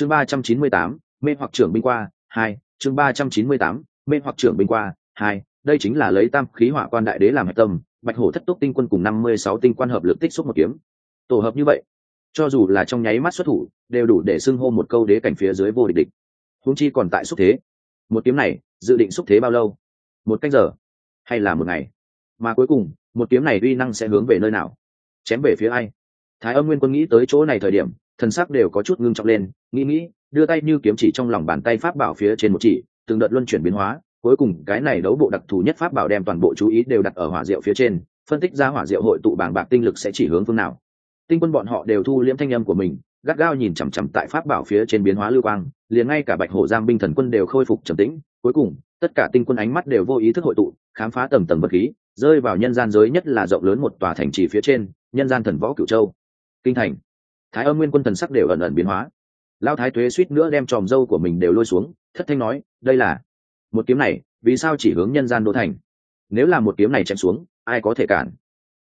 chương ba trăm chín mươi tám, mê hoặc trưởng binh qua, hai, chương ba trăm chín mươi tám, mê hoặc trưởng binh qua, hai, đây chính là lấy tam khí hỏa quan đại đế làm hạch tâm, bạch hổ thất túc tinh quân cùng năm mươi sáu tinh quan hợp lực tích xúc một kiếm. Tổ hợp như vậy, cho dù là trong nháy mắt xuất thủ, đều đủ để xưng hô một câu đế cảnh phía dưới vô địch địch. Húng chi còn tại xúc thế. Một kiếm này, dự định xúc thế bao lâu? Một cách giờ, hay là một ngày? Mà cuối cùng, một kiếm này uy năng sẽ hướng về nơi nào? Chém về phía ai? Thái âm nguyên quân nghĩ tới chỗ này thời điểm thần sắc đều có chút ngưng trọng lên, nghĩ nghĩ, đưa tay như kiếm chỉ trong lòng bàn tay pháp bảo phía trên một chỉ, từng đợt luân chuyển biến hóa, cuối cùng cái này đấu bộ đặc thù nhất pháp bảo đem toàn bộ chú ý đều đặt ở hỏa diệu phía trên, phân tích ra hỏa diệu hội tụ bảng bạc tinh lực sẽ chỉ hướng phương nào. Tinh quân bọn họ đều thu liễm thanh âm của mình, gắt gao nhìn chằm chằm tại pháp bảo phía trên biến hóa lưu quang, liền ngay cả bạch hổ giang binh thần quân đều khôi phục trầm tĩnh, cuối cùng, tất cả tinh quân ánh mắt đều vô ý thức hội tụ, khám phá tầm tầm vật khí, rơi vào nhân gian giới nhất là rộng lớn một tòa thành trì phía trên, nhân gian thần võ cửu châu. Kinh thành thái âm nguyên quân thần sắc đều ẩn ẩn biến hóa. Lao thái tuế suýt nữa đem tròm dâu của mình đều lôi xuống, thất thanh nói, đây là một kiếm này, vì sao chỉ hướng nhân gian đô thành? Nếu là một kiếm này chém xuống, ai có thể cản?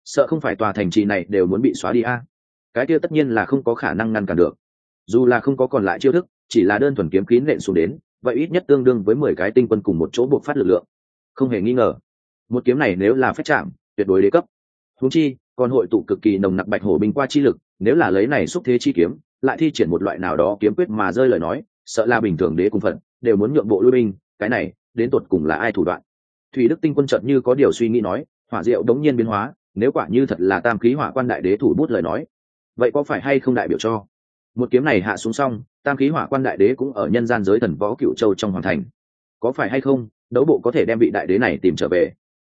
Sợ không phải tòa thành trì này đều muốn bị xóa đi a? Cái kia tất nhiên là không có khả năng ngăn cản được. Dù là không có còn lại chiêu thức, chỉ là đơn thuần kiếm kín nện xuống đến, vậy ít nhất tương đương với mười cái tinh quân cùng một chỗ buộc phát lực lượng. Không hề nghi ngờ, một kiếm này nếu là phép chạm, tuyệt đối đế cấp. Húng chi, còn hội tụ cực kỳ nồng nặc bạch hổ binh qua chi lực nếu là lấy này xúc thế chi kiếm, lại thi triển một loại nào đó kiếm quyết mà rơi lời nói, sợ là bình thường đế cùng phận đều muốn nhượng bộ lui binh, cái này, đến tột cùng là ai thủ đoạn? Thủy đức tinh quân chợt như có điều suy nghĩ nói, hỏa diệu đống nhiên biến hóa, nếu quả như thật là tam khí hỏa quan đại đế thủ bút lời nói, vậy có phải hay không đại biểu cho? Một kiếm này hạ xuống xong, tam khí hỏa quan đại đế cũng ở nhân gian giới thần võ cựu châu trong hoàng thành. Có phải hay không, đấu bộ có thể đem vị đại đế này tìm trở về?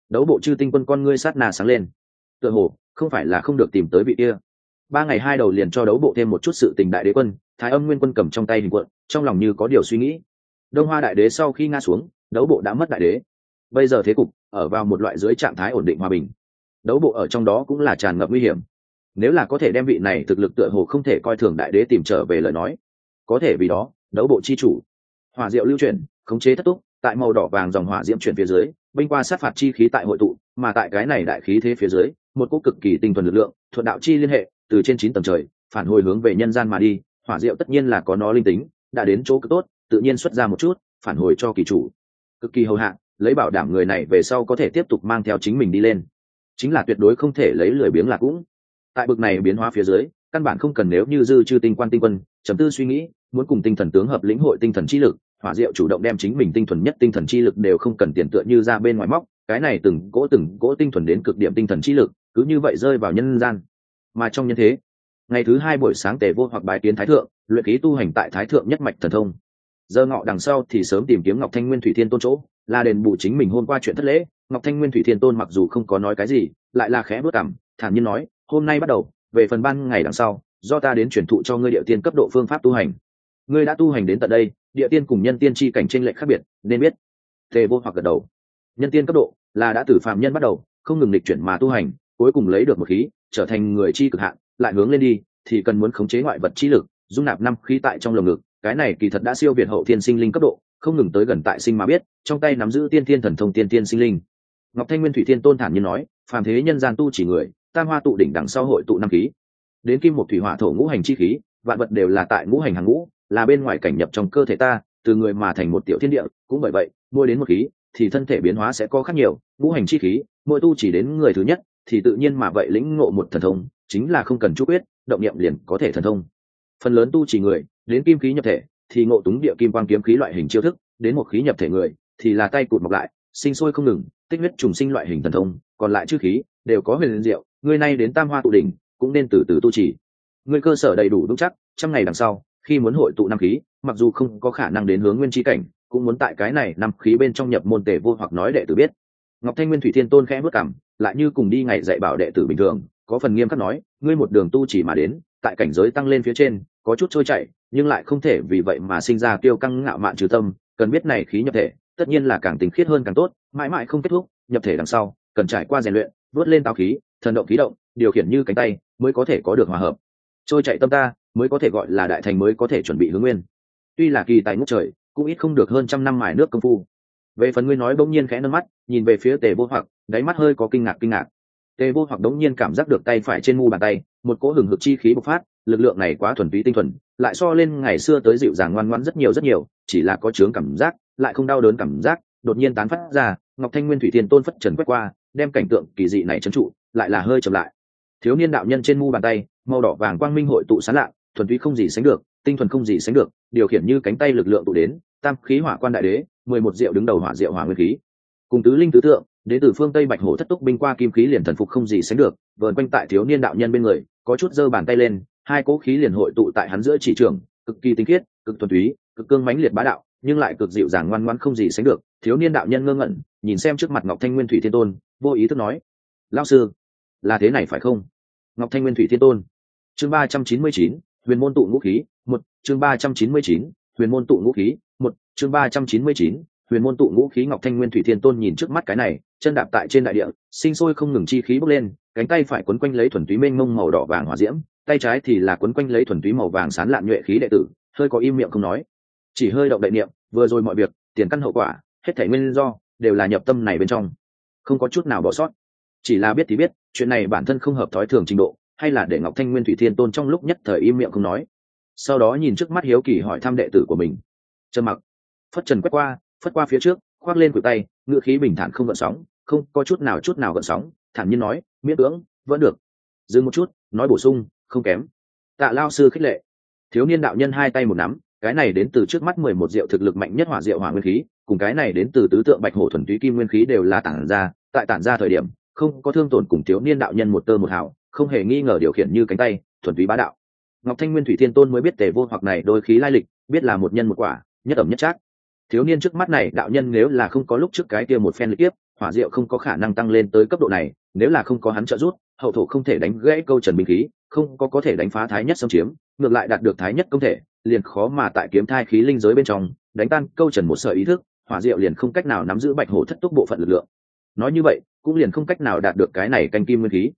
Đấu bộ chư tinh quân con ngươi sát nà sáng lên. Tựa hồ, không phải là không được tìm tới vị kia ba ngày hai đầu liền cho đấu bộ thêm một chút sự tình đại đế quân, thái âm nguyên quân cầm trong tay hình quận, trong lòng như có điều suy nghĩ. Đông hoa đại đế sau khi nga xuống, đấu bộ đã mất đại đế. Bây giờ thế cục, ở vào một loại dưới trạng thái ổn định hòa bình. Đấu bộ ở trong đó cũng là tràn ngập nguy hiểm. Nếu là có thể đem vị này thực lực tựa hồ không thể coi thường đại đế tìm trở về lời nói, có thể vì đó, đấu bộ chi chủ. Hỏa diệu lưu chuyển, khống chế thất túc, tại màu đỏ vàng dòng hỏa diễm chuyển phía dưới, binh qua sát phạt chi khí tại hội tụ, mà tại cái này đại khí thế phía dưới, một cỗ cực kỳ tinh thuần lực lượng, thuận đạo chi liên hệ từ trên chín tầng trời, phản hồi hướng về nhân gian mà đi, hỏa diệu tất nhiên là có nó linh tính, đã đến chỗ cực tốt, tự nhiên xuất ra một chút, phản hồi cho kỳ chủ. Cực kỳ hầu hạ, lấy bảo đảm người này về sau có thể tiếp tục mang theo chính mình đi lên. Chính là tuyệt đối không thể lấy lười biếng là cũng. Tại bực này biến hóa phía dưới, căn bản không cần nếu như dư chư tinh quan tinh quân chấm tư suy nghĩ, muốn cùng tinh thần tướng hợp lĩnh hội tinh thần chi lực, hỏa diệu chủ động đem chính mình tinh thuần nhất tinh thần chi lực đều không cần tiền tựa như ra bên ngoài móc, cái này từng cỗ từng cỗ tinh thuần đến cực điểm tinh thần chi lực, cứ như vậy rơi vào nhân gian mà trong nhân thế, ngày thứ hai buổi sáng tề vô hoặc bái kiến thái thượng, luyện ký tu hành tại thái thượng nhất mạch thần thông. Giờ ngọ đằng sau thì sớm tìm kiếm ngọc thanh nguyên thủy thiên tôn chỗ, là đền bù chính mình hôm qua chuyện thất lễ. Ngọc thanh nguyên thủy thiên tôn mặc dù không có nói cái gì, lại là khẽ bước cảm thản nhiên nói, hôm nay bắt đầu, về phần ban ngày đằng sau, do ta đến chuyển thụ cho ngươi địa tiên cấp độ phương pháp tu hành. Ngươi đã tu hành đến tận đây, địa tiên cùng nhân tiên chi cảnh tranh lệch khác biệt, nên biết. Tề vô hoặc gật đầu. Nhân tiên cấp độ là đã từ phạm nhân bắt đầu, không ngừng lịch chuyển mà tu hành cuối cùng lấy được một khí, trở thành người chi cực hạn, lại hướng lên đi, thì cần muốn khống chế ngoại vật chi lực, dung nạp năm khí tại trong lồng ngực. Cái này kỳ thật đã siêu việt hậu thiên sinh linh cấp độ, không ngừng tới gần tại sinh mà biết, trong tay nắm giữ tiên tiên thần thông tiên tiên sinh linh. Ngọc thanh nguyên thủy thiên tôn thản nhiên nói, phàm thế nhân gian tu chỉ người, tam hoa tụ đỉnh đằng sau hội tụ năm khí. Đến kim một thủy hỏa thổ ngũ hành chi khí, vạn vật đều là tại ngũ hành hàng ngũ, là bên ngoài cảnh nhập trong cơ thể ta, từ người mà thành một tiểu thiên địa, cũng bởi vậy mua đến một khí, thì thân thể biến hóa sẽ có khác nhiều, ngũ hành chi khí, mỗi tu chỉ đến người thứ nhất thì tự nhiên mà vậy lĩnh ngộ một thần thông, chính là không cần chút quyết, động niệm liền có thể thần thông. Phần lớn tu chỉ người, đến kim khí nhập thể, thì ngộ túng địa kim quang kiếm khí loại hình chiêu thức, đến một khí nhập thể người, thì là tay cụt mọc lại, sinh sôi không ngừng, tích huyết trùng sinh loại hình thần thông, còn lại chư khí, đều có huyền diệu, người này đến tam hoa tụ đỉnh, cũng nên từ từ tu trì. Người cơ sở đầy đủ vững chắc, trăm ngày đằng sau, khi muốn hội tụ năm khí, mặc dù không có khả năng đến hướng nguyên tri cảnh, cũng muốn tại cái này năm khí bên trong nhập môn tề vô hoặc nói đệ tử biết. Ngọc thanh nguyên thủy thiên tôn khẽ bước cảm lại như cùng đi ngày dạy bảo đệ tử bình thường, có phần nghiêm khắc nói, ngươi một đường tu chỉ mà đến, tại cảnh giới tăng lên phía trên, có chút trôi chảy, nhưng lại không thể vì vậy mà sinh ra tiêu căng ngạo mạn trừ tâm, cần biết này khí nhập thể, tất nhiên là càng tình khiết hơn càng tốt, mãi mãi không kết thúc, nhập thể đằng sau, cần trải qua rèn luyện, vớt lên táo khí, thần động khí động, điều khiển như cánh tay, mới có thể có được hòa hợp. Trôi chạy tâm ta, mới có thể gọi là đại thành mới có thể chuẩn bị hướng nguyên. Tuy là kỳ tài ngút trời, cũng ít không được hơn trăm năm mài nước công phu. Về phần ngươi nói bỗng nhiên khẽ nâng mắt, nhìn về phía tề vô hoặc đáy mắt hơi có kinh ngạc kinh ngạc. Tề vô hoặc đống nhiên cảm giác được tay phải trên mu bàn tay, một cỗ hừng hực chi khí bộc phát, lực lượng này quá thuần túy tinh thuần, lại so lên ngày xưa tới dịu dàng ngoan ngoãn rất nhiều rất nhiều, chỉ là có chướng cảm giác, lại không đau đớn cảm giác, đột nhiên tán phát ra, ngọc thanh nguyên thủy thiên tôn phất trần quét qua, đem cảnh tượng kỳ dị này trấn trụ, lại là hơi chậm lại. Thiếu niên đạo nhân trên mu bàn tay, màu đỏ vàng quang minh hội tụ sán lạ thuần túy không gì sánh được, tinh thuần không gì sánh được, điều khiển như cánh tay lực lượng tụ đến, tam khí hỏa quan đại đế, mười một diệu đứng đầu hỏa diệu hỏa nguyên khí. Cùng tứ linh tứ tượng đến từ phương tây bạch hổ thất túc binh qua kim khí liền thần phục không gì sánh được, vờn quanh tại thiếu niên đạo nhân bên người, có chút giơ bàn tay lên, hai cỗ khí liền hội tụ tại hắn giữa chỉ trường, cực kỳ tinh khiết, cực thuần túy, cực cương mãnh liệt bá đạo, nhưng lại cực dịu dàng ngoan ngoãn không gì sánh được. Thiếu niên đạo nhân ngơ ngẩn, nhìn xem trước mặt ngọc thanh nguyên thủy thiên tôn, vô ý thức nói lao sư, là thế này phải không? Ngọc thanh nguyên thủy thiên tôn. Chương ba trăm chín mươi chín, huyền môn tụ ngũ khí, một, chương ba trăm chín mươi chín, huyền môn tụ ngũ khí, một, chương ba trăm chín mươi chín huyền môn tụ ngũ khí ngọc thanh nguyên thủy thiên tôn nhìn trước mắt cái này, chân đạp tại trên đại địa, sinh sôi không ngừng chi khí bốc lên, cánh tay phải quấn quanh lấy thuần túy mênh mông màu đỏ vàng hỏa diễm, tay trái thì là quấn quanh lấy thuần túy màu vàng sán lạn nhuệ khí đệ tử, hơi có im miệng không nói. Chỉ hơi động đại niệm, vừa rồi mọi việc, tiền căn hậu quả, hết thảy nguyên do, đều là nhập tâm này bên trong. Không có chút nào bỏ sót. Chỉ là biết thì biết, chuyện này bản thân không hợp thói thường trình độ, hay là để ngọc thanh nguyên thủy thiên tôn trong lúc nhất thời im miệng không nói. Sau đó nhìn trước mắt hiếu kỳ hỏi thăm đệ tử của mình. Trầm mặc. Phất trần quét qua phất qua phía trước, khoác lên cửa tay ngựa khí bình thản không gợn sóng, không có chút nào chút nào gợn sóng, thản nhiên nói, miễn cưỡng, vẫn được. Dừng một chút, nói bổ sung, không kém. Tạ lao sư khích lệ. Thiếu niên đạo nhân hai tay một nắm, cái này đến từ trước mắt mười một diệu thực lực mạnh nhất hỏa diệu hỏa nguyên khí, cùng cái này đến từ tứ tượng bạch hổ thuần túy kim nguyên khí đều là tản ra, tại tản ra thời điểm, không có thương tổn cùng thiếu niên đạo nhân một tơ một hào, không hề nghi ngờ điều khiển như cánh tay, thuần túy bá đạo. Ngọc thanh nguyên thủy thiên tôn mới biết tề vô hoặc này đôi khí lai lịch, biết là một nhân một quả, nhất ẩm nhất trác thiếu niên trước mắt này, đạo nhân nếu là không có lúc trước cái kia một phen liên tiếp, hỏa diệu không có khả năng tăng lên tới cấp độ này, nếu là không có hắn trợ giúp, hậu thổ không thể đánh gãy câu trần binh khí, không có có thể đánh phá thái nhất xâm chiếm, ngược lại đạt được thái nhất công thể, liền khó mà tại kiếm thai khí linh giới bên trong, đánh tan câu trần một sợi ý thức, hỏa diệu liền không cách nào nắm giữ bạch hổ thất túc bộ phận lực lượng. Nói như vậy, cũng liền không cách nào đạt được cái này canh kim nguyên khí.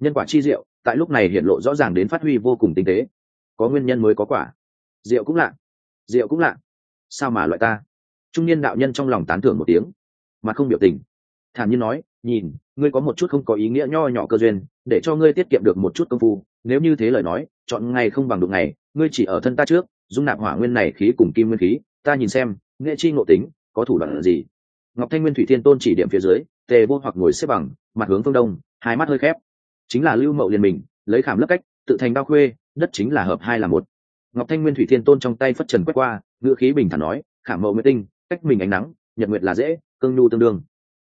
Nhân quả chi diệu, tại lúc này hiện lộ rõ ràng đến phát huy vô cùng tinh tế. Có nguyên nhân mới có quả. Diệu cũng lạ. Diệu cũng lạ. Sao mà loại ta? Trung niên đạo nhân trong lòng tán thưởng một tiếng, mà không biểu tình. Thản nhiên nói, nhìn, ngươi có một chút không có ý nghĩa nho nhỏ cơ duyên, để cho ngươi tiết kiệm được một chút công phu. Nếu như thế lời nói, chọn ngày không bằng đụng ngày, ngươi chỉ ở thân ta trước, dung nạp hỏa nguyên này khí cùng kim nguyên khí, ta nhìn xem, nghệ chi ngộ tính, có thủ đoạn gì? Ngọc thanh nguyên thủy thiên tôn chỉ điểm phía dưới, tề vô hoặc ngồi xếp bằng, mặt hướng phương đông, hai mắt hơi khép. Chính là lưu mậu liền mình, lấy khảm lấp cách, tự thành bao khuê, đất chính là hợp hai là một. Ngọc thanh nguyên thủy thiên tôn trong tay phất trần quét qua, ngữ khí bình thản nói, khảm mậu nguyệt tinh cách mình ánh nắng, nhật nguyệt là dễ, cương nhu tương đương.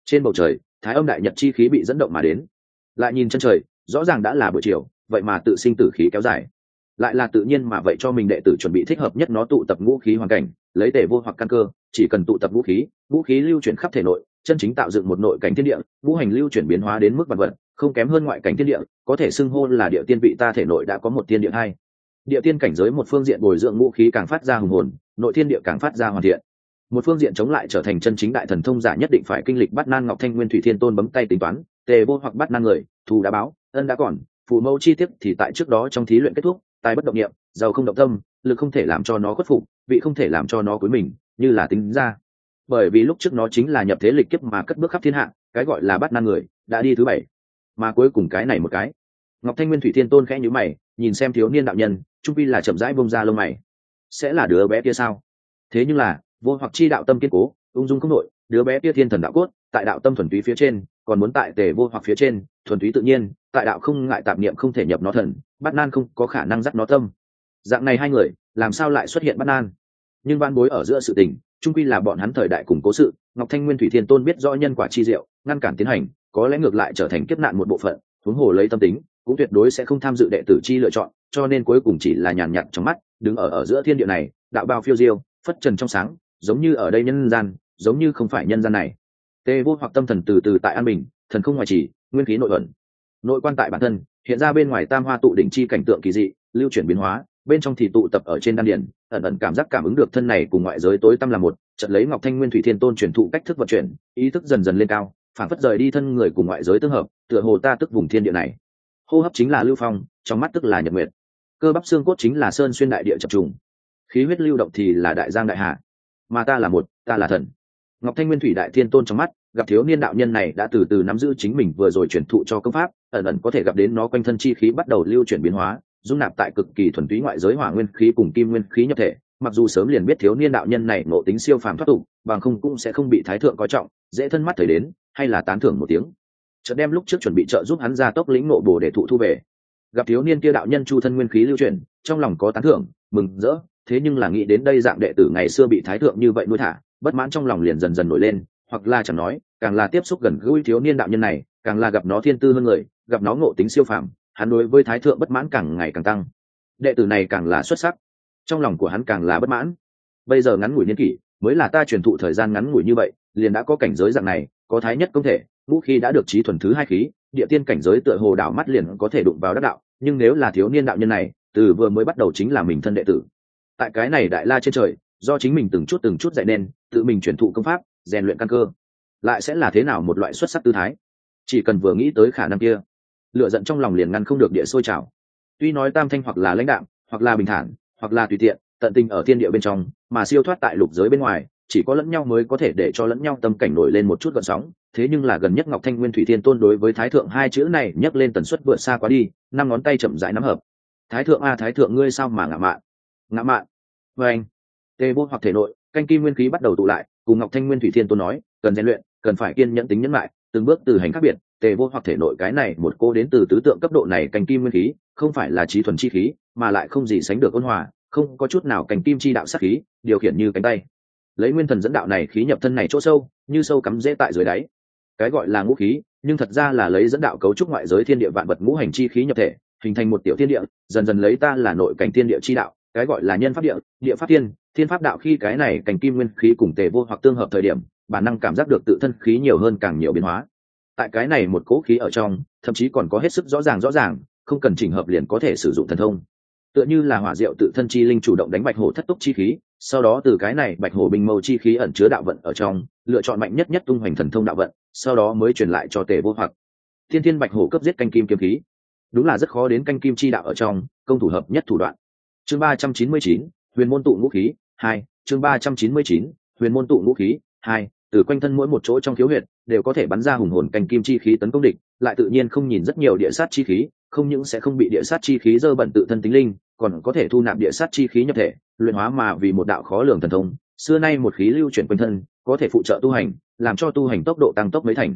Trên bầu trời, thái âm đại nhật chi khí bị dẫn động mà đến. Lại nhìn chân trời, rõ ràng đã là buổi chiều, vậy mà tự sinh tử khí kéo dài. Lại là tự nhiên mà vậy cho mình đệ tử chuẩn bị thích hợp nhất nó tụ tập ngũ khí hoàn cảnh, lấy tể vô hoặc căn cơ, chỉ cần tụ tập vũ khí vũ khí lưu chuyển khắp thể nội, chân chính tạo dựng một nội cảnh thiên địa vũ hành lưu chuyển biến hóa đến mức vật vật, không kém hơn ngoại cảnh thiên địa, có thể xưng hô là địa tiên vị ta thể nội đã có một tiên địa hai. Địa tiên cảnh giới một phương diện bồi dưỡng vũ khí càng phát ra hùng hồn, nội thiên địa càng phát ra hoàn thiện một phương diện chống lại trở thành chân chính đại thần thông giả nhất định phải kinh lịch bắt nan ngọc thanh nguyên thủy thiên tôn bấm tay tính toán, tề vô hoặc bắt nan người, thù đã báo, ân đã còn phù mâu chi tiết thì tại trước đó trong thí luyện kết thúc, tài bất động niệm, giàu không động tâm, lực không thể làm cho nó khuất phục, vị không thể làm cho nó cuối mình, như là tính ra. Bởi vì lúc trước nó chính là nhập thế lịch kiếp mà cất bước khắp thiên hạ, cái gọi là bắt nan người, đã đi thứ bảy, mà cuối cùng cái này một cái. Ngọc thanh nguyên thủy thiên tôn khẽ nhíu mày, nhìn xem thiếu niên đạo nhân, trung vi là chậm rãi bông ra lông mày. Sẽ là đứa bé kia sao? Thế nhưng là vô hoặc chi đạo tâm kiên cố, ung dung không nội đứa bé kia thiên thần đạo cốt, tại đạo tâm thuần túy phía trên, còn muốn tại tề vô hoặc phía trên, thuần túy tự nhiên, tại đạo không ngại tạp niệm không thể nhập nó thần, bắt nan không có khả năng dắt nó tâm. Dạng này hai người, làm sao lại xuất hiện bắt nan? Nhưng van bối ở giữa sự tình trung quy là bọn hắn thời đại cùng cố sự, ngọc thanh nguyên thủy thiên tôn biết rõ nhân quả chi diệu, ngăn cản tiến hành, có lẽ ngược lại trở thành kiếp nạn một bộ phận, huống hồ lấy tâm tính, cũng tuyệt đối sẽ không tham dự đệ tử chi lựa chọn, cho nên cuối cùng chỉ là nhàn nhạt trong mắt, đứng ở ở giữa thiên địa này, đạo bao phiêu diêu, phất trần trong sáng giống như ở đây nhân gian, giống như không phải nhân gian này. Tê vô hoặc tâm thần từ từ tại an bình, thần không ngoài chỉ, nguyên khí nội ẩn nội quan tại bản thân, hiện ra bên ngoài tam hoa tụ đỉnh chi cảnh tượng kỳ dị, lưu chuyển biến hóa, bên trong thì tụ tập ở trên đan điển ẩn ẩn cảm giác cảm ứng được thân này cùng ngoại giới tối tăm là một trận lấy ngọc thanh nguyên thủy thiên tôn truyền thụ cách thức vận chuyển, ý thức dần dần lên cao, phản phất rời đi thân người cùng ngoại giới tương hợp, tựa hồ ta tức vùng thiên địa này. Hô hấp chính là lưu phong, trong mắt tức là nhật nguyệt. Cơ bắp xương cốt chính là sơn xuyên đại địa chập trùng. Khí huyết lưu động thì là đại giang đại hạ mà ta là một, ta là thần. Ngọc thanh nguyên thủy đại thiên tôn trong mắt, gặp thiếu niên đạo nhân này đã từ từ nắm giữ chính mình vừa rồi chuyển thụ cho công pháp, ẩn ẩn có thể gặp đến nó quanh thân chi khí bắt đầu lưu chuyển biến hóa, dung nạp tại cực kỳ thuần túy ngoại giới hỏa nguyên khí cùng kim nguyên khí nhập thể. Mặc dù sớm liền biết thiếu niên đạo nhân này ngộ tính siêu phàm thoát tục, bằng không cũng sẽ không bị thái thượng coi trọng, dễ thân mắt thời đến, hay là tán thưởng một tiếng. Chợt đem lúc trước chuẩn bị trợ giúp hắn ra tốc lĩnh nộ bồ để thụ thu về. Gặp thiếu niên kia đạo nhân chu thân nguyên khí lưu chuyển, trong lòng có tán thưởng, mừng rỡ thế nhưng là nghĩ đến đây dạng đệ tử ngày xưa bị thái thượng như vậy nuôi thả, bất mãn trong lòng liền dần dần nổi lên, hoặc là chẳng nói, càng là tiếp xúc gần gũi thiếu niên đạo nhân này, càng là gặp nó thiên tư hơn người, gặp nó ngộ tính siêu phàm, hắn đối với thái thượng bất mãn càng ngày càng tăng. Đệ tử này càng là xuất sắc, trong lòng của hắn càng là bất mãn. Bây giờ ngắn ngủi niên kỷ, mới là ta truyền thụ thời gian ngắn ngủi như vậy, liền đã có cảnh giới dạng này, có thái nhất công thể, vũ khí đã được trí thuần thứ hai khí, địa tiên cảnh giới tựa hồ đảo mắt liền có thể đụng vào đắc đạo, nhưng nếu là thiếu niên đạo nhân này, từ vừa mới bắt đầu chính là mình thân đệ tử tại cái này đại la trên trời, do chính mình từng chút từng chút dạy nên, tự mình chuyển thụ công pháp, rèn luyện căn cơ. Lại sẽ là thế nào một loại xuất sắc tư thái? Chỉ cần vừa nghĩ tới khả năng kia lựa giận trong lòng liền ngăn không được địa sôi trào. Tuy nói tam thanh hoặc là lãnh đạm, hoặc là bình thản, hoặc là tùy tiện, tận tình ở thiên địa bên trong, mà siêu thoát tại lục giới bên ngoài, chỉ có lẫn nhau mới có thể để cho lẫn nhau tâm cảnh nổi lên một chút gợn sóng. Thế nhưng là gần nhất ngọc thanh nguyên thủy thiên tôn đối với thái thượng hai chữ này nhấc lên tần suất vượt xa quá đi, năm ngón tay chậm rãi nắm hợp. Thái thượng a, thái thượng ngươi sao mà ngạ mạn? Ngã mạn. Vê anh. Tê vô hoặc thể nội, canh kim nguyên khí bắt đầu tụ lại, cùng ngọc thanh nguyên thủy thiên tôn nói, cần rèn luyện, cần phải kiên nhẫn tính nhẫn lại, từng bước từ hành khác biệt tề vô hoặc thể nội cái này một cô đến từ tứ tượng cấp độ này canh kim nguyên khí, không phải là trí thuần chi khí, mà lại không gì sánh được ôn hòa, không có chút nào cành kim chi đạo sát khí, điều khiển như cánh tay. Lấy nguyên thần dẫn đạo này khí nhập thân này chỗ sâu, như sâu cắm rễ tại dưới đáy. Cái gọi là ngũ khí, nhưng thật ra là lấy dẫn đạo cấu trúc ngoại giới thiên địa vạn vật ngũ hành chi khí nhập thể, hình thành một tiểu thiên địa, dần dần lấy ta là nội cảnh thiên địa chi đạo cái gọi là nhân pháp địa địa pháp thiên thiên pháp đạo khi cái này cành kim nguyên khí cùng tề vô hoặc tương hợp thời điểm, bản năng cảm giác được tự thân khí nhiều hơn càng nhiều biến hóa. Tại cái này một cỗ khí ở trong, thậm chí còn có hết sức rõ ràng rõ ràng, không cần chỉnh hợp liền có thể sử dụng thần thông. Tựa như là hỏa diệu tự thân chi linh chủ động đánh bạch hổ thất túc chi khí, sau đó từ cái này bạch hổ bình mâu chi khí ẩn chứa đạo vận ở trong, lựa chọn mạnh nhất nhất tung hoành thần thông đạo vận, sau đó mới truyền lại cho tề vô hoặc. Thiên thiên bạch hổ cấp giết canh kim kiếm khí. Đúng là rất khó đến canh kim chi đạo ở trong, công thủ hợp nhất thủ đoạn chương ba trăm chín mươi chín, huyền môn tụ ngũ khí, hai, chương ba trăm chín mươi chín, huyền môn tụ ngũ khí, hai, từ quanh thân mỗi một chỗ trong thiếu huyệt đều có thể bắn ra hùng hồn canh kim chi khí tấn công địch, lại tự nhiên không nhìn rất nhiều địa sát chi khí, không những sẽ không bị địa sát chi khí dơ bẩn tự thân tính linh, còn có thể thu nạp địa sát chi khí nhập thể, luyện hóa mà vì một đạo khó lường thần thông. Xưa nay một khí lưu chuyển quanh thân, có thể phụ trợ tu hành, làm cho tu hành tốc độ tăng tốc mấy thành.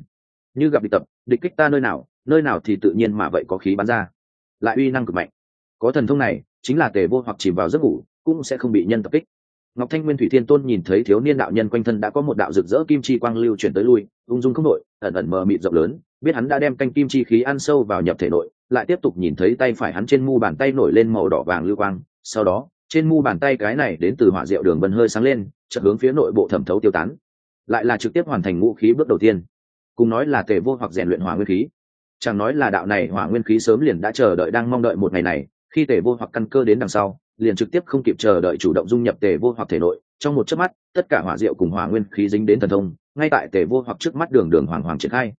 Như gặp địch tập, địch kích ta nơi nào nơi nào thì tự nhiên mà vậy có khí bắn ra. Lại uy năng cực mạnh. Có thần thông này chính là tề vô hoặc chìm vào giấc ngủ, cũng sẽ không bị nhân tập kích. Ngọc thanh nguyên thủy thiên tôn nhìn thấy thiếu niên đạo nhân quanh thân đã có một đạo rực rỡ kim chi quang lưu chuyển tới lui, ung dung không nội ẩn ẩn mờ mịt rộng lớn, biết hắn đã đem canh kim chi khí ăn sâu vào nhập thể nội, lại tiếp tục nhìn thấy tay phải hắn trên mu bàn tay nổi lên màu đỏ vàng lưu quang, sau đó, trên mu bàn tay cái này đến từ hỏa diệu đường vân hơi sáng lên, chợt hướng phía nội bộ thẩm thấu tiêu tán. Lại là trực tiếp hoàn thành ngũ khí bước đầu tiên. Cùng nói là tề vô hoặc rèn luyện hỏa nguyên khí. Chẳng nói là đạo này hỏa nguyên khí sớm liền đã chờ đợi đang mong đợi một ngày này khi tề vô hoặc căn cơ đến đằng sau, liền trực tiếp không kịp chờ đợi chủ động dung nhập tề vô hoặc thể nội, trong một chớp mắt, tất cả hỏa diệu cùng hỏa nguyên khí dính đến thần thông, ngay tại tề vô hoặc trước mắt đường đường hoàng hoàng triển khai.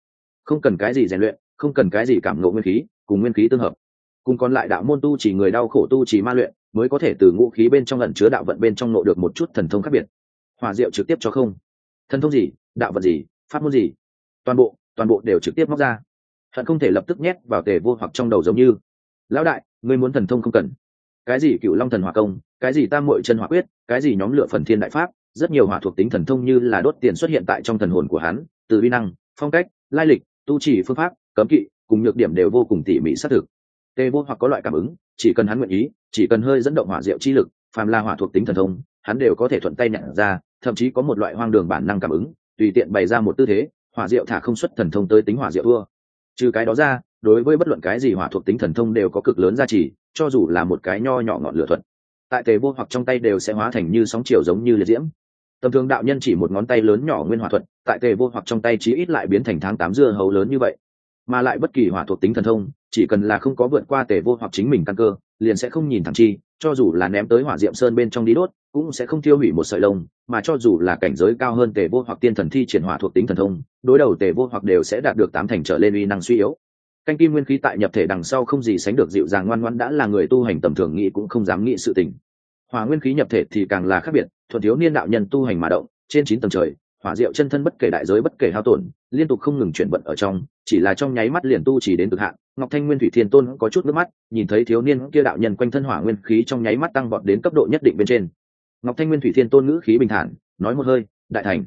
Không cần cái gì rèn luyện, không cần cái gì cảm ngộ nguyên khí, cùng nguyên khí tương hợp. Cùng còn lại đạo môn tu chỉ người đau khổ tu chỉ ma luyện, mới có thể từ ngũ khí bên trong ẩn chứa đạo vận bên trong nộ được một chút thần thông khác biệt. Hỏa diệu trực tiếp cho không. Thần thông gì? Đạo vận gì? Pháp môn gì? Toàn bộ toàn bộ đều trực tiếp móc ra. Hận không thể lập tức nhét vào tề vô hoặc trong đầu giống như lão đại, ngươi muốn thần thông không cần. Cái gì cựu long thần hỏa công, cái gì tam mội chân hỏa quyết, cái gì nhóm lửa phần thiên đại pháp, rất nhiều hỏa thuộc tính thần thông như là đốt tiền xuất hiện tại trong thần hồn của hắn, từ vi năng, phong cách, lai lịch, tu chỉ phương pháp, cấm kỵ, cùng nhược điểm đều vô cùng tỉ mỉ xác thực. Tê vô hoặc có loại cảm ứng, chỉ cần hắn nguyện ý, chỉ cần hơi dẫn động hỏa diệu chi lực, phàm là hỏa thuộc tính thần thông, hắn đều có thể thuận tay nhận ra, thậm chí có một loại hoang đường bản năng cảm ứng, tùy tiện bày ra một tư thế, hỏa diệu thả không xuất thần thông tới tính hỏa diệu thua. Trừ cái đó ra đối với bất luận cái gì hỏa thuộc tính thần thông đều có cực lớn giá trị cho dù là một cái nho nhỏ ngọn lửa thuật. Tại tề vô hoặc trong tay đều sẽ hóa thành như sóng chiều giống như liệt diễm. Tầm thường đạo nhân chỉ một ngón tay lớn nhỏ nguyên hỏa thuật, tại tề vô hoặc trong tay chí ít lại biến thành tháng tám dưa hấu lớn như vậy. Mà lại bất kỳ hỏa thuộc tính thần thông, chỉ cần là không có vượt qua tề vô hoặc chính mình căn cơ, liền sẽ không nhìn thẳng chi, cho dù là ném tới hỏa diệm sơn bên trong đi đốt, cũng sẽ không tiêu hủy một sợi lông, mà cho dù là cảnh giới cao hơn tề vô hoặc tiên thần thi triển hỏa thuộc tính thần thông, đối đầu tề vô hoặc đều sẽ đạt được tám thành trở lên uy năng suy yếu canh kim nguyên khí tại nhập thể đằng sau không gì sánh được dịu dàng ngoan ngoãn đã là người tu hành tầm thường nghĩ cũng không dám nghĩ sự tình. Hỏa nguyên khí nhập thể thì càng là khác biệt thuận thiếu niên đạo nhân tu hành mà động, trên chín tầng trời, hỏa diệu chân thân bất kể đại giới bất kể hao tổn, liên tục không ngừng chuyển vận ở trong, chỉ là trong nháy mắt liền tu chỉ đến cực hạn. Ngọc thanh nguyên thủy thiên tôn có chút nước mắt, nhìn thấy thiếu niên kia đạo nhân quanh thân hỏa nguyên khí trong nháy mắt tăng vọt đến cấp độ nhất định bên trên. Ngọc thanh nguyên thủy thiên tôn ngữ khí bình thản, nói một hơi, đại thành.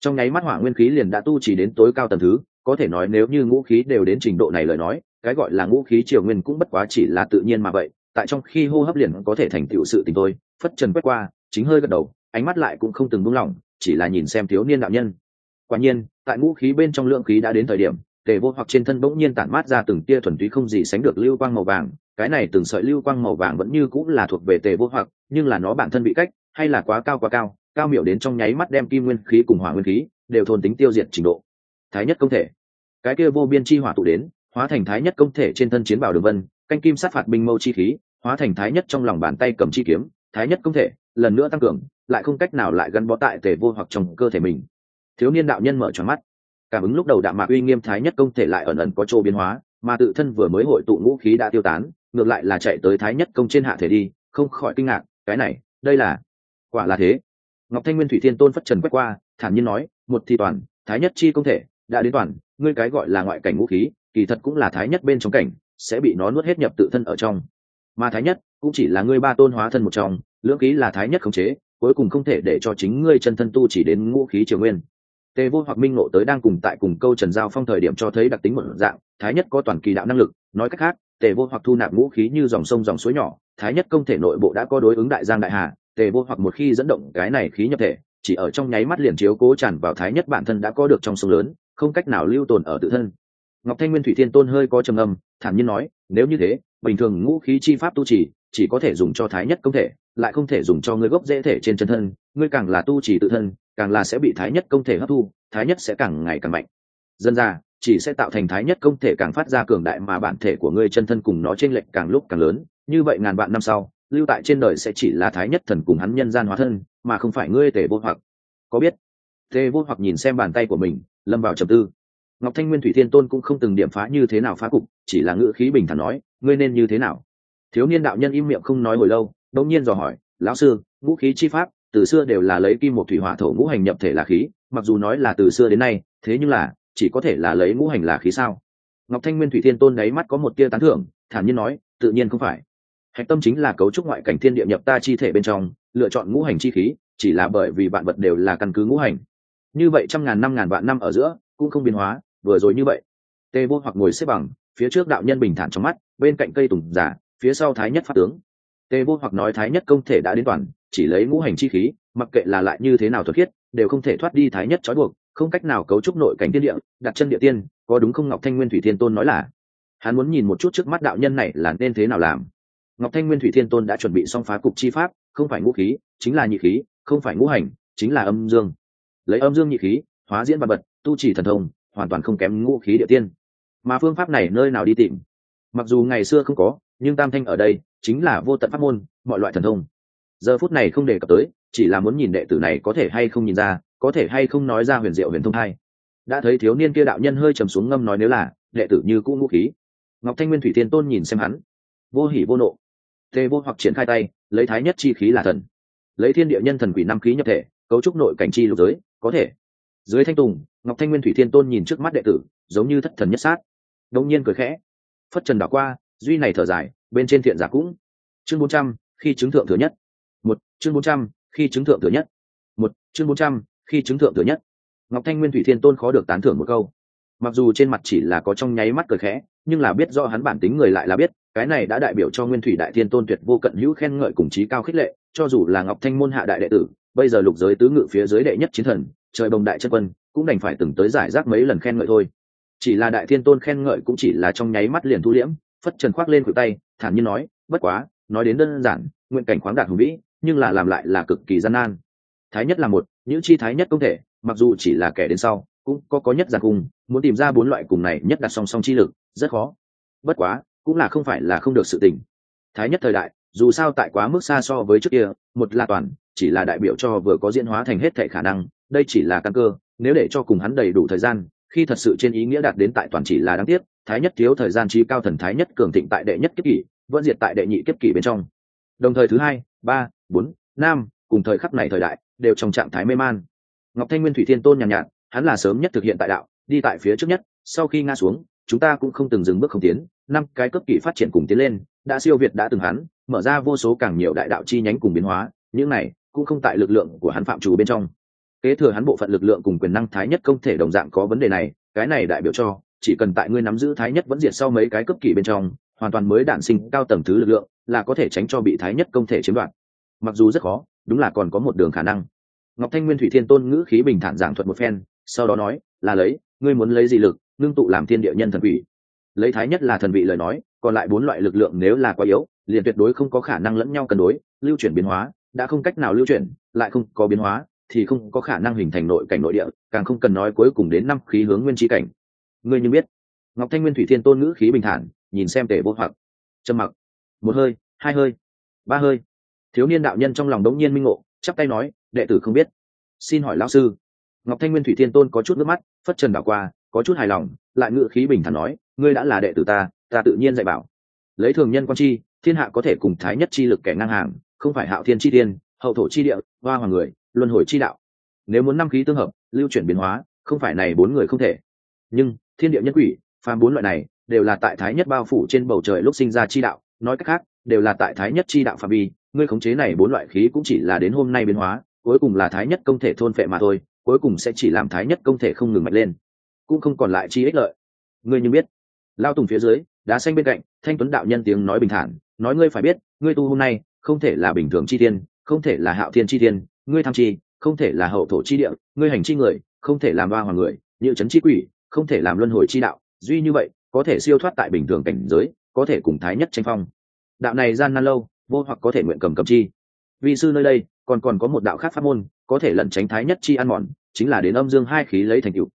Trong nháy mắt hỏa nguyên khí liền đã tu chỉ đến tối cao tầng thứ có thể nói nếu như ngũ khí đều đến trình độ này lời nói, cái gọi là ngũ khí triều nguyên cũng bất quá chỉ là tự nhiên mà vậy, tại trong khi hô hấp liền có thể thành tựu sự tình tôi phất trần quét qua, chính hơi gật đầu, ánh mắt lại cũng không từng buông lỏng, chỉ là nhìn xem thiếu niên đạo nhân. Quả nhiên, tại ngũ khí bên trong lượng khí đã đến thời điểm, tề vô hoặc trên thân bỗng nhiên tản mát ra từng tia thuần túy không gì sánh được lưu quang màu vàng, cái này từng sợi lưu quang màu vàng vẫn như cũng là thuộc về tề vô hoặc, nhưng là nó bản thân bị cách, hay là quá cao quá cao cao miểu đến trong nháy mắt đem kim nguyên khí cùng hỏa nguyên khí đều thôn tính tiêu diệt trình độ thái nhất công thể. Cái kia vô biên chi hỏa tụ đến, hóa thành thái nhất công thể trên thân chiến bảo đường vân, canh kim sát phạt binh mâu chi khí, hóa thành thái nhất trong lòng bàn tay cầm chi kiếm, thái nhất công thể, lần nữa tăng cường, lại không cách nào lại gắn bó tại tề vô hoặc trong cơ thể mình. Thiếu niên đạo nhân mở tròn mắt. Cảm ứng lúc đầu đạo mạc uy nghiêm thái nhất công thể lại ẩn ẩn có chỗ biến hóa, mà tự thân vừa mới hội tụ ngũ khí đã tiêu tán, ngược lại là chạy tới thái nhất công trên hạ thể đi, không khỏi kinh ngạc, cái này, đây là, quả là thế. Ngọc thanh nguyên thủy thiên tôn phất trần quét qua, thản nhiên nói, một thì toàn, thái nhất chi công thể đã đến toàn, ngươi cái gọi là ngoại cảnh ngũ khí, kỳ thật cũng là thái nhất bên trong cảnh, sẽ bị nó nuốt hết nhập tự thân ở trong. Mà thái nhất, cũng chỉ là ngươi ba tôn hóa thân một trong, lưỡng khí là thái nhất khống chế, cuối cùng không thể để cho chính ngươi chân thân tu chỉ đến ngũ khí triều nguyên. Tề vô hoặc minh ngộ tới đang cùng tại cùng câu trần giao phong thời điểm cho thấy đặc tính một dạng, thái nhất có toàn kỳ đạo năng lực, nói cách khác, tề vô hoặc thu nạp ngũ khí như dòng sông dòng suối nhỏ, thái nhất công thể nội bộ đã có đối ứng đại giang đại hà, tề vô hoặc một khi dẫn động cái này khí nhập thể, chỉ ở trong nháy mắt liền chiếu cố tràn vào thái nhất bản thân đã có được trong sông lớn không cách nào lưu tồn ở tự thân. Ngọc thanh nguyên thủy thiên tôn hơi có trầm âm thản nhiên nói, nếu như thế, bình thường ngũ khí chi pháp tu trì chỉ có thể dùng cho thái nhất công thể, lại không thể dùng cho ngươi gốc dễ thể trên chân thân, ngươi càng là tu trì tự thân, càng là sẽ bị thái nhất công thể hấp thu, thái nhất sẽ càng ngày càng mạnh. Dân ra chỉ sẽ tạo thành thái nhất công thể càng phát ra cường đại mà bản thể của ngươi chân thân cùng nó trên lệnh càng lúc càng lớn. Như vậy ngàn vạn năm sau, lưu tại trên đời sẽ chỉ là thái nhất thần cùng hắn nhân gian hóa thân, mà không phải ngươi tề vô hoặc. Có biết tê vô hoặc nhìn xem bàn tay của mình, lâm vào trầm tư. Ngọc thanh nguyên thủy thiên tôn cũng không từng điểm phá như thế nào phá cục, chỉ là ngữ khí bình thản nói, ngươi nên như thế nào? Thiếu niên đạo nhân im miệng không nói hồi lâu đông nhiên dò hỏi, lão sư, ngũ khí chi pháp, từ xưa đều là lấy kim một thủy hỏa thổ ngũ hành nhập thể là khí, mặc dù nói là từ xưa đến nay, thế nhưng là, chỉ có thể là lấy ngũ hành là khí sao? Ngọc thanh nguyên thủy thiên tôn đáy mắt có một tia tán thưởng, thản nhiên nói, tự nhiên không phải. Hạch tâm chính là cấu trúc ngoại cảnh thiên địa nhập ta chi thể bên trong, lựa chọn ngũ hành chi khí, chỉ là bởi vì bạn vật đều là căn cứ ngũ hành như vậy trăm ngàn năm ngàn vạn năm ở giữa, cũng không biến hóa, vừa rồi như vậy. Tê vô hoặc ngồi xếp bằng, phía trước đạo nhân bình thản trong mắt, bên cạnh cây tùng giả, phía sau thái nhất pháp tướng. Tê vô hoặc nói thái nhất công thể đã đến toàn, chỉ lấy ngũ hành chi khí, mặc kệ là lại như thế nào thuật khiết, đều không thể thoát đi thái nhất trói buộc, không cách nào cấu trúc nội cảnh tiên địa, đặt chân địa tiên, có đúng không ngọc thanh nguyên thủy thiên tôn nói là. Hắn muốn nhìn một chút trước mắt đạo nhân này là nên thế nào làm. Ngọc thanh nguyên thủy thiên tôn đã chuẩn bị xong phá cục chi pháp, không phải ngũ khí, chính là nhị khí, không phải ngũ hành, chính là âm dương lấy âm dương nhị khí, hóa diễn vật, tu chỉ thần thông, hoàn toàn không kém ngũ khí địa tiên. Mà phương pháp này nơi nào đi tìm? Mặc dù ngày xưa không có, nhưng tam thanh ở đây chính là vô tận pháp môn, mọi loại thần thông. Giờ phút này không đề cập tới, chỉ là muốn nhìn đệ tử này có thể hay không nhìn ra, có thể hay không nói ra huyền diệu huyền thông hai. Đã thấy thiếu niên kia đạo nhân hơi trầm xuống ngâm nói nếu là, đệ tử như cũ ngũ khí. Ngọc thanh nguyên thủy tiên tôn nhìn xem hắn. Vô hỉ vô nộ. Tê vô hoặc triển khai tay, lấy thái nhất chi khí là thần. Lấy thiên địa nhân thần quỷ năm khí nhập thể, cấu trúc nội cảnh chi lục giới có thể. Dưới thanh tùng, ngọc thanh nguyên thủy thiên tôn nhìn trước mắt đệ tử, giống như thất thần nhất sát. Đông nhiên cười khẽ. Phất trần đảo qua, duy này thở dài, bên trên thiện giả cũng. Chương bốn trăm, khi chứng thượng thừa nhất. Một, chương bốn trăm, khi chứng thượng thừa nhất. Một, chương bốn trăm, khi chứng thượng thừa nhất. Ngọc thanh nguyên thủy thiên tôn khó được tán thưởng một câu. Mặc dù trên mặt chỉ là có trong nháy mắt cười khẽ, nhưng là biết do hắn bản tính người lại là biết, cái này đã đại biểu cho nguyên thủy đại thiên tôn tuyệt vô cận hữu khen ngợi cùng trí cao khích lệ, cho dù là ngọc thanh môn hạ đại đệ tử bây giờ lục giới tứ ngự phía dưới đệ nhất chiến thần, trời bồng đại chân quân, cũng đành phải từng tới giải rác mấy lần khen ngợi thôi. Chỉ là đại thiên tôn khen ngợi cũng chỉ là trong nháy mắt liền thu liễm, phất trần khoác lên khuỷu tay, thản nhiên nói, bất quá, nói đến đơn giản, nguyện cảnh khoáng đạt hùng vĩ, nhưng là làm lại là cực kỳ gian nan. Thái nhất là một những chi thái nhất không thể, mặc dù chỉ là kẻ đến sau, cũng có có nhất giặc cùng muốn tìm ra bốn loại cùng này nhất đặt song song chi lực, rất khó. Bất quá, cũng là không phải là không được sự tình. Thái nhất thời đại, dù sao tại quá mức xa so với trước kia, một là toàn chỉ là đại biểu cho vừa có diễn hóa thành hết thể khả năng đây chỉ là căn cơ nếu để cho cùng hắn đầy đủ thời gian khi thật sự trên ý nghĩa đạt đến tại toàn chỉ là đáng tiếc thái nhất thiếu thời gian chi cao thần thái nhất cường thịnh tại đệ nhất kiếp kỷ vẫn diệt tại đệ nhị kiếp kỷ bên trong. Đồng thời thứ hai ba bốn năm cùng thời khắc này thời đại đều trong trạng thái mê man. Ngọc thanh nguyên thủy thiên tôn nhàn nhạt, nhạt hắn là sớm nhất thực hiện tại đạo đi tại phía trước nhất sau khi nga xuống chúng ta cũng không từng dừng bước không tiến năm cái cấp kỷ phát triển cùng tiến lên đã siêu việt đã từng hắn mở ra vô số càng nhiều đại đạo chi nhánh cùng biến hóa những này cũng không tại lực lượng của hắn phạm chủ bên trong. Kế thừa hắn bộ phận lực lượng cùng quyền năng thái nhất không thể đồng dạng có vấn đề này, cái này đại biểu cho, chỉ cần tại ngươi nắm giữ thái nhất vẫn diệt sau mấy cái cấp kỷ bên trong, hoàn toàn mới đản sinh cao tầng thứ lực lượng, là có thể tránh cho bị thái nhất công thể chiếm đoạt. Mặc dù rất khó, đúng là còn có một đường khả năng. Ngọc thanh nguyên thủy thiên tôn ngữ khí bình thản giảng thuật một phen, sau đó nói, là lấy, ngươi muốn lấy gì lực, ngưng tụ làm thiên địa nhân thần vị lấy thái nhất là thần vị lời nói, còn lại bốn loại lực lượng nếu là quá yếu, liền tuyệt đối không có khả năng lẫn nhau cân đối, lưu chuyển biến hóa đã không cách nào lưu chuyển, lại không có biến hóa, thì không có khả năng hình thành nội cảnh nội địa, càng không cần nói cuối cùng đến năm khí hướng nguyên trí cảnh. Ngươi như biết, ngọc thanh nguyên thủy thiên tôn ngữ khí bình thản, nhìn xem tể vô hoặc. Trầm mặc. Một hơi, hai hơi, ba hơi. Thiếu niên đạo nhân trong lòng đống nhiên minh ngộ, chắp tay nói, đệ tử không biết. Xin hỏi lão sư. Ngọc thanh nguyên thủy thiên tôn có chút nước mắt, phất trần đảo qua, có chút hài lòng, lại ngự khí bình thản nói, ngươi đã là đệ tử ta ta tự nhiên dạy bảo. Lấy thường nhân quan chi, thiên hạ có thể cùng thái nhất chi lực kẻ ngang hàng không phải hạo thiên chi tiên hậu thổ chi địa, hoa hoàng người, luân hồi chi đạo. Nếu muốn năm khí tương hợp, lưu chuyển biến hóa, không phải này bốn người không thể. Nhưng, thiên địa nhân quỷ, phàm bốn loại này, đều là tại thái nhất bao phủ trên bầu trời lúc sinh ra chi đạo. Nói cách khác, đều là tại thái nhất chi đạo phạm vi, ngươi khống chế này bốn loại khí cũng chỉ là đến hôm nay biến hóa, cuối cùng là thái nhất công thể thôn phệ mà thôi, cuối cùng sẽ chỉ làm thái nhất công thể không ngừng mạnh lên. Cũng không còn lại chi ích lợi. Ngươi như biết, lao tùng phía dưới, đá xanh bên cạnh, thanh tuấn đạo nhân tiếng nói bình thản, nói ngươi phải biết, ngươi tu hôm nay không thể là bình thường chi tiên không thể là hạo thiên chi tiên ngươi tham chi, không thể là hậu thổ chi địa, ngươi hành chi người, không thể làm ba hoàng người, như chấn chi quỷ, không thể làm luân hồi chi đạo. Duy như vậy, có thể siêu thoát tại bình thường cảnh giới, có thể cùng thái nhất tranh phong. Đạo này gian nan lâu, vô hoặc có thể nguyện cầm cầm chi. Vì sư nơi đây, còn còn có một đạo khác pháp môn, có thể lẩn tránh thái nhất chi ăn mòn, chính là đến âm dương hai khí lấy thành tựu.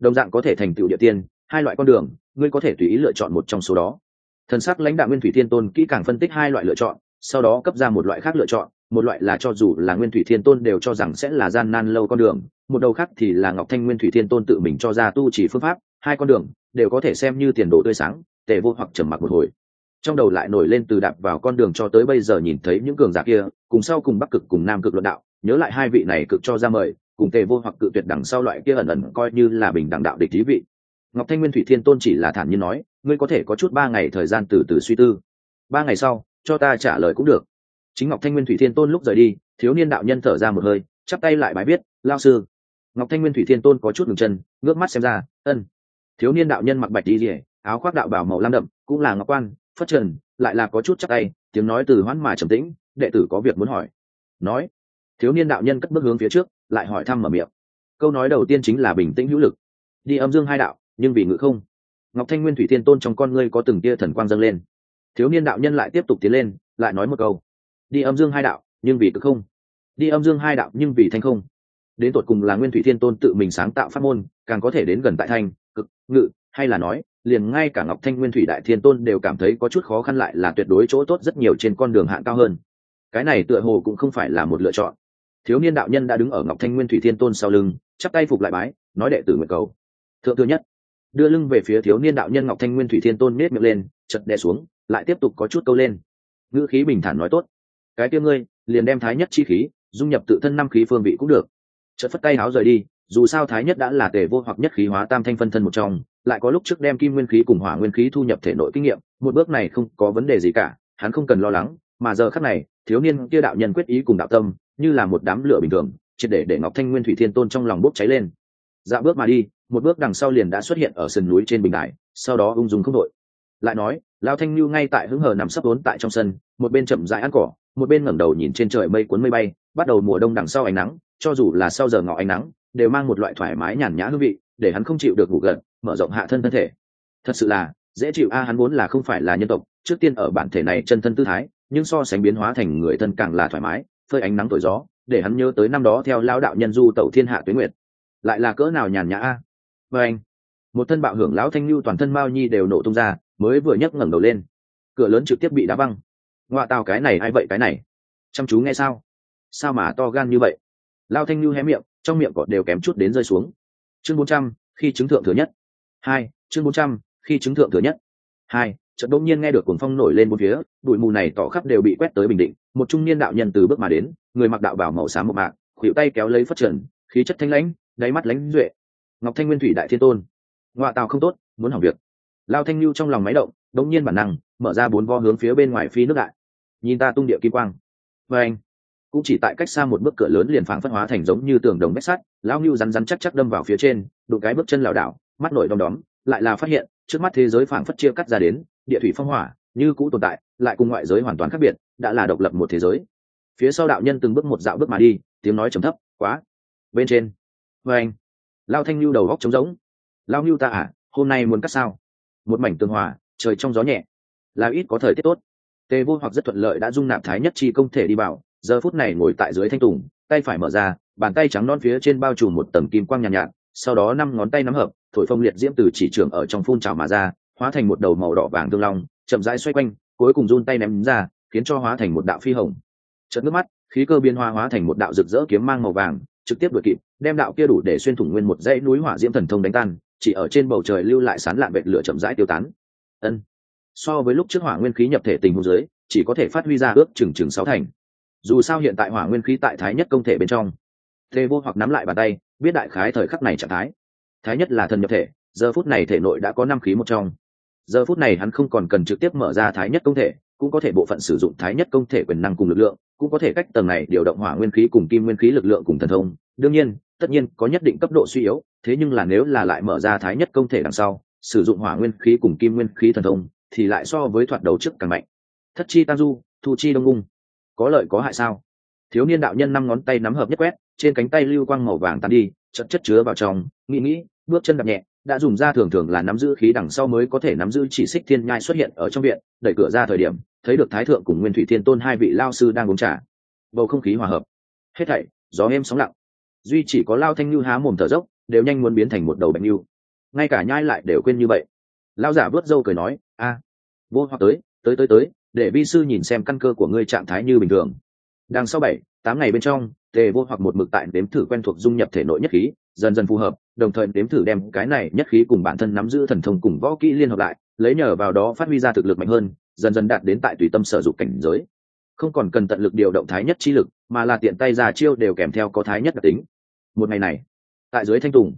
Đồng dạng có thể thành tựu địa tiên, hai loại con đường, ngươi có thể tùy ý lựa chọn một trong số đó. Thần sắc lãnh đạo nguyên thủy tiên tôn kỹ càng phân tích hai loại lựa chọn sau đó cấp ra một loại khác lựa chọn, một loại là cho dù là nguyên thủy thiên tôn đều cho rằng sẽ là gian nan lâu con đường, một đầu khác thì là ngọc thanh nguyên thủy thiên tôn tự mình cho ra tu chỉ phương pháp, hai con đường đều có thể xem như tiền đồ tươi sáng, tề vô hoặc trầm mặc một hồi. Trong đầu lại nổi lên từ đạp vào con đường cho tới bây giờ nhìn thấy những cường giả kia, cùng sau cùng bắc cực cùng nam cực luận đạo, nhớ lại hai vị này cực cho ra mời, cùng tề vô hoặc cự tuyệt đằng sau loại kia ẩn ẩn coi như là bình đẳng đạo địch thí vị. Ngọc thanh nguyên thủy thiên tôn chỉ là thản nhiên nói, ngươi có thể có chút ba ngày thời gian từ từ suy tư. Ba ngày sau cho ta trả lời cũng được. Chính ngọc thanh nguyên thủy thiên tôn lúc rời đi, thiếu niên đạo nhân thở ra một hơi, chắp tay lại bài biết lao sư. Ngọc thanh nguyên thủy thiên tôn có chút ngừng chân, ngước mắt xem ra, ân. Thiếu niên đạo nhân mặc bạch đi rỉa áo khoác đạo bảo màu lam đậm, cũng là ngọc quan, phất trần, lại là có chút chắc tay, tiếng nói từ hoãn mà trầm tĩnh, đệ tử có việc muốn hỏi. Nói. Thiếu niên đạo nhân cất bước hướng phía trước, lại hỏi thăm mở miệng. Câu nói đầu tiên chính là bình tĩnh hữu lực. Đi âm dương hai đạo, nhưng vì ngự không. Ngọc thanh nguyên thủy thiên tôn trong con ngươi có từng tia thần quang dâng lên thiếu niên đạo nhân lại tiếp tục tiến lên, lại nói một câu. Đi âm dương hai đạo, nhưng vì cực không. Đi âm dương hai đạo, nhưng vì thanh không. Đến tột cùng là nguyên thủy thiên tôn tự mình sáng tạo pháp môn, càng có thể đến gần tại thanh, cực, ngự, hay là nói, liền ngay cả ngọc thanh nguyên thủy đại thiên tôn đều cảm thấy có chút khó khăn lại là tuyệt đối chỗ tốt rất nhiều trên con đường hạng cao hơn. Cái này tựa hồ cũng không phải là một lựa chọn. Thiếu niên đạo nhân đã đứng ở ngọc thanh nguyên thủy thiên tôn sau lưng, chắp tay phục lại bái, nói đệ tử nguyện cầu. Thượng thừa nhất. Đưa lưng về phía thiếu niên đạo nhân ngọc thanh nguyên thủy thiên tôn nết miệng lên chật đè xuống lại tiếp tục có chút câu lên. Ngữ khí bình thản nói tốt. Cái tiêu ngươi, liền đem thái nhất chi khí, dung nhập tự thân năm khí phương vị cũng được. Chợt phất tay háo rời đi, dù sao thái nhất đã là tề vô hoặc nhất khí hóa tam thanh phân thân một trong, lại có lúc trước đem kim nguyên khí cùng hỏa nguyên khí thu nhập thể nội kinh nghiệm, một bước này không có vấn đề gì cả, hắn không cần lo lắng, mà giờ khắc này, thiếu niên kia đạo nhân quyết ý cùng đạo tâm, như là một đám lửa bình thường, triệt để để ngọc thanh nguyên thủy thiên tôn trong lòng bốc cháy lên. Dạ bước mà đi, một bước đằng sau liền đã xuất hiện ở sườn núi trên bình đài, sau đó ung dung không đội. Lại nói lao thanh lưu ngay tại hứng hờ nằm sấp vốn tại trong sân, một bên chậm rãi ăn cỏ, một bên ngẩng đầu nhìn trên trời mây cuốn mây bay, bắt đầu mùa đông đằng sau ánh nắng, cho dù là sau giờ ngọ ánh nắng, đều mang một loại thoải mái nhàn nhã hương vị, để hắn không chịu được ngủ gần mở rộng hạ thân thân thể. Thật sự là, dễ chịu a, hắn vốn là không phải là nhân tộc, trước tiên ở bản thể này chân thân tư thái, nhưng so sánh biến hóa thành người thân càng là thoải mái, phơi ánh nắng thổi gió, để hắn nhớ tới năm đó theo lao đạo nhân du tẩu thiên hạ tuyến nguyệt. Lại là cỡ nào nhàn nhã a. Vê anh một thân bạo hưởng lão thanh lưu toàn thân mao nhi đều nổ tung ra mới vừa nhấc ngẩng đầu lên. Cửa lớn trực tiếp bị đá văng. Ngoạ tào cái này ai vậy, cái này? Chăm chú nghe sao? Sao mà to gan như vậy? Lao thanh lưu hé miệng, trong miệng cọt đều kém chút đến rơi xuống. Chương bốn trăm, khi chứng thượng thừa nhất. Hai, chương bốn trăm, khi chứng thượng thừa nhất. Hai trận đông nhiên nghe được cuồng phong nổi lên một phía, bụi mù này tỏ khắp đều bị quét tới bình định. Một trung niên đạo nhân từ bước mà đến, người mặc đạo bảo màu xám một mạc khuỵu tay kéo lấy phất trần, khí chất thanh lãnh, đáy mắt lãnh duệ. Ngọc thanh nguyên thủy đại thiên tôn. Ngoại tào không tốt, muốn hỏng việc lao thanh lưu trong lòng máy động đống nhiên bản năng, mở ra bốn vo hướng phía bên ngoài phi nước đại. Nhìn ta tung địa kim quang. Và anh, cũng chỉ tại cách xa một bước cửa lớn liền phảng phất hóa thành giống như tường đồng bách sắt lão ngưu rắn rắn chắc chắc đâm vào phía trên, đụng cái bước chân lảo đảo, mắt nổi đom đóm, lại là phát hiện, trước mắt thế giới phảng phất chia cắt ra đến, địa thủy phong hỏa, như cũ tồn tại, lại cùng ngoại giới hoàn toàn khác biệt, đã là độc lập một thế giới. Phía sau đạo nhân từng bước một dạo bước mà đi, tiếng nói trầm thấp, quá. Bên trên. Và anh, lao thanh lưu đầu góc trống rỗng. Lao ngưu ta à hôm nay muốn cắt sao? Một mảnh tương hòa trời trong gió nhẹ. Là ít có thời tiết tốt. Tề vô hoặc rất thuận lợi đã dung nạp thái nhất chi công thể đi vào giờ phút này ngồi tại dưới thanh tùng tay phải mở ra bàn tay trắng non phía trên bao trùm một tầng kim quang nhàn nhạt, nhạt sau đó năm ngón tay nắm hợp thổi phong liệt diễm từ chỉ trường ở trong phun trào mà ra hóa thành một đầu màu đỏ vàng tương long chậm rãi xoay quanh cuối cùng run tay ném ra khiến cho hóa thành một đạo phi hồng. Chợt nước mắt khí cơ biến hóa hóa thành một đạo rực rỡ kiếm mang màu vàng trực tiếp đuổi kịp đem đạo kia đủ để xuyên thủng nguyên một dãy núi hỏa diễm thần thông đánh tan chỉ ở trên bầu trời lưu lại sán lạn vệt lửa chậm rãi tiêu tán. Ân. So với lúc trước hỏa nguyên khí nhập thể tình huống dưới, chỉ có thể phát huy ra ước chừng chừng sáu thành. Dù sao hiện tại hỏa nguyên khí tại thái nhất công thể bên trong. Tê vô hoặc nắm lại bàn tay, biết đại khái thời khắc này trạng thái. Thái nhất là thần nhập thể, giờ phút này thể nội đã có năm khí một trong. Giờ phút này hắn không còn cần trực tiếp mở ra thái nhất công thể, cũng có thể bộ phận sử dụng thái nhất công thể quyền năng cùng lực lượng, cũng có thể cách tầng này điều động hỏa nguyên khí cùng kim nguyên khí lực lượng cùng thần thông. Đương nhiên, tất nhiên có nhất định cấp độ suy yếu thế nhưng là nếu là lại mở ra thái nhất công thể đằng sau, sử dụng hỏa nguyên khí cùng kim nguyên khí thần thông, thì lại so với thoạt đầu trước càng mạnh. Thất chi tam du, thu chi đông ung có lợi có hại sao? Thiếu niên đạo nhân năm ngón tay nắm hợp nhất quét, trên cánh tay lưu quang màu vàng tan đi chất chất chứa vào trong, nghĩ nghĩ, bước chân đập nhẹ, đã dùng ra thường thường là nắm giữ khí đằng sau mới có thể nắm giữ chỉ xích thiên nhai xuất hiện ở trong viện, đẩy cửa ra thời điểm, thấy được thái thượng cùng nguyên thủy thiên tôn hai vị lao sư đang uống trà. Bầu không khí hòa hợp. Hết thảy, gió êm sóng lặng. Duy chỉ có lao thanh như há mồm thở dốc đều nhanh muốn biến thành một đầu bệnh như ngay cả nhai lại đều quên như vậy. Lao giả vớt dâu cười nói, a, vô hoặc tới tới tới tới, để vi sư nhìn xem căn cơ của ngươi trạng thái như bình thường. Đằng sau bảy, tám ngày bên trong, tề vô hoặc một mực tại đếm thử quen thuộc dung nhập thể nội nhất khí, dần dần phù hợp, đồng thời đếm thử đem cái này nhất khí cùng bản thân nắm giữ thần thông cùng võ kỹ liên hợp lại, lấy nhờ vào đó phát huy ra thực lực mạnh hơn, dần dần đạt đến tại tùy tâm sở dụng cảnh giới. Không còn cần tận lực điều động thái nhất chi lực, mà là tiện tay ra chiêu đều kèm theo có thái nhất đặc tính. Một ngày này tại dưới thanh tùng.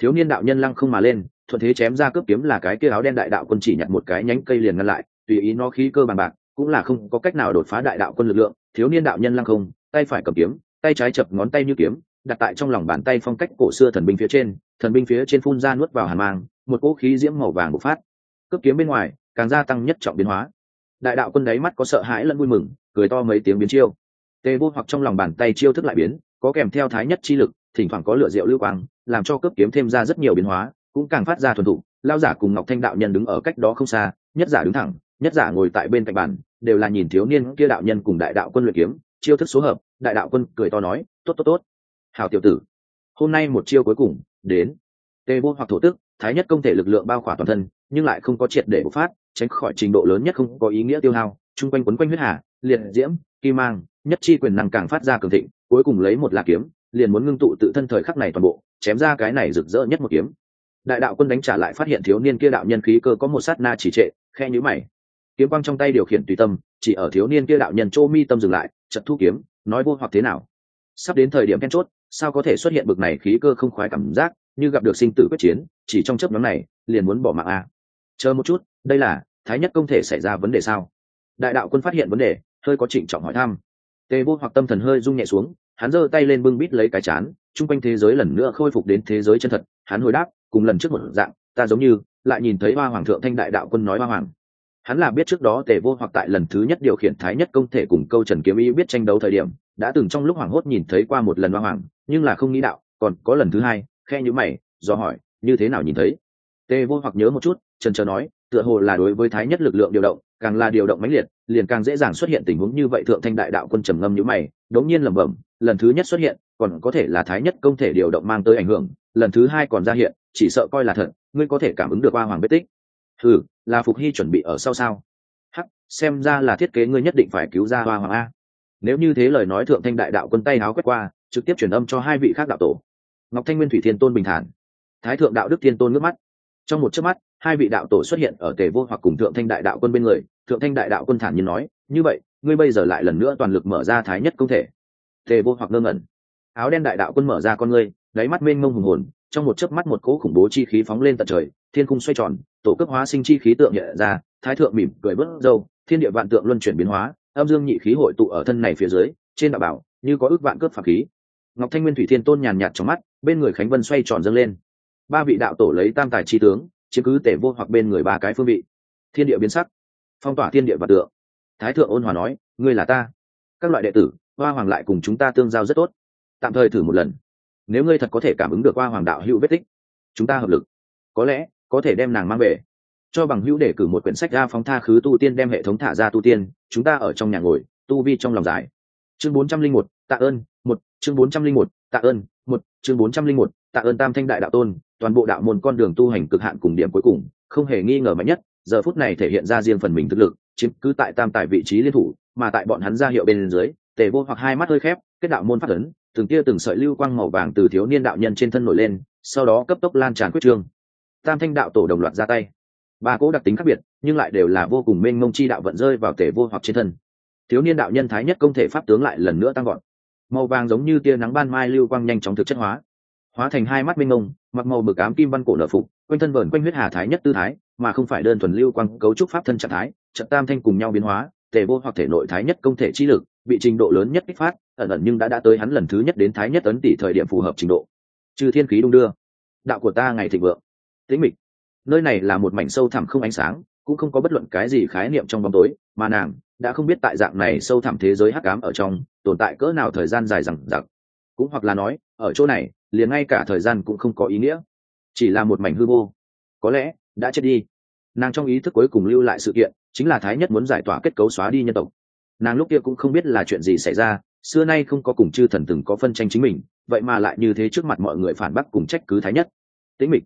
Thiếu niên đạo nhân lăng không mà lên, thuận thế chém ra cướp kiếm là cái kia áo đen đại đạo quân chỉ nhặt một cái nhánh cây liền ngăn lại, tùy ý nó khí cơ bằng bạc, cũng là không có cách nào đột phá đại đạo quân lực lượng. Thiếu niên đạo nhân lăng không, tay phải cầm kiếm, tay trái chập ngón tay như kiếm, đặt tại trong lòng bàn tay phong cách cổ xưa thần binh phía trên, thần binh phía trên phun ra nuốt vào hàn mang, một cỗ khí diễm màu vàng bộc phát. Cướp kiếm bên ngoài, càng gia tăng nhất trọng biến hóa. Đại đạo quân đáy mắt có sợ hãi lẫn vui mừng, cười to mấy tiếng biến chiêu. Tê vô hoặc trong lòng bàn tay chiêu thức lại biến, có kèm theo thái nhất chi lực thỉnh thoảng có lửa rượu lưu quang, làm cho cướp kiếm thêm ra rất nhiều biến hóa, cũng càng phát ra thuần thục. Lao giả cùng ngọc thanh đạo nhân đứng ở cách đó không xa, nhất giả đứng thẳng, nhất giả ngồi tại bên cạnh bàn, đều là nhìn thiếu niên kia đạo nhân cùng đại đạo quân luyện kiếm, chiêu thức số hợp, đại đạo quân cười to nói, tốt tốt tốt. Hào tiểu tử, hôm nay một chiêu cuối cùng, đến. Tê vô hoặc thổ tức, thái nhất công thể lực lượng bao khỏa toàn thân, nhưng lại không có triệt để bộc phát, tránh khỏi trình độ lớn nhất không có ý nghĩa tiêu hao, chung quanh quấn quanh huyết hà, liệt diễm, kim mang, nhất chi quyền năng càng phát ra cường thịnh, cuối cùng lấy một là kiếm liền muốn ngưng tụ tự thân thời khắc này toàn bộ, chém ra cái này rực rỡ nhất một kiếm. Đại đạo quân đánh trả lại phát hiện thiếu niên kia đạo nhân khí cơ có một sát na chỉ trệ, khe nhữ mày. Kiếm quang trong tay điều khiển tùy tâm, chỉ ở thiếu niên kia đạo nhân chỗ mi tâm dừng lại chật thu kiếm, nói vô hoặc thế nào. Sắp đến thời điểm then chốt, sao có thể xuất hiện bực này khí cơ không khoái cảm giác, như gặp được sinh tử quyết chiến, chỉ trong chớp nhóm này, liền muốn bỏ mạng a. Chờ một chút, đây là, thái nhất công thể xảy ra vấn đề sao? Đại đạo quân phát hiện vấn đề, hơi có trịnh trọng hỏi thăm. Tề vô hoặc tâm thần hơi rung nhẹ xuống hắn giơ tay lên bưng bít lấy cái chán, chung quanh thế giới lần nữa khôi phục đến thế giới chân thật, hắn hồi đáp, cùng lần trước một dạng, ta giống như lại nhìn thấy hoa hoàng thượng thanh đại đạo quân nói hoa hoàng. Hắn là biết trước đó tề vô hoặc tại lần thứ nhất điều khiển thái nhất công thể cùng câu trần kiếm ý biết tranh đấu thời điểm, đã từng trong lúc hoảng hốt nhìn thấy qua một lần hoa hoàng, nhưng là không nghĩ đạo, còn có lần thứ hai, khe nhữ mày, do hỏi, như thế nào nhìn thấy? Tề vô hoặc nhớ một chút trần trờ nói, tựa hồ là đối với thái nhất lực lượng điều động, càng là điều động mãnh liệt, liền càng dễ dàng xuất hiện tình huống như vậy thượng thanh đại đạo quân trầm ngâm nhữ mày, đống nhiên lẩm bẩm lần thứ nhất xuất hiện còn có thể là thái nhất công thể điều động mang tới ảnh hưởng lần thứ hai còn ra hiện chỉ sợ coi là thật ngươi có thể cảm ứng được Ba hoàng vết tích. Thử, là phục hy chuẩn bị ở sau sao? Hắc xem ra là thiết kế ngươi nhất định phải cứu ra hoa hoàng a. Nếu như thế lời nói thượng thanh đại đạo quân tay háo quét qua trực tiếp truyền âm cho hai vị khác đạo tổ. Ngọc thanh nguyên thủy thiên tôn bình thản. Thái thượng đạo đức thiên tôn nước mắt. Trong một chớp mắt hai vị đạo tổ xuất hiện ở tề vô hoặc cùng thượng thanh đại đạo quân bên người. Thượng thanh đại đạo quân thản nhiên nói như vậy ngươi bây giờ lại lần nữa toàn lực mở ra thái nhất công thể tề vô hoặc ngơ ngẩn. Áo đen đại đạo quân mở ra con ngươi, đáy mắt mênh mông hùng hồn, trong một chớp mắt một cỗ khủng bố chi khí phóng lên tận trời, thiên cung xoay tròn, tổ cấp hóa sinh chi khí tượng nhẹ ra, thái thượng mỉm cười bớt dâu, thiên địa vạn tượng luân chuyển biến hóa, âm dương nhị khí hội tụ ở thân này phía dưới, trên đạo bảo, như có ước vạn cướp phạm khí. Ngọc thanh nguyên thủy thiên tôn nhàn nhạt trong mắt, bên người khánh vân xoay tròn dâng lên. Ba vị đạo tổ lấy tam tài chi tướng, chiếm cứ tể vô hoặc bên người ba cái phương vị. Thiên địa biến sắc, phong tỏa thiên địa và tượng. Thái thượng ôn hòa nói, ngươi là ta, các loại đệ tử hoa hoàng lại cùng chúng ta tương giao rất tốt. Tạm thời thử một lần. Nếu ngươi thật có thể cảm ứng được hoa hoàng đạo hữu vết tích, chúng ta hợp lực. Có lẽ, có thể đem nàng mang về. Cho bằng hữu để cử một quyển sách ra phóng tha khứ tu tiên đem hệ thống thả ra tu tiên, chúng ta ở trong nhà ngồi, tu vi trong lòng giải. Chương bốn trăm linh một, tạ ơn, một, chương bốn trăm linh một, tạ ơn, một, chương bốn trăm linh một, tạ ơn tam thanh đại đạo tôn, toàn bộ đạo môn con đường tu hành cực hạn cùng điểm cuối cùng, không hề nghi ngờ mạnh nhất, giờ phút này thể hiện ra riêng phần mình thực lực, chiếm cứ tại tam tài vị trí liên thủ, mà tại bọn hắn ra hiệu bên dưới tề vô hoặc hai mắt hơi khép, kết đạo môn phát ấn, từng tia từng sợi lưu quang màu vàng từ thiếu niên đạo nhân trên thân nổi lên, sau đó cấp tốc lan tràn quyết trương. Tam thanh đạo tổ đồng loạt ra tay. Ba cỗ đặc tính khác biệt, nhưng lại đều là vô cùng mênh mông chi đạo vận rơi vào tề vô hoặc trên thân. Thiếu niên đạo nhân thái nhất công thể pháp tướng lại lần nữa tăng gọn màu vàng giống như tia nắng ban mai lưu quang nhanh chóng thực chất hóa. Hóa thành hai mắt mênh mông, mặc màu mực ám kim văn cổ nở phục, quanh thân vờn quanh huyết hà thái nhất tư thái, mà không phải đơn thuần lưu quang cấu trúc pháp thân trạng thái trận tam thanh cùng nhau biến hóa tề vô hoặc thể nội thái nhất công thể chi lực, bị trình độ lớn nhất kích phát, ẩn ẩn nhưng đã đã tới hắn lần thứ nhất đến thái nhất ấn tỷ thời điểm phù hợp trình độ. Trừ thiên khí đung đưa. Đạo của ta ngày thịnh vượng. Tĩnh mịch. Nơi này là một mảnh sâu thẳm không ánh sáng, cũng không có bất luận cái gì khái niệm trong bóng tối, mà nàng đã không biết tại dạng này sâu thẳm thế giới hắc ám ở trong, tồn tại cỡ nào thời gian dài rằng giặc cũng hoặc là nói, ở chỗ này, liền ngay cả thời gian cũng không có ý nghĩa. Chỉ là một mảnh hư vô. Có lẽ, đã chết đi. Nàng trong ý thức cuối cùng lưu lại sự kiện chính là thái nhất muốn giải tỏa kết cấu xóa đi nhân tộc. Nàng lúc kia cũng không biết là chuyện gì xảy ra, xưa nay không có cùng chư thần từng có phân tranh chính mình, vậy mà lại như thế trước mặt mọi người phản bác cùng trách cứ thái nhất. Tĩnh mịch,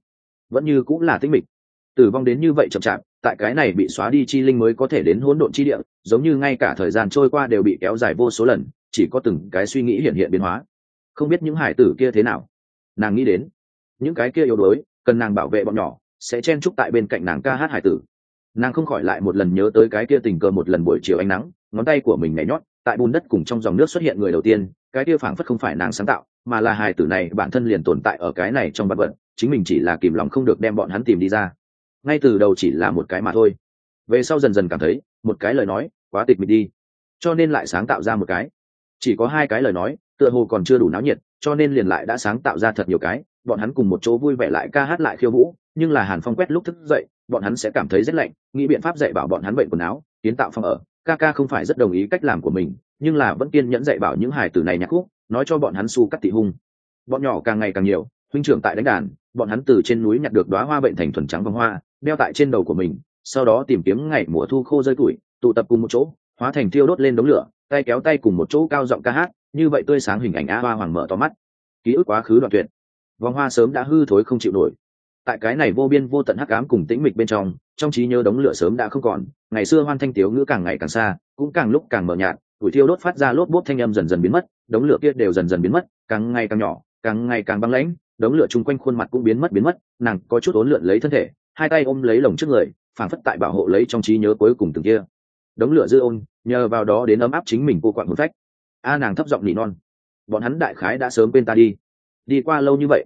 vẫn như cũng là tĩnh mịch. Tử vong đến như vậy chậm chạp, tại cái này bị xóa đi chi linh mới có thể đến hỗn độn chi địa, giống như ngay cả thời gian trôi qua đều bị kéo dài vô số lần, chỉ có từng cái suy nghĩ hiện hiện biến hóa. Không biết những hải tử kia thế nào. Nàng nghĩ đến, những cái kia yếu đuối, cần nàng bảo vệ bọn nhỏ, sẽ chen chúc tại bên cạnh nàng ca hát hải tử nàng không khỏi lại một lần nhớ tới cái kia tình cờ một lần buổi chiều ánh nắng, ngón tay của mình nhảy nhót, tại bùn đất cùng trong dòng nước xuất hiện người đầu tiên, cái kia phảng phất không phải nàng sáng tạo, mà là hài tử này, bản thân liền tồn tại ở cái này trong vật vật, chính mình chỉ là kìm lòng không được đem bọn hắn tìm đi ra. Ngay từ đầu chỉ là một cái mà thôi. Về sau dần dần cảm thấy, một cái lời nói, quá tịch mịch đi. Cho nên lại sáng tạo ra một cái. Chỉ có hai cái lời nói, tựa hồ còn chưa đủ náo nhiệt, cho nên liền lại đã sáng tạo ra thật nhiều cái bọn hắn cùng một chỗ vui vẻ lại ca hát lại khiêu vũ, nhưng là hàn phong quét lúc thức dậy, bọn hắn sẽ cảm thấy rét lạnh, nghĩ biện pháp dạy bảo bọn hắn bệnh quần áo, kiến tạo phòng ở. Ca ca không phải rất đồng ý cách làm của mình, nhưng là vẫn kiên nhẫn dạy bảo những hài tử này nhạc khúc, nói cho bọn hắn su cắt tị hung. Bọn nhỏ càng ngày càng nhiều, huynh trưởng tại đánh đàn, bọn hắn từ trên núi nhặt được đoá hoa bệnh thành thuần trắng vòng hoa, đeo tại trên đầu của mình, sau đó tìm kiếm ngày mùa thu khô rơi tuổi, tụ tập cùng một chỗ, hóa thành thiêu đốt lên đống lửa, tay kéo tay cùng một chỗ cao giọng ca hát, như vậy tươi sáng hình ảnh a hoa hoàng mở to mắt. Ký ức quá khứ đoạn tuyệt vòng hoa sớm đã hư thối không chịu nổi. Tại cái này vô biên vô tận hắc ám cùng tĩnh mịch bên trong trong trí nhớ đống lửa sớm đã không còn, ngày xưa hoan thanh tiếu ngữ càng ngày càng xa, cũng càng lúc càng mờ nhạt tuổi thiêu đốt phát ra lốp bốp thanh âm dần dần biến mất, đống lửa kia đều dần dần biến mất, càng ngày càng nhỏ, càng ngày càng băng lãnh, đống lửa chung quanh khuôn mặt cũng biến mất biến mất, nàng có chút ốn lượn lấy thân thể, hai tay ôm lấy lồng trước người phản phất tại bảo hộ lấy trong trí nhớ cuối cùng từng kia. Đống lửa dư ôn, nhờ vào đó đến ấm áp chính mình cô quặn một phách. A nàng thấp giọng nỉ non. Bọn hắn đại khái đã sớm quên ta đi. Đi qua lâu như vậy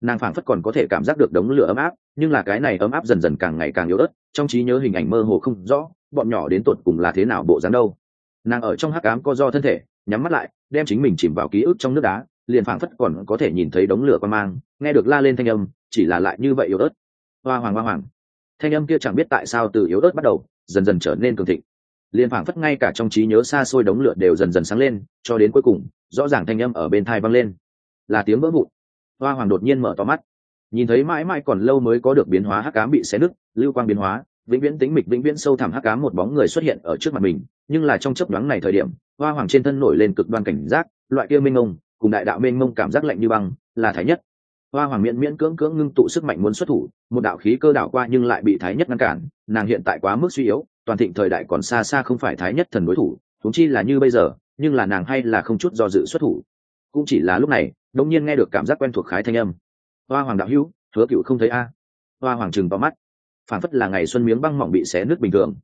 nàng phảng phất còn có thể cảm giác được đống lửa ấm áp, nhưng là cái này ấm áp dần dần càng ngày càng yếu ớt, trong trí nhớ hình ảnh mơ hồ không rõ, bọn nhỏ đến tột cùng là thế nào bộ dáng đâu. Nàng ở trong hắc ám co do thân thể, nhắm mắt lại, đem chính mình chìm vào ký ức trong nước đá, liền phảng phất còn có thể nhìn thấy đống lửa qua mang, nghe được la lên thanh âm, chỉ là lại như vậy yếu ớt. Hoa hoàng hoa hoàng. Thanh âm kia chẳng biết tại sao từ yếu ớt bắt đầu, dần dần trở nên cường thịnh. Liền phảng phất ngay cả trong trí nhớ xa xôi đống lửa đều dần dần sáng lên, cho đến cuối cùng, rõ ràng thanh âm ở bên thai vang lên. Là tiếng vỡ vụn hoa hoàng đột nhiên mở to mắt. Nhìn thấy mãi mãi còn lâu mới có được biến hóa hắc cám bị xé nứt, lưu quang biến hóa, vĩnh viễn tính mịch vĩnh viễn sâu thẳm hắc cám một bóng người xuất hiện ở trước mặt mình, nhưng là trong chấp đoán này thời điểm, hoa hoàng trên thân nổi lên cực đoan cảnh giác, loại kia minh mông, cùng đại đạo mênh mông cảm giác lạnh như băng, là thái nhất. Hoa hoàng miễn miễn cưỡng cưỡng ngưng tụ sức mạnh muốn xuất thủ, một đạo khí cơ đảo qua nhưng lại bị thái nhất ngăn cản, nàng hiện tại quá mức suy yếu, toàn thịnh thời đại còn xa xa không phải thái nhất thần đối thủ thúng chi là như bây giờ, nhưng là nàng hay là không chút do dự xuất thủ cũng chỉ là lúc này đông nhiên nghe được cảm giác quen thuộc khái thanh âm. Hoa hoàng đạo hữu, hứa cựu không thấy a. Hoa hoàng trừng vào mắt. Phản phất là ngày xuân miếng băng mỏng bị xé nước bình thường.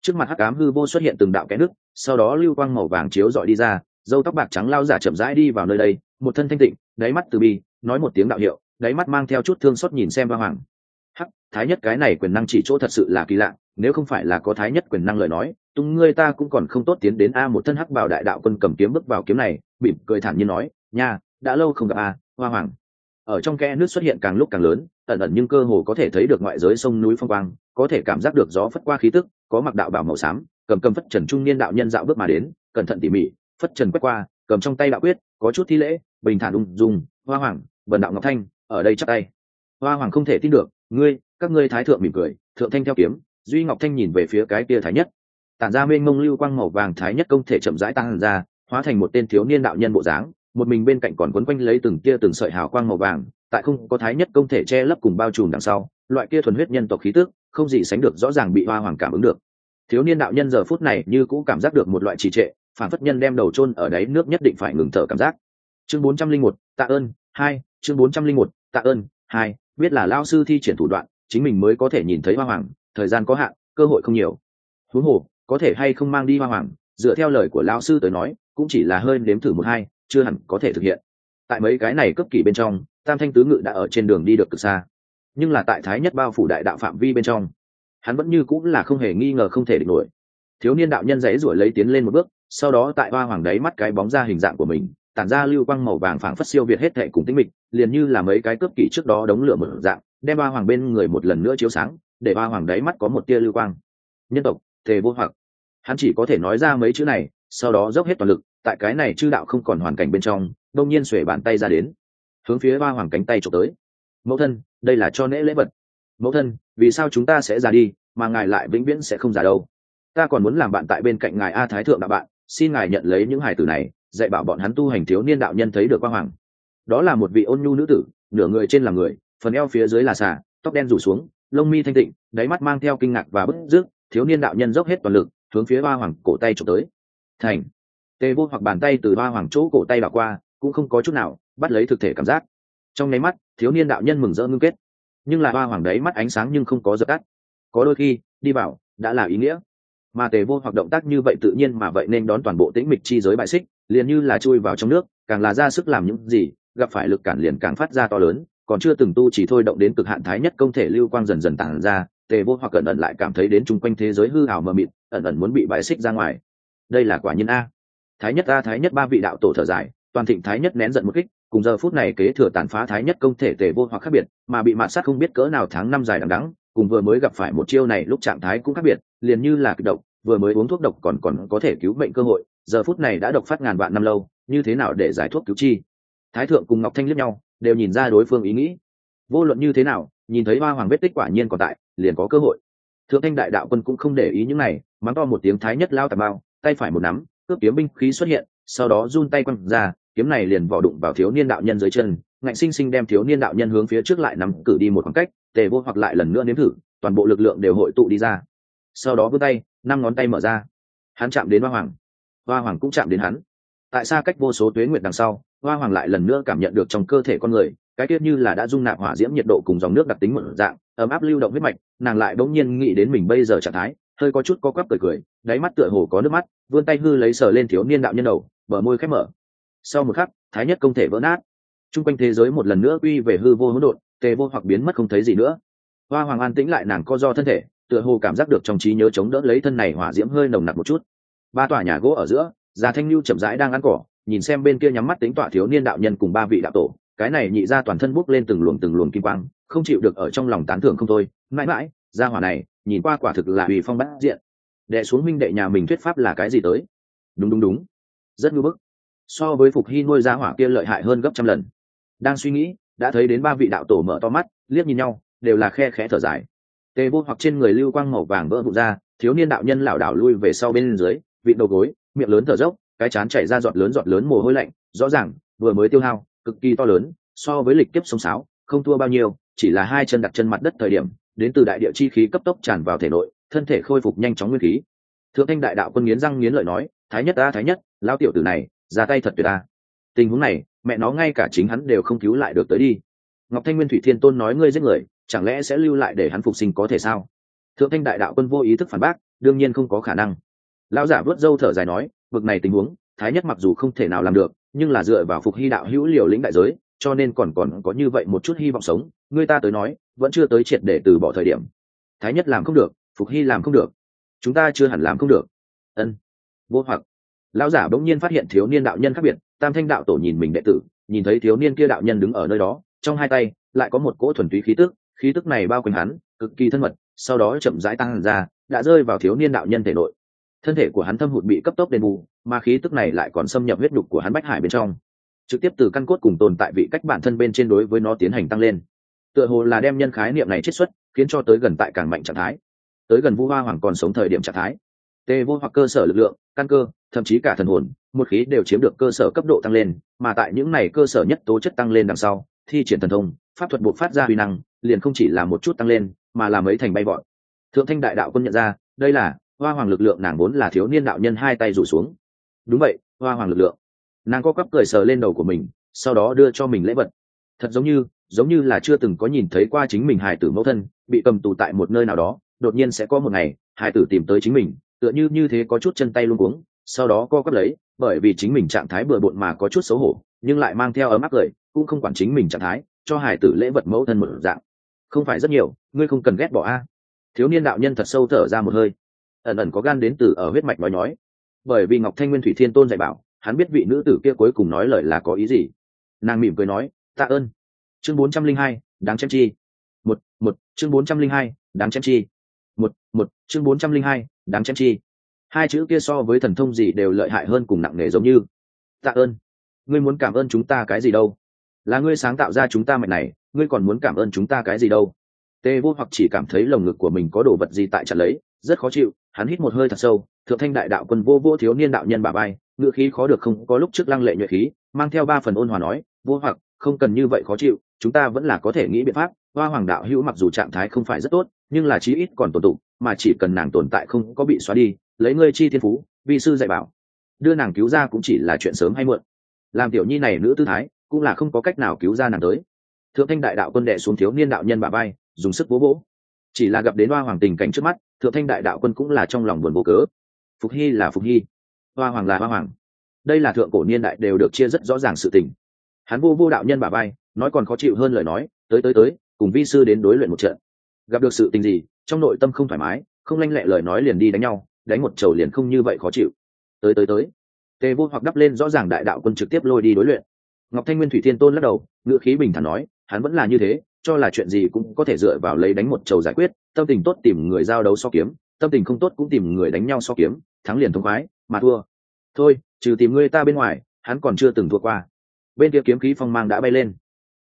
Trước mặt hắc ám hư vô xuất hiện từng đạo kẽ nước sau đó lưu quang màu vàng chiếu dọi đi ra, dâu tóc bạc trắng lao giả chậm rãi đi vào nơi đây, một thân thanh tịnh, đáy mắt từ bi, nói một tiếng đạo hiệu, đáy mắt mang theo chút thương xót nhìn xem hoa hoàng. Hắc, thái nhất cái này quyền năng chỉ chỗ thật sự là kỳ lạ, nếu không phải là có thái nhất quyền năng lời nói, tung ngươi ta cũng còn không tốt tiến đến a một thân hắc bảo đại đạo quân cầm kiếm bước vào kiếm này bỉm cười thản nhiên nói nha, đã lâu không gặp a hoa hoàng. Ở trong kẽ nước xuất hiện càng lúc càng lớn, ẩn ẩn nhưng cơ hồ có thể thấy được ngoại giới sông núi phong quang, có thể cảm giác được gió phất qua khí tức, có mặc đạo bảo màu xám, cầm cầm phất trần trung niên đạo nhân dạo bước mà đến, cẩn thận tỉ mỉ, phất trần quét qua, cầm trong tay đạo quyết, có chút thi lễ, bình thản ung dung, hoa hoàng vần đạo ngọc thanh, ở đây chắc tay. Hoa hoàng không thể tin được, ngươi, các ngươi thái thượng mỉm cười, thượng thanh theo kiếm. Duy ngọc thanh nhìn về phía cái kia thái nhất. Tản ra mênh mông lưu quang màu vàng thái nhất công thể chậm rãi tăng ra, hóa thành một tên thiếu niên đạo nhân bộ dáng một mình bên cạnh còn quấn quanh lấy từng kia từng sợi hào quang màu vàng, tại không có thái nhất công thể che lấp cùng bao trùm đằng sau, loại kia thuần huyết nhân tộc khí tức, không gì sánh được rõ ràng bị hoa hoàng cảm ứng được. Thiếu niên đạo nhân giờ phút này như cũng cảm giác được một loại trì trệ, phản phất nhân đem đầu chôn ở đáy nước nhất định phải ngừng thở cảm giác. Chương bốn trăm linh một, tạ ơn, hai, chương bốn trăm linh một, tạ ơn, hai, biết là lao sư thi triển thủ đoạn, chính mình mới có thể nhìn thấy hoa hoàng, thời gian có hạn, cơ hội không nhiều. Huống hồ, có thể hay không mang đi hoa hoàng, dựa theo lời của lao sư tới nói, cũng chỉ là hơi nếm thử một hai chưa hẳn có thể thực hiện. Tại mấy cái này cấp kỳ bên trong, tam thanh tứ ngự đã ở trên đường đi được cực xa. Nhưng là tại thái nhất bao phủ đại đạo phạm vi bên trong, hắn vẫn như cũng là không hề nghi ngờ không thể địch nổi. Thiếu niên đạo nhân dãy ruổi lấy tiến lên một bước, sau đó tại hoa hoàng đáy mắt cái bóng ra hình dạng của mình, tản ra lưu quang màu vàng phảng phất siêu việt hết thệ cùng tính mịch, liền như là mấy cái cướp kỷ trước đó đống lửa mở dạng, đem hoa hoàng bên người một lần nữa chiếu sáng, để hoa hoàng đáy mắt có một tia lưu quang. Nhân tộc, thề vô hoặc. Hắn chỉ có thể nói ra mấy chữ này, sau đó dốc hết toàn lực tại cái này chư đạo không còn hoàn cảnh bên trong, đông nhiên xuể bàn tay ra đến. Hướng phía ba hoàng cánh tay trộm tới. Mẫu thân, đây là cho nễ lễ vật. Mẫu thân, vì sao chúng ta sẽ ra đi, mà ngài lại vĩnh viễn sẽ không già đâu? Ta còn muốn làm bạn tại bên cạnh ngài a thái thượng đạo bạn, xin ngài nhận lấy những hài tử này, dạy bảo bọn hắn tu hành thiếu niên đạo nhân thấy được quang hoàng. Đó là một vị ôn nhu nữ tử, nửa người trên là người, phần eo phía dưới là xà, tóc đen rủ xuống, lông mi thanh tịnh, đáy mắt mang theo kinh ngạc và bức rước thiếu niên đạo nhân dốc hết toàn lực, hướng phía ba hoàng cổ tay trộm tới. Thành tê vô hoặc bàn tay từ hoa hoàng chỗ cổ tay bà qua, cũng không có chút nào, bắt lấy thực thể cảm giác. Trong nháy mắt, thiếu niên đạo nhân mừng rỡ ngưng kết. Nhưng là hoa hoàng đấy mắt ánh sáng nhưng không có dập tắt. Có đôi khi, đi vào, đã là ý nghĩa. Mà tề vô hoặc động tác như vậy tự nhiên mà vậy nên đón toàn bộ tĩnh mịch chi giới bại xích, liền như là chui vào trong nước, càng là ra sức làm những gì, gặp phải lực cản liền càng phát ra to lớn, còn chưa từng tu chỉ thôi động đến cực hạn thái nhất công thể lưu quang dần dần tàn ra, tề vô hoặc cẩn ẩn lại cảm thấy đến chung quanh thế giới hư ảo mờ mịt, ẩn ẩn muốn bị bại xích ra ngoài. Đây là quả nhiên a thái nhất a, thái nhất ba vị đạo tổ thở dài, toàn thịnh thái nhất nén giận một kích, cùng giờ phút này kế thừa tàn phá thái nhất công thể tề vô hoặc khác biệt, mà bị mạn sát không biết cỡ nào tháng năm dài đằng đắng cùng vừa mới gặp phải một chiêu này lúc trạng thái cũng khác biệt, liền như là kịch độc, vừa mới uống thuốc độc còn còn có thể cứu bệnh cơ hội, giờ phút này đã độc phát ngàn vạn năm lâu, như thế nào để giải thuốc cứu chi? Thái thượng cùng ngọc thanh liếc nhau, đều nhìn ra đối phương ý nghĩ. Vô luận như thế nào, nhìn thấy hoa hoàng vết tích quả nhiên còn tại, liền có cơ hội. Thượng thanh đại đạo quân cũng không để ý những này, mắng to một tiếng thái nhất lao tà bao, tay phải một nắm cướp kiếm binh khí xuất hiện, sau đó run tay quăng ra, kiếm này liền vỏ đụng vào thiếu niên đạo nhân dưới chân, ngạnh sinh sinh đem thiếu niên đạo nhân hướng phía trước lại nắm cử đi một khoảng cách, tề vô hoặc lại lần nữa nếm thử, toàn bộ lực lượng đều hội tụ đi ra. Sau đó vươn tay, năm ngón tay mở ra. Hắn chạm đến hoa hoàng. Hoa hoàng cũng chạm đến hắn. Tại xa cách vô số tuế nguyệt đằng sau, hoa hoàng lại lần nữa cảm nhận được trong cơ thể con người, cái tiết như là đã dung nạp hỏa diễm nhiệt độ cùng dòng nước đặc tính một dạng, ấm áp lưu động huyết mạch, nàng lại bỗng nhiên nghĩ đến mình bây giờ trạng thái hơi có chút có quắp cười cười, đáy mắt tựa hồ có nước mắt, vươn tay hư lấy sờ lên thiếu niên đạo nhân đầu, bờ môi khép mở. Sau một khắc, thái nhất công thể vỡ nát. T r u n g quanh thế giới một lần nữa quy về hư vô hỗn độn, tề vô hoặc biến mất không thấy gì nữa. Hoa hoàng an tĩnh lại nàng co do thân thể, tựa hồ cảm giác được trong trí nhớ chống đỡ lấy thân này hỏa diễm hơi nồng nặc một chút. Ba tòa nhà gỗ ở giữa già thanh lưu chậm rãi đang ăn cỏ, nhìn xem bên kia nhắm mắt tính tọa thiếu niên đạo nhân cùng ba vị đạo tổ, cái này nhị ra toàn thân bốc lên từng luồng từng luồng kim quang, không chịu được ở trong lòng tán thưởng không thôi. Mãi mãi ra hỏa này nhìn qua quả thực là ủy phong bát diện. Đệ xuống minh đệ nhà mình thuyết pháp là cái gì tới? Đúng đúng đúng. Rất ngưỡng bức. So với phục hy nuôi ra hỏa kia lợi hại hơn gấp trăm lần. Đang suy nghĩ, đã thấy đến ba vị đạo tổ mở to mắt, liếc nhìn nhau, đều là khe khẽ thở dài. Tê vô hoặc trên người lưu quang màu vàng vỡ vụn ra, thiếu niên đạo nhân lảo đảo lui về sau bên dưới, vị đầu gối, miệng lớn thở dốc, cái chán chảy ra giọt lớn giọt lớn mồ hôi lạnh, rõ ràng, vừa mới tiêu hao, cực kỳ to lớn, so với lịch kiếp sông sáo, không thua bao nhiêu, chỉ là hai chân đặt chân mặt đất thời điểm đến từ đại địa chi khí cấp tốc tràn vào thể nội, thân thể khôi phục nhanh chóng nguyên khí. Thượng thanh đại đạo quân nghiến răng nghiến lợi nói, thái nhất ta, thái nhất lao tiểu tử này, ra tay thật tuyệt ta. Tình huống này, mẹ nó ngay cả chính hắn đều không cứu lại được tới đi. Ngọc thanh nguyên thủy thiên tôn nói, ngươi giết người, chẳng lẽ sẽ lưu lại để hắn phục sinh có thể sao? Thượng thanh đại đạo quân vô ý thức phản bác, đương nhiên không có khả năng. Lão giả vớt dâu thở dài nói vực này tình huống, thái nhất mặc dù không thể nào làm được, nhưng là dựa vào phục hy đạo hữu liều lĩnh đại giới, cho nên còn còn có như vậy một chút hy vọng sống. Người ta tới nói vẫn chưa tới triệt để từ bỏ thời điểm. Thái nhất làm không được, phục hy làm không được. Chúng ta chưa hẳn làm không được. Ân. Vô hoặc. Lão giả bỗng nhiên phát hiện thiếu niên đạo nhân khác biệt, tam thanh đạo tổ nhìn mình đệ tử, nhìn thấy thiếu niên kia đạo nhân đứng ở nơi đó, trong hai tay lại có một cỗ thuần túy khí tức khí tức này bao quanh hắn, cực kỳ thân mật, sau đó chậm rãi tăng ra, đã rơi vào thiếu niên đạo nhân thể nội. Thân thể của hắn thâm hụt bị cấp tốc đền bù, mà khí tức này lại còn xâm nhập huyết nhục của hắn bách hải bên trong. Trực tiếp từ căn cốt cùng tồn tại vị cách bản thân bên trên đối với nó tiến hành tăng lên tựa hồ là đem nhân khái niệm này chiết xuất, khiến cho tới gần tại càng mạnh trạng thái. Tới gần vu hoa hoàng còn sống thời điểm trạng thái. Tê vô hoặc cơ sở lực lượng, căn cơ, thậm chí cả thần hồn, một khí đều chiếm được cơ sở cấp độ tăng lên, mà tại những này cơ sở nhất tố chất tăng lên đằng sau, thi triển thần thông, pháp thuật buộc phát ra huy năng, liền không chỉ là một chút tăng lên, mà là mấy thành bay vọt. Thượng thanh đại đạo quân nhận ra, đây là, hoa hoàng lực lượng nàng vốn là thiếu niên đạo nhân hai tay rủ xuống. Đúng vậy, hoa hoàng lực lượng. Nàng có cắp cười sờ lên đầu của mình, sau đó đưa cho mình lễ vật. Thật giống như giống như là chưa từng có nhìn thấy qua chính mình hài tử mẫu thân bị cầm tù tại một nơi nào đó, đột nhiên sẽ có một ngày hài tử tìm tới chính mình, tựa như như thế có chút chân tay luôn cuống, sau đó co quắp lấy, bởi vì chính mình trạng thái bừa bộn mà có chút xấu hổ, nhưng lại mang theo ấm áp cười, cũng không quản chính mình trạng thái, cho hài tử lễ vật mẫu thân một dạng. Không phải rất nhiều, ngươi không cần ghét bỏ a. Thiếu niên đạo nhân thật sâu thở ra một hơi. Ẩn ẩn có gan đến từ ở huyết mạch nói nói. Bởi vì ngọc thanh nguyên thủy thiên tôn dạy bảo, hắn biết vị nữ tử kia cuối cùng nói lời là có ý gì. Nàng mỉm cười nói, tạ ơn chương bốn trăm linh hai, đáng chém chi. Một một, chương bốn trăm linh hai, đáng chém chi. Một một, chương bốn trăm linh hai, đáng chém chi. Hai chữ kia so với thần thông gì đều lợi hại hơn cùng nặng nề giống như. Tạ ơn. Ngươi muốn cảm ơn chúng ta cái gì đâu? Là ngươi sáng tạo ra chúng ta mạch này, ngươi còn muốn cảm ơn chúng ta cái gì đâu? Tê vô hoặc chỉ cảm thấy lồng ngực của mình có đồ vật gì tại chặt lấy, rất khó chịu, hắn hít một hơi thật sâu, thượng thanh đại đạo quân vô vô thiếu niên đạo nhân bà bay ngựa khí khó được không, có lúc trước lăng lệ nhuệ khí, mang theo ba phần ôn hòa nói, vô hoặc, không cần như vậy khó chịu chúng ta vẫn là có thể nghĩ biện pháp, hoa hoàng đạo hữu mặc dù trạng thái không phải rất tốt, nhưng là chí ít còn tồn tụ, mà chỉ cần nàng tồn tại không có bị xóa đi, lấy ngươi chi thiên phú, vi sư dạy bảo, đưa nàng cứu ra cũng chỉ là chuyện sớm hay muộn. Làm tiểu nhi này nữ tư thái, cũng là không có cách nào cứu ra nàng tới. Thượng thanh đại đạo quân đệ xuống thiếu niên đạo nhân bà bay dùng sức bố bố chỉ là gặp đến hoa hoàng tình cảnh trước mắt, thượng thanh đại đạo quân cũng là trong lòng buồn vô cớ. Phục hy là phục hy. Hoa hoàng là hoa hoàng. Đây là thượng cổ niên đại đều được chia rất rõ ràng sự tình. Hắn vô vô đạo nhân bà bay nói còn khó chịu hơn lời nói, tới tới tới, cùng vi sư đến đối luyện một trận. Gặp được sự tình gì, trong nội tâm không thoải mái, không lanh lẹ lời nói liền đi đánh nhau, đánh một chầu liền không như vậy khó chịu. Tới tới tới, tề vô hoặc đắp lên rõ ràng đại đạo quân trực tiếp lôi đi đối luyện. Ngọc thanh nguyên thủy thiên tôn lắc đầu, ngữ khí bình thản nói, hắn vẫn là như thế, cho là chuyện gì cũng có thể dựa vào lấy đánh một chầu giải quyết, tâm tình tốt tìm người giao đấu so kiếm, tâm tình không tốt cũng tìm người đánh nhau so kiếm, thắng liền thông khoái, mà thua. Thôi, trừ tìm ngươi ta bên ngoài, hắn còn chưa từng thua qua. Bên kia kiếm khí phong mang đã bay lên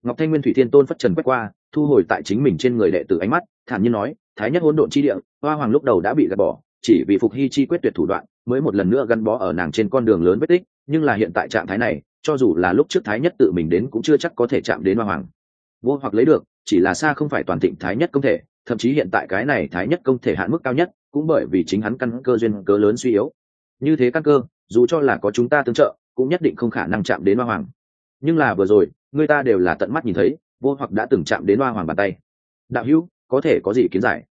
ngọc thanh nguyên thủy thiên tôn phất trần quét qua, thu hồi tại chính mình trên người đệ tử ánh mắt, thản nhiên nói, thái nhất hỗn độn chi địa, hoa hoàng lúc đầu đã bị gạt bỏ, chỉ vì phục hy chi quyết tuyệt thủ đoạn, mới một lần nữa gắn bó ở nàng trên con đường lớn vết tích, nhưng là hiện tại trạng thái này, cho dù là lúc trước thái nhất tự mình đến cũng chưa chắc có thể chạm đến hoa hoàng. Vô hoặc lấy được, chỉ là xa không phải toàn thịnh thái nhất công thể, thậm chí hiện tại cái này thái nhất công thể hạn mức cao nhất, cũng bởi vì chính hắn căn cơ duyên cớ lớn suy yếu. Như thế căn cơ, dù cho là có chúng ta tương trợ, cũng nhất định không khả năng chạm đến hoa hoàng nhưng là vừa rồi, người ta đều là tận mắt nhìn thấy, vô hoặc đã từng chạm đến hoa hoàng bàn tay. Đạo hữu, có thể có gì kiến giải?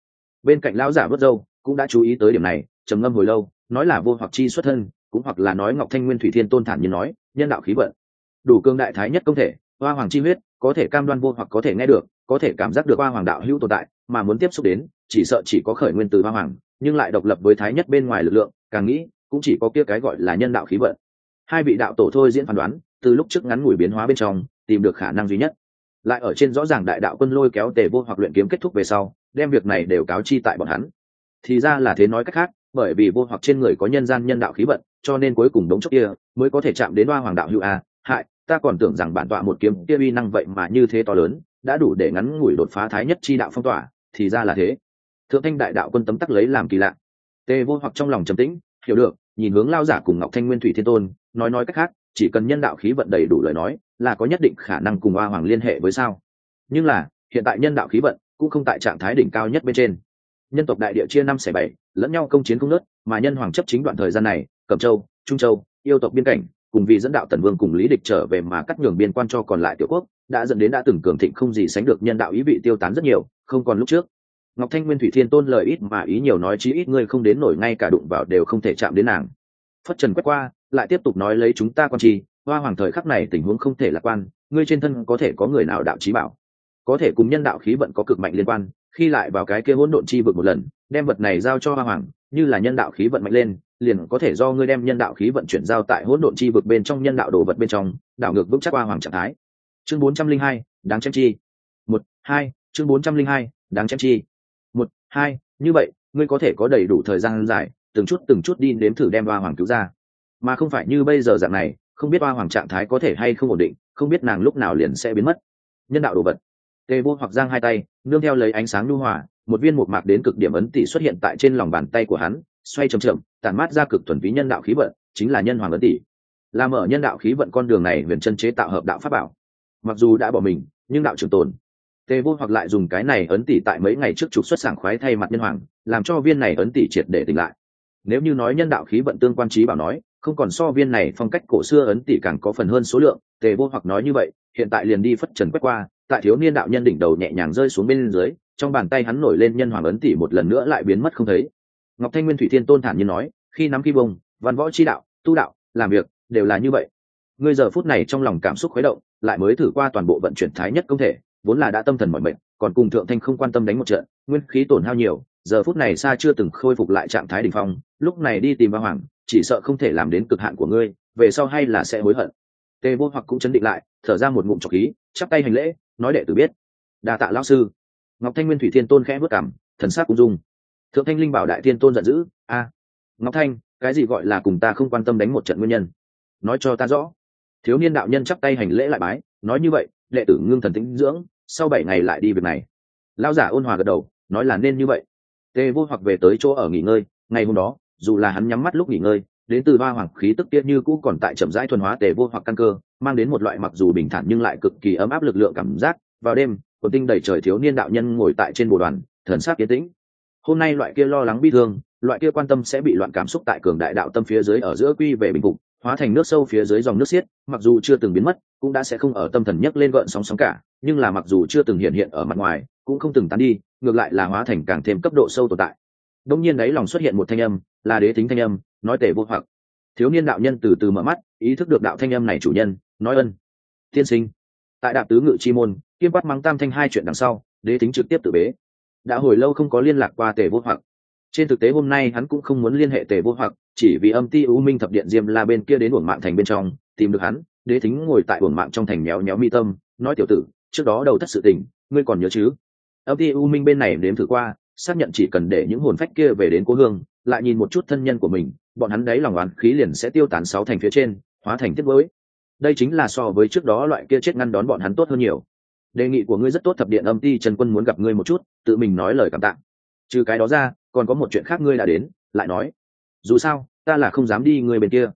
Bên cạnh lão giả vớt dâu cũng đã chú ý tới điểm này, trầm ngâm hồi lâu, nói là vô hoặc chi xuất thân, cũng hoặc là nói ngọc thanh nguyên thủy thiên tôn thản như nói, nhân đạo khí vận. Đủ cương đại thái nhất công thể, hoa hoàng chi huyết, có thể cam đoan vô hoặc có thể nghe được, có thể cảm giác được hoa hoàng đạo hữu tồn tại, mà muốn tiếp xúc đến, chỉ sợ chỉ có khởi nguyên từ hoa hoàng, nhưng lại độc lập với thái nhất bên ngoài lực lượng, càng nghĩ, cũng chỉ có kia cái gọi là nhân đạo khí vận. Hai vị đạo tổ thôi diễn phán đoán từ lúc trước ngắn ngủi biến hóa bên trong, tìm được khả năng duy nhất. Lại ở trên rõ ràng đại đạo quân lôi kéo tề vô hoặc luyện kiếm kết thúc về sau, đem việc này đều cáo chi tại bọn hắn. Thì ra là thế nói cách khác, bởi vì vô hoặc trên người có nhân gian nhân đạo khí vận, cho nên cuối cùng đống chốc kia mới có thể chạm đến hoa hoàng đạo hữu a. Hại, ta còn tưởng rằng bản tọa một kiếm kia uy năng vậy mà như thế to lớn, đã đủ để ngắn ngủi đột phá thái nhất chi đạo phong tỏa, thì ra là thế. Thượng thanh đại đạo quân tấm tắc lấy làm kỳ lạ. Tề vô hoặc trong lòng trầm tĩnh, hiểu được, nhìn hướng lao giả cùng ngọc thanh nguyên thủy thiên tôn, nói nói cách khác chỉ cần nhân đạo khí vận đầy đủ lời nói, là có nhất định khả năng cùng hoa hoàng liên hệ với sao? Nhưng là, hiện tại nhân đạo khí vận cũng không tại trạng thái đỉnh cao nhất bên trên. Nhân tộc đại địa chia năm xẻ bảy, lẫn nhau công chiến không nớt mà nhân hoàng chấp chính đoạn thời gian này, cẩm châu, trung châu, yêu tộc biên cảnh, cùng vì dẫn đạo tần vương cùng lý địch trở về mà cắt nhường biên quan cho còn lại tiểu quốc, đã dẫn đến đã từng cường thịnh không gì sánh được nhân đạo ý vị tiêu tán rất nhiều, không còn lúc trước. Ngọc thanh nguyên thủy thiên tôn lời ít mà ý nhiều nói chí ít ngươi không đến nổi ngay cả đụng vào đều không thể chạm đến nàng. Phất trần quét qua lại tiếp tục nói lấy chúng ta quan chi, hoa hoàng thời khắc này tình huống không thể lạc quan, ngươi trên thân có thể có người nào đạo trí bảo? Có thể cùng nhân đạo khí vận có cực mạnh liên quan, khi lại vào cái kia hỗn độn chi vực một lần, đem vật này giao cho hoa hoàng, như là nhân đạo khí vận mạnh lên, liền có thể do ngươi đem nhân đạo khí vận chuyển giao tại hỗn độn chi vực bên trong nhân đạo đồ vật bên trong, đảo ngược vững chắc hoa hoàng trạng thái. Chương bốn trăm linh hai, đáng chém chi. Một, hai, chương bốn trăm linh hai, đáng chém chi. Một, hai, như vậy, ngươi có thể có đầy đủ thời gian dài, từng chút từng chút đi đến thử đem hoa hoàng cứu ra mà không phải như bây giờ dạng này, không biết hoa hoàng trạng thái có thể hay không ổn định, không biết nàng lúc nào liền sẽ biến mất. Nhân đạo đồ vật. Tê vô hoặc giang hai tay, nương theo lấy ánh sáng nhu hòa một viên một mạc đến cực điểm ấn tỷ xuất hiện tại trên lòng bàn tay của hắn, xoay trầm trầm tản mát ra cực thuần ví nhân đạo khí vận, chính là nhân hoàng ấn tỷ. Làm mở nhân đạo khí vận con đường này huyền chân chế tạo hợp đạo pháp bảo. Mặc dù đã bỏ mình, nhưng đạo trường tồn. Tề vô hoặc lại dùng cái này ấn tỷ tại mấy ngày trước trục xuất sảng khoái thay mặt nhân hoàng, làm cho viên này ấn tỷ triệt để tỉnh lại. Nếu như nói nhân đạo khí vận tương quan trí bảo nói không còn so viên này phong cách cổ xưa ấn tỷ càng có phần hơn số lượng, tề vô hoặc nói như vậy, hiện tại liền đi phất trần quét qua, tại thiếu niên đạo nhân đỉnh đầu nhẹ nhàng rơi xuống bên dưới, trong bàn tay hắn nổi lên nhân hoàng ấn tỷ một lần nữa lại biến mất không thấy. Ngọc thanh nguyên thủy thiên tôn thản nhiên nói, khi nắm khi bông, văn võ chi đạo, tu đạo, làm việc, đều là như vậy. Ngươi giờ phút này trong lòng cảm xúc khuấy động, lại mới thử qua toàn bộ vận chuyển thái nhất công thể, vốn là đã tâm thần mọi mệnh còn cùng thượng thanh không quan tâm đánh một trận, nguyên khí tổn hao nhiều, giờ phút này xa chưa từng khôi phục lại trạng thái đ ỉ n h phong lúc này đi tìm ba hoàng, chỉ sợ không thể làm đến cực hạn của ngươi, về sau hay là sẽ hối hận. Tề vô hoặc cũng chấn định lại, thở ra một ngụm trọc khí, chắp tay hành lễ, nói đệ tử biết. Đa tạ lao sư. Ngọc thanh nguyên thủy thiên tôn khẽ vất cảm, thần sắc cũng dung. Thượng thanh linh bảo đại thiên tôn giận dữ, a, ngọc thanh, cái gì gọi là cùng ta không quan tâm đánh một trận nguyên nhân? Nói cho ta rõ. Thiếu niên đạo nhân chắp tay hành lễ lại bái, nói như vậy, đệ tử ngưng thần tĩnh dưỡng, sau bảy ngày lại đi việc này. Lao giả ôn hòa gật đầu, nói là nên như vậy. Tề vô hoặc về tới chỗ ở nghỉ ngơi, ngày hôm đó dù là hắn nhắm mắt lúc nghỉ ngơi, đến từ ba hoàng khí tức tiết như cũ còn tại chậm rãi thuần hóa tề vô hoặc căn cơ, mang đến một loại mặc dù bình thản nhưng lại cực kỳ ấm áp lực lượng cảm giác. Vào đêm, quần tinh đầy trời thiếu niên đạo nhân ngồi tại trên bồ đoàn, thần sắc yên tĩnh. Hôm nay loại kia lo lắng bi thương, loại kia quan tâm sẽ bị loạn cảm xúc tại cường đại đạo tâm phía dưới ở giữa quy về bình phục, hóa thành nước sâu phía dưới dòng nước xiết, mặc dù chưa từng biến mất, cũng đã sẽ không ở tâm thần nhấc lên gợn sóng sóng cả, nhưng là mặc dù chưa từng hiện hiện ở mặt ngoài, cũng không từng tán đi, ngược lại là hóa thành càng thêm cấp độ sâu tồn tại đông nhiên ấy lòng xuất hiện một thanh âm, là đế tính thanh âm, nói tể vô hoặc. Thiếu niên đạo nhân từ từ mở mắt, ý thức được đạo thanh âm này chủ nhân, nói ân. Tiên sinh. Tại đạp tứ ngự chi môn kiêm quát mắng tam thanh hai chuyện đằng sau, đế tính trực tiếp tự bế. Đã hồi lâu không có liên lạc qua tề vô hoặc. Trên thực tế hôm nay hắn cũng không muốn liên hệ tề vô hoặc, chỉ vì âm ti u minh thập điện diêm la bên kia đến uổng mạng thành bên trong, tìm được hắn, đế thính ngồi tại uổng mạng trong thành méo méo mi tâm, nói tiểu tử, trước đó đầu thất sự tình, ngươi còn nhớ chứ? Âm ti u minh bên này đếm thử qua xác nhận chỉ cần để những hồn phách kia về đến cố hương, lại nhìn một chút thân nhân của mình, bọn hắn đấy lòng oán khí liền sẽ tiêu tán sáu thành phía trên, hóa thành tiết mới. Đây chính là so với trước đó loại kia chết ngăn đón bọn hắn tốt hơn nhiều. Đề nghị của ngươi rất tốt thập điện âm ti trần quân muốn gặp ngươi một chút, tự mình nói lời cảm tạ. Trừ cái đó ra, còn có một chuyện khác ngươi đã đến, lại nói. Dù sao, ta là không dám đi người bên kia.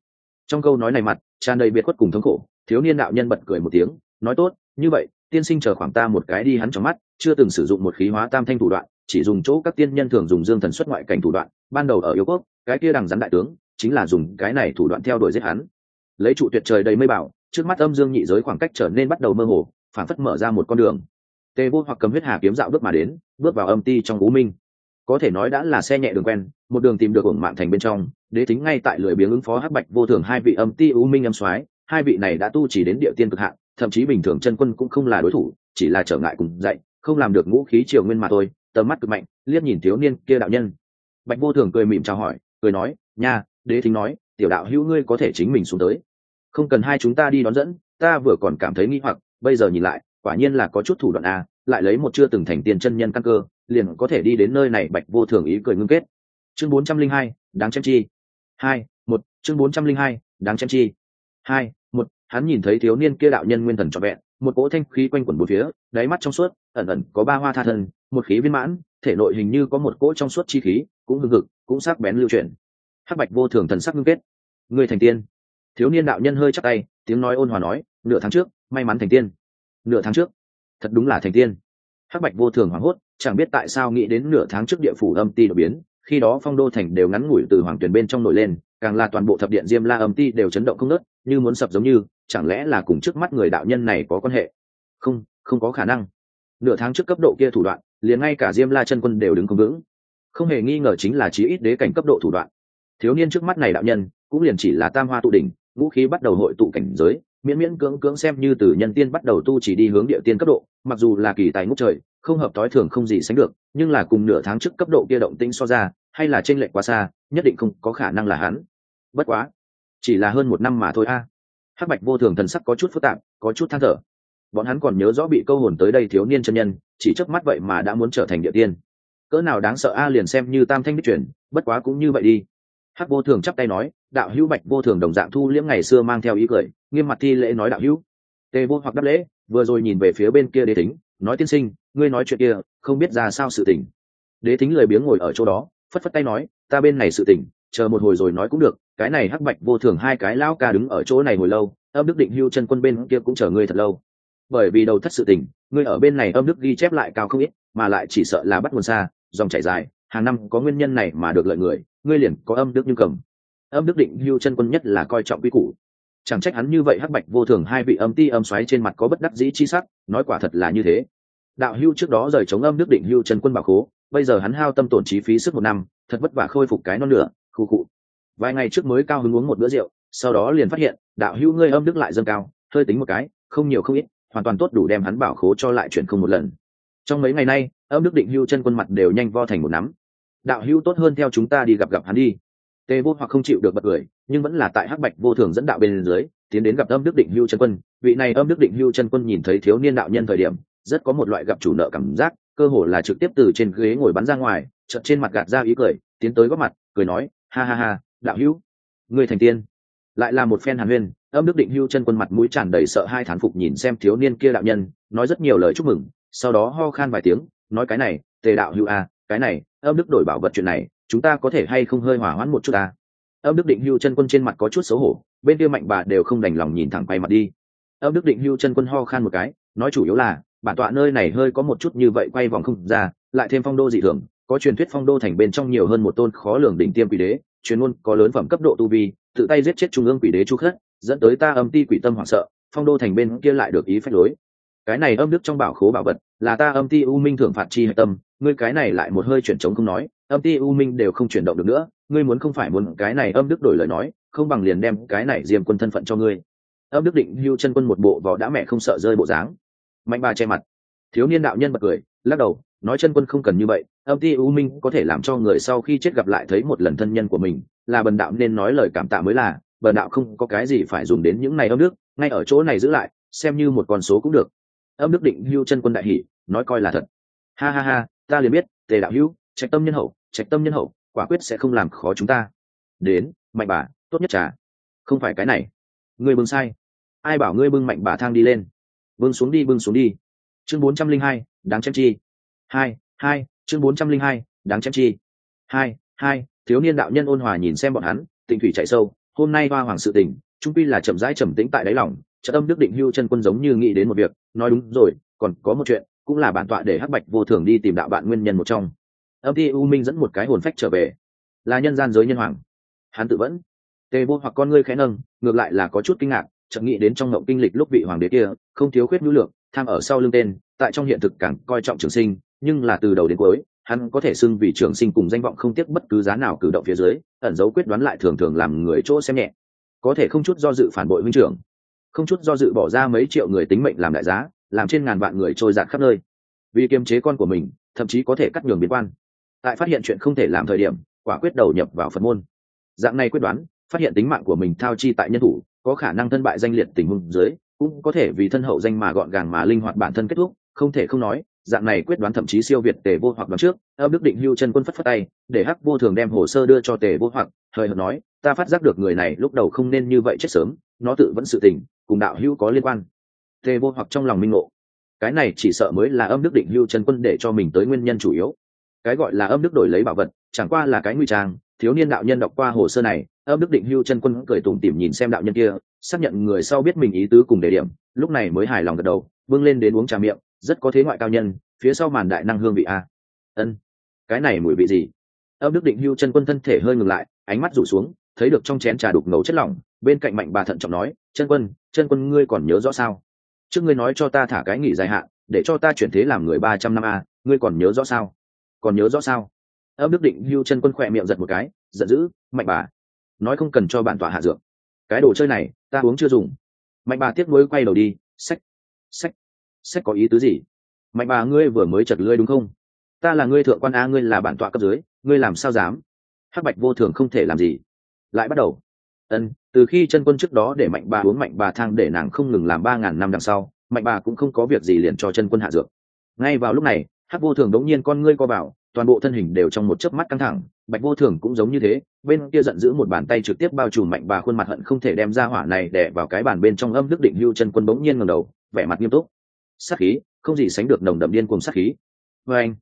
Trong câu nói này mặt, tràn đầy biệt khuất cùng thống khổ, thiếu niên đạo nhân bật cười một tiếng, nói tốt, như vậy, tiên sinh chờ khoảng ta một cái đi hắn trong mắt, chưa từng sử dụng một khí hóa tam thanh thủ đoạn chỉ dùng chỗ các tiên nhân thường dùng dương thần xuất ngoại cảnh thủ đoạn, ban đầu ở yêu quốc, cái kia đằng rắn đại tướng, chính là dùng cái này thủ đoạn theo đuổi giết hắn. Lấy trụ tuyệt trời đầy mây bảo, trước mắt âm dương nhị giới khoảng cách trở nên bắt đầu mơ hồ, phản phất mở ra một con đường. Tê vô hoặc cầm huyết hà kiếm dạo bước mà đến, bước vào âm ti trong ú minh. Có thể nói đã là xe nhẹ đường quen, một đường tìm được ổng mạng thành bên trong, đế tính ngay tại lưỡi biếng ứng phó hắc bạch vô thường hai vị âm ti u minh âm soái, hai vị này đã tu chỉ đến địa tiên cực hạn, thậm chí bình thường chân quân cũng không là đối thủ, chỉ là trở ngại cùng dạy, không làm được ngũ khí triều nguyên mà thôi tầm mắt cực mạnh, liếc nhìn thiếu niên kia đạo nhân. Bạch vô thường cười mỉm chào hỏi, cười nói, nha, đế thính nói, tiểu đạo hữu ngươi có thể chính mình xuống tới. Không cần hai chúng ta đi đón dẫn, ta vừa còn cảm thấy nghi hoặc, bây giờ nhìn lại, quả nhiên là có chút thủ đoạn a lại lấy một chưa từng thành tiền chân nhân căn cơ, liền có thể đi đến nơi này. Bạch vô thường ý cười ngưng kết. Chương bốn trăm linh hai, đáng chém chi. Hai, một, chương bốn trăm linh hai, đáng chém chi. Hai, một, hắn nhìn thấy thiếu niên kia đạo nhân nguyên thần trọn vẹn, một cỗ thanh khí quanh quẩn bốn phía, đáy mắt trong suốt, ẩn ẩn có ba hoa tha thân một khí viên mãn, thể nội hình như có một cỗ trong suốt chi khí, cũng hưng hực, cũng sắc bén lưu chuyển. Hắc bạch vô thường thần sắc ngưng kết. Người thành tiên. Thiếu niên đạo nhân hơi chắc tay, tiếng nói ôn hòa nói, nửa tháng trước, may mắn thành tiên. Nửa tháng trước. Thật đúng là thành tiên. Hắc bạch vô thường hoảng hốt, chẳng biết tại sao nghĩ đến nửa tháng trước địa phủ âm ti đột biến, khi đó phong đô thành đều ngắn ngủi từ hoàng tuyển bên trong nổi lên, càng là toàn bộ thập điện diêm la âm ti đều chấn động không nớt như muốn sập giống như, chẳng lẽ là cùng trước mắt người đạo nhân này có quan hệ? Không không có khả năng nửa tháng trước cấp độ kia thủ đoạn, liền ngay cả diêm la chân quân đều đứng không vững. Không hề nghi ngờ chính là chí ít đế cảnh cấp độ thủ đoạn. Thiếu niên trước mắt này đạo nhân, cũng liền chỉ là tam hoa tụ đỉnh vũ khí bắt đầu hội tụ cảnh giới, miễn miễn cưỡng cưỡng xem như từ nhân tiên bắt đầu tu chỉ đi hướng địa tiên cấp độ, mặc dù là kỳ tài ngút trời, không hợp tối thường không gì sánh được, nhưng là cùng nửa tháng trước cấp độ kia động tĩnh so ra, hay là trên lệnh quá xa, nhất định không có khả năng là hắn. Bất quá, chỉ là hơn một năm mà thôi a. Hắc bạch vô thường thần sắc có chút phức tạp, có chút than thở bọn hắn còn nhớ rõ bị câu hồn tới đây thiếu niên chân nhân, chỉ trước mắt vậy mà đã muốn trở thành địa tiên. Cỡ nào đáng sợ a, liền xem như tam thanh đích truyền, bất quá cũng như vậy đi. Hắc vô thường chắp tay nói, đạo hữu bạch vô thường đồng dạng thu liễm ngày xưa mang theo ý cười, nghiêm mặt thi lễ nói đạo hữu. Tề vô hoặc đáp lễ, vừa rồi nhìn về phía bên kia đế thính, nói tiên sinh, ngươi nói chuyện kia, không biết ra sao sự tình. Đế thính lười biếng ngồi ở chỗ đó, phất phất tay nói, ta bên này sự tình, chờ một hồi rồi nói cũng được, cái này hắc bạch vô thường hai cái lão ca đứng ở chỗ này hồi lâu, âm đức định hưu chân quân bên kia cũng chờ ngươi thật lâu bởi vì đầu thất sự tình, ngươi ở bên này âm đức ghi chép lại cao không ít, mà lại chỉ sợ là bắt nguồn xa, dòng chảy dài, hàng năm có nguyên nhân này mà được lợi người, ngươi liền có âm đức như cầm. Âm đức định hưu chân quân nhất là coi trọng quy củ. Chẳng trách hắn như vậy hắc bạch vô thường hai vị âm ti âm xoáy trên mặt có bất đắc dĩ chi sắc, nói quả thật là như thế. Đạo hưu trước đó rời chống âm đức định hưu chân quân bảo khố, bây giờ hắn hao tâm tổn chi phí sức một năm, thật vất vả khôi phục cái non lửa khu cụ vài ngày trước mới cao hứng uống một bữa rượu, sau đó liền phát hiện, đạo hưu ngươi âm đức lại dâng cao, hơi tính một cái, không nhiều không ít hoàn toàn tốt đủ đem hắn bảo khố cho lại chuyển không một lần. Trong mấy ngày nay, âm đức định hưu chân quân mặt đều nhanh vo thành một nắm. Đạo hưu tốt hơn theo chúng ta đi gặp gặp hắn đi. Tề vô hoặc không chịu được bật cười, nhưng vẫn là tại hắc bạch vô thường dẫn đạo bên dưới, tiến đến gặp âm đức định hưu chân quân. Vị này âm đức định hưu chân quân nhìn thấy thiếu niên đạo nhân thời điểm, rất có một loại gặp chủ nợ cảm giác, cơ hồ là trực tiếp từ trên ghế ngồi bắn ra ngoài, chợt trên mặt gạt ra ý cười, tiến tới góp mặt, cười nói, ha ha ha, đạo hữu người thành tiên, lại là một phen hàn huyên âm đức định hưu chân quân mặt mũi tràn đầy sợ hai thán phục nhìn xem thiếu niên kia đạo nhân nói rất nhiều lời chúc mừng sau đó ho khan vài tiếng nói cái này tề đạo hưu a à, cái này âm đức đổi bảo vật chuyện này chúng ta có thể hay không hơi hỏa hoãn một chút ta âm đức định hưu chân quân trên mặt có chút xấu hổ bên kia mạnh bà đều không đành lòng nhìn thẳng quay mặt đi. Âm đức định hưu chân quân ho khan một cái nói chủ yếu là bản tọa nơi này hơi có một chút như vậy quay vòng không ra lại thêm phong đô dị thường có truyền thuyết phong đô thành bên trong nhiều hơn một tôn khó lường đỉnh tiêm quỷ đế truyền ngôn có lớn phẩm cấp độ tu vi tự tay giết chết trung ương quỷ đế chu khất dẫn tới ta âm ti quỷ tâm hoảng sợ, phong đô thành bên kia lại được ý phách lối. Cái này âm đức trong bảo khố bảo vật, là ta âm ti u minh thưởng phạt chi hạch tâm, ngươi cái này lại một hơi chuyển trống không nói, âm ti u minh đều không chuyển động được nữa, ngươi muốn không phải muốn cái này âm đức đổi lời nói, không bằng liền đem cái này diêm quân thân phận cho ngươi. Âm đức định hưu chân quân một bộ vỏ đã mẹ không sợ rơi bộ dáng. Mạnh bà che mặt. Thiếu niên đạo nhân bật cười, lắc đầu, nói chân quân không cần như vậy, âm ti u minh có thể làm cho người sau khi chết gặp lại thấy một lần thân nhân của mình, là bần đạo nên nói lời cảm tạ mới là bần đạo không có cái gì phải dùng đến những này âm đức, ngay ở chỗ này giữ lại, xem như một con số cũng được. Âm đức định hưu chân quân đại hỷ, nói coi là thật. Ha ha ha, ta liền biết, tề đạo hữu, trạch tâm nhân hậu, trạch tâm nhân hậu, quả quyết sẽ không làm khó chúng ta. Đến, mạnh bà, tốt nhất trà. Không phải cái này. Ngươi bưng sai. Ai bảo ngươi bưng mạnh bà thang đi lên? Bưng xuống đi, bưng xuống đi. Chương bốn trăm linh hai, đáng chém chi. Hai hai, chương bốn trăm linh hai, đáng chém chi. Hai hai, thiếu niên đạo nhân ôn hòa nhìn xem bọn hắn, tịnh thủy chạy sâu hôm nay hoa hoàng sự tình, trung pi là chậm rãi trầm tĩnh tại đáy lòng trợ tâm đức định hưu chân quân giống như nghĩ đến một việc, nói đúng rồi, còn có một chuyện, cũng là bản tọa để hắc bạch vô thường đi tìm đạo bạn nguyên nhân một trong. Âm thi u minh dẫn một cái hồn phách trở về. Là nhân gian giới nhân hoàng. Hắn tự vẫn. Tề vô hoặc con ngươi khẽ nâng, ngược lại là có chút kinh ngạc chậm nghĩ đến trong ngộng kinh lịch lúc vị hoàng đế kia, không thiếu khuyết nhu lượng, tham ở sau lưng tên, tại trong hiện thực càng coi trọng trường sinh, nhưng là từ đầu đến cuối hắn có thể xưng vì trường sinh cùng danh vọng không tiếc bất cứ giá nào cử động phía dưới, ẩn dấu quyết đoán lại thường thường làm người chỗ xem nhẹ. Có thể không chút do dự phản bội huynh trưởng, không chút do dự bỏ ra mấy triệu người tính mệnh làm đại giá, làm trên ngàn vạn người trôi giạt khắp nơi. Vì kiềm chế con của mình, thậm chí có thể cắt nhường biến quan. Tại phát hiện chuyện không thể làm thời điểm, quả quyết đầu nhập vào phật môn. Dạng này quyết đoán, phát hiện tính mạng của mình thao chi tại nhân thủ, có khả năng thân bại danh liệt tình huống dưới, cũng có thể vì thân hậu danh mà gọn gàng mà linh hoạt bản thân kết thúc, không thể không nói dạng này quyết đoán thậm chí siêu việt tề vô hoặc đoán trước âm đức định hưu chân quân phất phất tay, để hắc vô thường đem hồ sơ đưa cho tề vô hoặc, thời hợt nói, ta phát giác được người này lúc đầu không nên như vậy chết sớm, nó tự vẫn sự tình, cùng đạo hưu có liên quan. Tề vô hoặc trong lòng minh ngộ. Cái này chỉ sợ mới là âm đức định hưu chân quân để cho mình tới nguyên nhân chủ yếu. Cái gọi là âm đức đổi lấy bảo vật, chẳng qua là cái nguy trang, thiếu niên đạo nhân đọc qua hồ sơ này âm đức định hưu chân quân cười tủm tỉm nhìn xem đạo nhân kia, xác nhận người sau biết mình ý tứ cùng đề điểm, lúc này mới hài lòng gật đầu vâng lên đến uống trà miệng rất có thế ngoại cao nhân, phía sau màn đại năng hương vị a. Ân, cái này mùi vị gì? Âm đức định hưu chân quân thân thể hơi ngừng lại, ánh mắt rủ xuống, thấy được trong chén trà đục ngầu chất lỏng, bên cạnh mạnh bà thận trọng nói, chân quân chân quân ngươi còn nhớ rõ sao? Trước ngươi nói cho ta thả cái nghỉ dài hạn, để cho ta chuyển thế làm người ba trăm năm a, ngươi còn nhớ rõ sao? Còn nhớ rõ sao? Âm đức định hưu chân quân khỏe miệng giật một cái, giận dữ, mạnh bà, nói không cần cho bản tỏa hạ dược. Cái đồ chơi này, ta uống chưa dùng. Mạnh bà tiếc nuối quay đầu đi, sách sách sách có ý tứ gì? Mạnh bà ngươi vừa mới chật lưỡi đúng không? Ta là ngươi thượng quan a, ngươi là bản tọa cấp dưới, ngươi làm sao dám? Hắc bạch vô thường không thể làm gì. Lại bắt đầu. Ân, từ khi chân quân trước đó để mạnh bà uống mạnh bà thang để nàng không ngừng làm ba ngàn năm đằng sau, mạnh bà cũng không có việc gì liền cho chân quân hạ dược. Ngay vào lúc này, hắc vô thường đống nhiên con ngươi co vào, toàn bộ thân hình đều trong một chớp mắt căng thẳng. Bạch vô thường cũng giống như thế, bên kia giận dữ một bàn tay trực tiếp bao trùm mạnh bà khuôn mặt hận không thể đem ra hỏa này để vào cái bàn bên trong âm đức định hưu chân quân bỗng nhiên ngầm đầu, vẻ mặt nghiêm túc sát khí, không gì sánh được nồng đậm điên cùng sát khí. Vê anh,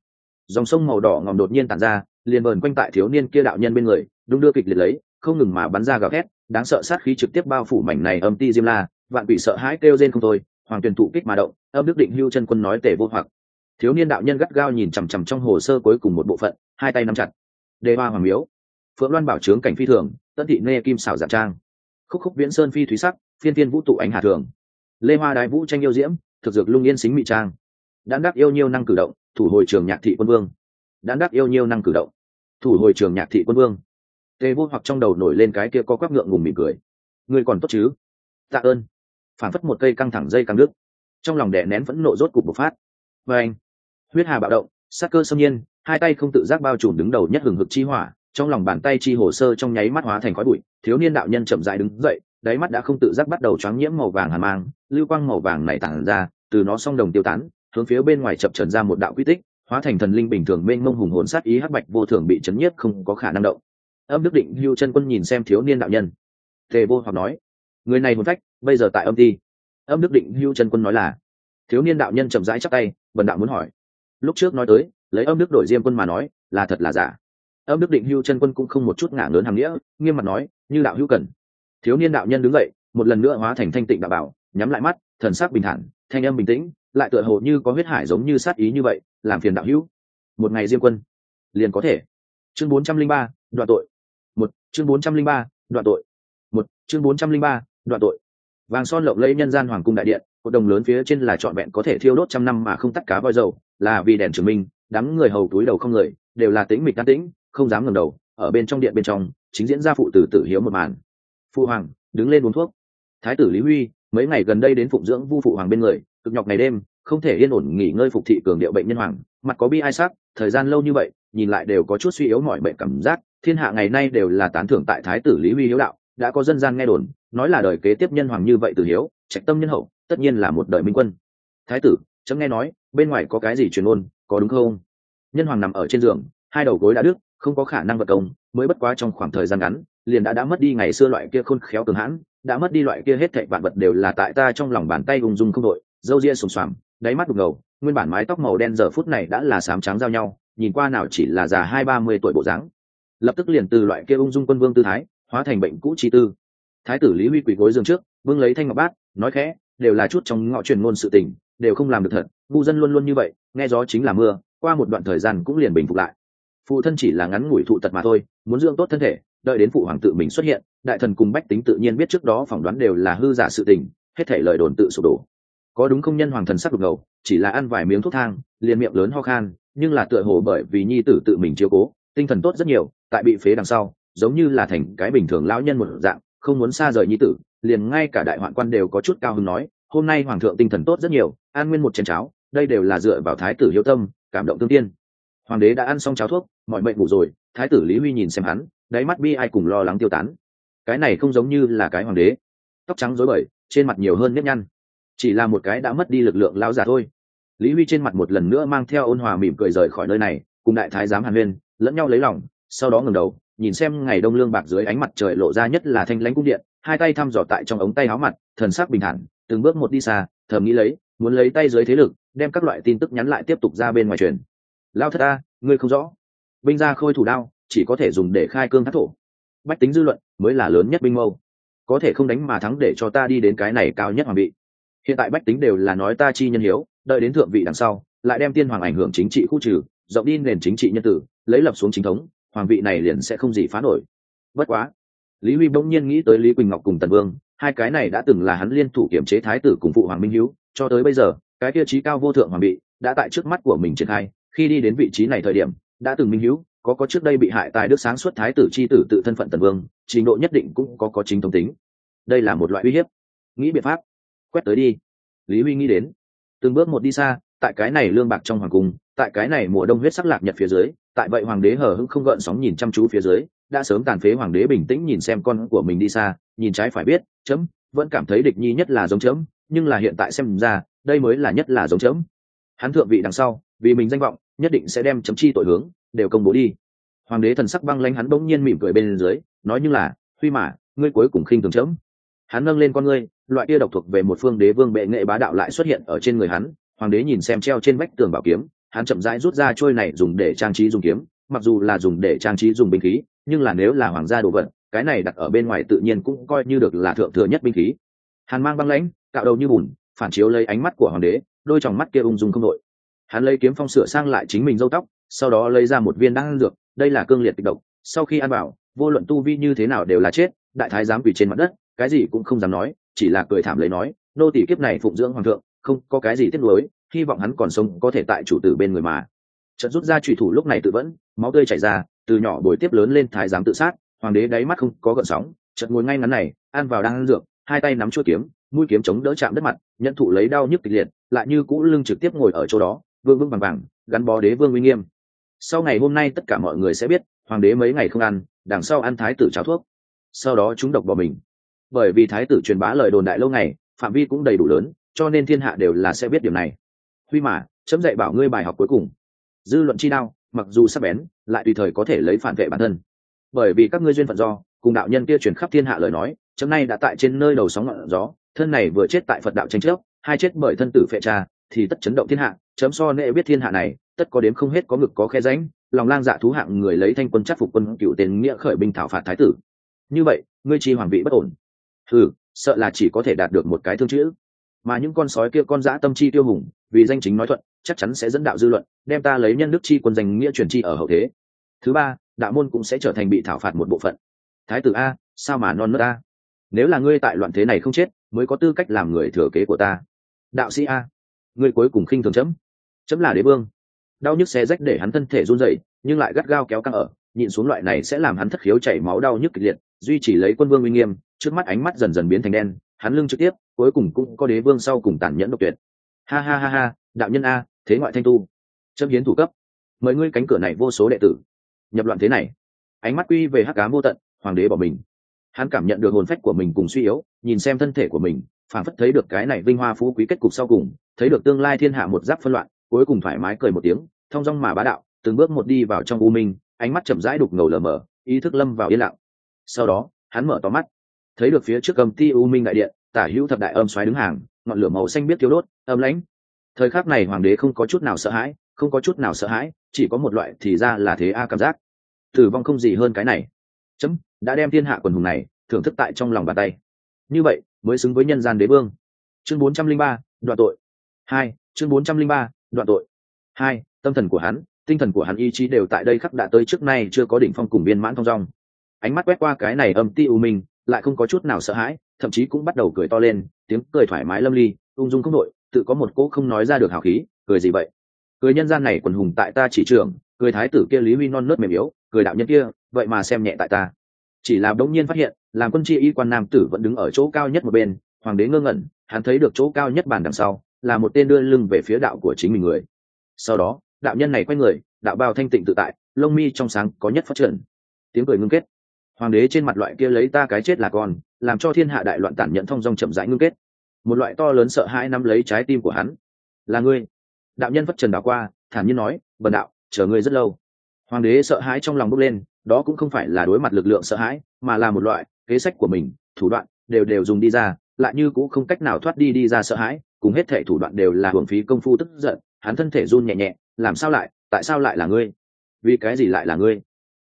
dòng sông màu đỏ ngòm đột nhiên tản ra, liền vờn quanh tại thiếu niên kia đạo nhân bên người, đung đưa kịch liệt lấy, không ngừng mà bắn ra gào thét, đáng sợ sát khí trực tiếp bao phủ mảnh này âm ti diêm la, vạn bị sợ hãi kêu rên không thôi, hoàng tuyển tụ kích mà động, âm đức định hưu chân quân nói tể vô hoặc. Thiếu niên đạo nhân gắt gao nhìn chằm chằm trong hồ sơ cuối cùng một bộ phận, hai tay nắm chặt. Đề hoa hoàng miếu. Phượng loan bảo trướng cảnh phi thường tân thị nê kim xảo giả trang. Khúc khúc viễn sơn phi thúy sắc, phiên thiên vũ tụ ánh hà thường. Lê hoa đái vũ tranh yêu diễm thực dược lung yên xính mị trang. Đan đắc yêu nhiêu năng cử động, thủ hồi trường nhạc thị quân vương. Đan đắc yêu nhiêu năng cử động, thủ hồi trường nhạc thị quân vương. Tề vô hoặc trong đầu nổi lên cái kia có quắc ngượng ngùng mỉm cười. Ngươi còn tốt chứ? Tạ ơn. Phản phất một cây căng thẳng dây căng nước trong lòng đẻ nén vẫn nộ rốt cục bộc phát. Và anh, huyết hà bạo động, sắc cơ xâm nhiên, hai tay không tự giác bao trùm đứng đầu nhất hừng hực chi hỏa, trong lòng bàn tay chi hồ sơ trong nháy mắt hóa thành khói bụi, thiếu niên đạo nhân chậm dại đứng dậy, đáy mắt đã không tự giác bắt đầu choáng nhiễm màu vàng hàn mang, lưu quang màu vàng này tản ra từ nó song đồng tiêu tán, hướng phía bên ngoài chập trần ra một đạo quy tích, hóa thành thần linh bình thường mênh mông hùng hồn sát ý hắc bạch vô thường bị chấn nhiếp không có khả năng động. Âm đức định hưu chân quân nhìn xem thiếu niên đạo nhân. Tề vô hoặc nói, người này hồn phách, bây giờ tại âm ti. Âm đức định hưu chân quân nói là, thiếu niên đạo nhân chậm rãi chắc tay, bần đạo muốn hỏi. Lúc trước nói tới, lấy âm đức đổi diêm quân mà nói, là thật là giả. Âm đức định hưu chân quân cũng không một chút ngả lớn hàm nghĩa, nghiêm mặt nói, như đạo hữu cần. Thiếu niên đạo nhân đứng dậy, một lần nữa hóa thành thanh tịnh đạo bảo, nhắm lại mắt, thần sắc bình thản thanh âm bình tĩnh, lại tựa hồ như có huyết hải giống như sát ý như vậy, làm phiền đạo hữu. Một ngày diêm quân, liền có thể. Chương bốn trăm linh ba, đoạn tội. Một, chương bốn trăm linh ba, đoạn tội. Một, chương bốn trăm linh ba, đoạn tội. Vàng son lộng lẫy nhân gian hoàng cung đại điện, hội đồng lớn phía trên là trọn vẹn có thể thiêu đốt trăm năm mà không tắt cá voi dầu, là vì đèn chứng minh, đám người hầu túi đầu không người, đều là tĩnh mịch đan tĩnh, không dám ngẩng đầu, ở bên trong điện bên trong, chính diễn ra phụ tử tử hiếu một màn. Phu hoàng, đứng lên uống thuốc. Thái tử lý huy mấy ngày gần đây đến phụng dưỡng vu phụ hoàng bên người, cực nhọc ngày đêm, không thể yên ổn nghỉ ngơi phục thị cường điệu bệnh nhân hoàng. Mặt có bi ai sắc, thời gian lâu như vậy, nhìn lại đều có chút suy yếu mọi bệnh cảm giác. Thiên hạ ngày nay đều là tán thưởng tại thái tử lý huy hiếu đạo, đã có dân gian nghe đồn, nói là đời kế tiếp nhân hoàng như vậy từ hiếu, trạch tâm nhân hậu, tất nhiên là một đời minh quân. Thái tử, chấm nghe nói, bên ngoài có cái gì truyền ôn, có đúng không? Nhân hoàng nằm ở trên giường, hai đầu gối đã đứt, không có khả năng vật công, mới bất quá trong khoảng thời gian ngắn, liền đã đã mất đi ngày xưa loại kia khôn khéo cường hãn đã mất đi loại kia hết thảy vạn vật đều là tại ta trong lòng bàn tay ung dung không đội râu ria sùng xoàm, đáy mắt đục ngầu, nguyên bản mái tóc màu đen giờ phút này đã là sám trắng giao nhau, nhìn qua nào chỉ là già hai ba mươi tuổi bộ dáng. Lập tức liền từ loại kia ung dung quân vương tư thái, hóa thành bệnh cũ chi tư. Thái tử lý huy quỳ gối giường trước, vương lấy thanh ngọc bát, nói khẽ, đều là chút trong ngõ truyền ngôn sự tình, đều không làm được thật, ngu dân luôn luôn như vậy, nghe gió chính là mưa, qua một đoạn thời gian cũng liền bình phục lại. Phụ thân chỉ là ngắn ngủi thụ tật mà thôi, muốn dưỡng tốt thân thể đợi đến phụ hoàng tự mình xuất hiện, đại thần cùng bách tính tự nhiên biết trước đó phỏng đoán đều là hư giả sự tình, hết thể lời đồn tự sụp đổ. Có đúng không nhân hoàng thần sắc đục ngầu, chỉ là ăn vài miếng thuốc thang, liền miệng lớn ho khan, nhưng là tựa hồ bởi vì nhi tử tự mình chiếu cố, tinh thần tốt rất nhiều, tại bị phế đằng sau, giống như là thành cái bình thường lão nhân một dạng, không muốn xa rời nhi tử, liền ngay cả đại hoạn quan đều có chút cao hứng nói, hôm nay hoàng thượng tinh thần tốt rất nhiều, an nguyên một chén cháo, đây đều là dựa vào thái tử hiếu tâm, cảm động tương tiên. Hoàng đế đã ăn xong cháo thuốc, mọi mệnh ngủ rồi, thái tử lý huy nhìn xem hắn đáy mắt bi ai cùng lo lắng tiêu tán. Cái này không giống như là cái hoàng đế. Tóc trắng rối bời, trên mặt nhiều hơn nếp nhăn. Chỉ là một cái đã mất đi lực lượng lao giả thôi. Lý huy trên mặt một lần nữa mang theo ôn hòa mỉm cười rời khỏi nơi này, cùng đại thái giám hàn huyên, lẫn nhau lấy lòng, sau đó ngừng đầu, nhìn xem ngày đông lương bạc dưới ánh mặt trời lộ ra nhất là thanh lãnh cung điện, hai tay thăm dò tại trong ống tay áo mặt, thần sắc bình thản, từng bước một đi xa, thầm nghĩ lấy, muốn lấy tay dưới thế lực, đem các loại tin tức nhắn lại tiếp tục ra bên ngoài truyền. Lao thất a ngươi không rõ. Binh ra khôi thủ đao chỉ có thể dùng để khai cương thác thổ. Bách tính dư luận mới là lớn nhất binh mâu. Có thể không đánh mà thắng để cho ta đi đến cái này cao nhất hoàng vị. Hiện tại bách tính đều là nói ta chi nhân hiếu, đợi đến thượng vị đằng sau, lại đem tiên hoàng ảnh hưởng chính trị khu trừ, rộng đi nền chính trị nhân tử, lấy lập xuống chính thống, hoàng vị này liền sẽ không gì phá nổi. Bất quá, lý huy bỗng nhiên nghĩ tới lý quỳnh ngọc cùng tần vương, hai cái này đã từng là hắn liên thủ kiểm chế thái tử cùng phụ hoàng minh hữu cho tới bây giờ, cái tiêu chí cao vô thượng hoàng vị đã tại trước mắt của mình triển khai, khi đi đến vị trí này thời điểm, đã từng minh hữu có có trước đây bị hại tại đức sáng suốt thái tử c h i tử tự thân phận tần vương, trình độ nhất định cũng có có chính thống tính. Đây là một loại uy hiếp. Nghĩ biện pháp. Quét tới đi. Lý huy nghĩ đến. Từng bước một đi xa, tại cái này lương bạc trong hoàng cung, tại cái này mùa đông huyết sắc lạc nhật phía dưới, tại vậy hoàng đế hờ hững không gợn sóng nhìn chăm chú phía dưới, đã sớm tàn phế hoàng đế bình tĩnh nhìn xem con của mình đi xa, nhìn trái phải biết, chấm, vẫn cảm thấy địch nhi nhất là giống chấm, nhưng là hiện tại xem ra, đây mới là nhất là giống chấm. Hắn thượng vị đằng sau, vì mình danh vọng, nhất định sẽ đem chấm chi tội hướng đều công bố đi. Hoàng đế thần sắc băng lanh hắn bỗng nhiên mỉm cười bên dưới, nói như là, huy mà, ngươi cuối cùng khinh thường chấm. Hắn nâng lên con ngươi, loại kia độc thuộc về một phương đế vương bệ nghệ bá đạo lại xuất hiện ở trên người hắn. Hoàng đế nhìn xem treo trên vách tường bảo kiếm, hắn chậm rãi rút ra trôi này dùng để trang trí dùng kiếm, mặc dù là dùng để trang trí dùng binh khí, nhưng là nếu là hoàng gia đồ vật, cái này đặt ở bên ngoài tự nhiên cũng coi như được là thượng thừa nhất binh khí. Hàn mang băng lãnh, cạo đầu như bùn, phản chiếu lấy ánh mắt của hoàng đế, đôi tròng mắt kia ung dung không đội hắn lấy kiếm phong sửa sang lại chính mình dâu tóc sau đó lấy ra một viên đan dược, đây là cương liệt kịch độc, sau khi ăn vào, vô luận tu vi như thế nào đều là chết, đại thái dám quỳ trên mặt đất, cái gì cũng không dám nói, chỉ là cười thảm lấy nói, nô tỷ kiếp này phụng dưỡng hoàng thượng, không có cái gì tiếc nuối, hy vọng hắn còn sống có thể tại chủ tử bên người mà. Trận rút ra trùy thủ lúc này tự vẫn, máu tươi chảy ra, từ nhỏ bồi tiếp lớn lên thái giám tự sát, hoàng đế đáy mắt không có gợn sóng trận ngồi ngay ngắn này, ăn vào đang ăn dược, hai tay nắm chuôi kiếm, mũi kiếm chống đỡ chạm đất mặt nhận thụ lấy đau nhức kịch liệt, lại như cũ lưng trực tiếp ngồi ở chỗ đó, vương vương bằng vàng, gắn bó đế vương uy nghiêm sau ngày hôm nay tất cả mọi người sẽ biết hoàng đế mấy ngày không ăn đằng sau ăn thái tử cháo thuốc. Sau đó chúng độc bỏ mình. Bởi vì thái tử truyền bá lời đồn đại lâu ngày phạm vi cũng đầy đủ lớn cho nên thiên hạ đều là sẽ biết điều này. Huy mà chấm dạy bảo ngươi bài học cuối cùng. Dư luận chi đao mặc dù sắp bén lại tùy thời có thể lấy phản vệ bản thân. Bởi vì các ngươi duyên phận do cùng đạo nhân kia truyền khắp thiên hạ lời nói chấm nay đã tại trên nơi đầu sóng ngọn gió thân này vừa chết tại phật đạo tranh trước, hai chết bởi thân tử phệ cha thì tất chấn động thiên hạ, chấm so nệ biết thiên hạ này, tất có đếm không hết có ngực có khe ránh lòng lang dạ thú hạng người lấy thanh quân chắc phục quân cựu tên nghĩa khởi binh thảo phạt thái tử. Như vậy, ngươi chi hoàng vị bất ổn. Ừ sợ là chỉ có thể đạt được một cái thương chữ. Mà những con sói kia con dã tâm chi tiêu hùng, vì danh chính nói thuận, chắc chắn sẽ dẫn đạo dư luận, đem ta lấy nhân đức chi quân danh nghĩa truyền chi ở hậu thế. Thứ ba, đạo môn cũng sẽ trở thành bị thảo phạt một bộ phận. Thái tử a, sao mà non nớt a? Nếu là ngươi tại loạn thế này không chết, mới có tư cách làm người thừa kế của ta. Đạo sĩ a ngươi cuối cùng khinh thường chấm. Chấm là đế vương. Đau nhức xé rách để hắn thân thể run rẩy, nhưng lại gắt gao kéo căng ở, nhịn xuống loại này sẽ làm hắn thất khiếu chảy máu đau nhức kịch liệt, duy trì lấy quân vương uy nghiêm, trước mắt ánh mắt dần dần biến thành đen, hắn lưng trực tiếp, cuối cùng cũng có đế vương sau cùng tàn nhẫn độc tuyệt. Ha ha ha ha, đạo nhân a, thế ngoại thanh tu. Chấm hiến thủ cấp. Mời ngươi cánh cửa này vô số đệ tử. Nhập loạn thế này. Ánh mắt quy về hắc cá vô tận, hoàng đế bỏ mình. Hắn cảm nhận được hồn phách của mình cùng suy yếu, nhìn xem thân thể của mình phản phất thấy được cái này vinh hoa phú quý kết cục sau cùng, thấy được tương lai thiên hạ một giáp phân loạn, cuối cùng thoải mái cười một tiếng thong dong mà bá đạo, từng bước một đi vào trong u minh, ánh mắt chậm rãi đục ngầu lờ mờ, ý thức lâm vào yên lặng. Sau đó, hắn mở to mắt, thấy được phía trước cầm ti u minh đại điện, tả hữu thập đại âm xoáy đứng hàng, ngọn lửa màu xanh biết thiếu đốt, âm lãnh. Thời khắc này hoàng đế không có chút nào sợ hãi, không có chút nào sợ hãi, chỉ có một loại thì ra là thế a cảm giác. Tử vong không gì hơn cái này. Chấm, đã đem thiên hạ quần hùng này thưởng thức tại trong lòng bàn tay. Như vậy mới xứng với nhân gian đế vương. Chương bốn trăm linh ba, đoạn tội. Hai, chương bốn trăm linh ba, đoạn tội. Hai, tâm thần của hắn, tinh thần của hắn ý chí đều tại đây khắc đã tới trước nay chưa có đỉnh phong cùng viên mãn thong dong. Ánh mắt quét qua cái này âm ti u minh, lại không có chút nào sợ hãi, thậm chí cũng bắt đầu cười to lên, tiếng cười thoải mái lâm ly, ung dung không đội tự có một cỗ không nói ra được hào khí, cười gì vậy? Cười nhân gian này quần hùng tại ta chỉ trưởng cười thái tử kia lý huy non nớt mềm yếu, cười đạo nhân kia, vậy mà xem nhẹ tại ta chỉ là đống nhiên phát hiện, làm quân chi y quan nam tử vẫn đứng ở chỗ cao nhất một bên, hoàng đế ngơ ngẩn, hắn thấy được chỗ cao nhất bàn đằng sau, là một tên đưa lưng về phía đạo của chính mình người. Sau đó, đạo nhân này quay người, đạo bao thanh tịnh tự tại, lông mi trong sáng có nhất phát triển. Tiếng cười ngưng kết. Hoàng đế trên mặt loại kia lấy ta cái chết là con, làm cho thiên hạ đại loạn tản nhận thông dong chậm rãi ngưng kết. Một loại to lớn sợ hãi nắm lấy trái tim của hắn. Là ngươi. Đạo nhân phất trần đảo qua, thản nhiên nói, bần đạo, chờ ngươi rất lâu. Hoàng đế sợ hãi trong lòng bốc lên đó cũng không phải là đối mặt lực lượng sợ hãi, mà là một loại kế sách của mình, thủ đoạn đều đều dùng đi ra, lại như cũng không cách nào thoát đi đi ra sợ hãi, cùng hết thể thủ đoạn đều là hưởng phí công phu tức giận, hắn thân thể run nhẹ nhẹ, làm sao lại? Tại sao lại là ngươi? Vì cái gì lại là ngươi?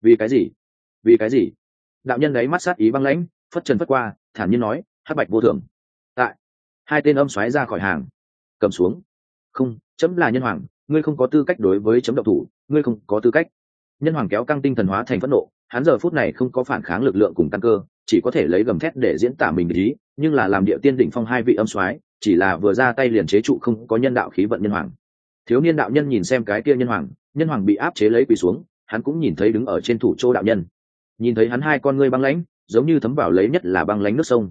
Vì cái gì? Vì cái gì? Đạo nhân ấy mắt sát ý băng lãnh, phất trần phất qua, thản nhiên nói, hắc bạch vô thường tại. Hai tên âm xoáy ra khỏi hàng, cầm xuống. Không, chấm là nhân hoàng, ngươi không có tư cách đối với chấm độc thủ, ngươi không có tư cách nhân hoàng kéo căng tinh thần hóa thành phẫn nộ, hắn giờ phút này không có phản kháng lực lượng cùng căn cơ, chỉ có thể lấy gầm thét để diễn tả mình ý, nhưng là làm địa tiên đỉnh phong hai vị âm soái, chỉ là vừa ra tay liền chế trụ không có nhân đạo khí vận nhân hoàng. Thiếu niên đạo nhân nhìn xem cái kia nhân hoàng nhân hoàng bị áp chế lấy quỳ xuống, hắn cũng nhìn thấy đứng ở trên thủ châu đạo nhân. Nhìn thấy hắn hai con ngươi băng lãnh, giống như thấm vào lấy nhất là băng lãnh nước sông.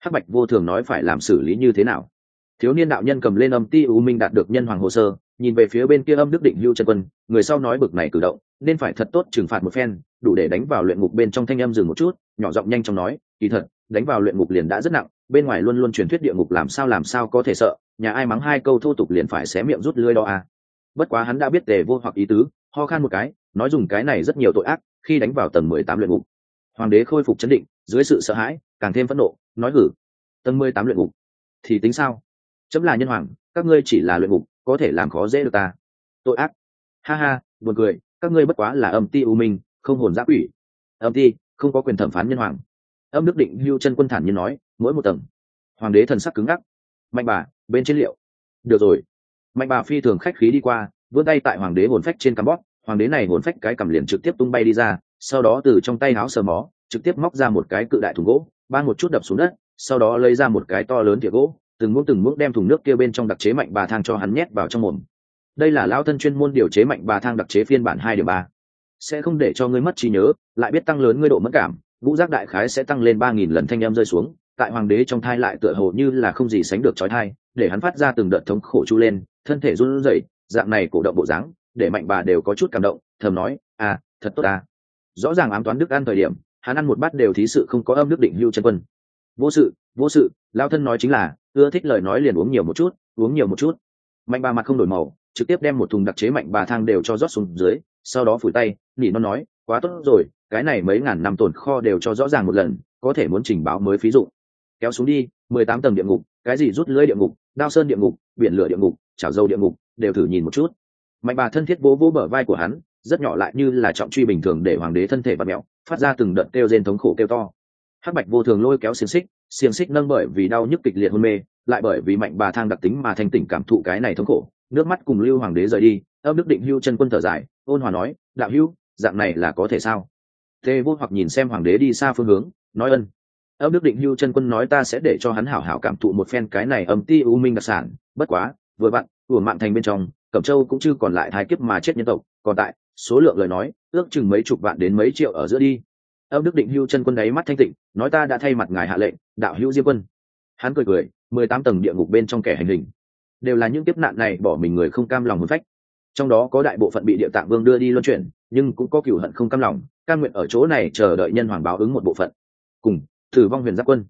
Hắc bạch vô thường nói phải làm xử lý như thế nào? Thiếu niên đạo nhân cầm lên âm ti u minh đạt được nhân hoàng hồ sơ, nhìn về phía bên kia âm đức định hưu chân quân, người sau nói bực này cử động nên phải thật tốt trừng phạt một phen, đủ để đánh vào luyện ngục bên trong thanh âm dừng một chút, nhỏ giọng nhanh chóng nói, kỳ thật, đánh vào luyện ngục liền đã rất nặng, bên ngoài luôn luôn truyền thuyết địa ngục làm sao làm sao có thể sợ, nhà ai mắng hai câu thô tục liền phải xé miệng rút lưỡi đó à. Bất quá hắn đã biết tề vô hoặc ý tứ, ho khan một cái, nói dùng cái này rất nhiều tội ác, khi đánh vào tầng mười tám luyện ngục. Hoàng đế khôi phục chấn định, dưới sự sợ hãi, càng thêm phẫn nộ, nói gử, tầng mười tám luyện ngục, thì tính sao? Chấm là nhân hoàng, các ngươi chỉ là luyện ngục, có thể làm khó dễ được ta. Tội ác. Ha ha, buồn cười các ngươi bất quá là âm ti u minh, không hồn giã quỷ. Âm ti, không có quyền thẩm phán nhân hoàng. Âm đức định hưu chân quân thản nhiên nói, mỗi một tầng. Hoàng đế thần sắc cứng ngắc. Mạnh bà, bên trên liệu. Được rồi. Mạnh bà phi thường khách khí đi qua, vươn tay tại hoàng đế hồn phách trên cắm bóp. Hoàng đế này hồn phách cái cầm liền trực tiếp tung bay đi ra, sau đó từ trong tay áo sờ mó, trực tiếp móc ra một cái cự đại thùng gỗ ban một chút đập xuống đất, sau đó lấy ra một cái to lớn thìa gỗ, từng muỗng từng muỗng đem thùng nước kia bên trong đặc chế mạnh bà thang cho hắn nhét vào trong mồm đây là lao thân chuyên môn điều chế mạnh bà thang đặc chế phiên bản hai điểm ba. Sẽ không để cho ngươi mất trí nhớ, lại biết tăng lớn ngươi độ mất cảm vũ giác đại khái sẽ tăng lên ba nghìn lần thanh em rơi xuống, tại hoàng đế trong thai lại tựa hồ như là không gì sánh được trói thai, để hắn phát ra từng đợt thống khổ chu lên, thân thể run rẩy, dạng này cổ động bộ dáng, để mạnh bà đều có chút cảm động, thầm nói à thật tốt à rõ ràng ám toán đức ăn thời điểm, hắn ăn một bát đều thí sự không có âm đức định hưu chân quân. Vô sự vô sự lao thân nói chính là, ưa thích lời nói liền uống nhiều một chút, uống nhiều một chút mạnh bà mặt không đổi màu, trực tiếp đem một thùng đặc chế mạnh bà thang đều cho rót xuống dưới, sau đó phủi tay, nỉ nó nói, quá tốt rồi, cái này mấy ngàn năm tồn kho đều cho rõ ràng một lần, có thể muốn trình báo mới phí dụ kéo xuống đi, mười tám tầng địa ngục, cái gì rút lưới địa ngục, đao sơn địa ngục, biển lửa địa ngục, chảo dâu địa ngục, đều thử nhìn một chút. Mạnh bà thân thiết vỗ vỗ bờ vai của hắn, rất nhỏ lại như là trọng truy bình thường để hoàng đế thân thể và mẹo, phát ra từng đợt kêu rên thống khổ kêu to. Hắc bạch vô thường lôi kéo xiềng xích xiềng xích nâng bởi vì đau nhức kịch liệt hôn mê lại bởi vì mạnh bà thang đặc tính mà thanh tỉnh cảm thụ cái này thống khổ. Nước mắt cùng lưu hoàng đế rời đi, âm đức định hưu chân quân thở dài, ôn hòa nói, đạo hưu, dạng này là có thể sao? Tê vô hoặc nhìn xem hoàng đế đi xa phương hướng, nói ân. Âm đức định hưu chân quân nói, ta sẽ để cho hắn hảo hảo cảm thụ một phen cái này âm ti u minh đặc sản, bất quá, vừa vặn của mạng thành bên trong, cẩm châu cũng chưa còn lại thái kiếp mà chết nhân tộc, còn tại, số lượng lời nói, ước chừng mấy chục vạn đến mấy triệu ở giữa đi. Âm đức định hưu chân quân đáy mắt thanh tịnh, nói, ta đã thay mặt ngài hạ lệnh, đạo hữu diêm quân. Hắn cười cười mười tám tầng địa ngục bên trong kẻ hành hình. Đều là những kiếp nạn này bỏ mình người không cam lòng hồn phách. Trong đó có đại bộ phận bị địa tạng vương đưa đi luân chuyển, nhưng cũng có cửu hận không cam lòng, cam nguyện ở chỗ này chờ đợi nhân hoàng báo ứng một bộ phận. Cùng, thử vong huyền giáp quân.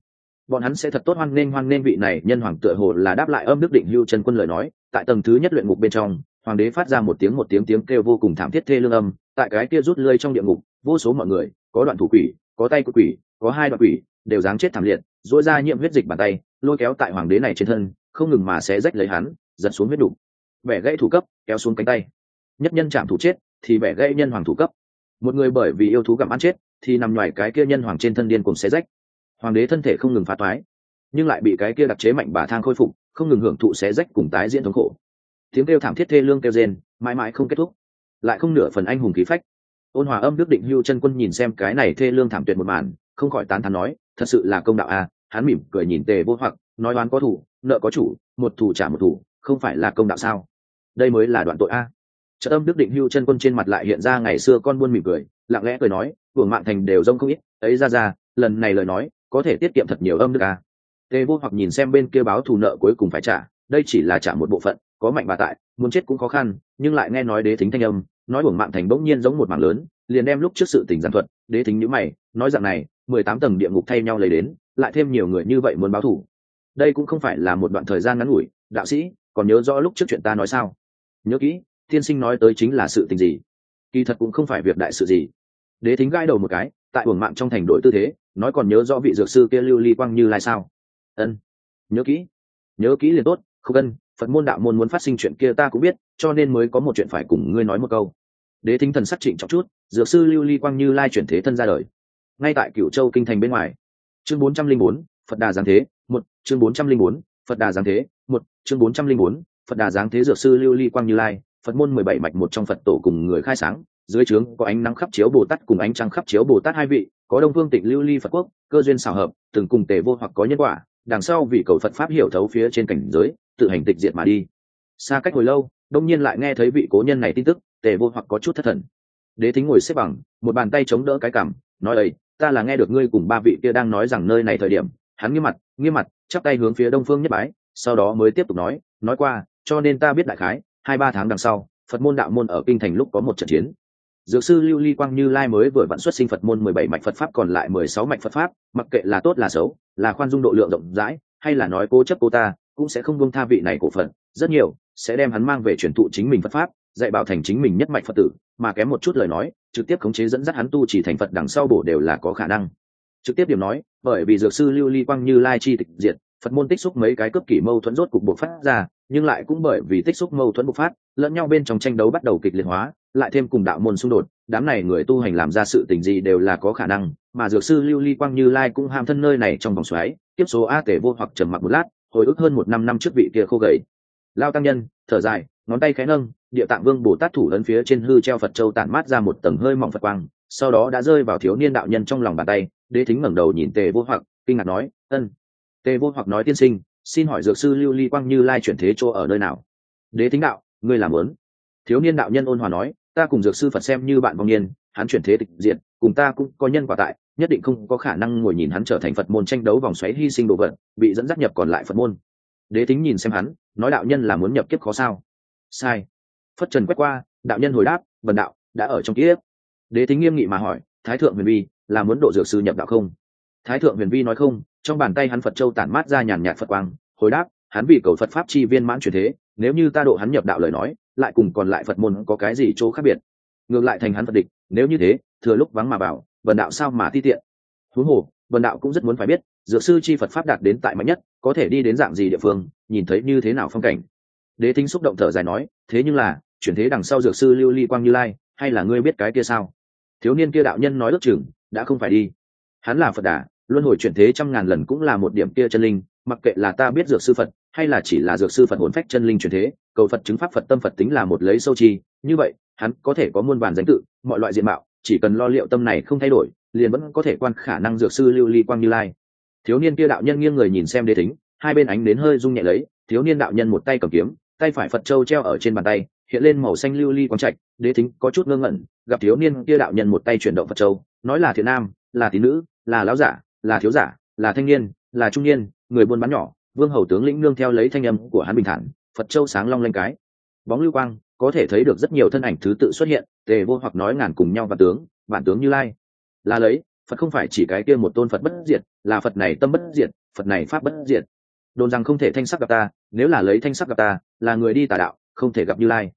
Bọn hắn sẽ thật tốt hoan nghênh hoan nghênh vị này, nhân hoàng tựa hồ là đáp lại âm đức định hưu chân quân lời nói. Tại tầng thứ nhất luyện ngục bên trong, hoàng đế phát ra một tiếng một tiếng tiếng kêu vô cùng thảm thiết thê lương âm. Tại cái kia rút lơi trong địa ngục, vô số mọi người, có đoạn thủ quỷ, có tay của quỷ, có hai đoạn quỷ đều dáng chết thảm liệt dỗi ra nhiễm huyết dịch bàn tay, lôi kéo tại hoàng đế này trên thân, không ngừng mà sẽ rách lấy hắn, giật xuống huyết đủ bẻ gãy thủ cấp, kéo xuống cánh tay. Nhất nhân chạm thủ chết, thì bẻ gãy nhân hoàng thủ cấp. Một người bởi vì yêu thú gặm ăn chết, thì nằm ngoài cái kia nhân hoàng trên thân điên cùng xé rách. Hoàng đế thân thể không ngừng phá toái, nhưng lại bị cái kia đặc chế mạnh bà thang khôi phục, không ngừng hưởng thụ xé rách cùng tái diễn thống khổ. Tiếng kêu thảm thiết thê lương kêu rên, mãi mãi không kết thúc. Lại không nửa phần anh hùng khí phách. Ôn hòa âm đức định hưu chân quân nhìn xem cái này thê lương thảm tuyệt một màn không khỏi tán thán nói, thật sự là công đạo a hắn mỉm cười nhìn tề vô hoặc, nói oán có thủ, nợ có chủ, một thủ trả một thủ, không phải là công đạo sao? Đây mới là đoạn tội a. Trợ âm đức định hưu chân quân trên mặt lại hiện ra ngày xưa con buôn mỉm cười, lặng lẽ cười nói, hưởng mạng thành đều rông không ít, ấy ra ra, lần này lời nói, có thể tiết kiệm thật nhiều âm đức a. Tề vô hoặc nhìn xem bên kia báo thù nợ cuối cùng phải trả, đây chỉ là trả một bộ phận, có mạnh bà tại, muốn chết cũng khó khăn, nhưng lại nghe nói đế thính thanh âm, nói buồng mạng thành bỗng nhiên giống một mảng lớn, liền đem lúc trước sự tình gian thuật, đế thính nhữ mày, nói rằng này mười tám tầng địa ngục thay nhau lấy đến, lại thêm nhiều người như vậy muốn báo thủ. Đây cũng không phải là một đoạn thời gian ngắn ngủi, đạo sĩ, còn nhớ rõ lúc trước chuyện ta nói sao? Nhớ kỹ, tiên sinh nói tới chính là sự tình gì? Kỳ thật cũng không phải việc đại sự gì. Đế thính gãi đầu một cái, tại uổng mạng trong thành đội tư thế, nói còn nhớ rõ vị dược sư kia lưu ly quang như lai sao? Ân. Nhớ kỹ. Nhớ kỹ liền tốt, không cần, phật môn đạo môn muốn phát sinh chuyện kia ta cũng biết, cho nên mới có một chuyện phải cùng ngươi nói một câu. Đế thính thần sắc trịnh trọng chút, dược sư lưu ly quang như lai chuyển thế thân ra đời ngay tại cửu châu kinh thành bên ngoài. Chương bốn trăm linh bốn, phật đà giáng thế, một, chương bốn trăm linh bốn, phật đà giáng thế, một, chương bốn trăm linh bốn, phật đà giáng thế dược sư lưu ly quang như lai, phật môn mười bảy mạch một trong phật tổ cùng người khai sáng, dưới trướng có ánh nắng khắp chiếu bồ tát cùng ánh trăng khắp chiếu bồ tát hai vị, có đông phương tịnh lưu ly phật quốc, cơ duyên xảo hợp, từng cùng tề vô hoặc có nhân quả, đằng sau vì cầu phật pháp hiểu thấu phía trên cảnh giới, tự hành tịch diệt mà đi. Xa cách hồi lâu, đông nhiên lại nghe thấy vị cố nhân này tin tức, tề vô hoặc có chút thất thần. Đế thính ngồi xếp bằng, một bàn tay chống đỡ cái cằm, nói ấy ta là nghe được ngươi cùng ba vị kia đang nói rằng nơi này thời điểm, hắn nghiêm mặt nghiêm mặt, chắp tay hướng phía đông phương nhất bái, sau đó mới tiếp tục nói nói qua, cho nên ta biết đại khái, hai ba tháng đằng sau, phật môn đạo môn ở kinh thành lúc có một trận chiến. Dược sư lưu ly quang như lai mới vừa vạn xuất sinh phật môn mười bảy mạch phật pháp, còn lại mười sáu mạch phật pháp, mặc kệ là tốt là xấu, là khoan dung độ lượng rộng rãi, hay là nói cố chấp cô ta, cũng sẽ không buông tha vị này cổ phận rất nhiều, sẽ đem hắn mang về truyền thụ chính mình phật pháp, dạy bảo thành chính mình nhất mạch phật tử mà kém một chút lời nói, trực tiếp khống chế dẫn dắt hắn tu chỉ thành phật đằng sau bổ đều là có khả năng. Trực tiếp điểm nói, bởi vì dược sư lưu ly quang như lai chi tịch diệt, phật môn tích xúc mấy cái cấp kỷ mâu thuẫn rốt cục bộc phát ra, nhưng lại cũng bởi vì tích xúc mâu thuẫn bộc phát, lẫn nhau bên trong tranh đấu bắt đầu kịch liệt hóa, lại thêm cùng đạo môn xung đột, đám này người tu hành làm ra sự tình gì đều là có khả năng, mà dược sư lưu ly quang như lai cũng ham thân nơi này trong vòng xoáy tiếp số a tể vô hoặc trầm mặc một lát, hồi ức hơn một năm năm trước vị kia khô gầy. Lao tăng nhân, thở dài, ngón tay khẽ nâng địa tạng vương bồ tát thủ ấn phía trên hư treo phật châu tản mát ra một tầng hơi mỏng phật quang, sau đó đã rơi vào thiếu niên đạo nhân trong lòng bàn tay, đế thính ngẩng đầu nhìn tề vô hoặc, kinh ngạc nói, ân. Tề vô hoặc nói, tiên sinh, xin hỏi dược sư lưu ly quang như lai chuyển thế chỗ ở nơi nào? Đế thính đạo, ngươi làm lớn. Thiếu niên đạo nhân ôn hòa nói, ta cùng dược sư phật xem như bạn vong niên, hắn chuyển thế tịch diện cùng ta cũng có nhân quả tại, nhất định không có khả năng ngồi nhìn hắn trở thành phật môn tranh đấu vòng xoáy hy sinh đồ vật, bị dẫn dắt nhập còn lại phật môn. Đế tính nhìn xem hắn, nói, đạo nhân là muốn nhập kiếp khó sao? Sai phất trần quét qua, đạo nhân hồi đáp vần đạo, đã ở trong kiếp. Đế tính nghiêm nghị mà hỏi, thái thượng huyền vi, là muốn độ dược sư nhập đạo không? Thái thượng huyền vi nói không, trong bàn tay hắn phật châu tản mát ra nhàn nhạt phật quang, hồi đáp, hắn vì cầu phật pháp chi viên mãn truyền thế, nếu như ta độ hắn nhập đạo lời nói, lại cùng còn lại phật môn có cái gì chỗ khác biệt? Ngược lại thành hắn phật địch, nếu như thế, thừa lúc vắng mà bảo vần đạo sao mà ti tiện? Huống hồ vần đạo cũng rất muốn phải biết, dược sư chi phật pháp đạt đến tại mạnh nhất, có thể đi đến dạng gì địa phương, nhìn thấy như thế nào phong cảnh. Đế thính xúc động thở dài nói, thế nhưng là chuyển thế đằng sau dược sư lưu ly quang như lai, hay là ngươi biết cái kia sao? Thiếu niên kia đạo nhân nói ước chừng, đã không phải đi. Hắn là phật đà, luân hồi chuyển thế trăm ngàn lần cũng là một điểm kia chân linh, mặc kệ là ta biết dược sư phật, hay là chỉ là dược sư phật hồn phách chân linh chuyển thế, cầu phật chứng pháp phật tâm phật tính là một lấy sâu chi, như vậy, hắn có thể có muôn vàn danh tự, mọi loại diện mạo, chỉ cần lo liệu tâm này không thay đổi, liền vẫn có thể quan khả năng dược sư lưu ly quang như lai. Thiếu niên kia đạo nhân nghiêng người nhìn xem đế tính hai bên ánh đến hơi rung nhẹ lấy, thiếu niên đạo nhân một tay cầm kiếm, tay phải phật châu treo ở trên bàn tay hiện lên màu xanh lưu ly quang trạch, đế thính có chút ngơ ngẩn, gặp thiếu niên kia đạo nhân một tay chuyển động phật châu, nói là thiện nam, là tín nữ, là lão giả, là thiếu giả, là thanh niên, là trung niên, người buôn bán nhỏ, vương hầu tướng lĩnh nương theo lấy thanh âm của hắn bình thản, phật châu sáng long lanh cái. Bóng lưu quang, có thể thấy được rất nhiều thân ảnh thứ tự xuất hiện, tề vô hoặc nói ngàn cùng nhau và tướng, vạn tướng như lai. Là lấy, phật không phải chỉ cái kia một tôn phật bất diệt, là phật này tâm bất diệt, phật này pháp bất diệt. Đồn rằng không thể thanh sắc gặp ta, nếu là lấy thanh sắc gặp ta, là người đi tà đạo, không thể gặp như lai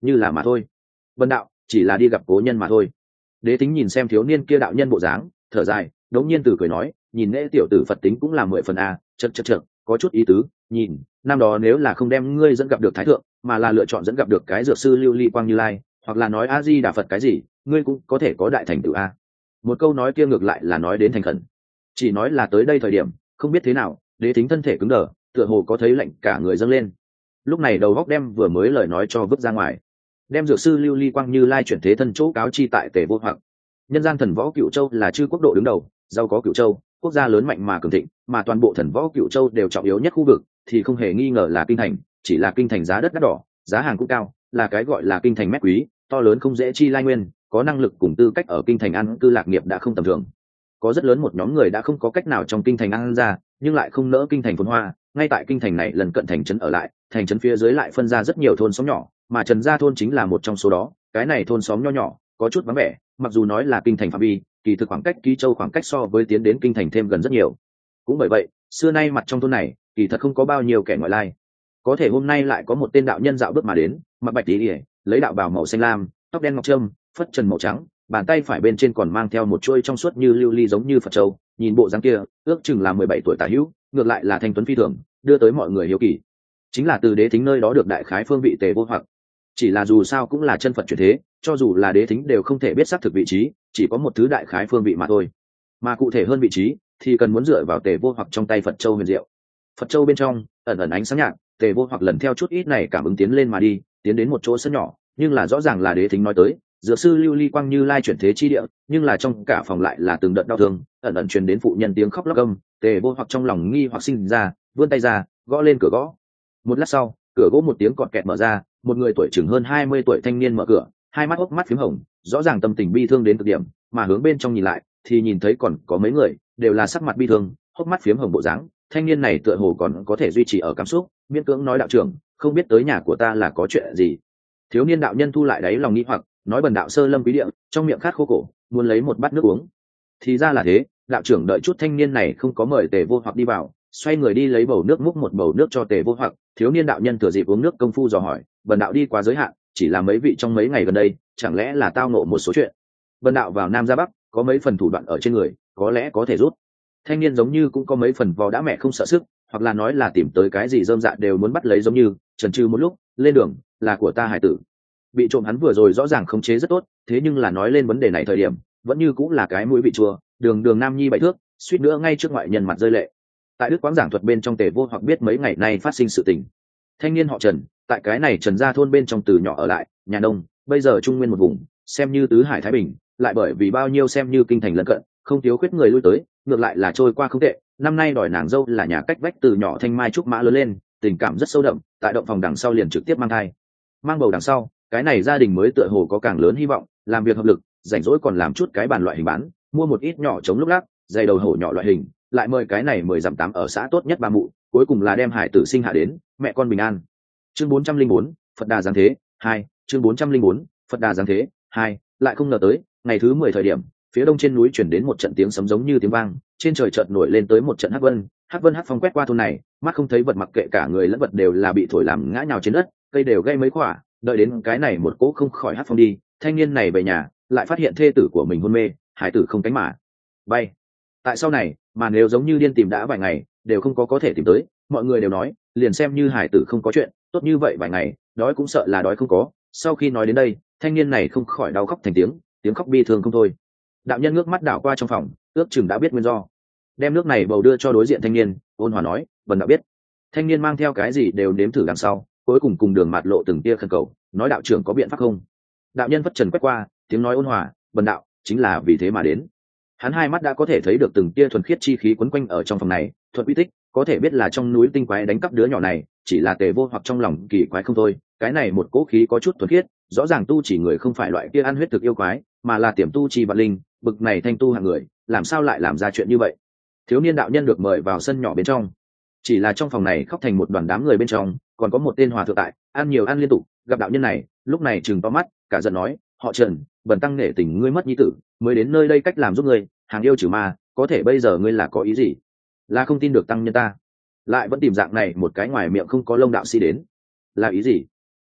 như là mà thôi. Vân đạo, chỉ là đi gặp cố nhân mà thôi. Đế tính nhìn xem thiếu niên kia đạo nhân bộ dáng, thở dài, đống nhiên từ cười nói, nhìn nễ tiểu tử phật tính cũng là mười phần a, chật chật chật, có chút ý tứ, nhìn, năm đó nếu là không đem ngươi dẫn gặp được thái thượng, mà là lựa chọn dẫn gặp được cái dược sư lưu ly quang như lai, hoặc là nói a di đà phật cái gì, ngươi cũng có thể có đại thành tựu a. Một câu nói kia ngược lại là nói đến thành khẩn. Chỉ nói là tới đây thời điểm, không biết thế nào, đế tính thân thể cứng đờ, tựa hồ có thấy lạnh cả người dâng lên. Lúc này đầu góc đem vừa mới lời nói cho vứt ra ngoài đem dược sư lưu ly quang như lai chuyển thế thân chỗ cáo chi tại tề vô hoặc. Nhân gian thần võ cựu châu là chư quốc độ đứng đầu, giàu có cựu châu, quốc gia lớn mạnh mà cường thịnh, mà toàn bộ thần võ cựu châu đều trọng yếu nhất khu vực, thì không hề nghi ngờ là kinh thành, chỉ là kinh thành giá đất đắt đỏ, giá hàng cũng cao, là cái gọi là kinh thành mét quý, to lớn không dễ chi lai nguyên, có năng lực cùng tư cách ở kinh thành ăn, cư lạc nghiệp đã không tầm thường. Có rất lớn một nhóm người đã không có cách nào trong kinh thành ăn ra, nhưng lại không nỡ kinh thành phồn hoa, ngay tại kinh thành này lần cận thành trấn ở lại, thành trấn phía dưới lại phân ra rất nhiều thôn xóm nhỏ mà trần gia thôn chính là một trong số đó. Cái này thôn xóm nho nhỏ, có chút vắng vẻ, mặc dù nói là kinh thành phạm vi, kỳ thực khoảng cách ký châu khoảng cách so với tiến đến kinh thành thêm gần rất nhiều. Cũng bởi vậy, xưa nay mặt trong thôn này, kỳ thật không có bao nhiêu kẻ ngoại lai. Có thể hôm nay lại có một tên đạo nhân dạo bước mà đến, mặc bạch tỉ ỉa lấy đạo bào màu xanh lam, tóc đen ngọc trâm, phất trần màu trắng, bàn tay phải bên trên còn mang theo một chuôi trong suốt như lưu ly giống như phật châu, nhìn bộ dáng kia, ước chừng là mười bảy tuổi tả hữu, ngược lại là thanh tuấn phi thường, đưa tới mọi người hiếu kỳ. Chính là từ đế thính nơi đó được đại khái phương vị tề vô hoặc chỉ là dù sao cũng là chân phật chuyển thế, cho dù là đế thính đều không thể biết xác thực vị trí, chỉ có một thứ đại khái phương vị mà thôi. Mà cụ thể hơn vị trí, thì cần muốn dựa vào tề vô hoặc trong tay phật châu huyền diệu. Phật châu bên trong, ẩn ẩn ánh sáng nhạt, tề vô hoặc lần theo chút ít này cảm ứng tiến lên mà đi, tiến đến một chỗ sân nhỏ, nhưng là rõ ràng là đế thính nói tới, dược sư lưu ly quang như lai chuyển thế chi địa, nhưng là trong cả phòng lại là từng đợt đau thương, ẩn ẩn truyền đến phụ nhân tiếng khóc lóc âm, tề vô hoặc trong lòng nghi hoặc sinh ra, vươn tay ra, gõ lên cửa gõ. Một lát sau, cửa gỗ một tiếng cọt kẹt mở ra một người tuổi chừng hơn hai mươi tuổi thanh niên mở cửa, hai mắt ốc mắt p h í m hồng, rõ ràng tâm tình bi thương đến cực điểm, mà hướng bên trong nhìn lại, thì nhìn thấy còn có mấy người, đều là sắc mặt bi thương, hốc mắt phiếm hồng bộ dáng. Thanh niên này tựa hồ còn có thể duy trì ở cảm xúc, miễn cưỡng nói đạo trưởng, không biết tới nhà của ta là có chuyện gì. Thiếu niên đạo nhân thu lại đáy lòng nghĩ hoặc, nói bần đạo sơ lâm quý địa, trong miệng khát khô cổ, muốn lấy một bát nước uống. Thì ra là thế, đạo trưởng đợi chút thanh niên này không có mời tề vô hoặc đi vào xoay người đi lấy bầu nước múc một bầu nước cho tề vô hoặc, thiếu niên đạo nhân thừa dịp uống nước công phu dò hỏi bần đạo đi quá giới hạn, chỉ là mấy vị trong mấy ngày gần đây, chẳng lẽ là tao nộ một số chuyện? Bần đạo vào nam ra bắc, có mấy phần thủ đoạn ở trên người, có lẽ có thể rút. Thanh niên giống như cũng có mấy phần vò đã mẹ không sợ sức, hoặc là nói là tìm tới cái gì dơm dạ đều muốn bắt lấy giống như trần trừ một lúc, lên đường, là của ta hải tử. Bị trộm hắn vừa rồi rõ ràng khống chế rất tốt, thế nhưng là nói lên vấn đề này thời điểm, vẫn như cũng là cái mũi bị chua, đường đường nam nhi bảy thước, suýt nữa ngay trước ngoại nhân mặt rơi lệ tại đức quán giảng thuật bên trong tề vô hoặc biết mấy ngày nay phát sinh sự tình. Thanh niên họ trần, tại cái này trần gia thôn bên trong từ nhỏ ở lại, nhà nông, bây giờ trung nguyên một vùng, xem như tứ hải thái bình, lại bởi vì bao nhiêu xem như kinh thành lân cận, không thiếu khuyết người lui tới, ngược lại là trôi qua không tệ. Năm nay đòi nàng dâu là nhà cách vách từ nhỏ thanh mai trúc mã lớn lên, tình cảm rất sâu đậm, tại động phòng đằng sau liền trực tiếp mang thai. Mang bầu đằng sau, cái này gia đình mới tựa hồ có càng lớn hy vọng, làm việc hợp lực, rảnh rỗi còn làm chút cái bàn loại hình bán, mua một ít nhỏ chống lúc lắc, dày đầu hổ nhỏ loại hình lại mời cái này mười dặm tám ở xã tốt nhất ba mụ, cuối cùng là đem hải tử sinh hạ đến, mẹ con bình an. Chương bốn trăm linh bốn, phật đà giáng thế, hai, chương bốn trăm linh bốn, phật đà giáng thế, hai, lại không ngờ tới, ngày thứ mười thời điểm, phía đông trên núi chuyển đến một trận tiếng sấm giống như tiếng vang, trên trời chợt nổi lên tới một trận hắc vân hắc vân hắc phong quét qua thôn này, mắt không thấy vật mặc kệ cả người lẫn vật đều là bị thổi làm ngã nhào trên đất, cây đều gây mấy quả đợi đến cái này một cỗ không khỏi hắc phong đi, thanh niên này về nhà, lại phát hiện thê tử của mình hôn mê, hải tử không cánh mà bay. Tại sau này mà nếu giống như điên tìm đã vài ngày, đều không có có thể tìm tới, mọi người đều nói, liền xem như hải tử không có chuyện, tốt như vậy vài ngày, đói cũng sợ là đói không có. Sau khi nói đến đây, thanh niên này không khỏi đau khóc thành tiếng tiếng khóc bi thương không thôi. Đạo nhân ngước mắt đảo qua trong phòng, ước chừng đã biết nguyên do. Đem nước này bầu đưa cho đối diện thanh niên, ôn hòa nói vần đạo biết. Thanh niên mang theo cái gì đều nếm thử đằng sau, cuối cùng cùng đường mạt lộ từng tia khẩn cầu, nói, đạo trưởng có biện pháp không? Đạo nhân vất trần quét qua, tiếng nói ôn hòa bần đạo, chính là vì thế mà đến hắn hai mắt đã có thể thấy được từng tia thuần khiết chi khí quấn quanh ở trong phòng này thuận uy tích, có thể biết là trong núi tinh quái đánh cắp đứa nhỏ này, chỉ là tề vô hoặc trong lòng kỳ quái không thôi. Cái này một cỗ khí có chút thuần khiết, rõ ràng tu chỉ người không phải loại kia ăn huyết thực yêu quái, mà là tiềm tu trì vạn linh, bực này thanh tu hạng người, làm sao lại làm ra chuyện như vậy? Thiếu niên đạo nhân được mời vào sân nhỏ bên trong. Chỉ là trong phòng này khóc thành một đoàn đám người bên trong, còn có một tên hòa thượng tại, ăn nhiều ăn liên tục, gặp đạo nhân này, lúc này chừng to mắt, cả giận nói họ trần, bần tăng nể tình ngươi mất nhi tử, mới đến nơi đây cách làm giúp ngươi, hàng yêu trừ ma, có thể bây giờ ngươi là có ý gì? Là không tin được tăng nhân ta. Lại vẫn tìm dạng này một cái ngoài miệng không có lông đạo sĩ đến. Là ý gì?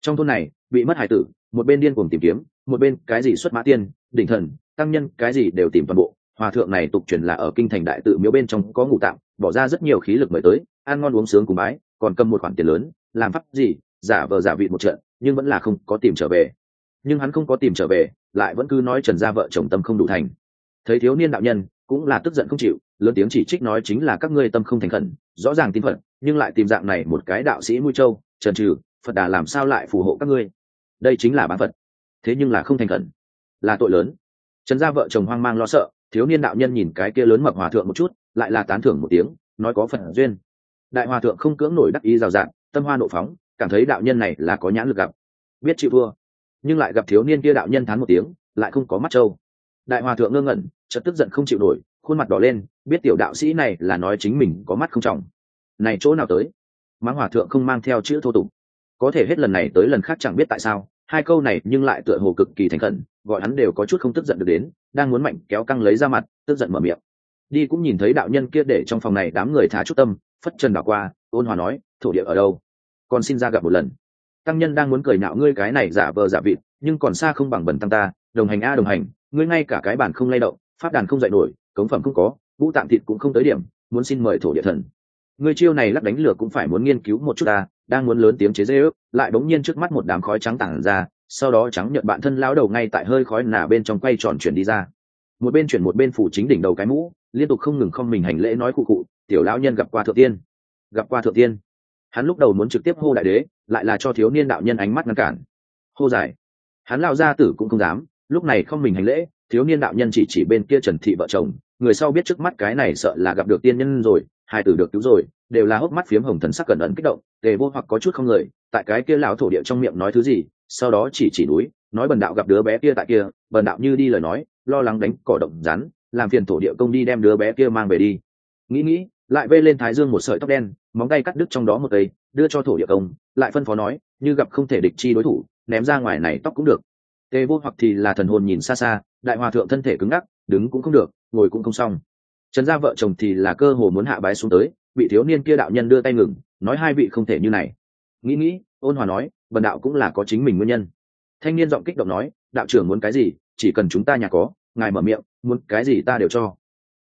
Trong thôn này, bị mất hải tử, một bên điên cuồng tìm kiếm, một bên cái gì xuất mã tiên, đỉnh thần, tăng nhân, cái gì đều tìm toàn bộ. Hòa thượng này tục truyền là ở kinh thành đại tự miếu bên trong có ngủ tạm, bỏ ra rất nhiều khí lực mời tới, ăn ngon uống sướng cùng bái, còn cầm một khoản tiền lớn, làm pháp gì, giả vờ giả vị một trận, nhưng vẫn là không có tìm trở về nhưng hắn không có tìm trở về lại vẫn cứ nói trần gia vợ chồng tâm không đủ thành. Thấy thiếu niên đạo nhân cũng là tức giận không chịu lớn tiếng chỉ trích nói chính là các ngươi tâm không thành khẩn rõ ràng tin phật nhưng lại tìm dạng này một cái đạo sĩ mũi châu trần trừ phật đà làm sao lại phù hộ các ngươi? Đây chính là bán phật. Thế nhưng là không thành khẩn. Là tội lớn. Trần gia vợ chồng hoang mang lo sợ thiếu niên đạo nhân nhìn cái kia lớn mập hòa thượng một chút lại là tán thưởng một tiếng nói có phần duyên. Đại hòa thượng không cưỡng nổi đắc ý rào dạng, tâm hoa nộ phóng cảm thấy đạo nhân này là có nhãn lực gặp. Biết chịu thua nhưng lại gặp thiếu niên kia đạo nhân thán một tiếng, lại không có mắt trâu. Đại hòa thượng ngơ ngẩn, chợt tức giận không chịu nổi, khuôn mặt đỏ lên, biết tiểu đạo sĩ này là nói chính mình có mắt không trọng. Này chỗ nào tới? Mãng hòa thượng không mang theo chữ thô tục. Có thể hết lần này tới lần khác chẳng biết tại sao, hai câu này nhưng lại tựa hồ cực kỳ thành khẩn, gọi hắn đều có chút không tức giận được đến, đang muốn mạnh kéo căng lấy ra mặt, tức giận mở miệng. Đi cũng nhìn thấy đạo nhân kia để trong phòng này đám người thả chút tâm, phất chân đảo qua, ôn hòa nói, thổ địa ở đâu? Còn xin ra gặp một lần tăng nhân đang muốn cười nạo ngươi cái này giả vờ giả vịt, nhưng còn xa không bằng bẩn tăng ta, đồng hành a, đồng hành, ngươi ngay cả cái bản không lay động, pháp đàn không dạy nổi, cống phẩm không có vũ tạm thịt cũng không tới điểm, muốn xin mời thổ địa thần. Ngươi chiêu này lắc đánh lửa cũng phải muốn nghiên cứu một chút ta, đang muốn lớn tiếng chế dễ ước lại bỗng nhiên trước mắt một đám khói trắng tản ra, sau đó trắng nhận bạn thân lão đầu ngay tại hơi khói nả bên trong quay tròn chuyển đi ra. Một bên chuyển một bên phủ chính đỉnh đầu cái mũ, liên tục không ngừng không mình hành lễ nói cụ cụ, tiểu lão nhân gặp qua thượng tiên, gặp qua thượng tiên. Hắn lúc đầu muốn trực tiếp hô đại đế lại là cho thiếu niên đạo nhân ánh mắt ngăn cản. Hô dài. Hắn lao ra tử cũng không dám, lúc này không mình hành lễ, thiếu niên đạo nhân chỉ chỉ bên kia trần thị vợ chồng, người sau biết trước mắt cái này sợ là gặp được tiên nhân rồi, hai tử được cứu rồi, đều là hốc mắt phiếm hồng thần sắc cẩn ẩn kích động, tề vô hoặc có chút không lời tại cái kia lão thổ địa trong miệng nói thứ gì, sau đó chỉ chỉ núi, nói bần đạo gặp đứa bé kia tại kia, bần đạo như đi lời nói, lo lắng đánh cỏ động rắn, làm phiền thổ địa công đi đem đứa bé kia mang về đi. Nghĩ nghĩ lại vê lên thái dương một sợi tóc đen, móng tay cắt đứt trong đó một cây, đưa cho thổ địa công, lại phân phó nói, như gặp không thể địch chi đối thủ, ném ra ngoài này tóc cũng được. Tề vô hoặc thì là thần hồn nhìn xa xa, đại hòa thượng thân thể cứng ngắc, đứng cũng không được, ngồi cũng không xong. Trần gia vợ chồng thì là cơ hồ muốn hạ bái xuống tới, vị thiếu niên kia đạo nhân đưa tay ngừng, nói hai vị không thể như này. Nghĩ nghĩ, ôn hòa nói, bần đạo cũng là có chính mình nguyên nhân. Thanh niên giọng kích động nói, đạo trưởng muốn cái gì, chỉ cần chúng ta nhà có, ngài mở miệng, muốn cái gì ta đều cho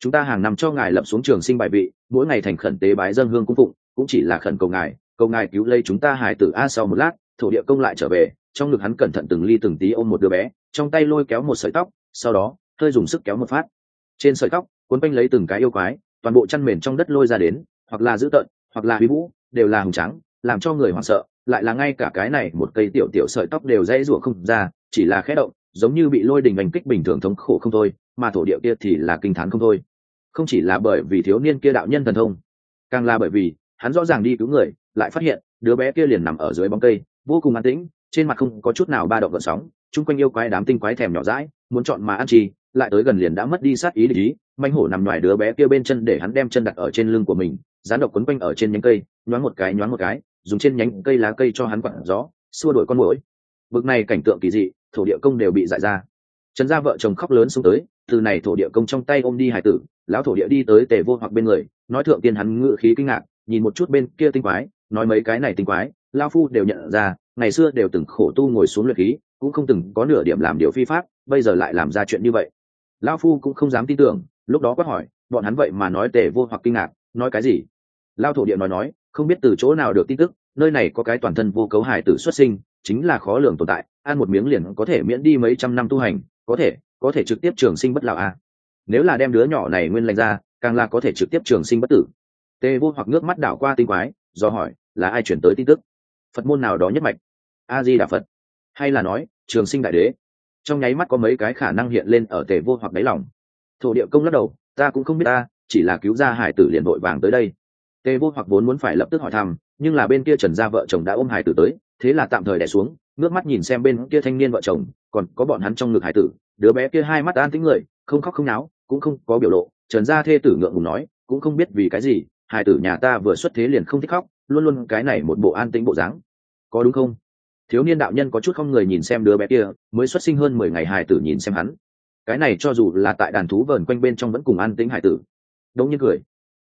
chúng ta hàng năm cho ngài lập xuống trường sinh bài vị, mỗi ngày thành khẩn tế bái dân hương cung phụng, cũng chỉ là khẩn cầu ngài cầu ngài cứu lấy chúng ta hải tử a sau một lát, thổ địa công lại trở về, trong ngực hắn cẩn thận từng ly từng tí ôm một đứa bé, trong tay lôi kéo một sợi tóc, sau đó, hơi dùng sức kéo một phát. Trên sợi tóc, cuốn quanh lấy từng cái yêu quái, toàn bộ chăn mền trong đất lôi ra đến, hoặc là dữ tợn, hoặc là huy vũ, đều là hùng trắng làm cho người hoảng sợ, lại là ngay cả cái này một cây tiểu tiểu sợi tóc đều dãy rủa không ra, chỉ là khẽ động, giống như bị lôi đình đánh kích bình thường thống khổ không thôi, mà thổ địa kia thì là kinh thán không thôi không chỉ là bởi vì thiếu niên kia đạo nhân thần thông, càng là bởi vì hắn rõ ràng đi cứu người, lại phát hiện đứa bé kia liền nằm ở dưới bóng cây, vô cùng an tĩnh, trên mặt không có chút nào ba động gợn sóng, chung quanh yêu quái đám tinh quái thèm nhỏ rãi muốn chọn mà ăn chi, lại tới gần liền đã mất đi sát ý lý manh hổ nằm ngoài đứa bé kia bên chân để hắn đem chân đặt ở trên lưng của mình dán độc quấn quanh ở trên nhánh cây, nhoáng một cái, nhoáng một cái, dùng trên nhánh cây lá cây cho hắn quặn gió, xua đuổi con mũi bực này cảnh tượng kỳ dị, thổ địa công đều bị dại ra trần gia vợ chồng khóc lớn xuống tới, từ này thổ địa công trong tay ôm đi hải tử, lão thổ địa đi tới tề vô hoặc bên người, nói thượng tiên hắn ngự khí kinh ngạc, nhìn một chút bên kia tinh quái, nói mấy cái này tinh quái lao phu đều nhận ra, ngày xưa đều từng khổ tu ngồi xuống luyện khí, cũng không từng có nửa điểm làm điều phi pháp, bây giờ lại làm ra chuyện như vậy. Lao phu cũng không dám tin tưởng, lúc đó quát hỏi, bọn hắn vậy mà nói tề vô hoặc kinh ngạc, nói cái gì? Lao thổ địa nói nói, không biết từ chỗ nào được tin tức, nơi này có cái toàn thân vô cấu hải tử xuất sinh, chính là khó lường tồn tại, ăn một miếng liền có thể miễn đi mấy trăm năm tu hành có thể có thể trực tiếp trường sinh bất lão a à. nếu là đem đứa nhỏ này nguyên lành ra, càng là có thể trực tiếp trường sinh bất tử. Tê vô hoặc nước mắt đảo qua tinh quái, do hỏi, là ai chuyển tới tin tức? Phật môn nào đó nhất mạch? A di đà phật. Hay là nói, trường sinh đại đế? Trong nháy mắt có mấy cái khả năng hiện lên ở tề vô hoặc đáy lòng. Thổ địa công lắc đầu, ta cũng không biết ta, chỉ là cứu ra hải tử liền vội vàng tới đây. Tề vô hoặc vốn muốn phải lập tức hỏi thăm, nhưng là bên kia trần gia vợ chồng đã ôm hải tử tới thế là tạm thời đẻ xuống, ngước mắt nhìn xem bên kia thanh niên vợ chồng, còn có bọn hắn trong ngực hải tử, đứa bé kia hai mắt an tính người, không khóc không náo, cũng không có biểu lộ, trần gia thê tử ngượng ngùng nói, cũng không biết vì cái gì, hải tử nhà ta vừa xuất thế liền không thích khóc, luôn luôn cái này một bộ an tĩnh bộ dáng. Có đúng không? Thiếu niên đạo nhân có chút không người nhìn xem đứa bé kia, mới xuất sinh hơn mười ngày hải tử nhìn xem hắn. Cái này cho dù là tại đàn thú vờn quanh bên trong vẫn cùng an tĩnh hải tử. Đống như cười.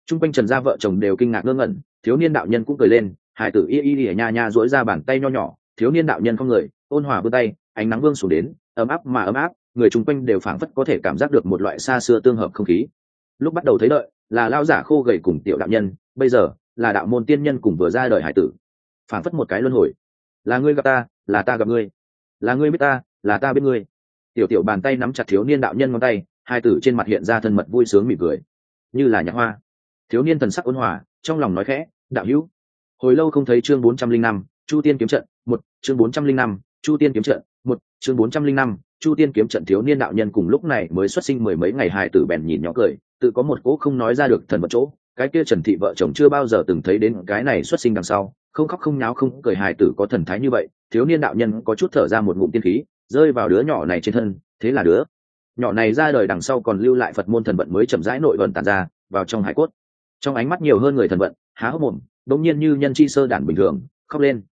T r u n g quanh trần gia vợ chồng đều kinh ngạc ngơ ngẩn, thiếu niên đạo nhân cũng cười lên hải tử y y y nha nha dỗi ra bàn tay nho nhỏ, thiếu niên đạo nhân không người, ôn hòa vươn tay, ánh nắng vương xuống đến, ấm áp mà ấm áp, người chung quanh đều phảng phất có thể cảm giác được một loại xa xưa tương hợp không khí. Lúc bắt đầu thấy đợi, là lao giả khô gầy cùng tiểu đạo nhân, bây giờ, là đạo môn tiên nhân cùng vừa ra đời hải tử. Phảng phất một cái luân hồi. Là ngươi gặp ta, là ta gặp ngươi. Là ngươi biết ta, là ta biết ngươi. Tiểu tiểu bàn tay nắm chặt thiếu niên đạo nhân ngón tay, hai tử trên mặt hiện ra thân mật vui sướng mỉm cười. Như là nhạc hoa. Thiếu niên thần sắc ôn hòa, trong lòng nói khẽ, đạo hữu hồi lâu không thấy chương bốn trăm linh năm, chu tiên kiếm trận, một, chương bốn trăm linh năm, chu tiên kiếm trận, một, chương bốn trăm linh năm, chu tiên kiếm trận thiếu niên đạo nhân cùng lúc này mới xuất sinh mười mấy ngày hài tử bèn nhìn nhỏ cười, tự có một cỗ không nói ra được thần vật chỗ. Cái kia trần thị vợ chồng chưa bao giờ từng thấy đến cái này xuất sinh đằng sau, không khóc không nháo không cười hài tử có thần thái như vậy, thiếu niên đạo nhân có chút thở ra một ngụm tiên khí, rơi vào đứa nhỏ này trên thân, thế là đứa nhỏ này ra đời đằng sau còn lưu lại phật môn thần vận mới chậm rãi nội vận tàn ra vào trong hải cốt. Trong ánh mắt nhiều hơn người thần vận, há hốc mồm đột nhiên như nhân chi sơ đản bình thường, khóc lên.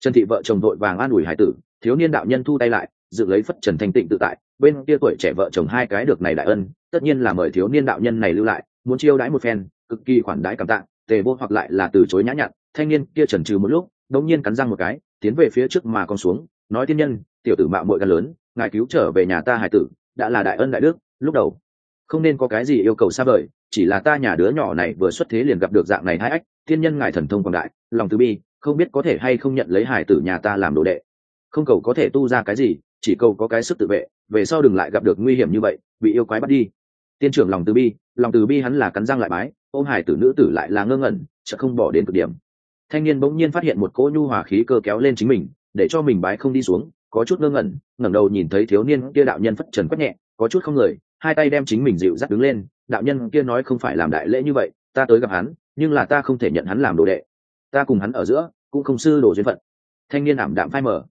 Trần thị vợ chồng đội vàng an ủi hải tử, thiếu niên đạo nhân thu tay lại, dự lấy phất trần thanh tịnh tự tại. Bên kia tuổi trẻ vợ chồng hai cái được này đại ân, tất nhiên là mời thiếu niên đạo nhân này lưu lại, muốn chiêu đãi một phen, cực kỳ khoản đãi cảm tạ, tề vô hoặc lại là từ chối nhã nhặn. Thanh niên kia trần trừ một lúc đột nhiên cắn răng một cái, tiến về phía trước mà con xuống, nói tiên nhân, tiểu tử mạo muội gan lớn, ngài cứu trở về nhà ta hải tử, đã là đại ân đại đức, lúc đầu không nên có cái gì yêu cầu xa vời, chỉ là ta nhà đứa nhỏ này vừa xuất thế liền gặp được dạng này hai ách tiên nhân ngài thần thông quảng đại, lòng từ bi, không biết có thể hay không nhận lấy hải tử nhà ta làm đồ đệ. Không cầu có thể tu ra cái gì, chỉ cầu có cái sức tự vệ, về sau đừng lại gặp được nguy hiểm như vậy, bị yêu quái bắt đi. Tiên trưởng lòng từ bi, lòng từ bi hắn là cắn răng lại bái, ôm hải tử nữ tử lại là ngơ ngẩn chợ không bỏ đến cực điểm. Thanh niên bỗng nhiên phát hiện một cỗ nhu hòa khí cơ kéo lên chính mình, để cho mình bái không đi xuống, có chút ngơ ngẩn, ngẩng đầu nhìn thấy thiếu niên kia đạo nhân phất trần quất nhẹ, có chút không người, hai tay đem chính mình dịu dắt đứng lên, đạo nhân kia nói không phải làm đại lễ như vậy, ta tới gặp hắn nhưng là ta không thể nhận hắn làm đồ đệ. Ta cùng hắn ở giữa, cũng không sư đồ duyên phận. Thanh niên ảm đạm phai mở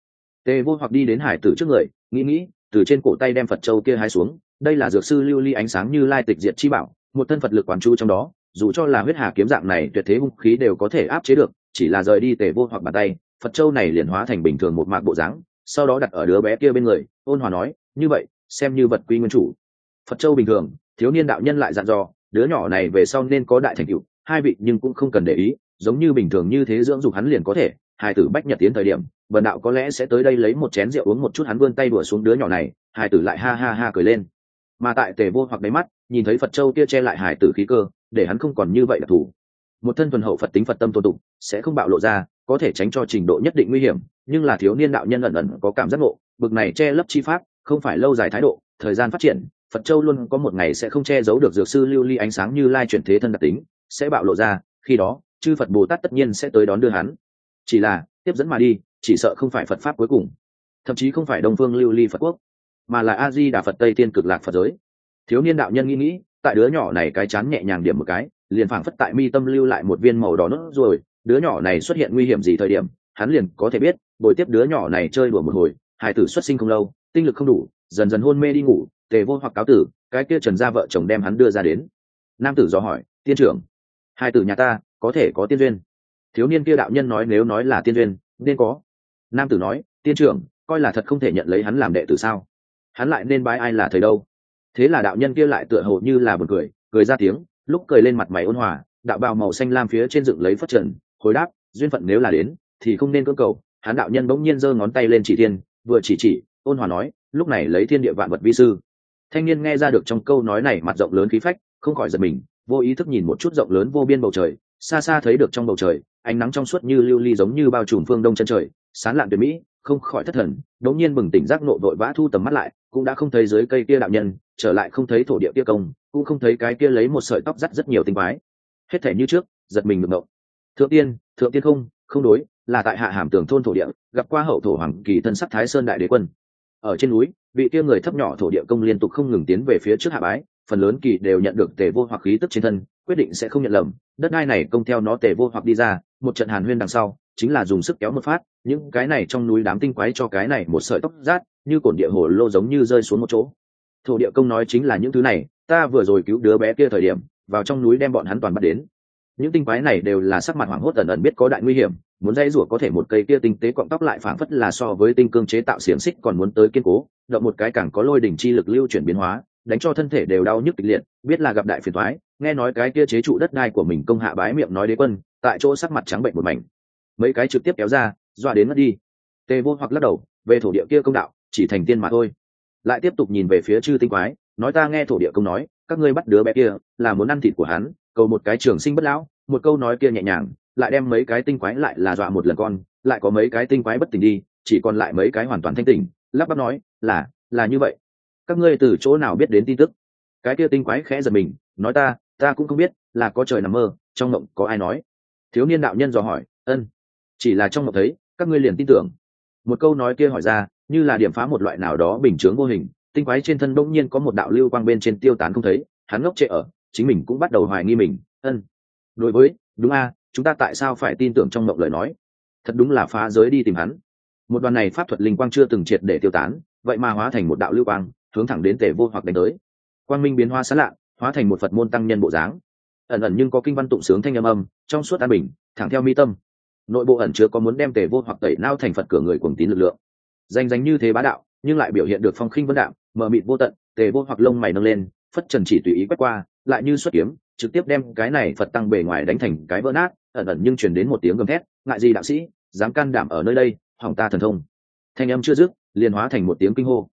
tề vô hoặc đi đến hải tử trước người, nghĩ nghĩ, từ trên cổ tay đem phật châu kia hai xuống. Đây là dược sư lưu ly ánh sáng như lai tịch diệt chi bảo, một thân phật lực quán chu trong đó, dù cho là huyết hà kiếm dạng này tuyệt thế hung khí đều có thể áp chế được, chỉ là rời đi tề vô hoặc bàn tay, phật châu này liền hóa thành bình thường một mạc bộ dáng, sau đó đặt ở đứa bé kia bên người, ôn hòa nói, như vậy, xem như vật quy nguyên chủ. Phật châu bình thường, thiếu niên đạo nhân lại dặn dò, đứa nhỏ này về sau nên có đại thành cựu hai vị nhưng cũng không cần để ý, giống như bình thường như thế dưỡng dục hắn liền có thể, hai tử bách nhật tiến thời điểm, bần đạo có lẽ sẽ tới đây lấy một chén rượu uống một chút, hắn vươn tay đùa xuống đứa nhỏ này, hai tử lại ha ha ha cười lên. Mà tại tề vô hoặc đáy mắt, nhìn thấy phật châu kia che lại hải tử khí cơ, để hắn không còn như vậy đặc thù một thân thuần hậu phật tính phật tâm tôn tụng, sẽ không bạo lộ ra, có thể tránh cho trình độ nhất định nguy hiểm, nhưng là thiếu niên đạo nhân ẩn ẩn có cảm giác ngộ, bực này che lấp chi pháp, không phải lâu dài thái độ, thời gian phát triển, phật châu luôn có một ngày sẽ không che giấu được dược sư lưu ly ánh sáng như lai chuyển thế thân đặc tính sẽ bạo lộ ra, khi đó, chư phật bồ tát tất nhiên sẽ tới đón đưa hắn. Chỉ là, tiếp dẫn mà đi, chỉ sợ không phải phật pháp cuối cùng, thậm chí không phải đông phương lưu ly phật quốc, mà là a di đà phật tây tiên cực lạc phật giới. Thiếu niên đạo nhân nghĩ nghĩ, tại đứa nhỏ này cái chán nhẹ nhàng điểm một cái, liền phảng phất tại mi tâm lưu lại một viên màu đỏ nốt rồi đứa nhỏ này xuất hiện nguy hiểm gì thời điểm, hắn liền có thể biết, bồi tiếp đứa nhỏ này chơi đùa một hồi, hải tử xuất sinh không lâu, tinh lực không đủ, dần dần hôn mê đi ngủ, tề vô hoặc cáo tử, cái kia trần gia vợ chồng đem hắn đưa ra đến. Nam tử dò hỏi, tiên trưởng hai tử nhà ta, có thể có tiên duyên. Thiếu niên kia đạo nhân nói nếu nói là tiên duyên, nên có. Nam tử nói, tiên trưởng, coi là thật không thể nhận lấy hắn làm đệ tử sao? Hắn lại nên bái ai là thầy đâu? Thế là đạo nhân kia lại tựa hồ như là buồn cười cười ra tiếng, lúc cười lên mặt mày ôn hòa, đạo bào màu xanh lam phía trên dựng lấy phất trần, hồi đáp, duyên phận nếu là đến, thì không nên cưỡng cầu. Hắn đạo nhân bỗng nhiên giơ ngón tay lên chỉ thiên, vừa chỉ chỉ, ôn hòa nói, lúc này lấy thiên địa vạn vật vi sư. Thanh niên nghe ra được trong câu nói này mặt rộng lớn khí phách, không khỏi giật mình vô ý thức nhìn một chút rộng lớn vô biên bầu trời, xa xa thấy được trong bầu trời, ánh nắng trong suốt như lưu ly giống như bao trùm phương đông chân trời, sán lạn tuyệt mỹ, không khỏi thất thần đống nhiên bừng tỉnh giác nộ vội vã thu tầm mắt lại, cũng đã không thấy dưới cây kia đạo nhân, trở lại không thấy thổ địa kia công, cũng không thấy cái kia lấy một sợi tóc dắt rất nhiều tinh quái. Hết thể như trước, giật mình ngược ngộng thượng tiên thượng tiên không không đối, là tại hạ hàm tường thôn thổ địa, gặp qua hậu thổ hoàng kỳ thân sắc thái sơn đại đế quân. Ở trên núi, vị kia người thấp nhỏ thổ địa công liên tục không ngừng tiến về phía trước hạ bái phần lớn kỳ đều nhận được tề vô hoặc khí tức trên thân, quyết định sẽ không nhận lầm. Đất đai này công theo nó tề vô hoặc đi ra, một trận hàn huyên đằng sau, chính là dùng sức kéo một phát. Những cái này trong núi đám tinh quái cho cái này một sợi tóc rát, như cổn địa hồ lô giống như rơi xuống một chỗ. Thổ địa công nói chính là những thứ này, ta vừa rồi cứu đứa bé kia thời điểm, vào trong núi đem bọn hắn toàn bắt đến. Những tinh quái này đều là sắc mặt hoảng hốt ẩn ẩn biết có đại nguy hiểm, muốn dây rủa có thể một cây kia tinh tế cọng tóc lại phảng phất là so với tinh cương chế tạo xiềng xích còn muốn tới kiên cố, động một cái càng có lôi đỉnh chi lực lưu chuyển biến hóa đánh cho thân thể đều đau nhức kịch liệt, biết là gặp đại phiền thoái nghe nói cái kia chế trụ đất đai của mình công hạ bái miệng nói đế quân, tại chỗ sắc mặt trắng bệnh một mảnh. Mấy cái trực tiếp kéo ra, dọa đến mất đi. Tề vô hoặc lắc đầu, về thổ địa kia công đạo, chỉ thành tiên mà thôi. Lại tiếp tục nhìn về phía chư tinh quái, nói ta nghe thổ địa công nói, các ngươi bắt đứa bé kia, là muốn ăn thịt của hắn, cầu một cái trường sinh bất lão, một câu nói kia nhẹ nhàng, lại đem mấy cái tinh quái lại là dọa một lần con, lại có mấy cái tinh quái bất tỉnh đi, chỉ còn lại mấy cái hoàn toàn thanh tỉnh. Lắp bắp nói, là là như vậy các ngươi từ chỗ nào biết đến tin tức? Cái kia tinh quái khẽ giật mình, nói ta ta cũng không biết, là có trời nằm mơ, trong mộng có ai nói. Thiếu niên đạo nhân dò hỏi, ân, chỉ là trong mộng thấy, các ngươi liền tin tưởng. Một câu nói kia hỏi ra, như là điểm phá một loại nào đó bình chướng vô hình, tinh quái trên thân đông nhiên có một đạo lưu quang bên trên tiêu tán không thấy, hắn ngốc trệ ở, chính mình cũng bắt đầu hoài nghi mình, ân, đối với, đúng a, chúng ta tại sao phải tin tưởng trong mộng lời nói? Thật đúng là phá giới đi tìm hắn. Một đoàn này pháp thuật linh quang chưa từng triệt để tiêu tán, vậy mà hóa thành một đạo lưu quang hướng thẳng đến tề vô hoặc đánh tới. Quang minh biến hóa xa lạ, hóa thành một phật môn tăng nhân bộ dáng. Ẩn ẩn nhưng có kinh văn tụng sướng thanh âm âm, trong suốt an bình, thẳng theo mi tâm. Nội bộ ẩn chứa có muốn đem tề vô hoặc tẩy nao thành phật cửa người cuồng tín lực lượng. Danh danh như thế bá đạo, nhưng lại biểu hiện được phong khinh vân đạm, mờ mịt vô tận, tề vô hoặc lông mày nâng lên, phất trần chỉ tùy ý quét qua, lại như xuất kiếm, trực tiếp đem cái này phật tăng bề ngoài đánh thành cái vỡ nát, ẩn ẩn nhưng chuyển đến một tiếng gầm thét, ngại gì đạo sĩ, dám can đảm ở nơi đây, hỏng ta thần thông. Thanh âm chưa dứt, liền hóa thành một tiếng kinh hô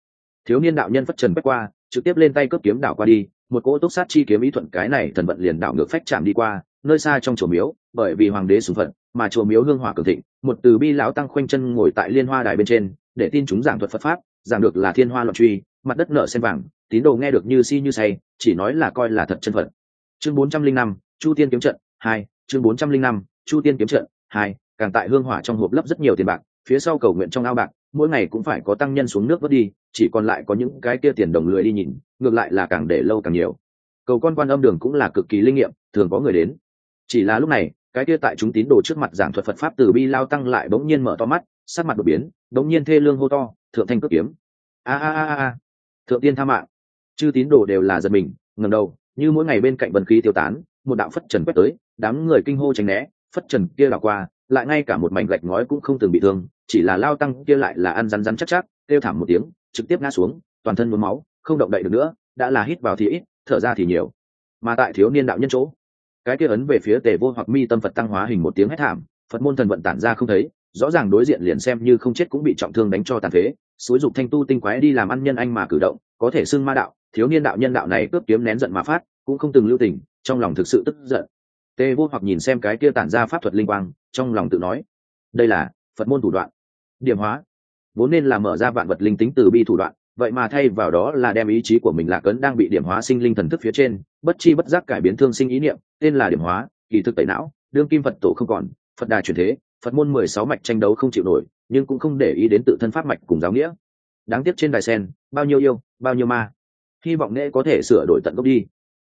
thiếu niên đạo nhân phất trần quét qua, trực tiếp lên tay cướp kiếm đảo qua đi, một cỗ túc sát chi kiếm ý thuận cái này thần vận liền đảo ngược phách chạm đi qua, nơi xa trong chùa miếu, bởi vì hoàng đế sùng phận, mà chùa miếu hương hỏa cường thịnh, một từ bi lão tăng khoanh chân ngồi tại liên hoa đài bên trên, để tin chúng giảng thuật phật pháp, giảng được là thiên hoa loạn truy, mặt đất nở sen vàng, tín đồ nghe được như si như say, chỉ nói là coi là thật chân phật. Chương bốn trăm linh năm, chu tiên kiếm trận, hai, chương bốn trăm linh năm, chu tiên kiếm trận, hai, càng tại hương hỏa trong hộp lấp rất nhiều tiền bạc, phía sau cầu nguyện trong ao bạc mỗi ngày cũng phải có tăng nhân xuống nước vớt đi, chỉ còn lại có những cái kia tiền đồng lười đi nhìn, ngược lại là càng để lâu càng nhiều. Cầu con quan âm đường cũng là cực kỳ linh nghiệm, thường có người đến. Chỉ là lúc này, cái kia tại chúng tín đồ trước mặt giảng thuật phật pháp từ bi lao tăng lại bỗng nhiên mở to mắt, sắc mặt đột biến, bỗng nhiên thê lương hô to, thượng thanh cướp kiếm. A a a a thượng tiên tha mạng. Chư tín đồ đều là giật mình ngầm đầu, như mỗi ngày bên cạnh vần khí tiêu tán, một đạo phất trần quét tới, đám người kinh hô tránh né, phất trần kia đảo qua, lại ngay cả một mảnh gạch ngói cũng không từng bị thương chỉ là lao tăng kia lại là ăn rắn rắn chắc chắc, kêu thảm một tiếng, trực tiếp ngã xuống, toàn thân muốn máu, không động đậy được nữa, đã là hít vào thì ít, thở ra thì nhiều. Mà tại thiếu niên đạo nhân chỗ, cái kia ấn về phía tề vô hoặc mi tâm phật tăng hóa hình một tiếng hét thảm, phật môn thần vận tản ra không thấy, rõ ràng đối diện liền xem như không chết cũng bị trọng thương đánh cho tàn phế. Xúi dục thanh tu tinh quái đi làm ăn nhân anh mà cử động, có thể xưng ma đạo, thiếu niên đạo nhân đạo này cướp kiếm nén giận mà phát, cũng không từng lưu tình, trong lòng thực sự tức giận. Tề vô hoặc nhìn xem cái kia tản ra pháp thuật linh quang, trong lòng tự nói, đây là phật môn thủ đoạn. Điểm hóa. Vốn nên là mở ra vạn vật linh tính từ bi thủ đoạn, vậy mà thay vào đó là đem ý chí của mình lạc ấn đang bị điểm hóa sinh linh thần thức phía trên, bất chi bất giác cải biến thương sinh ý niệm, tên là điểm hóa, kỳ thực tẩy não, đương kim phật tổ không còn, phật đà truyền thế, phật môn mười sáu mạch tranh đấu không chịu nổi, nhưng cũng không để ý đến tự thân pháp mạch cùng giáo nghĩa. Đáng tiếc trên đài sen, bao nhiêu yêu, bao nhiêu ma. Hy vọng nghệ có thể sửa đổi tận gốc đi.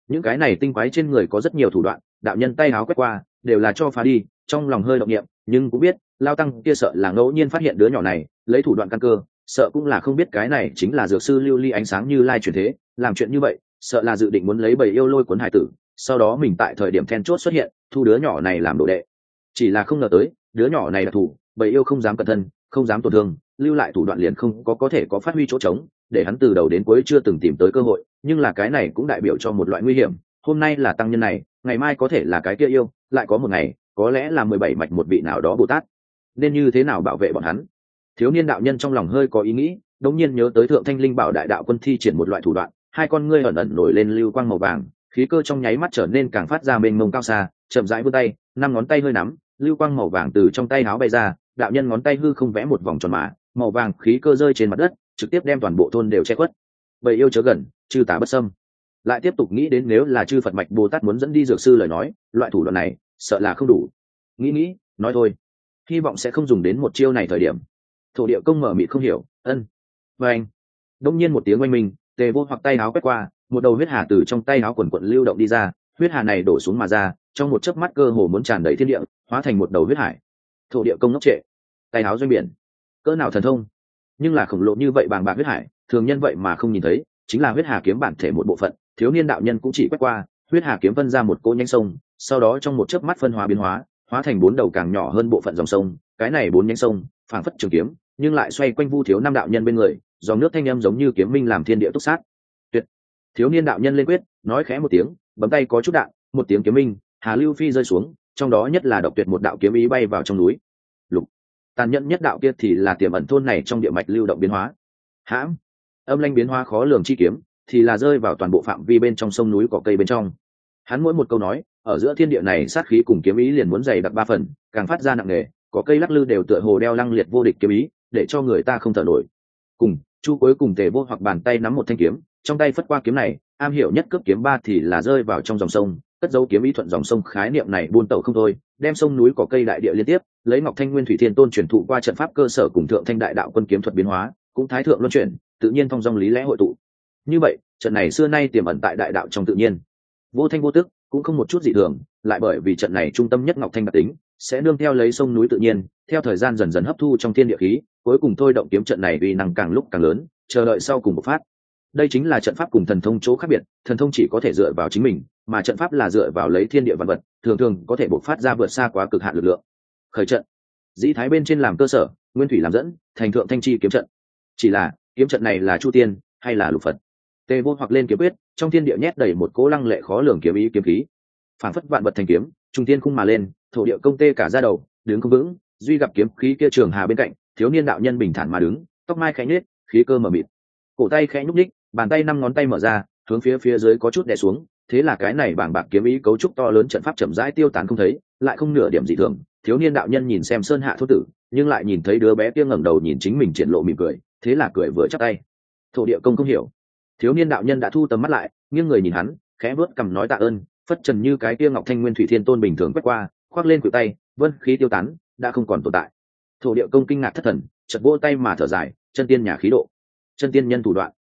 Những cái này tinh quái trên người có rất nhiều thủ đoạn, đạo nhân tay háo quét qua, đều là cho phá đi, trong lòng hơi động nghiệm nhưng cũng biết lao tăng kia sợ là ngẫu nhiên phát hiện đứa nhỏ này, lấy thủ đoạn căn cơ, sợ cũng là không biết cái này chính là dược sư lưu ly ánh sáng như lai truyền thế, làm chuyện như vậy, sợ là dự định muốn lấy bầy yêu lôi cuốn hải tử, sau đó mình tại thời điểm then chốt xuất hiện, thu đứa nhỏ này làm đồ đệ. Chỉ là không ngờ tới, đứa nhỏ này là thủ, bầy yêu không dám cẩn thân không dám tổn thương, lưu lại thủ đoạn liền không có có thể có phát huy chỗ trống, để hắn từ đầu đến cuối chưa từng tìm tới cơ hội, nhưng là cái này cũng đại biểu cho một loại nguy hiểm, hôm nay là tăng nhân này, ngày mai có thể là cái kia yêu, lại có một ngày, có lẽ là mười bảy mạch một vị nào đó bồ tát nên như thế nào bảo vệ bọn hắn? Thiếu niên đạo nhân trong lòng hơi có ý nghĩ đống nhiên nhớ tới thượng thanh linh bảo đại đạo quân thi triển một loại thủ đoạn, hai con ngươi ẩn ẩn nổi lên lưu quang màu vàng, khí cơ trong nháy mắt trở nên càng phát ra mênh mông cao xa, chậm rãi vươn tay, năm ngón tay hơi nắm, lưu quang màu vàng từ trong tay áo bay ra, đạo nhân ngón tay hư không vẽ một vòng tròn mà, màu vàng khí cơ rơi trên mặt đất, trực tiếp đem toàn bộ thôn đều che khuất. Bầy yêu chớ gần, chư tả bất sâm lại tiếp tục nghĩ đến nếu là chư phật mạch bồ tát muốn dẫn đi dược sư lời nói, loại thủ đoạn này, sợ là không đủ. Nghĩ nghĩ, nói thôi hy vọng sẽ không dùng đến một chiêu này thời điểm. Thổ địa công mở mịt không hiểu, ân. Và anh. Đông nhiên một tiếng oanh minh, tề vô hoặc tay áo quét qua, một đầu huyết hà từ trong tay áo quần quận lưu động đi ra, huyết hà này đổ xuống mà ra, trong một chớp mắt cơ hồ muốn tràn đầy thiên địa, hóa thành một đầu huyết hải. Thổ địa công ngốc trệ, tay áo doanh biển. Cỡ nào thần thông. Nhưng là khổng lồ như vậy bàng bạc huyết hải, thường nhân vậy mà không nhìn thấy, chính là huyết hà kiếm bản thể một bộ phận, thiếu niên đạo nhân cũng chỉ quét qua, huyết hà kiếm phân ra một cỗ nhanh sông, sau đó trong một chớp mắt phân hóa biến hóa hóa thành bốn đầu càng nhỏ hơn bộ phận dòng sông, cái này bốn nhánh sông, phảng phất trường kiếm, nhưng lại xoay quanh vu thiếu năm đạo nhân bên người, dòng nước thanh âm giống như kiếm minh làm thiên địa túc sát. Tuyệt. Thiếu niên đạo nhân lên quyết, nói khẽ một tiếng, bấm tay có chút đạn, một tiếng kiếm minh, hà lưu phi rơi xuống, trong đó nhất là độc tuyệt một đạo kiếm ý bay vào trong núi. Lục. Tàn nhẫn nhất đạo kia thì là tiềm ẩn thôn này trong địa mạch lưu động biến hóa. Hãm. Âm lanh biến hóa khó lường chi kiếm, thì là rơi vào toàn bộ phạm vi bên trong sông núi cỏ cây bên trong. Hắn mỗi một câu nói ở giữa thiên địa này sát khí cùng kiếm ý liền muốn dày đặc ba phần, càng phát ra nặng nề, có cây lắc lư đều tựa hồ đeo lăng liệt vô địch kiếm ý, để cho người ta không thở nổi. Cùng, chu cuối cùng tề vô hoặc bàn tay nắm một thanh kiếm, trong tay phất qua kiếm này, am hiểu nhất cướp kiếm ba thì là rơi vào trong dòng sông, cất dấu kiếm ý thuận dòng sông khái niệm này buôn tẩu không thôi, đem sông núi có cây đại địa liên tiếp, lấy ngọc thanh nguyên thủy thiên tôn truyền thụ qua trận pháp cơ sở cùng thượng thanh đại đạo quân kiếm thuật biến hóa, cũng thái thượng luân chuyển, tự nhiên thông dòng lý lẽ hội tụ. Như vậy, trận này xưa nay tiềm ẩn tại đại đạo trong tự nhiên. Vô thanh vô tức cũng không một chút dị thường, lại bởi vì trận này trung tâm nhất ngọc thanh đặc tính, sẽ nương theo lấy sông núi tự nhiên, theo thời gian dần dần hấp thu trong thiên địa khí, cuối cùng thôi động kiếm trận này vì năng càng lúc càng lớn, chờ đợi sau cùng một phát. Đây chính là trận pháp cùng thần thông chỗ khác biệt, thần thông chỉ có thể dựa vào chính mình, mà trận pháp là dựa vào lấy thiên địa vật vật, thường thường có thể bộc phát ra vượt xa quá cực hạn lực lượng. Khởi trận. Dĩ thái bên trên làm cơ sở, nguyên thủy làm dẫn, thành thượng thanh chi kiếm trận. Chỉ là, kiếm trận này là chu tiên, hay là lục phật? Tề vô hoặc lên kiếm quyết, trong thiên địa nhét đầy một cố lăng lệ khó lường kiếm ý kiếm khí. Phản phất vạn vật thành kiếm, trung tiên khung mà lên, thổ địa công tê cả ra đầu, đứng không vững, duy gặp kiếm khí kia trường hà bên cạnh, thiếu niên đạo nhân bình thản mà đứng, tóc mai khẽ nhếch, khí cơ mờ mịt. Cổ tay khẽ nhúc ních bàn tay năm ngón tay mở ra, hướng phía phía dưới có chút đè xuống, thế là cái này bảng bạc kiếm ý cấu trúc to lớn trận pháp chậm rãi tiêu tán không thấy, lại không nửa điểm dị thường. Thiếu niên đạo nhân nhìn xem sơn hạ thốt tử, nhưng lại nhìn thấy đứa bé kia ngẩng đầu nhìn chính mình triển lộ mỉm cười, thế là cười vừa chắc tay. Thổ địa công không hiểu thiếu niên đạo nhân đã thu tầm mắt lại, nghiêng người nhìn hắn, khẽ vớt cầm nói tạ ơn, phất trần như cái kia ngọc thanh nguyên thủy thiên tôn bình thường quét qua, khoác lên cự tay, vân khí tiêu tán, đã không còn tồn tại. Thổ địa công kinh ngạc thất thần chật vỗ tay mà thở dài, chân tiên nhà khí độ, chân tiên nhân thủ đoạn.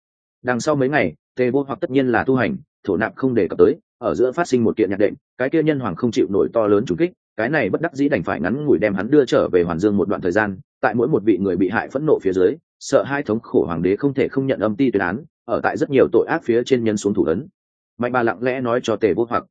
Đằng sau mấy ngày, tề vô hoặc tất nhiên là tu hành, thổ nạp không đề cập tới, ở giữa phát sinh một kiện nhạc định, cái kia nhân hoàng không chịu nổi to lớn trùng kích, cái này bất đắc dĩ đành phải ngắn ngủi đem hắn đưa trở về hoàn dương một đoạn thời gian, tại mỗi một vị người bị hại phẫn nộ phía dưới, sợ hai thống khổ hoàng đế không thể không nhận âm ti tuyên án ở tại rất nhiều tội ác phía trên nhân xuống thủ ấn. Mạnh bà lặng lẽ nói cho tề vô hoặc,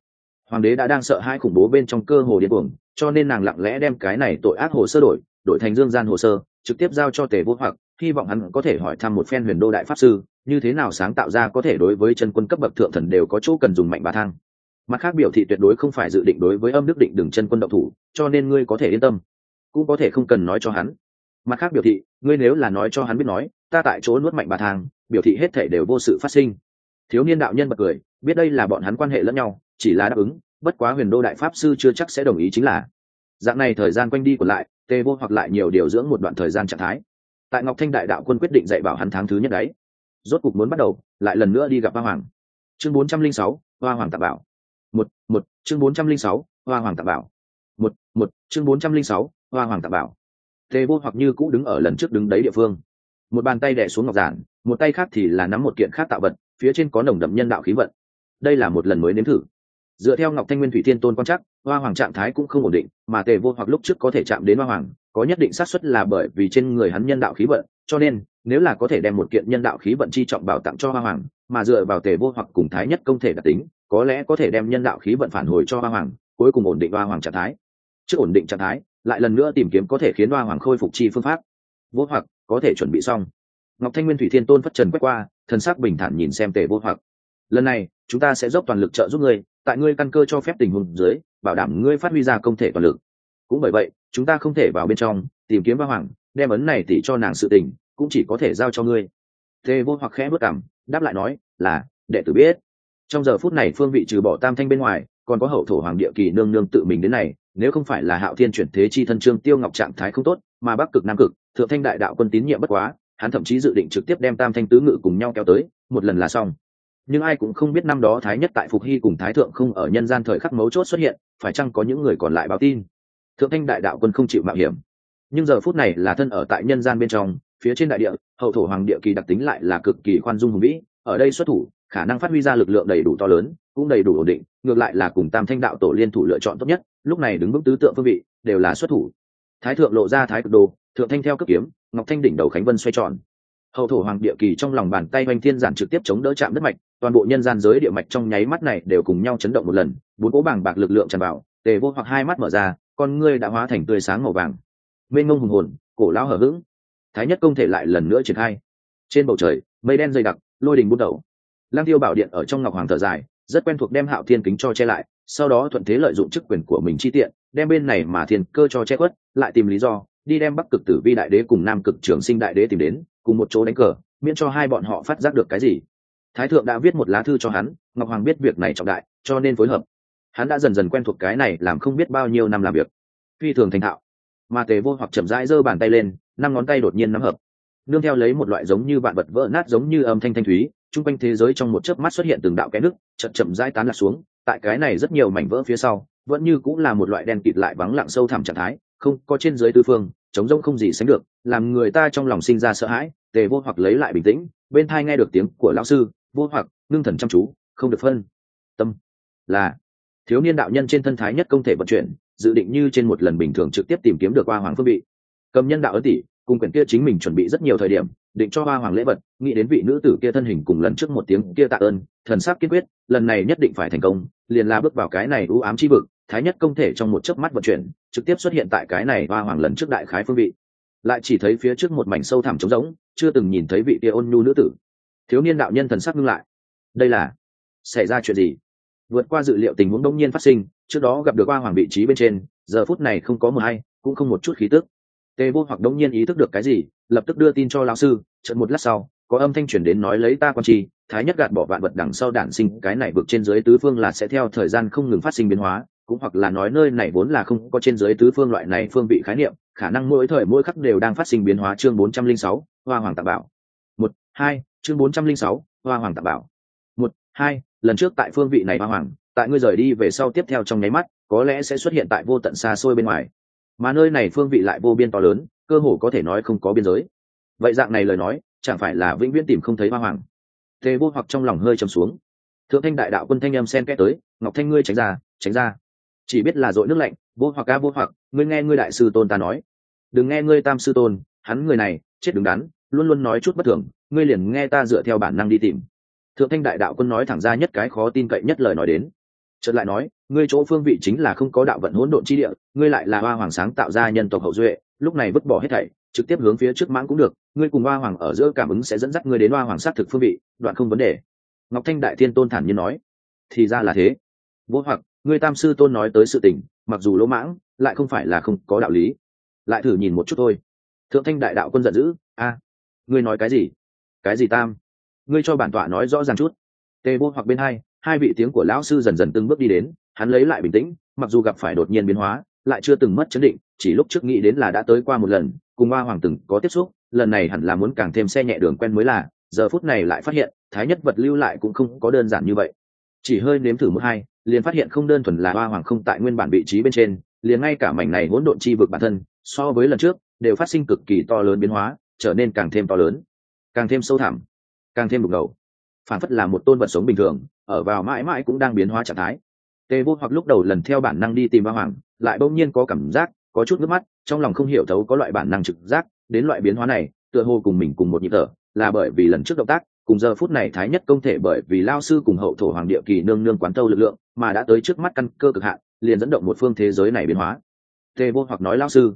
hoàng đế đã đang sợ hai khủng bố bên trong cơ hồ điên cuồng, cho nên nàng lặng lẽ đem cái này tội ác hồ sơ đổi đổi thành dương gian hồ sơ, trực tiếp giao cho tề vô hoặc, hy vọng hắn có thể hỏi thăm một phen huyền đô đại pháp sư, như thế nào sáng tạo ra có thể đối với chân quân cấp bậc thượng thần đều có chỗ cần dùng mạnh bà thang. Mặt khác biểu thị tuyệt đối không phải dự định đối với âm đức định đừng chân quân động thủ, cho nên ngươi có thể yên tâm. Cũng có thể không cần nói cho hắn mặt khác biểu thị, ngươi nếu là nói cho hắn biết nói, ta tại chỗ nuốt mạnh bà thang, biểu thị hết thể đều vô sự phát sinh. Thiếu niên đạo nhân bật cười, biết đây là bọn hắn quan hệ lẫn nhau, chỉ là đáp ứng, bất quá huyền đô đại pháp sư chưa chắc sẽ đồng ý chính là. Dạng này thời gian quanh đi còn lại, tê vô hoặc lại nhiều điều dưỡng một đoạn thời gian trạng thái. Tại ngọc thanh đại đạo quân quyết định dạy bảo hắn tháng thứ nhất đấy. Rốt cục muốn bắt đầu, lại lần nữa đi gặp hoa hoàng. Chương bốn trăm linh sáu, hoa hoàng tạp bảo. Một một, chương bốn trăm linh sáu, hoa hoàng tạp bảo. Một một, chương bốn trăm linh sáu, hoa hoàng tạp bảo. Tề vô hoặc như cũ đứng ở lần trước đứng đấy địa phương. Một bàn tay đè xuống ngọc giản, một tay khác thì là nắm một kiện khác tạo vật, phía trên có nồng đậm nhân đạo khí vận. Đây là một lần mới nếm thử. Dựa theo ngọc thanh nguyên thủy thiên tôn quan chắc hoa hoàng trạng thái cũng không ổn định, mà tề vô hoặc lúc trước có thể chạm đến hoa hoàng, có nhất định xác suất là bởi vì trên người hắn nhân đạo khí vận, cho nên, nếu là có thể đem một kiện nhân đạo khí vận chi trọng bảo tặng cho hoa hoàng, mà dựa vào tề vô hoặc cùng thái nhất công thể đặc tính, có lẽ có thể đem nhân đạo khí vận phản hồi cho hoa hoàng, cuối cùng ổn định hoa hoàng trạng thái. Trước ổn định trạng thái lại lần nữa tìm kiếm có thể khiến hoa hoàng khôi phục chi phương pháp. Vô hoặc, có thể chuẩn bị xong. Ngọc thanh nguyên thủy thiên tôn phất trần quét qua, thần sắc bình thản nhìn xem tề vô hoặc. Lần này, chúng ta sẽ dốc toàn lực trợ giúp ngươi, tại ngươi căn cơ cho phép tình huống dưới, bảo đảm ngươi phát huy ra công thể toàn lực. Cũng bởi vậy, chúng ta không thể vào bên trong, tìm kiếm hoa hoàng, đem ấn này tỉ cho nàng sự tình, cũng chỉ có thể giao cho ngươi. Tề vô hoặc khẽ bước cảm đáp lại nói, là, đệ tử biết. Trong giờ phút này, phương vị trừ bỏ tam thanh bên ngoài còn có hậu thổ hoàng địa kỳ nương nương tự mình đến này, nếu không phải là hạo thiên chuyển thế chi thân trương tiêu ngọc trạng thái không tốt, mà bắc cực nam cực, thượng thanh đại đạo quân tín nhiệm bất quá, hắn thậm chí dự định trực tiếp đem tam thanh tứ ngự cùng nhau kéo tới, một lần là xong. Nhưng ai cũng không biết năm đó thái nhất tại phục hy cùng thái thượng không ở nhân gian thời khắc mấu chốt xuất hiện, phải chăng có những người còn lại báo tin? Thượng thanh đại đạo quân không chịu mạo hiểm. Nhưng giờ phút này là thân ở tại nhân gian bên trong, phía trên đại địa, hậu thổ hoàng địa kỳ đặc tính lại là cực kỳ khoan dung hùng vĩ, ở đây xuất thủ khả năng phát huy ra lực lượng đầy đủ to lớn, cũng đầy đủ ổn định, ngược lại là cùng tam thanh đạo tổ liên thủ lựa chọn tốt nhất, lúc này đứng bước tứ tượng phương vị, đều là xuất thủ. Thái thượng lộ ra thái cực đồ, thượng thanh theo cấp kiếm, ngọc thanh đỉnh đầu khánh vân xoay tròn. Hậu thổ hoàng địa kỳ trong lòng bàn tay oanh thiên giản trực tiếp chống đỡ chạm đất mạch, toàn bộ nhân gian giới địa mạch trong nháy mắt này đều cùng nhau chấn động một lần, bốn cỗ bảng bạc lực lượng tràn vào, tề vô hoặc hai mắt mở ra, con ngươi đã hóa thành tươi sáng màu vàng. Mênh mông hùng hồn, cổ lao hở h ữ g thái nhất công thể lại lần nữa triển khai. Trên bầu trời, mây đen dày đặc, lôi đình bút đầu lang tiêu bảo điện ở trong ngọc hoàng thở dài, rất quen thuộc đem hạo thiên kính cho che lại, sau đó thuận thế lợi dụng chức quyền của mình chi tiện, đem bên này mà thiên cơ cho che khuất, lại tìm lý do, đi đem bắc cực tử vi đại đế cùng nam cực trường sinh đại đế tìm đến, cùng một chỗ đánh cờ, miễn cho hai bọn họ phát giác được cái gì. Thái thượng đã viết một lá thư cho hắn, ngọc hoàng biết việc này trọng đại, cho nên phối hợp. Hắn đã dần dần quen thuộc cái này làm không biết bao nhiêu năm làm việc. Phi thường thành thạo. Mà tề vô hoặc chậm rãi giơ bàn tay lên, năm ngón tay đột nhiên nắm hợp. Nương theo lấy một loại giống như vạn vật vỡ nát giống như âm thanh thanh thúy chung quanh thế giới trong một chớp mắt xuất hiện từng đạo cái nước, chậm chậm rãi tán lạc xuống, tại cái này rất nhiều mảnh vỡ phía sau, vẫn như cũng là một loại đen kịt lại vắng lặng sâu thẳm trạng thái, không có trên dưới tư phương, chống rông không gì sánh được, làm người ta trong lòng sinh ra sợ hãi, tề vô hoặc lấy lại bình tĩnh, bên thai nghe được tiếng của lão sư, vô hoặc, ngưng thần chăm chú, không được phân. Tâm là thiếu niên đạo nhân trên thân thái nhất công thể vận chuyển, dự định như trên một lần bình thường trực tiếp tìm kiếm được qua hoàng phương bị cầm nhân đạo ấn tỷ, cùng quyển kia chính mình chuẩn bị rất nhiều thời điểm định cho hoa hoàng lễ vật, nghĩ đến vị nữ tử kia thân hình cùng lần trước một tiếng kia tạ ơn, thần sắc kiên quyết, lần này nhất định phải thành công, liền la bước vào cái này ưu ám chi vực, thái nhất công thể trong một chớp mắt vận chuyển, trực tiếp xuất hiện tại cái này hoa hoàng lần trước đại khái phương vị. Lại chỉ thấy phía trước một mảnh sâu thẳm trống rỗng, chưa từng nhìn thấy vị kia ôn nhu nữ tử. Thiếu niên đạo nhân thần sắc ngưng lại. Đây là, xảy ra chuyện gì? Vượt qua dự liệu tình huống đông nhiên phát sinh, trước đó gặp được hoa hoàng vị trí bên trên, giờ phút này không có mờ hay, cũng không một chút khí tức. Tề vô hoặc đông nhiên ý thức được cái gì lập tức đưa tin cho lão sư trận một lát sau có âm thanh chuyển đến nói lấy ta quan chi thái nhất gạt bỏ vạn vật đằng sau đản sinh cái này vực trên dưới tứ phương là sẽ theo thời gian không ngừng phát sinh biến hóa cũng hoặc là nói nơi này vốn là không có trên dưới tứ phương loại này phương vị khái niệm khả năng mỗi thời mỗi khắc đều đang phát sinh biến hóa chương 406, hoa hoàng tạp bảo. Một hai chương 406, hoa hoàng tạp bảo. Một hai lần trước tại phương vị này hoa hoàng tại ngươi rời đi về sau tiếp theo trong nháy mắt có lẽ sẽ xuất hiện tại vô tận xa xôi bên ngoài mà nơi này phương vị lại vô biên to lớn, cơ hồ có thể nói không có biên giới. Vậy dạng này lời nói, chẳng phải là vĩnh viễn tìm không thấy hoa hoàng? Tề vô hoặc trong lòng hơi trầm xuống. Thượng thanh đại đạo quân thanh em sen kẽ tới, ngọc thanh ngươi tránh ra tránh ra. Chỉ biết là dội nước lạnh, vô hoặc ca vô hoặc, ngươi nghe ngươi đại sư tôn ta nói. Đừng nghe ngươi tam sư tôn, hắn người này, chết đứng đắn, luôn luôn nói chút bất thường, ngươi liền nghe ta dựa theo bản năng đi tìm. Thượng thanh đại đạo quân nói thẳng ra nhất cái khó tin cậy nhất lời nói đến chợt lại nói, ngươi chỗ phương vị chính là không có đạo vận hỗn độn chi địa, ngươi lại là hoa hoàng sáng tạo ra nhân tộc hậu duệ, lúc này vứt bỏ hết thảy, trực tiếp hướng phía trước mãng cũng được, ngươi cùng hoa hoàng ở giữa cảm ứng sẽ dẫn dắt ngươi đến hoa hoàng sát thực phương vị, đoạn không vấn đề. Ngọc thanh đại thiên tôn thản nhiên nói, thì ra là thế. Vô hoặc, ngươi tam sư tôn nói tới sự tình, mặc dù lỗ mãng, lại không phải là không có đạo lý. Lại thử nhìn một chút thôi. Thượng thanh đại đạo quân giận dữ, a, ngươi nói cái gì? Cái gì tam? Ngươi cho bản tọa nói rõ ràng chút. Tề vô hoặc bên hai hai vị tiếng của lão sư dần dần từng bước đi đến, hắn lấy lại bình tĩnh, mặc dù gặp phải đột nhiên biến hóa, lại chưa từng mất chấn định, chỉ lúc trước nghĩ đến là đã tới qua một lần, cùng hoa hoàng từng có tiếp xúc, lần này hẳn là muốn càng thêm xe nhẹ đường quen mới là, giờ phút này lại phát hiện, thái nhất vật lưu lại cũng không có đơn giản như vậy. Chỉ hơi nếm thử một hai, liền phát hiện không đơn thuần là hoa hoàng không tại nguyên bản vị trí bên trên, liền ngay cả mảnh này hỗn độn chi vực bản thân, so với lần trước, đều phát sinh cực kỳ to lớn biến hóa, trở nên càng thêm to lớn, càng thêm sâu thẳm, càng thêm đục ngầu. Phản phất là một tôn vật sống bình thường ở vào mãi mãi cũng đang biến hóa trạng thái. Tề vô hoặc lúc đầu lần theo bản năng đi tìm ba hoàng, lại bỗng nhiên có cảm giác, có chút nước mắt, trong lòng không hiểu thấu có loại bản năng trực giác, đến loại biến hóa này, tựa hồ cùng mình cùng một nhịp thở, là bởi vì lần trước động tác, cùng giờ phút này thái nhất công thể bởi vì lao sư cùng hậu thổ hoàng địa kỳ nương nương quán tâu lực lượng, mà đã tới trước mắt căn cơ cực hạn, liền dẫn động một phương thế giới này biến hóa. Tề vô hoặc nói lao sư,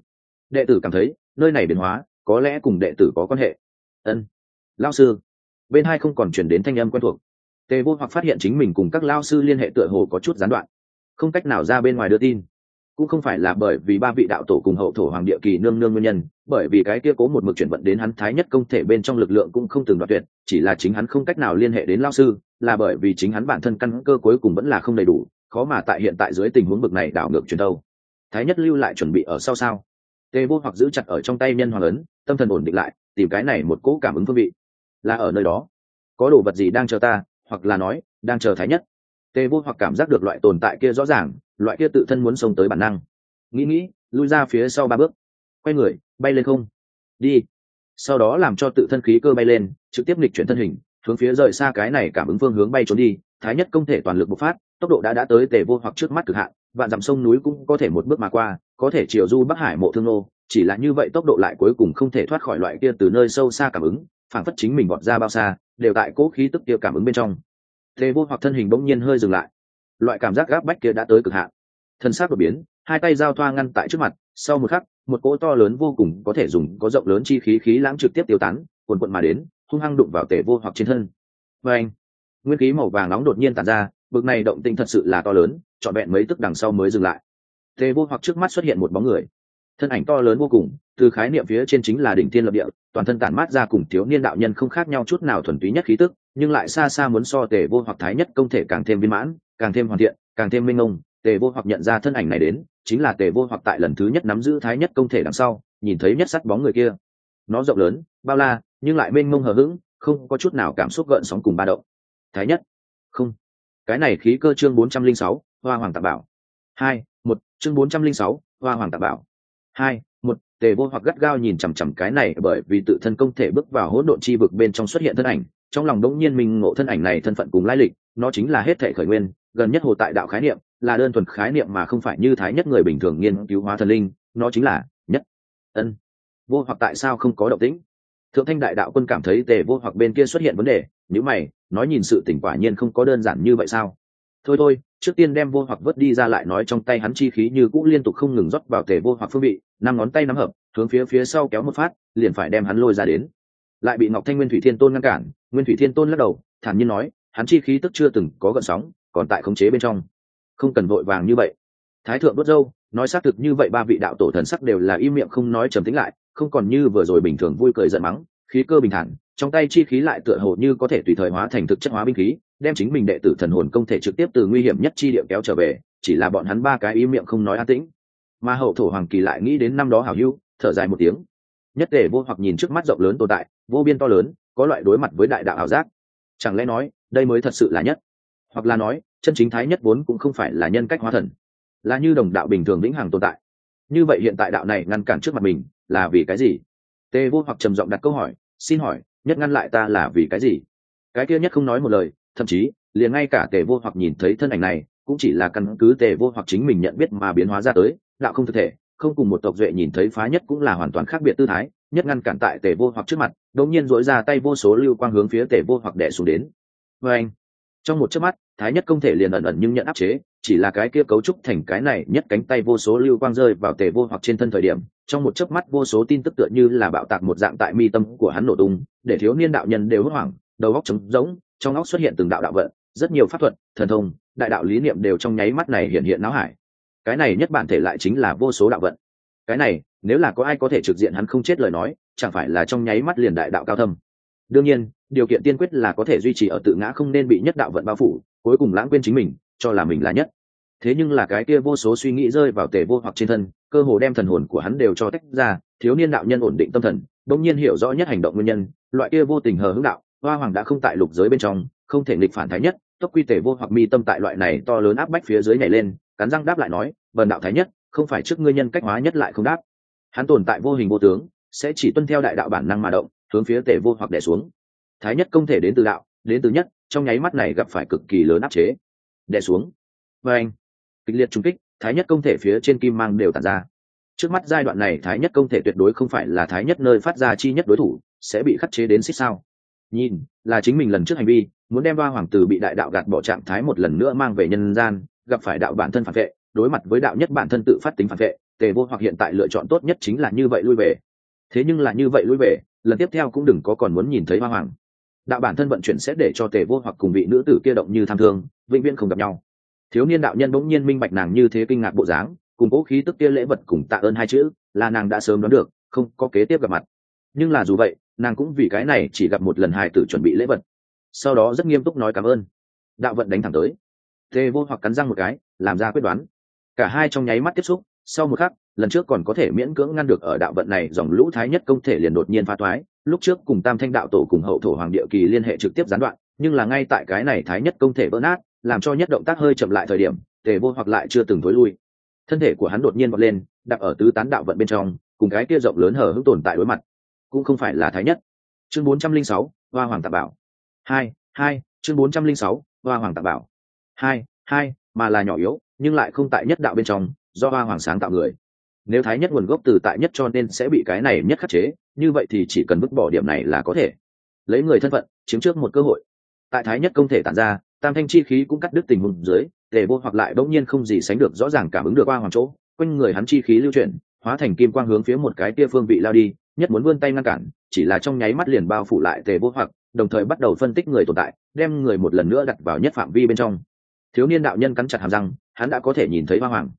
đệ tử cảm thấy, nơi này biến hóa, có lẽ cùng đệ tử có quan hệ. Ân, lao sư. Bên hai không còn chuyển đến thanh âm quen thuộc tề vô hoặc phát hiện chính mình cùng các lao sư liên hệ tựa hồ có chút gián đoạn. Không cách nào ra bên ngoài đưa tin. Cũng không phải là bởi vì ba vị đạo tổ cùng hậu thổ hoàng địa kỳ nương nương nguyên nhân, bởi vì cái kia cố một mực chuyển vận đến hắn thái nhất công thể bên trong lực lượng cũng không từng đoạt tuyệt, chỉ là chính hắn không cách nào liên hệ đến lao sư, là bởi vì chính hắn bản thân căn cơ cuối cùng vẫn là không đầy đủ, khó mà tại hiện tại dưới tình huống bực này đảo ngược truyền đâu. Thái nhất lưu lại chuẩn bị ở sau sao? Tề vô hoặc giữ chặt ở trong tay nhân hoàng ấn, tâm thần ổn định lại, tìm cái này một cỗ cảm ứng phương vị. Là ở nơi đó. Có đồ vật gì đang chờ ta? Hoặc là nói, đang chờ thái nhất. Tề vô hoặc cảm giác được loại tồn tại kia rõ ràng, loại kia tự thân muốn xông tới bản năng. Nghĩ nghĩ, lui ra phía sau ba bước. Quay người, bay lên không. Đi. Sau đó làm cho tự thân khí cơ bay lên, trực tiếp nghịch chuyển thân hình, hướng phía rời xa cái này cảm ứng phương hướng bay trốn đi. Thái nhất không thể toàn lực bộc phát, tốc độ đã đã tới tề vô hoặc trước mắt cực hạn, vạn dặm sông núi cũng có thể một bước mà qua, có thể chiều du bắc hải mộ thương nô, chỉ là như vậy tốc độ lại cuối cùng không thể thoát khỏi loại kia từ nơi sâu xa cảm ứng phản phất chính mình bọt ra bao xa đều tại cố khí tức kia cảm ứng bên trong. Tề vô hoặc thân hình bỗng nhiên hơi dừng lại. Loại cảm giác gáp bách kia đã tới cực hạn. Thân xác đột biến, hai tay giao thoa ngăn tại trước mặt, sau một khắc, một cỗ to lớn vô cùng có thể dùng, có rộng lớn chi khí khí lãng trực tiếp tiêu tán quần quận mà đến, hung hăng đụng vào tề vô hoặc trên thân. Và anh nguyên khí màu vàng nóng đột nhiên tàn ra, bực này động tinh thật sự là to lớn, trọn vẹn mấy tức đằng sau mới dừng lại. Tề vô hoặc trước mắt xuất hiện một bóng người thân ảnh to lớn vô cùng, từ khái niệm phía trên chính là đỉnh thiên lập địa, toàn thân tản mát ra cùng thiếu niên đạo nhân không khác nhau chút nào thuần túy nhất khí tức, nhưng lại xa xa muốn so tề vô hoặc thái nhất công thể càng thêm viên mãn, càng thêm hoàn thiện, càng thêm minh ông tề vô hoặc nhận ra thân ảnh này đến, chính là tề vô hoặc tại lần thứ nhất nắm giữ thái nhất công thể đằng sau, nhìn thấy nhất sắt bóng người kia. Nó rộng lớn, bao la, nhưng lại mênh mông hờ hững, không có chút nào cảm xúc gợn sóng cùng ba động. Thái nhất. Không. Cái này khí cơ chương bốn trăm linh sáu, hoa hoàng tạp bảo. Hai, một, chương bốn trăm linh sáu, hoa hoàng tạp bảo hai, một, tề vô hoặc gắt gao nhìn chằm chằm cái này bởi vì tự thân công thể bước vào hỗn độn chi vực bên trong xuất hiện thân ảnh, trong lòng đống nhiên mình ngộ thân ảnh này thân phận cùng lai lịch, nó chính là hết thể khởi nguyên, gần nhất hồ tại đạo khái niệm, là đơn thuần khái niệm mà không phải như thái nhất người bình thường nghiên cứu hóa thần linh, nó chính là nhất ân. Vô hoặc tại sao không có động tĩnh? Thượng thanh đại đạo quân cảm thấy tề vô hoặc bên kia xuất hiện vấn đề nếu mày, nói nhìn sự tỉnh quả nhiên không có đơn giản như vậy sao? Thôi thôi trước tiên đem vô hoặc vớt đi ra lại nói trong tay hắn chi khí như cũ liên tục không ngừng rót vào tề vô hoặc phương vị, năm ngón tay nắm hợp, hướng phía phía sau kéo một phát, liền phải đem hắn lôi ra đến. Lại bị ngọc thanh nguyên thủy thiên tôn ngăn cản, nguyên thủy thiên tôn lắc đầu, thản nhiên nói, hắn chi khí tức chưa từng có gợn sóng, còn tại khống chế bên trong. Không cần vội vàng như vậy. Thái thượng đốt dâu, nói xác thực như vậy ba vị đạo tổ thần sắc đều là im miệng không nói trầm tính lại, không còn như vừa rồi bình thường vui cười giận mắng, khí cơ bình thản, trong tay chi khí lại tựa hồ như có thể tùy thời hóa thành thực chất hóa binh khí đem chính mình đệ tử thần hồn công thể trực tiếp từ nguy hiểm nhất chi địa kéo trở về, chỉ là bọn hắn ba cái im miệng không nói an tĩnh. Mà hậu thổ hoàng kỳ lại nghĩ đến năm đó hảo hữu, thở dài một tiếng. Nhất để vô hoặc nhìn trước mắt rộng lớn tồn tại, vô biên to lớn, có loại đối mặt với đại đạo ảo giác. Chẳng lẽ nói, đây mới thật sự là nhất? Hoặc là nói, chân chính thái nhất vốn cũng không phải là nhân cách hóa thần, là như đồng đạo bình thường vĩnh hằng tồn tại. Như vậy hiện tại đạo này ngăn cản trước mặt mình, là vì cái gì? Tê vô hoặc trầm giọng đặt câu hỏi, xin hỏi, nhất ngăn lại ta là vì cái gì? Cái kia nhất không nói một lời thậm chí, liền ngay cả tề vô hoặc nhìn thấy thân ảnh này, cũng chỉ là căn cứ tề vô hoặc chính mình nhận biết mà biến hóa ra tới, đạo không thực thể, không cùng một tộc duệ nhìn thấy phá nhất cũng là hoàn toàn khác biệt tư thái, nhất ngăn cản tại tề vô hoặc trước mặt, đột nhiên dỗi ra tay vô số lưu quang hướng phía tề vô hoặc đẻ xuống đến. Vê anh, trong một chớp mắt, thái nhất không thể liền ẩn ẩn nhưng nhận áp chế, chỉ là cái kia cấu trúc thành cái này nhất cánh tay vô số lưu quang rơi vào tề vô hoặc trên thân thời điểm, trong một chớp mắt vô số tin tức tựa như là bạo tạc một dạng tại mi tâm của hắn nổ tung, để thiếu niên đạo nhân đều hốt hoảng, đầu góc trống rỗng trong óc xuất hiện từng đạo đạo vận, rất nhiều pháp thuật, thần thông, đại đạo lý niệm đều trong nháy mắt này hiện hiện não hải. Cái này nhất bản thể lại chính là vô số đạo vận. Cái này, nếu là có ai có thể trực diện hắn không chết lời nói, chẳng phải là trong nháy mắt liền đại đạo cao thâm. Đương nhiên, điều kiện tiên quyết là có thể duy trì ở tự ngã không nên bị nhất đạo vận bao phủ, cuối cùng lãng quên chính mình, cho là mình là nhất. Thế nhưng là cái kia vô số suy nghĩ rơi vào tề vô hoặc trên thân, cơ hồ đem thần hồn của hắn đều cho tách ra, thiếu niên đạo nhân ổn định tâm thần đông nhiên hiểu rõ nhất hành động nguyên nhân, loại kia vô tình hờ hững đạo hoa hoàng đã không tại lục giới bên trong, không thể nghịch phản thái nhất, tốc quy tề vô hoặc mi tâm tại loại này to lớn áp bách phía dưới nhảy lên, cắn răng đáp lại nói, vần đạo thái nhất, không phải trước ngươi nhân cách hóa nhất lại không đáp. Hắn tồn tại vô hình vô tướng, sẽ chỉ tuân theo đại đạo bản năng mà động, hướng phía tề vô hoặc đẻ xuống. Thái nhất không thể đến từ đạo, đến từ nhất, trong nháy mắt này gặp phải cực kỳ lớn áp chế. Đẻ xuống. Và anh, kịch liệt trung kích, thái nhất công thể phía trên kim mang đều tàn ra. Trước mắt giai đoạn này, thái nhất công thể tuyệt đối không phải là thái nhất nơi phát ra chi nhất đối thủ, sẽ bị khắc chế đến xích sao nhìn, là chính mình lần trước hành vi, muốn đem ba hoàng tử bị đại đạo gạt bỏ trạng thái một lần nữa mang về nhân gian, gặp phải đạo bản thân phản vệ, đối mặt với đạo nhất bản thân tự phát tính phản vệ, tề vô hoặc hiện tại lựa chọn tốt nhất chính là như vậy lui về. Thế nhưng là như vậy lui về, lần tiếp theo cũng đừng có còn muốn nhìn thấy hoa hoàng. Đạo bản thân vận chuyển sẽ để cho tề vô hoặc cùng vị nữ tử kia động như tham thương, vĩnh viễn không gặp nhau. Thiếu niên đạo nhân bỗng nhiên minh bạch nàng như thế kinh ngạc bộ dáng, cùng cố khí tức kia lễ vật cùng tạ ơn hai chữ, là nàng đã sớm đoán được, không có kế tiếp gặp mặt. Nhưng là dù vậy nàng cũng vì cái này chỉ gặp một lần hài tử chuẩn bị lễ vật. Sau đó rất nghiêm túc nói cảm ơn. Đạo vận đánh thẳng tới. Tề vô hoặc cắn răng một cái, làm ra quyết đoán. Cả hai trong nháy mắt tiếp xúc, sau một khắc, lần trước còn có thể miễn cưỡng ngăn được ở đạo vận này dòng lũ thái nhất công thể liền đột nhiên phá thoái. Lúc trước cùng tam thanh đạo tổ cùng hậu thổ hoàng địa kỳ liên hệ trực tiếp gián đoạn, nhưng là ngay tại cái này thái nhất công thể vỡ nát, làm cho nhất động tác hơi chậm lại thời điểm, tề vô hoặc lại chưa từng thối lui. Thân thể của hắn đột nhiên bật lên, đặt ở tứ tán đạo vận bên trong, cùng cái kia rộng lớn hở hững tồn tại đối mặt cũng không phải là thái nhất. Chương bốn trăm linh sáu, hoa hoàng tạp bảo. Hai hai, chương bốn trăm linh sáu, hoa hoàng tạp bảo. Hai hai, mà là nhỏ yếu, nhưng lại không tại nhất đạo bên trong, do hoa hoàng sáng tạo người. Nếu thái nhất nguồn gốc từ tại nhất cho nên sẽ bị cái này nhất khắc chế, như vậy thì chỉ cần vứt bỏ điểm này là có thể. Lấy người thân phận, chiếm trước một cơ hội. Tại thái nhất không thể tản ra, tam thanh chi khí cũng cắt đứt tình hùng dưới để vô hoặc lại bỗng nhiên không gì sánh được rõ ràng cảm ứng được qua hoàng chỗ, quanh người hắn chi khí lưu chuyển, hóa thành kim quang hướng phía một cái tia phương vị lao đi nhất muốn vươn tay ngăn cản, chỉ là trong nháy mắt liền bao phủ lại tề vô hoặc, đồng thời bắt đầu phân tích người tồn tại, đem người một lần nữa đặt vào nhất phạm vi bên trong. Thiếu niên đạo nhân cắn chặt hàm răng, hắn đã có thể nhìn thấy hoa hoàng.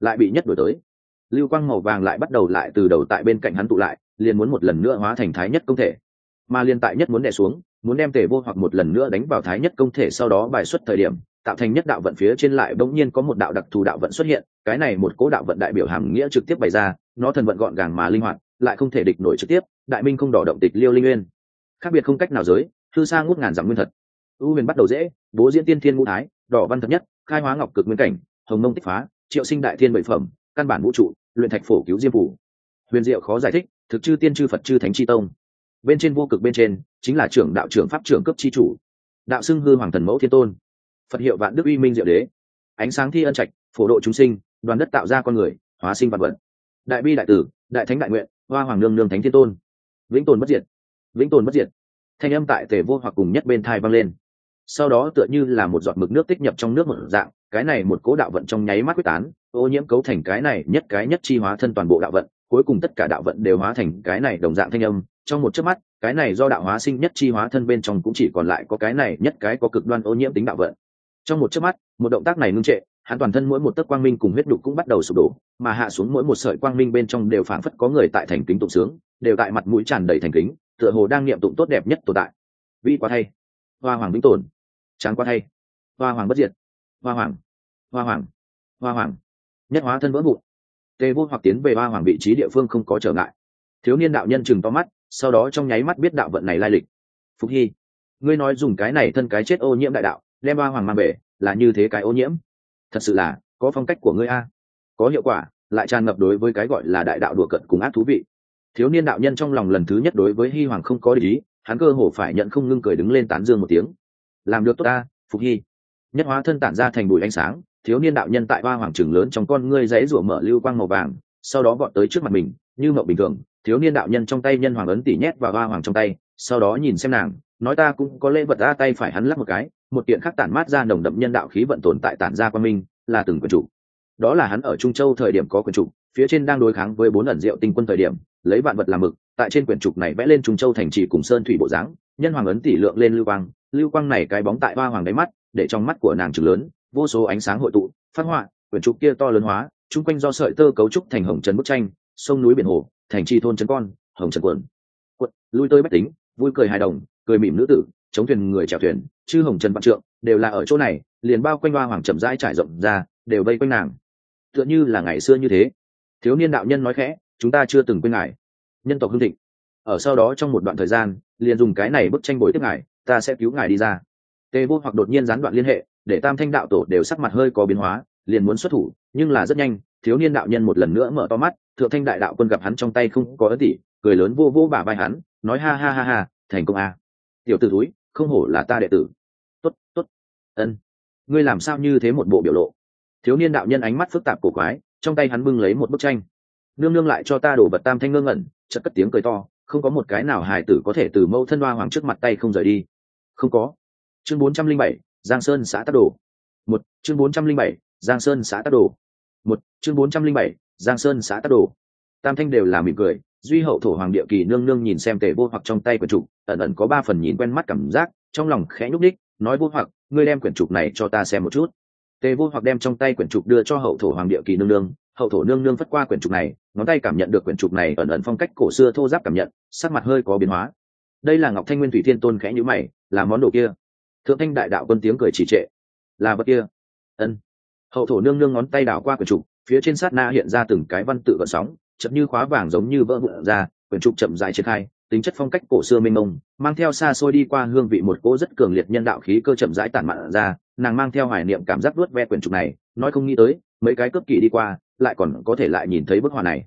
Lại bị nhất đổi tới. Lưu quang màu vàng lại bắt đầu lại từ đầu tại bên cạnh hắn tụ lại, liền muốn một lần nữa hóa thành thái nhất công thể. Mà liên tại nhất muốn đè xuống, muốn đem tề vô hoặc một lần nữa đánh vào thái nhất công thể sau đó bài xuất thời điểm, tạo thành nhất đạo vận phía trên lại bỗng nhiên có một đạo đặc thù đạo vận xuất hiện, cái này một cố đạo vận đại biểu hàm nghĩa trực tiếp bày ra, nó thần vận gọn gàng mà linh hoạt lại không thể địch nổi trực tiếp, đại minh không đỏ động tịch liêu linh nguyên khác biệt không cách nào giới, thư xa ngút ngàn dặm nguyên thật. Ưu huyền bắt đầu dễ, bố diễn tiên thiên ngũ thái, đỏ văn thật nhất, khai hóa ngọc cực nguyên cảnh, hồng mông tích phá, triệu sinh đại thiên bảy phẩm, căn bản vũ trụ, luyện thạch phổ cứu diêm phủ. Huyền diệu khó giải thích, thực chư tiên chư phật chư thánh chi tông. Bên trên vô cực bên trên, chính là trưởng đạo trưởng pháp trưởng cấp chi chủ. Đạo xưng hư hoàng thần mẫu thiên tôn. Phật hiệu vạn đức uy minh diệu đế. Ánh sáng thi ân trạch, phổ độ chúng sinh, đoàn đất tạo ra con người, hóa sinh vật vật. Đại bi đại tử, đại thánh đại nguyện hoa hoàng nương nương thánh thiên tôn. Vĩnh tồn bất diệt. Vĩnh tồn bất diệt. Thanh âm tại tề vô hoặc cùng nhất bên thai vang lên. Sau đó tựa như là một giọt mực nước tích nhập trong nước một dạng, cái này một cố đạo vận trong nháy mắt quyết tán, ô nhiễm cấu thành cái này nhất cái nhất chi hóa thân toàn bộ đạo vận, cuối cùng tất cả đạo vận đều hóa thành cái này đồng dạng thanh âm. Trong một chớp mắt, cái này do đạo hóa sinh nhất chi hóa thân bên trong cũng chỉ còn lại có cái này nhất cái có cực đoan ô nhiễm tính đạo vận. Trong một chớp mắt, một động tác này ngưng trệ hắn toàn thân mỗi một tấc quang minh cùng huyết đục cũng bắt đầu sụp đổ, mà hạ xuống mỗi một sợi quang minh bên trong đều phảng phất có người tại thành kính tụng sướng, đều tại mặt mũi tràn đầy thành kính, tựa hồ đang niệm tụng tốt đẹp nhất tồn tại. Vi quá thay. Hoa hoàng vĩnh tồn. Tráng quá thay. Hoa hoàng bất diệt. Hoa hoàng. Hoa hoàng. Hoa hoàng. Nhất hóa thân vỡ vụn. Tê vô hoặc tiến về hoa hoàng vị trí địa phương không có trở ngại. Thiếu niên đạo nhân chừng to mắt, sau đó trong nháy mắt biết đạo vận này lai lịch. Phúc hy, ngươi nói dùng cái này thân cái chết ô nhiễm đại đạo, đem hoa hoàng mang về, là như thế cái ô nhiễm? Thật sự là, có phong cách của ngươi a. Có hiệu quả, lại tràn ngập đối với cái gọi là đại đạo đùa cận cùng ác thú vị. Thiếu niên đạo nhân trong lòng lần thứ nhất đối với hy hoàng không có lý hắn cơ hồ phải nhận không ngưng cười đứng lên tán dương một tiếng. Làm được tốt ta phục hy nhất hóa thân tản ra thành bụi ánh sáng, thiếu niên đạo nhân tại hoa hoàng trường lớn trong con ngươi dãy rủa mở lưu quang màu vàng, sau đó gọn tới trước mặt mình, như mậu bình thường, thiếu niên đạo nhân trong tay nhân hoàng ấn tỉ nhét và hoa hoàng trong tay, sau đó nhìn xem nàng nói ta cũng có lễ vật ra tay phải hắn lắc một cái, một kiện khác tản mát ra nồng đậm nhân đạo khí vận tồn tại tản ra qua minh là từng quần chủ. Đó là hắn ở trung châu thời điểm có quần chủ, phía trên đang đối kháng với bốn ẩn diệu tinh quân thời điểm, lấy vạn vật làm mực, tại trên quyển trục này vẽ lên trung châu thành trì cùng sơn thủy bộ dáng, nhân hoàng ấn tỷ lượng lên lưu quang lưu quang này cái bóng tại ba hoàng đáy mắt, để trong mắt của nàng trừng lớn, vô số ánh sáng hội tụ, phát họa quyển trục kia to lớn hóa, chung quanh do sợi tơ cấu trúc thành hồng trần bức tranh, sông núi biển hồ, thành trì thôn trấn con, hồng trần quần. Quận lui tới bách tính, vui cười hài đồng cười mỉm nữ tử, chống thuyền người chèo thuyền, chư hồng trần vạn trượng, đều là ở chỗ này, liền bao quanh hoa hoàng chậm rãi trải rộng ra, đều vây quanh nàng. Tựa như là ngày xưa như thế. Thiếu niên đạo nhân nói khẽ, chúng ta chưa từng quên ngài. Nhân tộc hương thịnh. Ở sau đó trong một đoạn thời gian, liền dùng cái này bức tranh bồi tiếp ngài, ta sẽ cứu ngài đi ra. Tê vô hoặc đột nhiên gián đoạn liên hệ, để tam thanh đạo tổ đều sắc mặt hơi có biến hóa, liền muốn xuất thủ, nhưng là rất nhanh, thiếu niên đạo nhân một lần nữa mở to mắt, thượng thanh đại đạo quân gặp hắn trong tay không có ấn tỷ cười lớn vô vô bả vai hắn, nói, ha ha ha ha, thành công a. à tiểu t ử túi, không hổ là ta đệ tử. T ố t t ố t ân. Ngươi làm sao như thế một bộ biểu lộ? Thiếu niên đạo nhân ánh mắt phức tạp cổ quái, trong tay hắn bưng lấy một bức tranh. Nương nương lại cho ta đổ vật tam thanh ngơ ngẩn, chợt cất tiếng cười to, không có một cái nào hài tử có thể từ mâu thân hoa hoàng trước mặt tay không rời đi. Không có. Chương bốn trăm linh bảy, giang sơn xã tắc đồ. Một, chương bốn trăm linh bảy, giang sơn xã tắc đồ. Một, chương bốn trăm linh bảy, giang sơn xã tắc đồ. Tam thanh đều là mỉm cười duy hậu thổ hoàng địa kỳ nương nương nhìn xem tề vô hoặc trong tay quyển trục, ẩn ẩn có ba phần nhìn quen mắt cảm giác, trong lòng khẽ nhúc đích nói vô hoặc, ngươi đem quyển trục này cho ta xem một chút. Tề vô hoặc đem trong tay quyển trục đưa cho hậu thổ hoàng địa kỳ nương nương, hậu thổ nương nương phất qua quyển trục này, ngón tay cảm nhận được quyển trục này ẩn ẩn phong cách cổ xưa thô giáp cảm nhận, sắc mặt hơi có biến hóa. Đây là ngọc thanh nguyên thủy thiên tôn khẽ nhữ mày, là món đồ kia? Thượng thanh đại đạo quân tiếng cười chỉ trệ, là vật kia. Ân. Hậu thổ nương nương ngón tay đảo qua quyển trục, phía trên sát na hiện ra từng cái văn tự gợn sóng chậm như khóa vàng giống như vỡ vụn ra, quyển trục chậm dài triển khai, tính chất phong cách cổ xưa mênh mông, mang theo xa xôi đi qua hương vị một cỗ rất cường liệt nhân đạo khí cơ chậm rãi tản mạn ra, nàng mang theo hoài niệm cảm giác vuốt ve quyển trục này, nói không nghĩ tới, mấy cái cướp kỳ đi qua, lại còn có thể lại nhìn thấy bức họa này.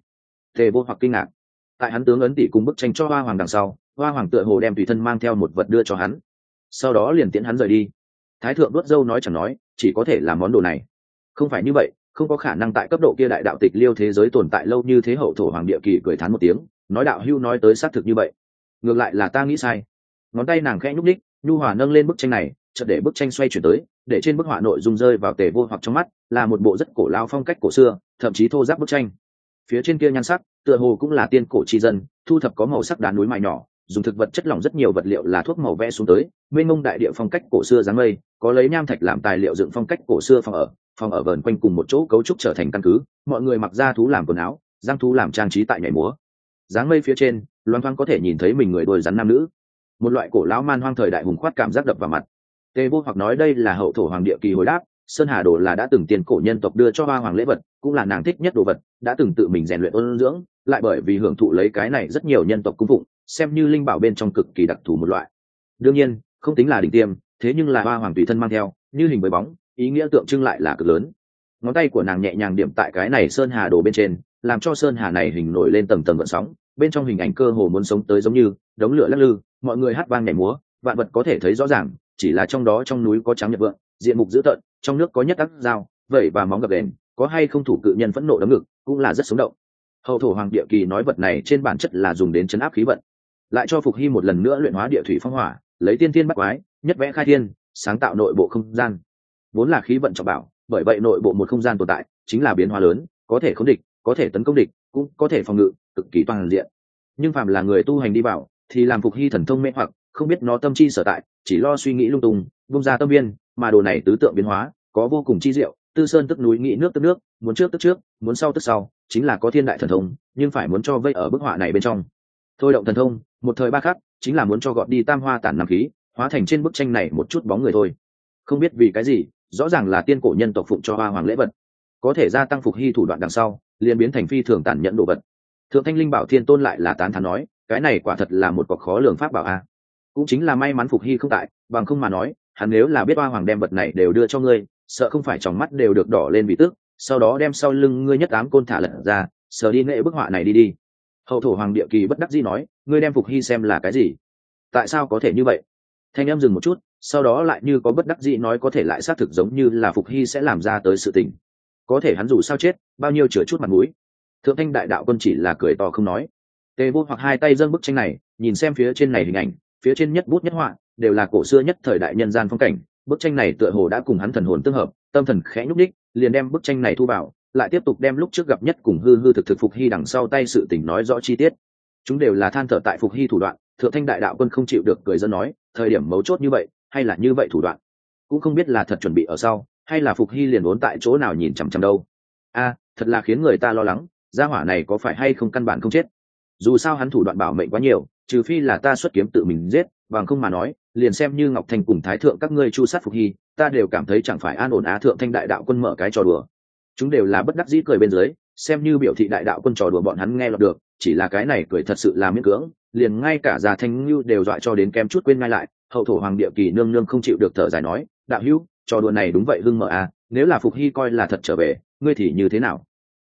Thề vô hoặc kinh ngạc. Tại hắn tướng ấn tỷ cùng bức tranh cho hoa hoàng đằng sau, hoa hoàng tựa hồ đem tùy thân mang theo một vật đưa cho hắn. Sau đó liền tiễn hắn rời đi. Thái thượng đốt dâu nói chẳng nói, chỉ có thể là món đồ này. Không phải như vậy không có khả năng tại cấp độ kia đại đạo tịch liêu thế giới tồn tại lâu như thế hậu thổ hoàng địa kỳ cười thán một tiếng, nói đạo hưu nói tới xác thực như vậy. Ngược lại là ta nghĩ sai. Ngón tay nàng khẽ nhúc ních nhu hòa nâng lên bức tranh này, chợt để bức tranh xoay chuyển tới, để trên bức họa nội dung rơi vào tề vô hoặc trong mắt, là một bộ rất cổ lao phong cách cổ xưa, thậm chí thô giáp bức tranh. Phía trên kia nhan sắc, tựa hồ cũng là tiên cổ tri dân, thu thập có màu sắc đá núi mài nhỏ, dùng thực vật chất lỏng rất nhiều vật liệu là thuốc màu vẽ xuống tới, mênh mông đại địa phong cách cổ xưa dáng mây, có lấy nham thạch làm tài liệu dựng phong cách cổ xưa phòng ở phòng ở vườn quanh cùng một chỗ cấu trúc trở thành căn cứ, mọi người mặc da thú làm quần áo, giang thú làm trang trí tại nhảy múa. Dáng mây phía trên loan thoang có thể nhìn thấy mình người đôi rắn nam nữ. Một loại cổ lão man hoang thời đại hùng khoát cảm giác đập vào mặt. Tê vô hoặc nói đây là hậu thổ hoàng địa kỳ hồi đáp, sơn hà đồ là đã từng tiền cổ nhân tộc đưa cho ba hoàng lễ vật, cũng là nàng thích nhất đồ vật, đã từng tự mình rèn luyện ôn dưỡng, lại bởi vì hưởng thụ lấy cái này rất nhiều nhân tộc cung phụng, xem như linh bảo bên trong cực kỳ đặc thù một loại. Đương nhiên, không tính là đỉnh tiêm, thế nhưng là ba hoàng tùy thân mang theo, như hình với bóng ý nghĩa tượng trưng lại là cực lớn. Ngón tay của nàng nhẹ nhàng điểm tại cái này sơn hà đồ bên trên, làm cho sơn hà này hình nổi lên tầng tầng vận sóng, bên trong hình ảnh cơ hồ muốn sống tới giống như đống lửa lắc lư, mọi người hát vang nhảy múa, vạn vật có thể thấy rõ ràng, chỉ là trong đó trong núi có trắng nhật vượng, diện mục dữ tợn, trong nước có nhất ác dao vẩy và móng gập đèn có hay không thủ cự nhân phẫn nộ đấm ngực, cũng là rất sống động. Hậu thổ hoàng địa kỳ nói vật này trên bản chất là dùng đến chấn áp khí vận. Lại cho phục hy một lần nữa luyện hóa địa thủy phong hỏa, lấy tiên thiên bắt quái, nhất vẽ khai thiên, sáng tạo nội bộ không gian vốn là khí vận trọng bảo, bởi vậy nội bộ một không gian tồn tại chính là biến hóa lớn, có thể khống địch, có thể tấn công địch, cũng có thể phòng ngự, cực kỳ toàn diện. Nhưng phàm là người tu hành đi vào, thì làm phục hy thần thông mê hoặc, không biết nó tâm chi sở tại, chỉ lo suy nghĩ lung tung bung ra tâm viên mà đồ này tứ tượng biến hóa, có vô cùng chi diệu, tư sơn tức núi nghĩ nước tức nước, muốn trước tức trước, muốn sau tức sau, chính là có thiên đại thần thông, nhưng phải muốn cho vây ở bức họa này bên trong. Thôi động thần thông, một thời ba khắc, chính là muốn cho gọt đi tam hoa tản nằm khí, hóa thành trên bức tranh này một chút bóng người thôi. Không biết vì cái gì rõ ràng là tiên cổ nhân tộc phụng cho hoa hoàng lễ vật. Có thể gia tăng phục hy thủ đoạn đằng sau, liền biến thành phi thường tàn nhẫn đồ vật. Thượng thanh linh bảo thiên tôn lại là tán thán nói, cái này quả thật là một cọc khó lường pháp bảo a. Cũng chính là may mắn phục hy không tại, bằng không mà nói, hắn nếu là biết hoa hoàng đem vật này đều đưa cho ngươi, sợ không phải trong mắt đều được đỏ lên vì tức sau đó đem sau lưng ngươi nhất tám côn thả lật ra, sờ đi nghệ bức họa này đi đi. Hậu thổ hoàng địa kỳ bất đắc dĩ nói, ngươi đem phục hy xem là cái gì? Tại sao có thể như vậy? Thanh em dừng một chút, sau đó lại như có bất đắc dĩ nói có thể lại xác thực giống như là phục hy sẽ làm ra tới sự tình. Có thể hắn dù sao chết, bao nhiêu chửa chút mặt mũi. Thượng thanh đại đạo quân chỉ là cười to không nói. Tề vô hoặc hai tay dâng bức tranh này, nhìn xem phía trên này hình ảnh, phía trên nhất bút nhất họa, đều là cổ xưa nhất thời đại nhân gian phong cảnh. Bức tranh này tựa hồ đã cùng hắn thần hồn tương hợp, tâm thần khẽ nhúc ních liền đem bức tranh này thu vào, lại tiếp tục đem lúc trước gặp nhất cùng hư hư thực thực phục hy đằng sau tay sự tình nói rõ chi tiết. Chúng đều là than thở tại phục hy thủ đoạn thượng thanh đại đạo quân không chịu được cười dân nói, thời điểm mấu chốt như vậy, hay là như vậy thủ đoạn? Cũng không biết là thật chuẩn bị ở sau, hay là phục hy liền vốn tại chỗ nào nhìn chằm chằm đâu. A, thật là khiến người ta lo lắng, gia hỏa này có phải hay không căn bản không chết? Dù sao hắn thủ đoạn bảo mệnh quá nhiều, trừ phi là ta xuất kiếm tự mình giết, bằng không mà nói, liền xem như ngọc thành cùng thái thượng các ngươi chu sát phục hy, ta đều cảm thấy chẳng phải an ổn á thượng thanh đại đạo quân mở cái trò đùa. Chúng đều là bất đắc dĩ cười bên dưới, xem như biểu thị đại đạo quân trò đùa bọn hắn nghe lọt được, chỉ là cái này cười thật sự là miễn cưỡng liền ngay cả già thanh như đều dọa cho đến kem chút quên ngay lại, hậu thổ hoàng địa kỳ nương nương không chịu được thở dài nói, đạo hữu, trò đùa này đúng vậy hưng mở à nếu là phục hy coi là thật trở về, ngươi thì như thế nào?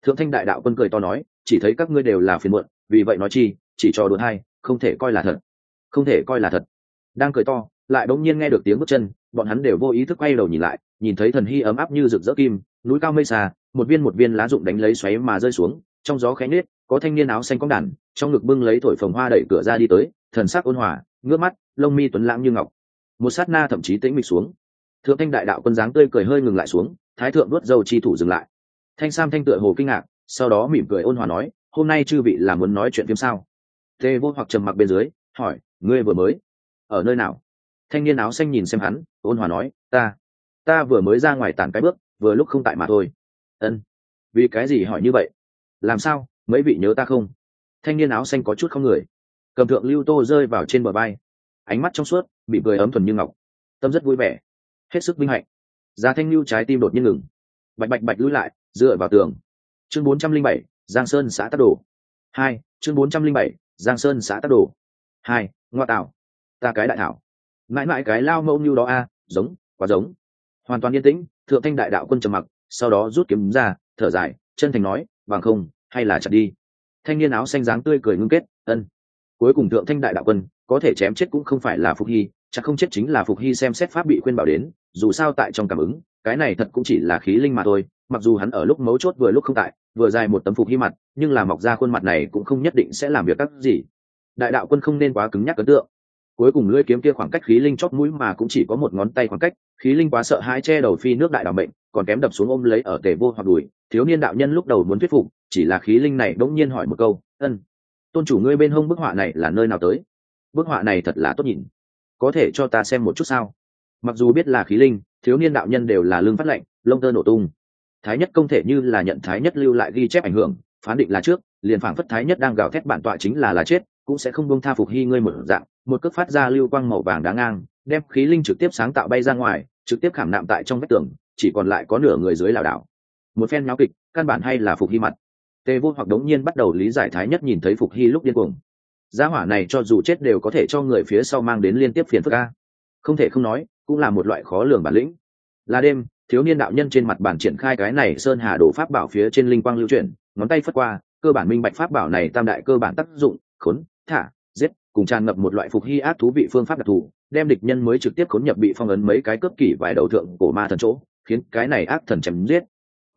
Thượng thanh đại đạo quân cười to nói, chỉ thấy các ngươi đều là phiền muộn, vì vậy nói chi, chỉ trò đùa hay, không thể coi là thật. Không thể coi là thật. Đang cười to, lại bỗng nhiên nghe được tiếng bước chân, bọn hắn đều vô ý thức quay đầu nhìn lại, nhìn thấy thần hy ấm áp như rực rỡ kim, núi cao mây xa một viên một viên lá rụng đánh lấy xoáy mà rơi xuống, trong gió khẽ nết có thanh niên áo xanh cong đàn, trong ngực bưng lấy thổi phồng hoa đẩy cửa ra đi tới, thần sắc ôn hòa, ngước mắt, lông mi tuấn lãng như ngọc. Một sát na thậm chí tĩnh mịch xuống. Thượng thanh đại đạo quân dáng tươi cười hơi ngừng lại xuống, thái thượng đuốt dâu chi thủ dừng lại. Thanh sam thanh tựa hồ kinh ngạc, sau đó mỉm cười ôn hòa nói, hôm nay chư vị là muốn nói chuyện phim sao? Tê vô hoặc trầm mặc bên dưới, hỏi, ngươi vừa mới ở nơi nào? Thanh niên áo xanh nhìn xem hắn, ôn hòa nói, ta ta vừa mới ra ngoài tàn cái bước, vừa lúc không tại mà thôi. Ân, vì cái gì hỏi như vậy? Làm sao? Mấy vị nhớ ta không? Thanh niên áo xanh có chút không người. Cầm thượng lưu tô rơi vào trên bờ bay ánh mắt trong suốt bị cười ấm thuần như ngọc. Tâm rất vui vẻ. Hết sức vinh hạnh. Giá thanh lưu trái tim đột nhiên ngừng. Bạch bạch bạch lui lại, dựa vào tường. Chương bốn trăm linh bảy, giang sơn xã tắc đồ. Hai, chương bốn trăm linh bảy, giang sơn xã tắc đồ. Hai, ngoa tạo. Ta cái đại thảo. Mãi mãi cái lao mẫu như đó a, giống, quá giống. Hoàn toàn yên tĩnh, thượng thanh đại đạo quân trầm mặc, sau đó rút kiếm ra, thở dài, chân thành nói, bằng không hay là chặt đi. Thanh niên áo xanh dáng tươi cười ngưng kết, ân, cuối cùng thượng thanh đại đạo quân, có thể chém chết cũng không phải là phục hy, chắc không chết chính là phục hy xem xét pháp bị khuyên bảo đến, dù sao tại trong cảm ứng, cái này thật cũng chỉ là khí linh mà thôi, mặc dù hắn ở lúc mấu chốt vừa lúc không tại, vừa dài một tấm phục hy mặt, nhưng là mọc ra khuôn mặt này cũng không nhất định sẽ làm việc các gì. Đại đạo quân không nên quá cứng nhắc ấn tượng. Cuối cùng lưỡi kiếm kia khoảng cách khí linh chót mũi mà cũng chỉ có một ngón tay khoảng cách, khí linh quá sợ hãi che đầu phi nước đại đạo mệnh, còn kém đập xuống ôm lấy ở tề vô hoặc đùi, thiếu niên đạo nhân lúc đầu muốn thuyết phục chỉ là khí linh này đỗng nhiên hỏi một câu, ân, tôn chủ ngươi bên hông bức họa này là nơi nào tới? Bức họa này thật là tốt nhìn. Có thể cho ta xem một chút sao? Mặc dù biết là khí linh, thiếu niên đạo nhân đều là lương phát lệnh, lông tơ nổ tung. Thái nhất không thể như là nhận thái nhất lưu lại ghi chép ảnh hưởng, phán định là trước, liền phảng phất thái nhất đang gào thét bản tọa chính là là chết, cũng sẽ không buông tha phục hy ngươi một dạng, một cước phát ra lưu quang màu vàng đá ngang, đem khí linh trực tiếp sáng tạo bay ra ngoài, trực tiếp khảm nạm tại trong vách tường, chỉ còn lại có nửa người dưới lảo đảo. Một phen nháo kịch, căn bản hay là phục hy mặt tề vô hoặc đống nhiên bắt đầu lý giải thái nhất nhìn thấy phục hy lúc điên cuồng. Gia hỏa này cho dù chết đều có thể cho người phía sau mang đến liên tiếp phiền phức a. không thể không nói, cũng là một loại khó lường bản lĩnh. Là đêm, thiếu niên đạo nhân trên mặt bản triển khai cái này sơn hà đổ pháp bảo phía trên linh quang lưu chuyển, ngón tay phất qua, cơ bản minh bạch pháp bảo này tam đại cơ bản tác dụng, khốn, thả, giết, cùng tràn ngập một loại phục hy ác thú vị phương pháp đặc thù, đem địch nhân mới trực tiếp khốn nhập bị phong ấn mấy cái cướp kỷ vài đầu thượng cổ ma thần chỗ, khiến cái này ác thần chém giết.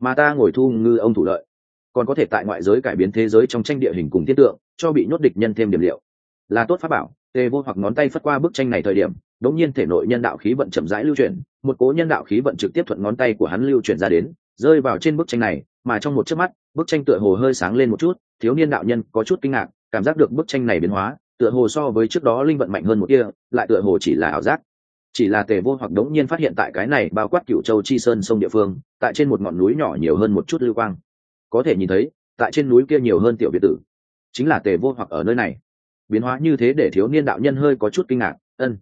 Mà ta ngồi thu ngư ông thủ lợi còn có thể tại ngoại giới cải biến thế giới trong tranh địa hình cùng thiết tượng, cho bị nhốt địch nhân thêm điểm liệu. Là tốt pháp bảo tê vô hoặc ngón tay phất qua bức tranh này thời điểm, đống nhiên thể nội nhân đạo khí vận chậm rãi lưu chuyển, một cố nhân đạo khí vận trực tiếp thuận ngón tay của hắn lưu chuyển ra đến, rơi vào trên bức tranh này, mà trong một chớp mắt, bức tranh tựa hồ hơi sáng lên một chút, thiếu niên đạo nhân có chút kinh ngạc, cảm giác được bức tranh này biến hóa, tựa hồ so với trước đó linh vận mạnh hơn một kia lại tựa hồ chỉ là ảo giác. Chỉ là tề vô hoặc đống nhiên phát hiện tại cái này bao quát cựu châu chi sơn sông địa phương, tại trên một ngọn núi nhỏ nhiều hơn một chút lưu quang có thể nhìn thấy tại trên núi kia nhiều hơn tiểu biệt tử. Chính là tề vô hoặc ở nơi này. Biến hóa như thế để thiếu niên đạo nhân hơi có chút kinh ngạc ân.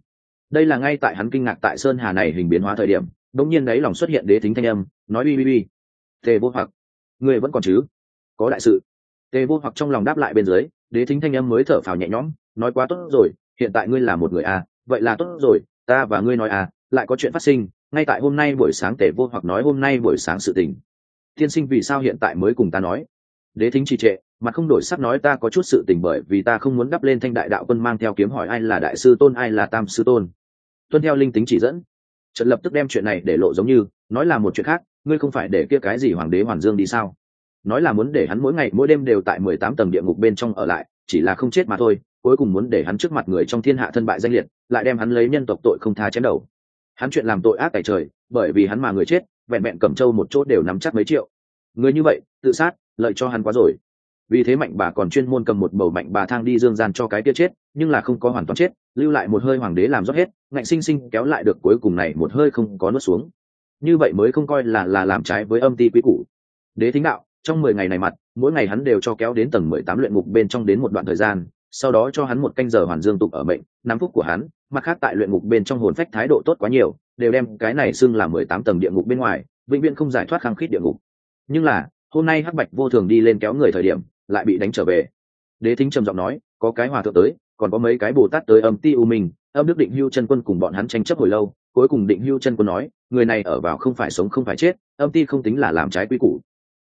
Đây là ngay tại hắn kinh ngạc tại sơn hà này hình biến hóa thời điểm đống nhiên đấy lòng xuất hiện đế thính thanh âm nói bi bi bi, tề vô hoặc người vẫn còn chứ? Có đại sự. Tề vô hoặc trong lòng đáp lại bên dưới đế thính thanh âm mới thở phào nhẹ nhõm nói quá tốt rồi hiện tại ngươi là một người à vậy là tốt rồi ta và ngươi nói à lại có chuyện phát sinh ngay tại hôm nay buổi sáng tề vô hoặc nói hôm nay buổi sáng sự tình tiên sinh vì sao hiện tại mới cùng ta nói? Đế thính trì trệ mà không đổi sắc nói ta có chút sự tình bởi vì ta không muốn đắp lên thanh đại đạo quân mang theo kiếm hỏi ai là đại sư tôn, ai là tam sư tôn. Tuân theo linh tính chỉ dẫn. Trận lập tức đem chuyện này để lộ giống như, nói là một chuyện khác, ngươi không phải để kia cái gì hoàng đế hoàn dương đi sao? Nói là muốn để hắn mỗi ngày, mỗi đêm đều tại mười tám tầng địa ngục bên trong ở lại, chỉ là không chết mà thôi, cuối cùng muốn để hắn trước mặt người trong thiên hạ thân bại danh liệt, lại đem hắn lấy nhân tộc tội không tha chém đầu. Hắn chuyện làm tội ác tại trời, bởi vì hắn mà người chết vẹn vẹn cẩm châu một chỗ đều nắm chắc mấy triệu. Người như vậy, tự sát, lợi cho hắn quá rồi. Vì thế mạnh bà còn chuyên môn cầm một bầu mạnh bà thang đi dương gian cho cái kia chết, nhưng là không có hoàn toàn chết, lưu lại một hơi hoàng đế làm rót hết, ngạnh sinh sinh kéo lại được cuối cùng này một hơi không có nuốt xuống. Như vậy mới không coi là là làm trái với âm ti quý cũ đế thính đạo, trong mười ngày này mặt, mỗi ngày hắn đều cho kéo đến tầng mười tám luyện ngục bên trong đến một đoạn thời gian sau đó cho hắn một canh giờ hoàn dương tục ở mệnh, năm phút của hắn, mặt khác tại luyện ngục bên trong hồn phách thái độ tốt quá nhiều, đều đem cái này xưng là mười tám tầng địa ngục bên ngoài, vĩnh viễn không giải thoát khăng khít địa ngục. Nhưng là, hôm nay hắc bạch vô thường đi lên kéo người thời điểm, lại bị đánh trở về. Đế thính trầm giọng nói, có cái hòa thượng tới, còn có mấy cái bồ tát tới âm ti u mình âm đức định hưu chân quân cùng bọn hắn tranh chấp hồi lâu, cuối cùng định hưu chân quân nói, người này ở vào không phải sống không phải chết, âm ti không tính là làm trái quy củ.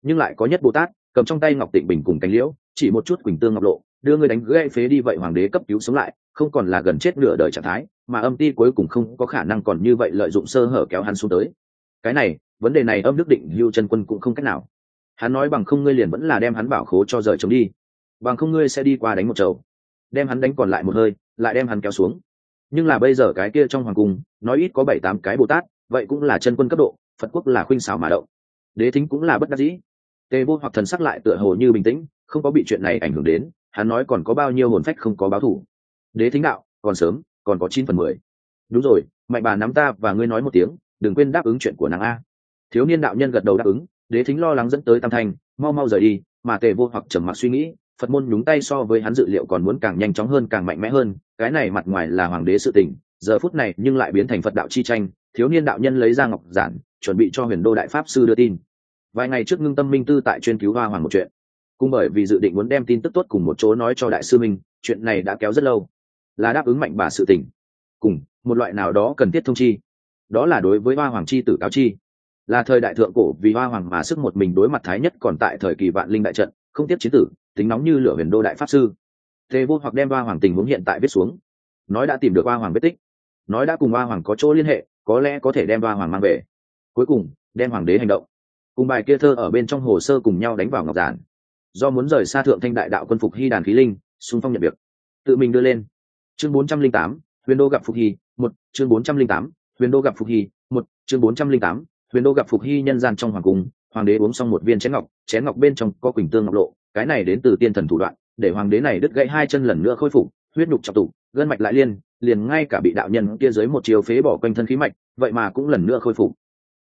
Nhưng lại có nhất bồ tát, cầm trong tay ngọc tịnh bình cùng cánh liễu, chỉ một chút quỳnh tương ngọc lộ đưa người đánh gãy phế đi vậy hoàng đế cấp cứu sống lại, không còn là gần chết nửa đời trạng thái, mà âm ti cuối cùng không có khả năng còn như vậy lợi dụng sơ hở kéo hắn xuống tới. Cái này, vấn đề này âm đức định hưu chân quân cũng không cách nào. Hắn nói bằng không ngươi liền vẫn là đem hắn bảo khố cho rời chống đi. Bằng không ngươi sẽ đi qua đánh một chầu. Đem hắn đánh còn lại một hơi, lại đem hắn kéo xuống. Nhưng là bây giờ cái kia trong hoàng cung, nói ít có bảy tám cái bồ tát, vậy cũng là chân quân cấp độ, phật quốc là khuynh xảo mà động. Đế thính cũng là bất đắc dĩ. Tề vô hoặc thần sắc lại tựa hồ như bình tĩnh, không có bị chuyện này ảnh hưởng đến hắn nói còn có bao nhiêu hồn phách không có báo thủ. Đế thính đạo, còn sớm, còn có chín phần mười. Đúng rồi, mạnh bà nắm ta và ngươi nói một tiếng, đừng quên đáp ứng chuyện của nàng a. Thiếu niên đạo nhân gật đầu đáp ứng, đế thính lo lắng dẫn tới tam thanh, mau mau rời đi, mà tề vô hoặc trầm mặc suy nghĩ, phật môn nhúng tay so với hắn dự liệu còn muốn càng nhanh chóng hơn, càng mạnh mẽ hơn, cái này mặt ngoài là hoàng đế sự tình, giờ phút này nhưng lại biến thành phật đạo chi tranh, thiếu niên đạo nhân lấy ra ngọc giản, chuẩn bị cho huyền đô đại pháp sư đưa tin. Vài ngày trước ngưng tâm minh tư tại chuyên cứu hoa hoàng một chuyện cùng bởi vì dự định muốn đem tin tức tốt cùng một chỗ nói cho đại sư minh, chuyện này đã kéo rất lâu. Là đáp ứng mạnh bà sự tình. Cùng, một loại nào đó cần thiết thông chi. Đó là đối với hoa hoàng chi tử cáo chi. Là thời đại thượng cổ, vì hoa hoàng mà sức một mình đối mặt thái nhất còn tại thời kỳ vạn linh đại trận, không tiếp chiến tử, tính nóng như lửa huyền đô đại pháp sư. Thế vô hoặc đem hoa hoàng tình huống hiện tại viết xuống. Nói đã tìm được hoa hoàng vết tích. Nói đã cùng hoa hoàng có chỗ liên hệ, có lẽ có thể đem hoa hoàng mang về. Cuối cùng, đem hoàng đế hành động. Cùng bài kia thơ ở bên trong hồ sơ cùng nhau đánh vào ngọc giản do muốn rời xa thượng thanh đại đạo quân phục hy đàn khí linh, xung phong nhận việc. Tự mình đưa lên. Chương bốn trăm linh tám, huyền đô gặp phục hy, một, chương bốn trăm linh tám, huyền đô gặp phục hy, một, chương bốn trăm linh tám, huyền đô gặp phục hy nhân gian trong hoàng cung, hoàng đế uống xong một viên chén ngọc chén ngọc bên trong có quỳnh tương ngọc lộ, cái này đến từ tiên thần thủ đoạn, để hoàng đế này đứt gãy hai chân lần nữa khôi phục, huyết nhục trọng tụ, gân mạch lại liên, liền ngay cả bị đạo nhân kia dưới một chiều phế bỏ quanh thân khí mạch, vậy mà cũng lần nữa khôi phục.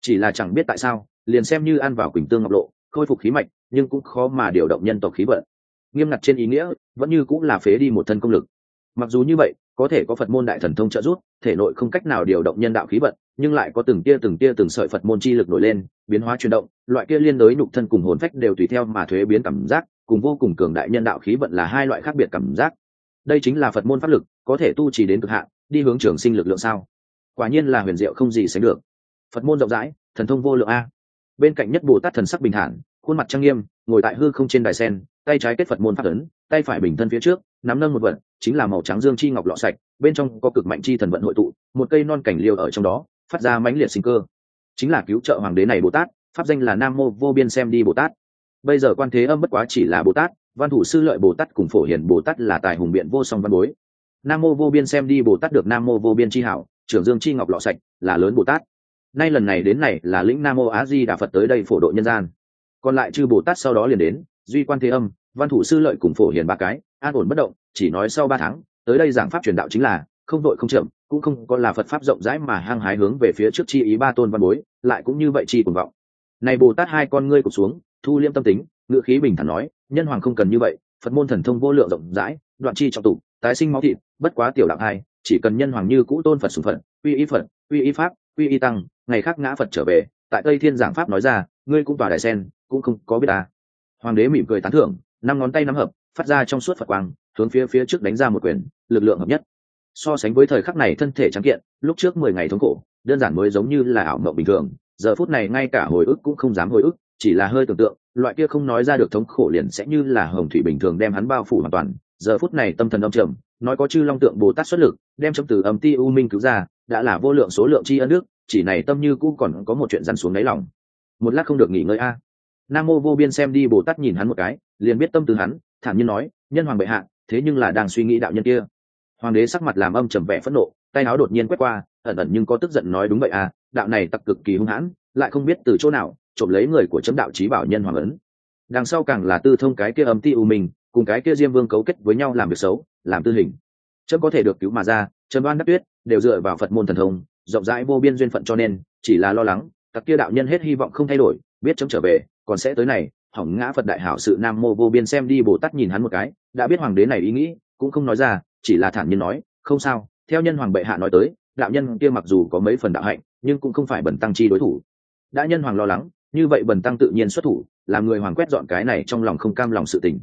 Chỉ là chẳng biết tại sao, liền xem như ăn vào quỳnh tương ngọc lộ khôi phục khí mạch, nhưng cũng khó mà điều động nhân tộc khí vận. Nghiêm ngặt trên ý nghĩa, vẫn như cũng là phế đi một thân công lực. Mặc dù như vậy, có thể có phật môn đại thần thông trợ giúp, thể nội không cách nào điều động nhân đạo khí vận, nhưng lại có từng tia từng tia từng sợi phật môn chi lực nổi lên, biến hóa chuyển động, loại kia liên đối nhục thân cùng hồn phách đều tùy theo mà thuế biến cảm giác, cùng vô cùng cường đại nhân đạo khí vận là hai loại khác biệt cảm giác. Đây chính là phật môn pháp lực, có thể tu trì đến cực hạn, đi hướng trường sinh lực lượng sao? Quả nhiên là huyền diệu không gì sánh được. Phật môn rộng rãi, thần thông vô lượng a bên cạnh nhất bồ tát thần sắc bình thản, khuôn mặt trang nghiêm, ngồi tại hư không trên đài sen, tay trái kết phật môn pháp ấn, tay phải bình thân phía trước, nắm nâng một vật, chính là màu trắng dương chi ngọc lọ sạch, bên trong có cực mạnh chi thần vận hội tụ, một cây non cảnh liêu ở trong đó, phát ra mãnh liệt sinh cơ. Chính là cứu trợ hoàng đế này bồ tát, pháp danh là nam mô vô biên xem đi bồ tát. Bây giờ quan thế âm bất quá chỉ là bồ tát, văn thủ sư lợi bồ tát cùng phổ hiền bồ tát là tài hùng biện vô song văn bối. Nam mô vô biên xem đi bồ tát được nam mô vô biên chi hảo, trưởng dương chi ngọc lọ sạch, là lớn bồ tát nay lần này đến này là lĩnh nam mô á di đà phật tới đây phổ độ nhân gian. Còn lại chư bồ tát sau đó liền đến, duy quan thế âm, văn thủ sư lợi cùng phổ hiền ba cái, an ổn bất động, chỉ nói sau ba tháng, tới đây giảng pháp truyền đạo chính là, không đội không chậm, cũng không có là phật pháp rộng rãi mà hăng hái hướng về phía trước chi ý ba tôn văn bối, lại cũng như vậy chi cùng vọng. Này bồ tát hai con ngươi cụp xuống, thu liêm tâm tính ngự khí bình thản nói, nhân hoàng không cần như vậy, phật môn thần thông vô lượng rộng rãi, đoạn chi trọng tụ, tái sinh máu thịt, bất quá tiểu đạo hai, chỉ cần nhân hoàng như cũ tôn phật sùng phật uy ý phật uy ý pháp quy y tăng, ngày khác ngã phật trở về, tại tây thiên giảng pháp nói ra, ngươi cũng tòa đại sen, cũng không có biết ta. Hoàng đế mỉm cười tán thưởng, năm ngón tay nắm hợp, phát ra trong suốt phật quang, hướng phía phía trước đánh ra một quyền, lực lượng hợp nhất. So sánh với thời khắc này thân thể trắng kiện, lúc trước mười ngày thống khổ, đơn giản mới giống như là ảo mộng bình thường, giờ phút này ngay cả hồi ức cũng không dám hồi ức, chỉ là hơi tưởng tượng, loại kia không nói ra được thống khổ liền sẽ như là hồng thủy bình thường đem hắn bao phủ hoàn toàn. Giờ phút này tâm thần âm trầm, nói có chư long tượng bồ tát xuất lực, đem trong từ âm ti u minh cứu ra đã là vô lượng số lượng chi ân đức, chỉ này tâm như cũng còn có một chuyện dằn xuống đáy lòng. Một lát không được nghỉ ngơi a. Nam mô vô biên xem đi bồ tát nhìn hắn một cái, liền biết tâm từ hắn, thản nhiên nói, nhân hoàng bệ hạ, thế nhưng là đang suy nghĩ đạo nhân kia. Hoàng đế sắc mặt làm âm trầm vẻ phẫn nộ, tay áo đột nhiên quét qua, ẩn ẩn nhưng có tức giận nói, đúng vậy à đạo này tặc cực kỳ hung hãn, lại không biết từ chỗ nào, trộm lấy người của chấm đạo trí bảo nhân hoàng ấn. Đằng sau càng là tư thông cái kia âm ti u mình, cùng cái kia diêm vương cấu kết với nhau làm việc xấu, làm tư hình. Chấm có thể được cứu mà ra, trần đoan đắc tuyết đều dựa vào phật môn thần thông, rộng rãi vô biên duyên phận cho nên, chỉ là lo lắng, các kia đạo nhân hết hy vọng không thay đổi, biết chấm trở về, còn sẽ tới này, hỏng ngã phật đại hảo sự nam mô vô biên xem đi bồ tát nhìn hắn một cái, đã biết hoàng đế này ý nghĩ, cũng không nói ra, chỉ là thản nhiên nói, không sao, theo nhân hoàng bệ hạ nói tới, đạo nhân kia mặc dù có mấy phần đạo hạnh, nhưng cũng không phải bần tăng chi đối thủ. Đã nhân hoàng lo lắng, như vậy bần tăng tự nhiên xuất thủ làm người hoàng quét dọn cái này trong lòng không cam lòng sự tình.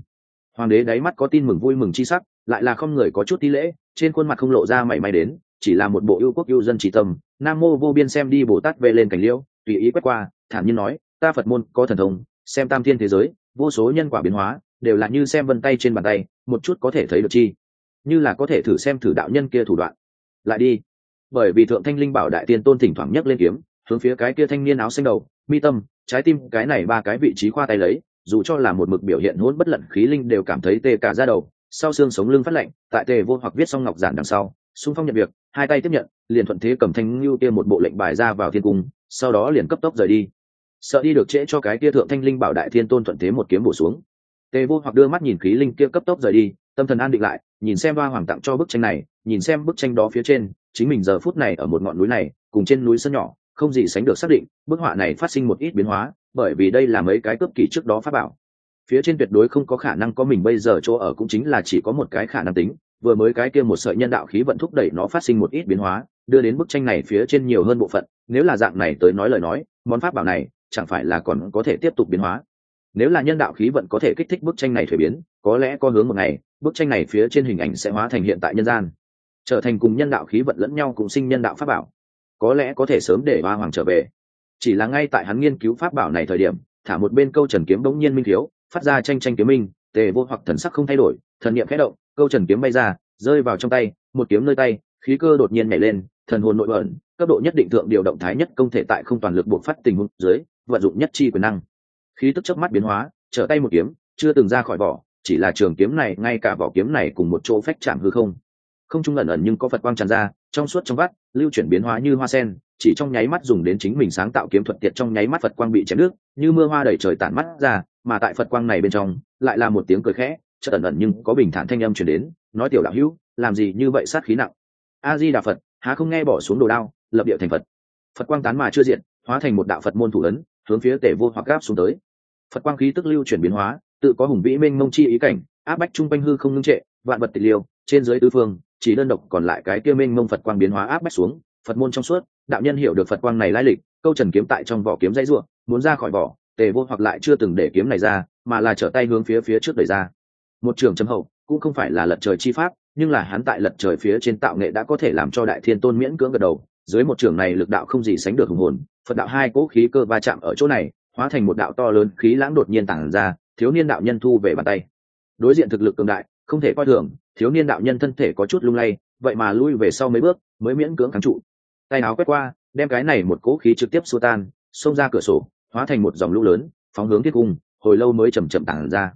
Hoàng đế đáy mắt có tin mừng vui mừng chi sắc, lại là không người có chút tí lễ, trên khuôn mặt không lộ ra mảy may đến chỉ là một bộ yêu quốc yêu dân trí tâm. Nam mô vô biên xem đi bồ tát về lên cảnh liêu tùy ý quét qua, thản nhiên nói, ta phật môn có thần thông, xem tam thiên thế giới, vô số nhân quả biến hóa, đều là như xem vân tay trên bàn tay, một chút có thể thấy được chi. Như là có thể thử xem thử đạo nhân kia thủ đoạn. Lại đi. Bởi vì thượng thanh linh bảo đại tiên tôn thỉnh thoảng nhấc lên kiếm, hướng phía cái kia thanh niên áo xanh đầu, mi tâm, trái tim, cái này ba cái vị trí khoa tay lấy, dù cho là một mực biểu hiện hỗn bất lận khí linh đều cảm thấy tê cả ra đầu, sau xương sống lưng phát lạnh, tại tề vô hoặc viết xong ngọc giản đằng sau xung phong nhận việc, hai tay tiếp nhận, liền thuận thế cầm thanh lưu kia một bộ lệnh bài ra vào thiên cung, sau đó liền cấp tốc rời đi. Sợ đi được trễ cho cái kia thượng thanh linh bảo đại thiên tôn thuận thế một kiếm bổ xuống. Tề vô hoặc đưa mắt nhìn khí linh kia cấp tốc rời đi, tâm thần an định lại, nhìn xem hoa hoàng tặng cho bức tranh này, nhìn xem bức tranh đó phía trên, chính mình giờ phút này ở một ngọn núi này, cùng trên núi sân nhỏ, không gì sánh được xác định, bức họa này phát sinh một ít biến hóa, bởi vì đây là mấy cái cấp kỳ trước đó phát bảo. Phía trên tuyệt đối không có khả năng có mình bây giờ chỗ ở cũng chính là chỉ có một cái khả năng tính vừa mới cái kia một sợi nhân đạo khí vận thúc đẩy nó phát sinh một ít biến hóa, đưa đến bức tranh này phía trên nhiều hơn bộ phận. Nếu là dạng này tới nói lời nói, món pháp bảo này chẳng phải là còn có thể tiếp tục biến hóa. Nếu là nhân đạo khí vận có thể kích thích bức tranh này thuế biến, có lẽ có hướng một ngày, bức tranh này phía trên hình ảnh sẽ hóa thành hiện tại nhân gian. Trở thành cùng nhân đạo khí vận lẫn nhau cùng sinh nhân đạo pháp bảo. Có lẽ có thể sớm để hoa hoàng trở về. Chỉ là ngay tại hắn nghiên cứu pháp bảo này thời điểm, thả một bên câu trần kiếm bỗng nhiên minh thiếu, phát ra tranh tranh kiếm minh, tề vô hoặc thần sắc không thay đổi thần niệm khẽ động, câu trần kiếm bay ra, rơi vào trong tay, một kiếm nơi tay, khí cơ đột nhiên nhảy lên, thần hồn nội bẩn cấp độ nhất định thượng điều động thái nhất công thể tại không toàn lực buộc phát tình huống dưới, vận dụng nhất chi quyền năng. Khí tức chớp mắt biến hóa, trở tay một kiếm, chưa từng ra khỏi vỏ, chỉ là trường kiếm này, ngay cả vỏ kiếm này cùng một chỗ phách chạm hư không. Không trung ẩn ẩn nhưng có phật quang tràn ra, trong suốt trong vắt, lưu chuyển biến hóa như hoa sen, chỉ trong nháy mắt dùng đến chính mình sáng tạo kiếm thuật tiệt trong nháy mắt phật quang bị chém nước như mưa hoa đầy trời tản mắt ra, mà tại phật quang này bên trong, lại là một tiếng cười khẽ chợt ẩn ẩn nhưng có bình thản thanh âm truyền đến, nói tiểu đạo hữu, làm gì như vậy sát khí nặng? A di đà phật, há không nghe bỏ xuống đồ đao, lập địa thành phật. Phật quang tán mà chưa diện, hóa thành một đạo phật môn thủ ấn, hướng phía tể vô hoặc gáp xuống tới. Phật quang khí tức lưu chuyển biến hóa, tự có hùng vĩ mênh mông chi ý cảnh, áp bách trung quanh hư không ngưng trệ, vạn vật tịch liêu, trên dưới tứ phương, chỉ đơn độc còn lại cái kia mênh mông phật quang biến hóa áp bách xuống, phật môn trong suốt, đạo nhân hiểu được phật quang này lai lịch, câu trần kiếm tại trong vỏ kiếm dây ruộng, muốn ra khỏi vỏ, tề vô hoặc lại chưa từng để kiếm này ra, mà là trở tay hướng phía phía trước đẩy ra một trường chấm hậu, cũng không phải là lật trời chi pháp, nhưng là hắn tại lật trời phía trên tạo nghệ đã có thể làm cho đại thiên tôn miễn cưỡng gật đầu. Dưới một trường này lực đạo không gì sánh được hùng hồn, phật đạo hai cỗ khí cơ va chạm ở chỗ này, hóa thành một đạo to lớn khí lãng đột nhiên tản ra, thiếu niên đạo nhân thu về bàn tay. Đối diện thực lực cường đại, không thể coi thường, thiếu niên đạo nhân thân thể có chút lung lay, vậy mà lui về sau mấy bước, mới miễn cưỡng kháng trụ. Tay áo quét qua, đem cái này một cỗ khí trực tiếp xua tan, xông ra cửa sổ, hóa thành một dòng lũ lớn, phóng hướng thiết cung, hồi lâu mới chầm chậm tản ra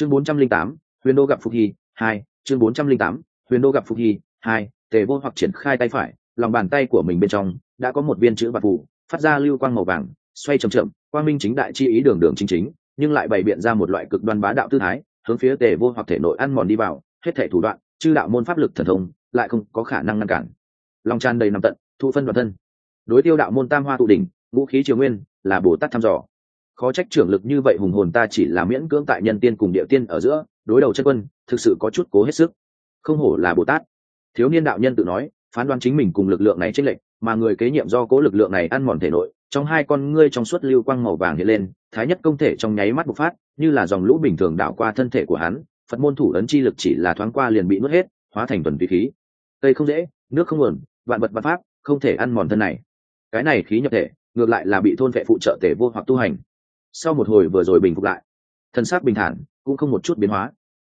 chương bốn trăm linh tám, huyền đô gặp phục hy, hai, chương bốn trăm linh tám, huyền đô gặp phục hy, hai, tề vô hoặc triển khai tay phải, lòng bàn tay của mình bên trong, đã có một viên chữ vạn phủ phát ra lưu quang màu vàng, xoay chậm chậm, quang minh chính đại chi ý đường đường chính chính, nhưng lại bày biện ra một loại cực đoan bá đạo tư thái, hướng phía tề vô hoặc thể nội ăn mòn đi vào, hết thể thủ đoạn, chư đạo môn pháp lực thần thông, lại không có khả năng ngăn cản. Lòng tràn đầy nằm tận, thu phân đoàn thân. Đối tiêu đạo môn tam hoa tụ đỉnh vũ khí triều nguyên, là bồ tát thăm dò khó trách trưởng lực như vậy hùng hồn ta chỉ là miễn cưỡng tại nhân tiên cùng địa tiên ở giữa, đối đầu chân quân, thực sự có chút cố hết sức. Không hổ là bồ tát. Thiếu niên đạo nhân tự nói, phán đoán chính mình cùng lực lượng này tranh lệch, mà người kế nhiệm do cố lực lượng này ăn mòn thể nội, trong hai con ngươi trong suốt lưu quang màu vàng hiện lên, thái nhất công thể trong nháy mắt bộc phát, như là dòng lũ bình thường đảo qua thân thể của hắn, phật môn thủ ấn chi lực chỉ là thoáng qua liền bị nuốt hết, hóa thành tuần vi khí. Cây không dễ, nước không nguồn, vạn vật văn pháp, không thể ăn mòn thân này. Cái này khí nhập thể, ngược lại là bị thôn vệ phụ trợ tể vô hoặc tu hành sau một hồi vừa rồi bình phục lại. Thân xác bình thản, cũng không một chút biến hóa.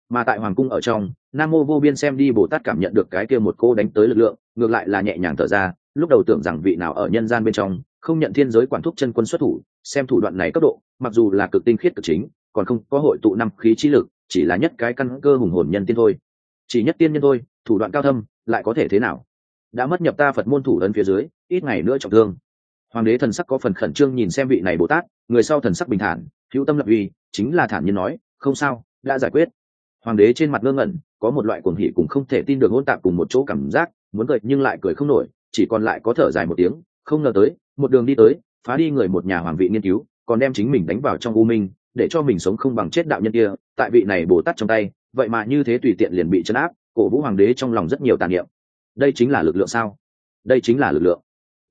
Mà tại hoàng cung ở trong, nam mô vô biên xem đi bồ tát cảm nhận được cái kia một cô đánh tới lực lượng, ngược lại là nhẹ nhàng thở ra, lúc đầu tưởng rằng vị nào ở nhân gian bên trong, không nhận thiên giới quản thúc chân quân xuất thủ, xem thủ đoạn này cấp độ, mặc dù là cực tinh khiết cực chính, còn không có hội tụ năm khí trí lực, chỉ là nhất cái căn cơ hùng hồn nhân tiên thôi. Chỉ nhất tiên nhân thôi, thủ đoạn cao thâm, lại có thể thế nào? Đã mất nhập ta phật môn thủ ấn phía dưới, ít ngày nữa trọng thương hoàng đế thần sắc có phần khẩn trương nhìn xem vị này bồ tát, người sau thần sắc bình thản, hữu tâm lập uy, chính là thản nhiên nói, không sao, đã giải quyết. Hoàng đế trên mặt ngơ ngẩn, có một loại cuồng hỉ cũng không thể tin được hôn tạp cùng một chỗ cảm giác, muốn cười nhưng lại cười không nổi, chỉ còn lại có thở dài một tiếng, không ngờ tới, một đường đi tới, phá đi người một nhà hoàng vị nghiên cứu, còn đem chính mình đánh vào trong u minh, để cho mình sống không bằng chết đạo nhân kia, tại vị này bồ tát trong tay, vậy mà như thế tùy tiện liền bị chấn áp, cổ vũ hoàng đế trong lòng rất nhiều tàn niệm. Đây chính là lực lượng sao? Đây chính là lực lượng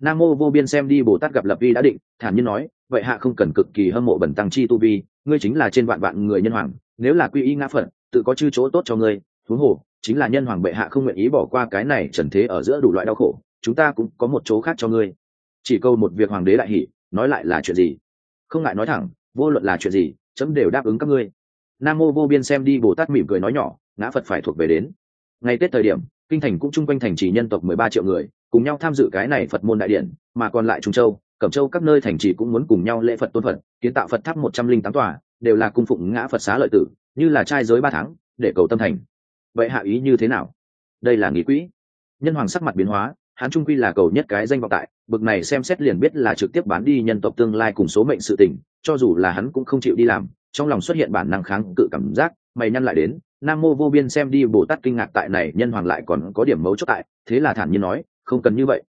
nam mô vô biên xem đi, bồ tát gặp lập vi đã định, thản nhiên nói, vậy hạ không cần cực kỳ hâm mộ bẩn tăng chi tu vi, ngươi chính là trên vạn vạn người nhân hoàng, nếu là quy y ngã phận, tự có chư chỗ tốt cho ngươi. Thú hồ, chính là nhân hoàng bệ hạ không nguyện ý bỏ qua cái này trần thế ở giữa đủ loại đau khổ, chúng ta cũng có một chỗ khác cho ngươi. Chỉ câu một việc hoàng đế đại hỷ nói lại là chuyện gì? Không ngại nói thẳng, vô luận là chuyện gì, chấm đều đáp ứng các ngươi. Nam mô vô biên xem đi, bồ tát mỉm cười nói nhỏ, ngã phật phải thuộc về đến. Ngày tết thời điểm, kinh thành cũng chung quanh thành trì nhân tộc mười ba triệu người cùng nhau tham dự cái này phật môn đại điện mà còn lại trung châu, cẩm châu các nơi thành trì cũng muốn cùng nhau lễ phật tôn phật, kiến tạo phật tháp một trăm linh tám tòa, đều là cung phụng ngã phật xá lợi tử, như là trai giới ba tháng, để cầu tâm thành. Vậy hạ ý như thế nào? Đây là nghị quỹ. Nhân hoàng sắc mặt biến hóa, hắn trung quy là cầu nhất cái danh vọng tại, bực này xem xét liền biết là trực tiếp bán đi nhân tộc tương lai cùng số mệnh sự tình, cho dù là hắn cũng không chịu đi làm, trong lòng xuất hiện bản năng kháng cự cảm giác, mày nhăn lại đến, nam mô vô biên xem đi bồ tát kinh ngạc tại này, nhân hoàng lại còn có điểm mấu chốt tại, thế là thản nhiên nói không cần như vậy.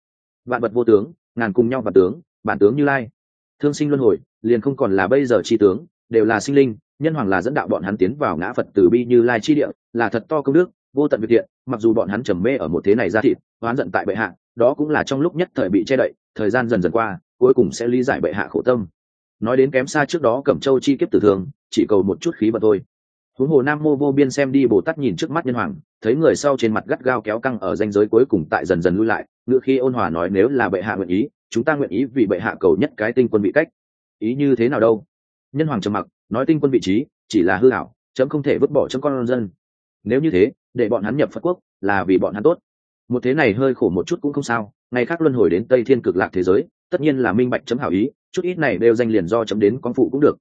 Vạn vật vô tướng, ngàn cùng nhau và tướng, bản tướng như lai. Thương sinh luân hồi, liền không còn là bây giờ chi tướng, đều là sinh linh, nhân hoàng là dẫn đạo bọn hắn tiến vào ngã phật từ bi như lai chi địa, là thật to công đức, vô tận việc thiện, mặc dù bọn hắn trầm mê ở một thế này ra thịt, oán giận tại bệ hạ, đó cũng là trong lúc nhất thời bị che đậy, thời gian dần dần qua, cuối cùng sẽ lý giải bệ hạ khổ tâm. Nói đến kém xa trước đó cẩm châu chi kiếp tử thương chỉ cầu một chút khí vật thôi huống hồ nam mô vô biên xem đi, bồ tát nhìn trước mắt nhân hoàng, thấy người sau trên mặt gắt gao kéo căng ở danh giới cuối cùng tại dần dần lui lại ngựa khi ôn hòa nói, nếu là bệ hạ nguyện ý, chúng ta nguyện ý vì bệ hạ cầu nhất cái tinh quân bị cách. Ý như thế nào đâu? Nhân hoàng trầm mặc, nói, tinh quân vị trí, chỉ là hư hảo chấm không thể vứt bỏ chấm con dân. Nếu như thế, để bọn hắn nhập phật quốc, là vì bọn hắn tốt. Một thế này hơi khổ một chút cũng không sao, ngày khác luân hồi đến tây thiên cực lạc thế giới, tất nhiên là minh bạch chấm hảo ý, chút ít này đều danh liền do chấm đến con phụ cũng được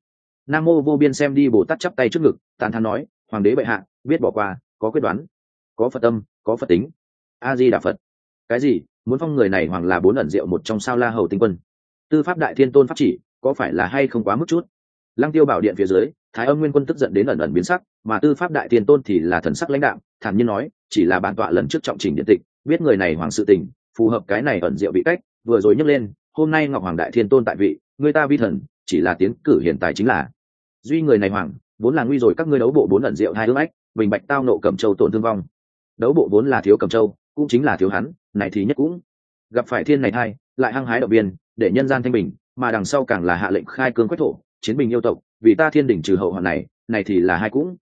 nam mô vô biên xem đi, bồ tát chắp tay trước ngực Tàn thán nói, hoàng đế bệ hạ, biết bỏ qua, có quyết đoán, có phật tâm, có phật tính. A di đà phật. Cái gì? Muốn phong người này hoàng là bốn ẩn diệu một trong sao la hầu tinh quân. Tư pháp đại thiên tôn pháp chỉ, có phải là hay không quá mức chút? Lăng tiêu bảo điện phía dưới, thái âm nguyên quân tức giận đến ẩn ẩn biến sắc, mà tư pháp đại thiên tôn thì là thần sắc lãnh đạo thản nhiên nói, chỉ là bản tọa lần trước trọng trình điện tịch, biết người này hoàng sự tình, phù hợp cái này ẩn diệu bị cách, vừa rồi nhấc lên, hôm nay ngọc hoàng đại thiên tôn tại vị, người ta vi thần chỉ là tiến cử hiện tại chính là. Duy người này hoàng vốn là nguy rồi các ngươi đấu bộ bốn ẩn diệu hai ước ách bình bạch tao nộ cẩm châu tổn thương vong. Đấu bộ vốn là thiếu cẩm châu, cũng chính là thiếu hắn, này thì nhất cũng. Gặp phải thiên này hai lại hăng hái động viên, để nhân gian thanh bình, mà đằng sau càng là hạ lệnh khai cương quách thổ, chiến bình yêu tộc, vì ta thiên đỉnh trừ hậu hoạn này này thì là hai cũng.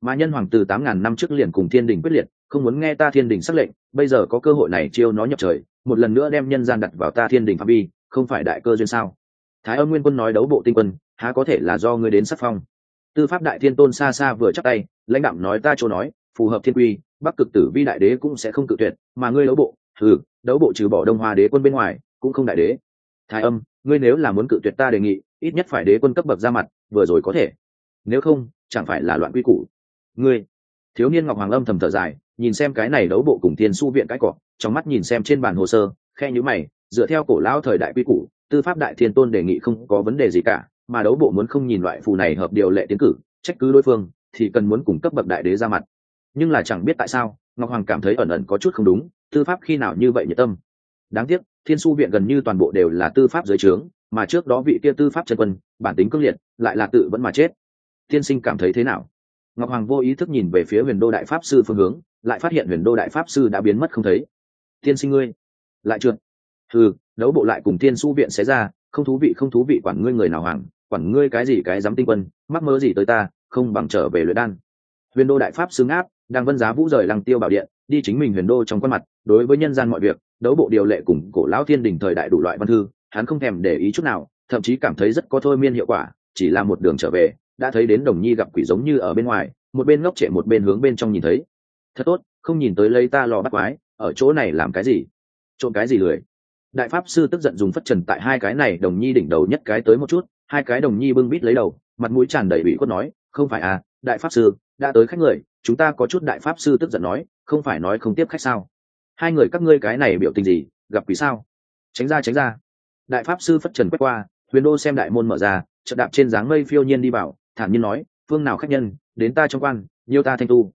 Mà nhân hoàng từ tám ngàn năm trước liền cùng thiên đình quyết liệt, không muốn nghe ta thiên đình sắc lệnh, bây giờ có cơ hội này chiêu nó nhập trời, một lần nữa đem nhân gian đặt vào ta thiên đình phạm vi, không phải đại cơ duyên sao? Thái âm nguyên quân nói đấu bộ tinh quân, há có thể là do ngươi đến sắc phong. Tư pháp đại thiên tôn xa xa vừa chắc tay, lãnh đạo nói ta chỗ nói, phù hợp thiên quy, bắc cực tử vi đại đế cũng sẽ không cự tuyệt, mà ngươi đấu bộ thử đấu bộ trừ bỏ đông hoa đế quân bên ngoài, cũng không đại đế. Thái âm, ngươi nếu là muốn cự tuyệt ta đề nghị, ít nhất phải đế quân cấp bậc ra mặt, vừa rồi có thể. Nếu không, chẳng phải là loạn quy củ. Ngươi, thiếu niên ngọc hoàng âm thầm thở dài, nhìn xem cái này đấu bộ cùng thiên su viện cái cọ trong mắt nhìn xem trên bàn hồ sơ khe nhữ mày, dựa theo cổ lão thời đại quy củ tư pháp đại thiên tôn đề nghị không có vấn đề gì cả, mà đấu bộ muốn không nhìn loại phù này hợp điều lệ tiến cử, trách cứ đối phương, thì cần muốn cung cấp bậc đại đế ra mặt. Nhưng là chẳng biết tại sao, ngọc hoàng cảm thấy ẩn ẩn có chút không đúng, tư pháp khi nào như vậy nhiệt tâm. Đáng tiếc, thiên su viện gần như toàn bộ đều là tư pháp dưới trướng, mà trước đó vị kia tư pháp chân quân, bản tính cương liệt, lại là tự vẫn mà chết. Tiên sinh cảm thấy thế nào? Ngọc hoàng vô ý thức nhìn về phía huyền đô đại pháp sư phương hướng, lại phát hiện huyền đô đại pháp sư đã biến mất không thấy. Tiên sinh ngươi, lại trượt ừ đấu bộ lại cùng thiên su viện xé ra, không thú vị, không thú vị, quản ngươi người nào hoàng, quản ngươi cái gì cái dám tinh quân, mắc mơ gì tới ta, không bằng trở về luyện đan. Huyền đô đại pháp xứng áp, đang vân giá vũ rời lăng tiêu bảo điện, đi chính mình huyền đô trong quan mặt, đối với nhân gian mọi việc, đấu bộ điều lệ cùng cổ lão thiên đình thời đại đủ loại văn thư, hắn không thèm để ý chút nào, thậm chí cảm thấy rất có thôi miên hiệu quả, chỉ là một đường trở về, đã thấy đến đồng nhi gặp quỷ giống như ở bên ngoài, một bên ngốc trệ một bên hướng bên trong nhìn thấy. Thật tốt, không nhìn tới lấy ta lò bắt quái, ở chỗ này làm cái gì? Trộn cái gì lười? Đại pháp sư tức giận dùng phất trần tại hai cái này, đồng nhi đỉnh đầu nhất cái tới một chút, hai cái đồng nhi bưng bít lấy đầu, mặt mũi tràn đầy ủy khuất nói, không phải à đại pháp sư, đã tới khách người, chúng ta có chút đại pháp sư tức giận nói, không phải nói không tiếp khách sao? Hai người các ngươi cái này biểu tình gì, gặp quỷ sao? Tránh ra tránh ra. Đại pháp sư phất trần quét qua, huyền đô xem đại môn mở ra, chợt đạp trên dáng mây phiêu nhiên đi vào, thản nhiên nói, phương nào khách nhân, đến ta trong quan nhiều ta thanh tu.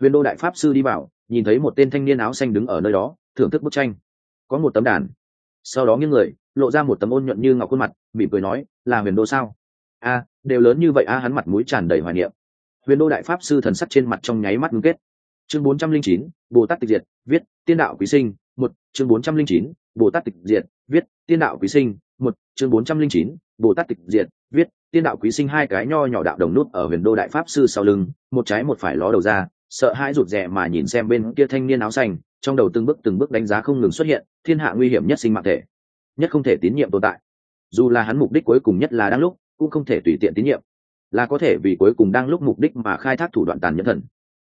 Huyền đô đại pháp sư đi vào, nhìn thấy một tên thanh niên áo xanh đứng ở nơi đó, thưởng thức bức tranh. Có một tấm đàn sau đó những người, lộ ra một tấm ôn nhuận như ngọc khuôn mặt, mỉm cười nói, là huyền đô sao? A, đều lớn như vậy a. Hắn mặt mũi tràn đầy hoài niệm. Huyền đô đại pháp sư thần sắc trên mặt trong nháy mắt ngưng kết. Chương bốn trăm linh chín, bồ tát tịch diệt, viết, tiên đạo quý sinh, một. Chương bốn trăm linh chín, bồ tát tịch diệt, viết, tiên đạo quý sinh, một. Chương bốn trăm linh chín, bồ tát tịch diệt, viết, tiên đạo quý sinh hai cái nho nhỏ đạo đồng nút ở huyền đô đại pháp sư sau lưng, một trái một phải ló đầu ra, sợ hãi rụt rè mà nhìn xem bên kia thanh niên áo xanh trong đầu từng bước từng bước đánh giá không ngừng xuất hiện, thiên hạ nguy hiểm nhất sinh mạng thể, nhất không thể tín nhiệm tồn tại. Dù là hắn mục đích cuối cùng nhất là đang lúc, cũng không thể tùy tiện tín nhiệm. Là có thể vì cuối cùng đang lúc mục đích mà khai thác thủ đoạn tàn nhẫn thần.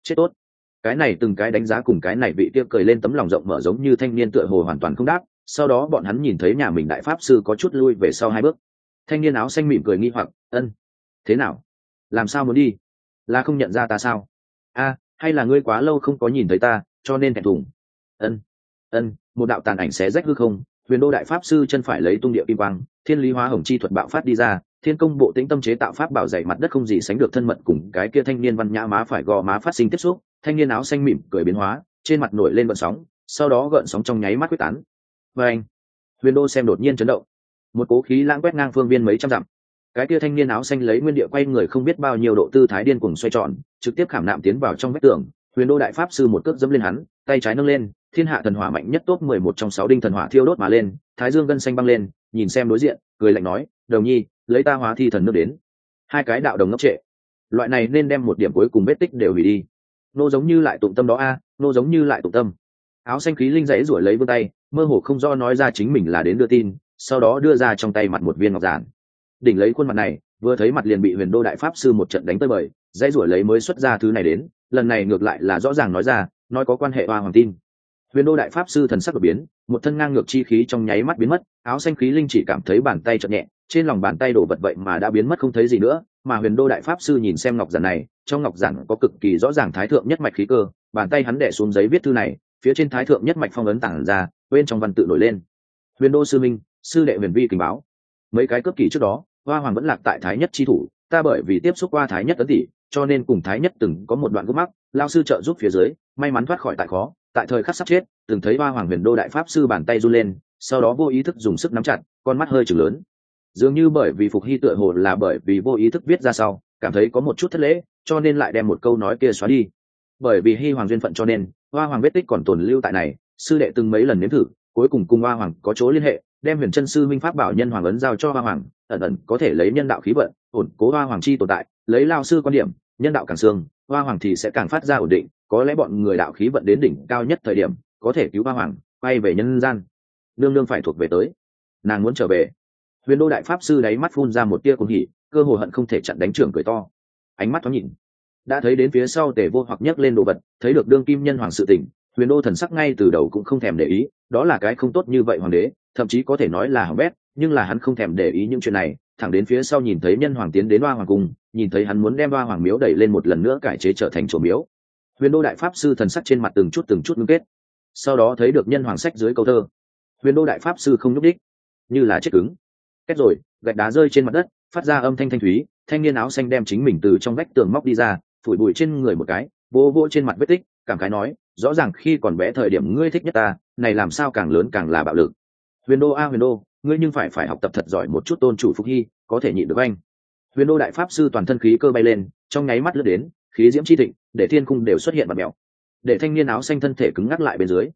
Chết tốt. Cái này từng cái đánh giá cùng cái này vị kia cười lên tấm lòng rộng mở giống như thanh niên tựa hồ hoàn toàn không đáp, sau đó bọn hắn nhìn thấy nhà mình đại pháp sư có chút lui về sau hai bước. Thanh niên áo xanh mỉm cười nghi hoặc, ân, thế nào? Làm sao muốn đi? Là không nhận ra ta sao? A, hay là ngươi quá lâu không có nhìn thấy ta, cho nên thẹn thùng ân ân, một đạo tàn ảnh xé rách hư không, huyền đô đại pháp sư chân phải lấy tung địa kim quang, thiên lý hóa hồng chi thuật bạo phát đi ra, thiên công bộ tĩnh tâm chế tạo pháp bảo dày mặt đất không gì sánh được thân mật cùng cái kia thanh niên văn nhã má phải gò má phát sinh tiếp xúc, thanh niên áo xanh mỉm cười biến hóa, trên mặt nổi lên vận sóng, sau đó gợn sóng trong nháy mắt quyết tán. Và anh huyền đô xem đột nhiên chấn động. Một cố khí lãng quét ngang phương viên mấy trăm dặm. Cái kia thanh niên áo xanh lấy nguyên địa quay người không biết bao nhiêu độ tư thái điên cùng xoay tròn, trực tiếp khảm nạm tiến vào trong vách tường, huyền đô đại pháp sư một cước dẫm lên hắn, tay trái nâng lên thiên hạ thần hỏa mạnh nhất top mười một trong sáu đinh thần hỏa thiêu đốt mà lên, thái dương gân xanh băng lên, nhìn xem đối diện, cười lạnh nói, đồng nhi, lấy ta hóa thi thần nước đến. Hai cái đạo đồng ngốc trệ. Loại này nên đem một điểm cuối cùng vết tích đều hủy đi. Nô giống như lại tụng tâm đó a, nô giống như lại tụng tâm. Áo xanh khí linh dãy rủi lấy vươn tay, mơ hồ không do nói ra chính mình là đến đưa tin, sau đó đưa ra trong tay mặt một viên ngọc giản. Đỉnh lấy khuôn mặt này, vừa thấy mặt liền bị huyền đô đại pháp sư một trận đánh tới bời dãy rủi lấy mới xuất ra thứ này đến, lần này ngược lại là rõ ràng nói ra, nói có quan hệ hoa hoàng tin huyền đô đại pháp sư thần sắc đột biến, một thân ngang ngược chi khí trong nháy mắt biến mất, áo xanh khí linh chỉ cảm thấy bàn tay chậm nhẹ, trên lòng bàn tay đổ vật vậy mà đã biến mất không thấy gì nữa, mà huyền đô đại pháp sư nhìn xem ngọc giản này, trong ngọc giản có cực kỳ rõ ràng thái thượng nhất mạch khí cơ, bàn tay hắn đẻ xuống giấy viết thư này, phía trên thái thượng nhất mạch phong ấn tảng ra, bên trong văn tự nổi lên. Huyền đô sư minh, sư đệ huyền vi tình báo. Mấy cái cấp kỳ trước đó, hoa hoàng vẫn lạc tại thái nhất chi thủ, ta bởi vì tiếp xúc qua thái nhất ấn tỷ, cho nên cùng thái nhất từng có một đoạn gốc mắc lao sư trợ giúp phía dưới, may mắn thoát khỏi tại khó tại thời khắc sắp chết, từng thấy ba hoàng huyền đô đại pháp sư bàn tay run lên, sau đó vô ý thức dùng sức nắm chặt, con mắt hơi chừng lớn. Dường như bởi vì phục hy tựa hồ là bởi vì vô ý thức viết ra sau, cảm thấy có một chút thất lễ, cho nên lại đem một câu nói kia xóa đi. Bởi vì hy hoàng duyên phận cho nên, hoa hoàng vết tích còn tồn lưu tại này, sư đệ từng mấy lần nếm thử, cuối cùng cùng hoa hoàng có chỗ liên hệ, đem huyền chân sư minh pháp bảo nhân hoàng ấn giao cho hoa hoàng, ẩn ẩn có thể lấy nhân đạo khí vận, ổn cố hoa hoàng chi tồn tại, lấy lao sư quan điểm, nhân đạo càng xương hoa hoàng thì sẽ càng phát ra ổn định, có lẽ bọn người đạo khí vận đến đỉnh cao nhất thời điểm, có thể cứu hoa hoàng, quay về nhân gian. Nương nương phải thuộc về tới. Nàng muốn trở về. Huyền đô đại pháp sư đáy mắt phun ra một tia cùng hỉ, cơ hồ hận không thể chặn đánh trưởng cười to. Ánh mắt thoáng nhìn, đã thấy đến phía sau tề vô hoặc nhấc lên đồ vật, thấy được đương kim nhân hoàng sự tỉnh huyền đô thần sắc ngay từ đầu cũng không thèm để ý, đó là cái không tốt như vậy hoàng đế, thậm chí có thể nói là hỏng bét, nhưng là hắn không thèm để ý những chuyện này thẳng đến phía sau nhìn thấy nhân hoàng tiến đến hoa hoàng cung, nhìn thấy hắn muốn đem hoa hoàng miếu đẩy lên một lần nữa cải chế trở thành chỗ miếu. Huyền đô đại pháp sư thần sắc trên mặt từng chút từng chút ngưng kết. Sau đó thấy được nhân hoàng sách dưới câu thơ. Huyền đô đại pháp sư không nhúc đích như là chết cứng. Kết rồi, gạch đá rơi trên mặt đất, phát ra âm thanh thanh thúy, thanh niên áo xanh đem chính mình từ trong vách tường móc đi ra, phủi bụi trên người một cái vô vô trên mặt vết tích, cảm khái nói, rõ ràng khi còn bé thời điểm ngươi thích nhất ta, này làm sao càng lớn càng là bạo lực. Huyền đô a, huyền đô ngươi nhưng phải phải học tập thật giỏi một chút tôn chủ phục hy, có thể nhịn được anh. Huyền đô đại pháp sư toàn thân khí cơ bay lên, trong nháy mắt lướt đến, khí diễm chi thịnh, để thiên cung đều xuất hiện mặt mèo. Để thanh niên áo xanh thân thể cứng ngắc lại bên dưới.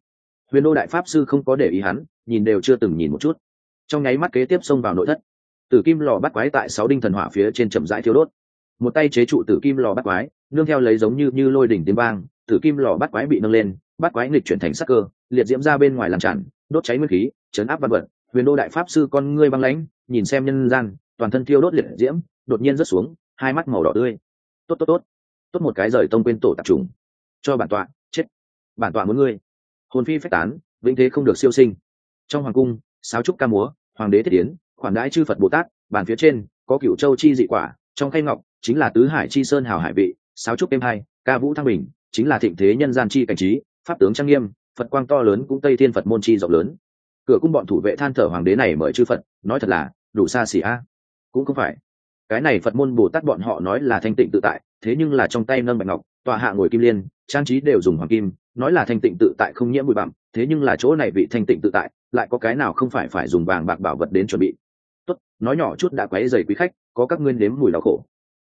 Huyền đô đại pháp sư không có để ý hắn, nhìn đều chưa từng nhìn một chút. Trong nháy mắt kế tiếp xông vào nội thất. Tử kim lò bắt quái tại sáu đinh thần hỏa phía trên chậm rãi thiếu đốt. Một tay chế trụ tử kim lò bắt quái, nương theo lấy giống như như lôi đỉnh tiêm vang, tử kim lò bắt quái bị nâng lên, bắt quái nghịch chuyển thành sắc cơ, liệt diễm ra bên ngoài làm tràn, đốt cháy nguyên khí, chấn áp văn vật huyền đô đại pháp sư con ngươi băng lãnh, nhìn xem nhân gian, toàn thân thiêu đốt liệt diễm, đột nhiên rớt xuống, hai mắt màu đỏ tươi. Tốt tốt tốt. Tốt một cái rời tông quên tổ tạp trùng cho bản tọa, chết. Bản tọa muốn ngươi. Hồn phi phách tán, vĩnh thế không được siêu sinh. Trong hoàng cung, sáo trúc ca múa, hoàng đế thiết tiến khoản đãi chư phật bồ tát, bàn phía trên, có cựu châu chi dị quả, trong khay ngọc, chính là tứ hải chi sơn hào hải vị, sáo trúc êm hai, ca vũ thăng bình, chính là thịnh thế nhân gian chi cảnh trí, pháp tướng trang nghiêm, phật quang to lớn cũng tây thiên phật môn chi rộng lớn cửa cung bọn thủ vệ than thở hoàng đế này mời chư phật, nói thật là, đủ xa xỉ a. Cũng không phải. Cái này phật môn bồ tát bọn họ nói là thanh tịnh tự tại, thế nhưng là trong tay nâng bạch ngọc tòa hạ ngồi kim liên, trang trí đều dùng hoàng kim, nói là thanh tịnh tự tại không nhiễm bụi bặm, thế nhưng là chỗ này vị thanh tịnh tự tại, lại có cái nào không phải phải dùng vàng bạc bảo vật đến chuẩn bị. Tốt, nói nhỏ chút đã quấy dày quý khách, có các nguyên nếm mùi đau khổ.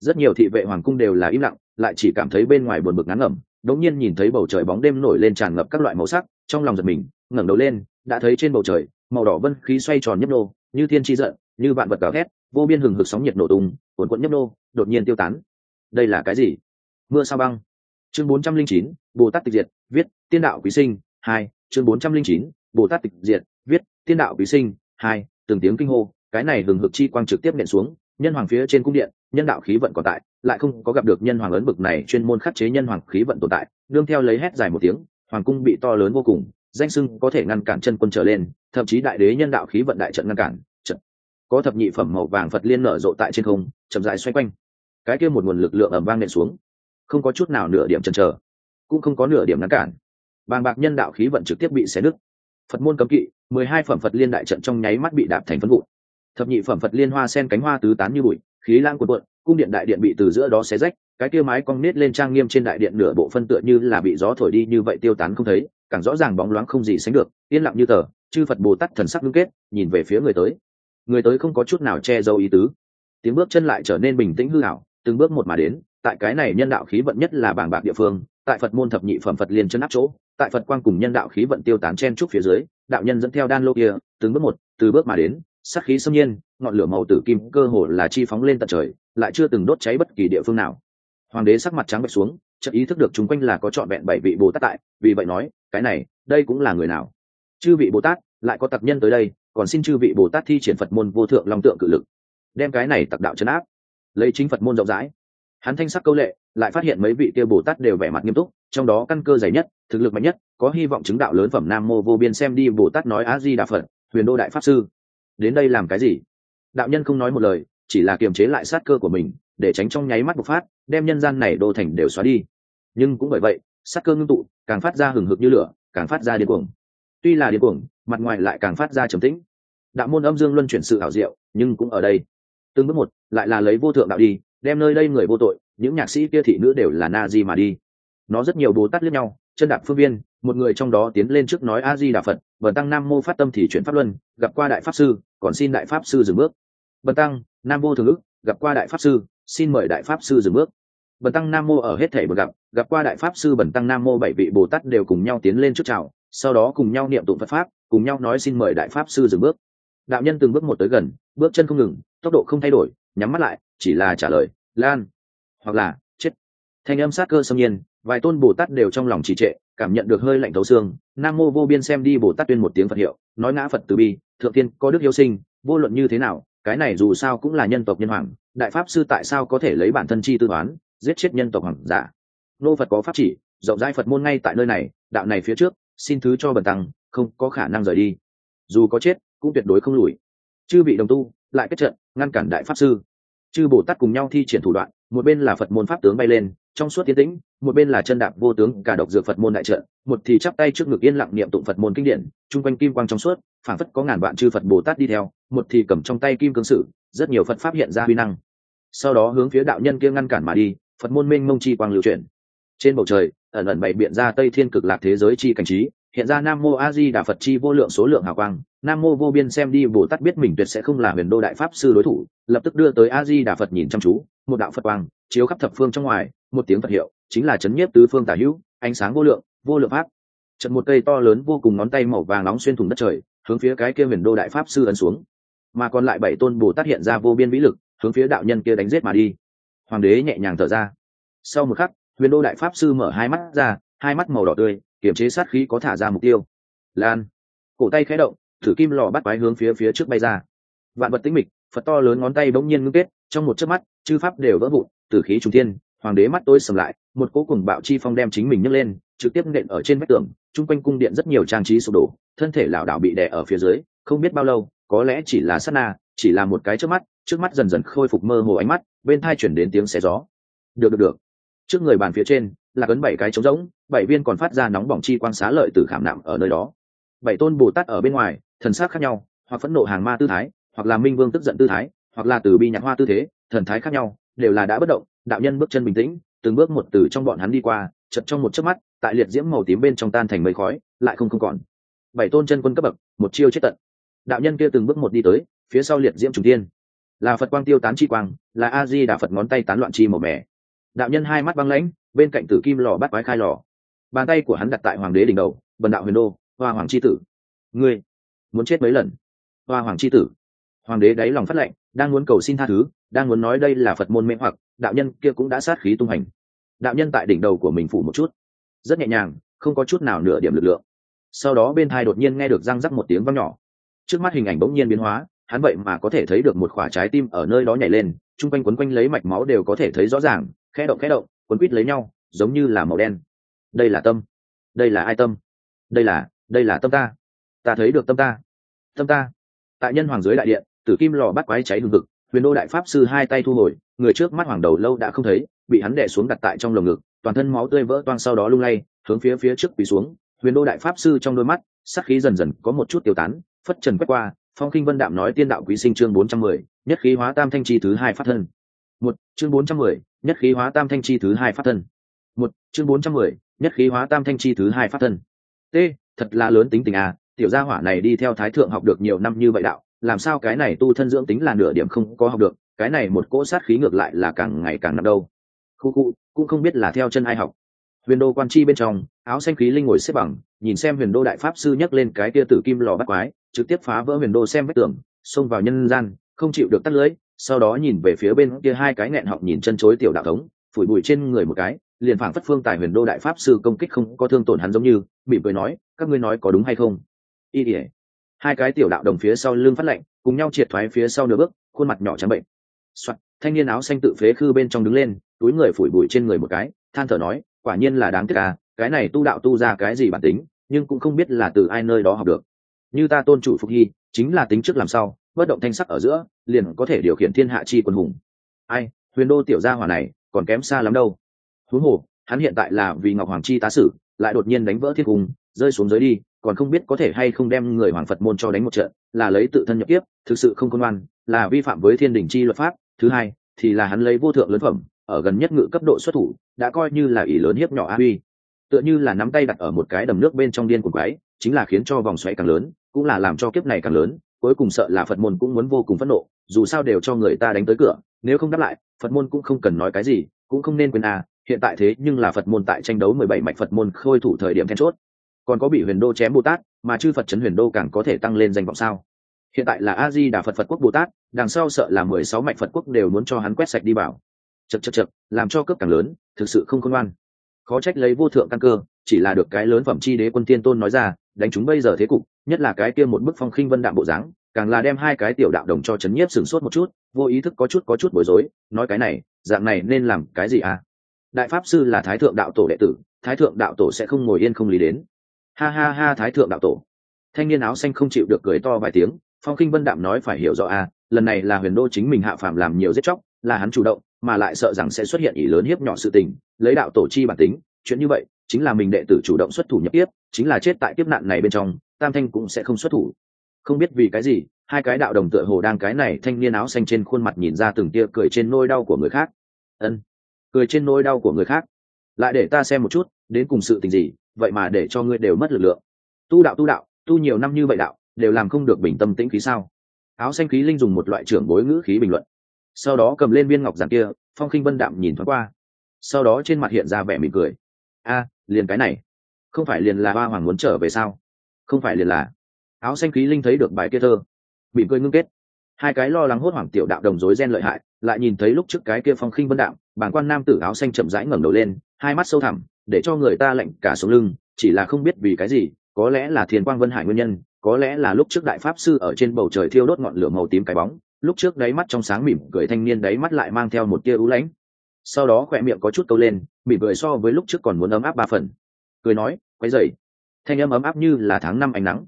Rất nhiều thị vệ hoàng cung đều là im lặng, lại chỉ cảm thấy bên ngoài buồn bực ngắn ngẩm, đống nhiên nhìn thấy bầu trời bóng đêm nổi lên tràn ngập các loại màu sắc, trong lòng giật mình ngẩng đầu lên, đã thấy trên bầu trời, màu đỏ vân khí xoay tròn nhấp nô, như thiên tri giận, như vạn vật gào thét, vô biên hừng hực sóng nhiệt nổ tung, cuồn cuộn nhấp nô, đột nhiên tiêu tán. Đây là cái gì? Mưa sao băng. Chương bốn trăm linh chín, bồ tát tịch diệt, viết, tiên đạo quý sinh, hai, chương bốn trăm linh chín, bồ tát tịch diệt, viết, tiên đạo quý sinh, hai, từng tiếng kinh hô, cái này hừng hực chi quang trực tiếp nện xuống, nhân hoàng phía trên cung điện, nhân đạo khí vận còn tại, lại không có gặp được nhân hoàng ấn bực này chuyên môn khắc chế nhân hoàng khí vận tồn tại đương theo lấy hét dài một tiếng, hoàng cung bị to lớn vô cùng danh sưng có thể ngăn cản chân quân trở lên, thậm chí đại đế nhân đạo khí vận đại trận ngăn cản, trận. Có thập nhị phẩm màu vàng phật liên nở rộ tại trên không, chậm dài xoay quanh. Cái kia một nguồn lực lượng ẩm vang nện xuống. Không có chút nào nửa điểm chần chờ, cũng không có nửa điểm ngăn cản. Bàng bạc nhân đạo khí vận trực tiếp bị xé nứt. Phật môn cấm kỵ, mười hai phẩm phật liên đại trận trong nháy mắt bị đạp thành phân vụ thập nhị phẩm phật liên hoa sen cánh hoa tứ tán như bụi, khí lang cuộn cuộn, cung điện đại điện bị từ giữa đó xé rách, cái kia mái cong nết lên trang nghiêm trên đại điện nửa bộ phân tựa như là bị gió thổi đi như vậy tiêu tán không thấy càng rõ ràng bóng loáng không gì sánh được, yên lặng như tờ, chư phật bồ tát thần sắc ngưng kết, nhìn về phía người tới. Người tới không có chút nào che giấu ý tứ. Tiếng bước chân lại trở nên bình tĩnh hư hảo từng bước một mà đến, tại cái này nhân đạo khí vận nhất là bảng bạc địa phương, tại phật môn thập nhị phẩm phật liền chân áp chỗ, tại phật quang cùng nhân đạo khí vận tiêu tán chen trúc phía dưới, đạo nhân dẫn theo đan lô kia, từng bước một, từ bước mà đến, sắc khí xâm nhiên, ngọn lửa màu tử kim cơ hồ là chi phóng lên tận trời, lại chưa từng đốt cháy bất kỳ địa phương nào. Hoàng đế sắc mặt trắng bệch xuống, chợt ý thức được chúng quanh là có trọn vẹn bảy vị bồ tát tại, vì vậy nói cái này, đây cũng là người nào? Chư vị bồ tát, lại có tặc nhân tới đây, còn xin chư vị bồ tát thi triển phật môn vô thượng long tượng cự lực, đem cái này tặc đạo chấn áp. Lấy chính phật môn rộng rãi. Hắn thanh sắc câu lệ, lại phát hiện mấy vị kia bồ tát đều vẻ mặt nghiêm túc, trong đó căn cơ dày nhất, thực lực mạnh nhất, có hy vọng chứng đạo lớn phẩm nam mô vô biên xem đi bồ tát nói á di đà phật, huyền đô đại pháp sư. Đến đây làm cái gì? Đạo nhân không nói một lời, chỉ là kiềm chế lại sát cơ của mình, để tránh trong nháy mắt bộc phát, đem nhân gian này đô thành đều xóa đi. Nhưng cũng bởi vậy sắc cơ ngưng tụ, càng phát ra hừng hực như lửa, càng phát ra điên cuồng. Tuy là điên cuồng, mặt ngoài lại càng phát ra trầm tĩnh. Đạo môn âm dương luân chuyển sự ảo diệu, nhưng cũng ở đây. Từng bước một, lại là lấy vô thượng đạo đi, đem nơi đây người vô tội, những nhạc sĩ kia thị nữ đều là na di mà đi. Nó rất nhiều bồ tát liếc nhau, chân đạp phương viên, một người trong đó tiến lên trước nói a di đà phật, bần tăng nam mô phát tâm thì chuyển pháp luân, gặp qua đại pháp sư, còn xin đại pháp sư dừng bước. Bần tăng, nam vô thường ức, gặp qua đại pháp sư, xin mời đại pháp sư dừng bước bần tăng nam mô ở hết thể bậc gặp gặp qua đại pháp sư bần tăng nam mô bảy vị bồ tát đều cùng nhau tiến lên trước chào, sau đó cùng nhau niệm tụng phật pháp, cùng nhau nói xin mời đại pháp sư dừng bước. Đạo nhân từng bước một tới gần, bước chân không ngừng, tốc độ không thay đổi, nhắm mắt lại, chỉ là trả lời, lan. Hoặc là, chết. Thanh âm sát cơ xâm nhiên, vài tôn bồ tát đều trong lòng trì trệ, cảm nhận được hơi lạnh thấu xương, nam mô vô biên xem đi bồ tát tuyên một tiếng phật hiệu, nói ngã phật từ bi, thượng tiên có đức yêu sinh, vô luận như thế nào, cái này dù sao cũng là nhân tộc nhân hoàng, đại pháp sư tại sao có thể lấy bản thân chi tư toán giết chết nhân tộc hoàng giả. Nô phật có pháp chỉ, rộng rãi phật môn ngay tại nơi này, đạo này phía trước, xin thứ cho bần tăng, không có khả năng rời đi. Dù có chết, cũng tuyệt đối không lùi. Chư vị đồng tu, lại kết trận, ngăn cản đại pháp sư. Chư bồ tát cùng nhau thi triển thủ đoạn, một bên là phật môn pháp tướng bay lên, trong suốt tiến tĩnh, một bên là chân đạp vô tướng, cả độc dược phật môn đại trận, một thì chắp tay trước ngực yên lặng niệm tụng phật môn kinh điển, chung quanh kim quang trong suốt phản phất có ngàn vạn chư phật bồ tát đi theo, một thì cầm trong tay kim cương sử, rất nhiều phật pháp hiện ra huy năng. Sau đó hướng phía đạo nhân kia ngăn cản mà đi phật môn minh mông chi quang lưu chuyển. Trên bầu trời, ẩn ẩn bày biện ra tây thiên cực lạc thế giới chi cảnh trí, hiện ra nam mô a di đà phật chi vô lượng số lượng hào quang. Nam mô vô biên xem đi, bồ tát biết mình tuyệt sẽ không là huyền đô đại pháp sư đối thủ, lập tức đưa tới a di đà phật nhìn chăm chú, một đạo phật quang chiếu khắp thập phương trong ngoài, một tiếng phật hiệu, chính là chấn nhiếp tứ phương tả hữu, ánh sáng vô lượng vô lượng pháp. Trận một cây to lớn vô cùng ngón tay màu vàng nóng xuyên thủng đất trời, hướng phía cái kia huyền đô đại pháp sư ấn xuống. Mà còn lại bảy tôn bồ tát hiện ra vô biên vĩ lực, hướng phía đạo nhân kia đánh giết mà đi hoàng đế nhẹ nhàng thở ra. Sau một khắc, huyền đô đại pháp sư mở hai mắt ra, hai mắt màu đỏ tươi, kiềm chế sát khí có thả ra mục tiêu. Lan, cổ tay khẽ động, thử kim lò bắt quái hướng phía phía trước bay ra. Vạn vật tĩnh mịch, phật to lớn ngón tay bỗng nhiên ngưng kết, trong một chớp mắt, chư pháp đều vỡ vụn, tử khí trung thiên, hoàng đế mắt tôi sầm lại, một cố cùng bạo chi phong đem chính mình nhấc lên, trực tiếp nện ở trên vách tường, chung quanh cung điện rất nhiều trang trí sụp đổ, thân thể lảo đảo bị đè ở phía dưới, không biết bao lâu, có lẽ chỉ là sát na, chỉ là một cái trước mắt trước mắt dần dần khôi phục mơ hồ ánh mắt, bên thai chuyển đến tiếng xé gió. Được được được. Trước người bàn phía trên, là cấn bảy cái trống rỗng, bảy viên còn phát ra nóng bỏng chi quang xá lợi từ khảm nạm ở nơi đó. Bảy tôn bồ tát ở bên ngoài, thần sắc khác nhau, hoặc phẫn nộ hàng ma tư thái, hoặc là minh vương tức giận tư thái, hoặc là từ bi nhạc hoa tư thế, thần thái khác nhau, đều là đã bất động, đạo nhân bước chân bình tĩnh, từng bước một từ trong bọn hắn đi qua chật trong một chớp mắt, tại liệt diễm màu tím bên trong tan thành mây khói, lại không không còn. Bảy tôn chân quân cấp bậc, một chiêu chết tận. Đạo nhân kia từng bước một đi tới, phía sau liệt diễm trùng tiên là phật quang tiêu tán chi quang, là a di đà phật ngón tay tán loạn chi màu mẻ đạo nhân hai mắt băng lãnh, bên cạnh tử kim lò bắt quái khai lò. Bàn tay của hắn đặt tại hoàng đế đỉnh đầu, bần đạo huyền đô, hoa hoàng c h i tử. Ngươi muốn chết mấy lần? Hoa hoàng c h i tử. Hoàng đế đáy lòng phát lệnh, đang muốn cầu xin tha thứ, đang muốn nói đây là phật môn mê hoặc, đạo nhân kia cũng đã sát khí tung hành. Đạo nhân tại đỉnh đầu của mình phủ một chút. Rất nhẹ nhàng, không có chút nào nửa điểm lực lượng. Sau đó bên thai đột nhiên nghe được răng rắc một tiếng văng nhỏ. Trước mắt hình ảnh bỗng nhiên biến hóa hắn vậy mà có thể thấy được một quả trái tim ở nơi đó nhảy lên, chung quanh quấn quanh lấy mạch máu đều có thể thấy rõ ràng, khẽ động khẽ động, quấn quít lấy nhau, giống như là màu đen. Đây là tâm. Đây là ai tâm? Đây là đây là tâm ta. Ta thấy được tâm ta. Tâm ta. Tại nhân hoàng dưới đại điện, tử kim lò bắt quái cháy hương thực huyền đô đại pháp sư hai tay thu hồi, người trước mắt hoàng đầu lâu đã không thấy, bị hắn đè xuống đặt tại trong lồng ngực, toàn thân máu tươi vỡ toang sau đó lung lay, hướng phía phía trước quỳ xuống. Huyền đô đại pháp sư trong đôi mắt sắc khí dần dần có một chút tiêu tán, phất trần quét qua phong kinh vân đạm nói tiên đạo quý sinh chương bốn trăm mười, nhất khí hóa tam thanh chi thứ hai phát thân. Một, chương bốn trăm mười, nhất khí hóa tam thanh chi thứ hai phát thân. Một, chương bốn trăm mười, nhất khí hóa tam thanh chi thứ hai phát thân. T, thật là lớn tính tình à tiểu gia hỏa này đi theo thái thượng học được nhiều năm như vậy đạo, làm sao cái này tu thân dưỡng tính là nửa điểm không có học được, cái này một cỗ sát khí ngược lại là càng ngày càng nặng đâu. Khu khu, cũng không biết là theo chân ai học. Huyền đô quan chi bên trong, áo xanh khí linh ngồi xếp bằng, nhìn xem huyền đô đại pháp sư nhấc lên cái tia tử kim lò bắt quái trực tiếp phá vỡ huyền đô xem vách tường xông vào nhân gian không chịu được tắt lưới sau đó nhìn về phía bên kia hai cái nghẹn họng nhìn chân chối tiểu đạo thống phủi bụi trên người một cái liền phảng phất phương tài huyền đô đại pháp sư công kích không có thương tổn hắn giống như bị cười nói các ngươi nói có đúng hay không? Y ỉa hai cái tiểu đạo đồng phía sau lưng phát lạnh cùng nhau triệt thoái phía sau nửa bước khuôn mặt nhỏ trắng bệnh. Soạn, thanh niên áo xanh tự phế khư bên trong đứng lên túi người phủi bụi trên người một cái than thở nói quả nhiên là đáng tiếc à cái này tu đạo tu ra cái gì bản tính nhưng cũng không biết là từ ai nơi đó học được như ta tôn chủ phục hy, chính là tính trước làm sau bất động thanh sắc ở giữa, liền có thể điều khiển thiên hạ chi quân hùng. Ai, huyền đô tiểu gia hỏa này, còn kém xa lắm đâu. Huống hồ, hắn hiện tại là vì ngọc hoàng chi tá sử, lại đột nhiên đánh vỡ thiên hùng rơi xuống dưới đi, còn không biết có thể hay không đem người hoàng phật môn cho đánh một trận, là lấy tự thân nhập tiếp thực sự không công ngoan, là vi phạm với thiên đình chi luật pháp. Thứ hai, thì là hắn lấy vô thượng lớn phẩm, ở gần nhất ngự cấp độ xuất thủ, đã coi như là ỷ lớn hiếp nhỏ a uy tựa như là nắm tay đặt ở một cái đầm nước bên trong điên cuồng quái, chính là khiến cho vòng xoáy càng lớn cũng là làm cho kiếp này càng lớn, cuối cùng sợ là phật môn cũng muốn vô cùng phẫn nộ, dù sao đều cho người ta đánh tới cửa, nếu không đáp lại, phật môn cũng không cần nói cái gì, cũng không nên quên à hiện tại thế nhưng là phật môn tại tranh đấu mười bảy mạch phật môn khôi thủ thời điểm then chốt. Còn có bị huyền đô chém bồ tát, mà chư phật chấn huyền đô càng có thể tăng lên danh vọng sao? Hiện tại là a di đà phật phật quốc bồ tát, đằng sau sợ là mười sáu mạch phật quốc đều muốn cho hắn quét sạch đi vào. Chật chật chật, làm cho cướp càng lớn, thực sự không khôn ngoan. Khó trách lấy vô thượng căn cơ, chỉ là được cái lớn phẩm chi đế quân tiên tôn nói ra đánh chúng bây giờ thế cục, nhất là cái kia một bức phong khinh vân đạm bộ dáng, càng là đem hai cái tiểu đạo đồng cho chấn nhiếp sửng sốt một chút, vô ý thức có chút có chút bối rối, nói cái này, dạng này nên làm cái gì à? Đại pháp sư là thái thượng đạo tổ đệ tử, thái thượng đạo tổ sẽ không ngồi yên không lý đến. Ha ha ha, thái thượng đạo tổ. Thanh niên áo xanh không chịu được cười to vài tiếng, phong khinh vân đạm nói phải hiểu rõ à lần này là huyền đô chính mình hạ phàm làm nhiều giết chóc, là hắn chủ động, mà lại sợ rằng sẽ xuất hiện ý lớn hiếp nhỏ sự tình, lấy đạo tổ chi bản tính, chuyện như vậy chính là mình đệ tử chủ động xuất thủ nhập tiếp chính là chết tại tiếp nạn này bên trong, tam thanh cũng sẽ không xuất thủ. Không biết vì cái gì, hai cái đạo đồng tựa hồ đang cái này thanh niên áo xanh trên khuôn mặt nhìn ra từng tia cười trên nôi đau của người khác. Ân, cười trên nôi đau của người khác. Lại để ta xem một chút, đến cùng sự tình gì, vậy mà để cho ngươi đều mất lực lượng. Tu đạo tu đạo, tu nhiều năm như vậy đạo, đều làm không được bình tâm tĩnh khí sao? Áo xanh khí linh dùng một loại trưởng bối ngữ khí bình luận. Sau đó cầm lên viên ngọc giản kia, phong khinh vân đạm nhìn thoáng qua. Sau đó trên mặt hiện ra vẻ mỉm cười. A liền cái này. Không phải liền là hoa hoàng muốn trở về sao? Không phải liền là. Áo xanh khí linh thấy được bài kia thơ. Bị cười ngưng kết. Hai cái lo lắng hốt hoảng tiểu đạo đồng rối gen lợi hại, lại nhìn thấy lúc trước cái kia phong khinh vân đạo bản quan nam tử áo xanh chậm rãi ngẩng đầu lên, hai mắt sâu thẳm, để cho người ta lạnh cả sống lưng, chỉ là không biết vì cái gì, có lẽ là thiên quang vân hải nguyên nhân, có lẽ là lúc trước đại pháp sư ở trên bầu trời thiêu đốt ngọn lửa màu tím cái bóng, lúc trước đáy mắt trong sáng mỉm cười thanh niên đáy mắt lại mang theo một tia ưu lãnh sau đó khỏe miệng có chút câu lên, mỉm cười so với lúc trước còn muốn ấm áp ba phần. Cười nói quay dậy thanh âm ấm áp như là tháng năm ánh nắng.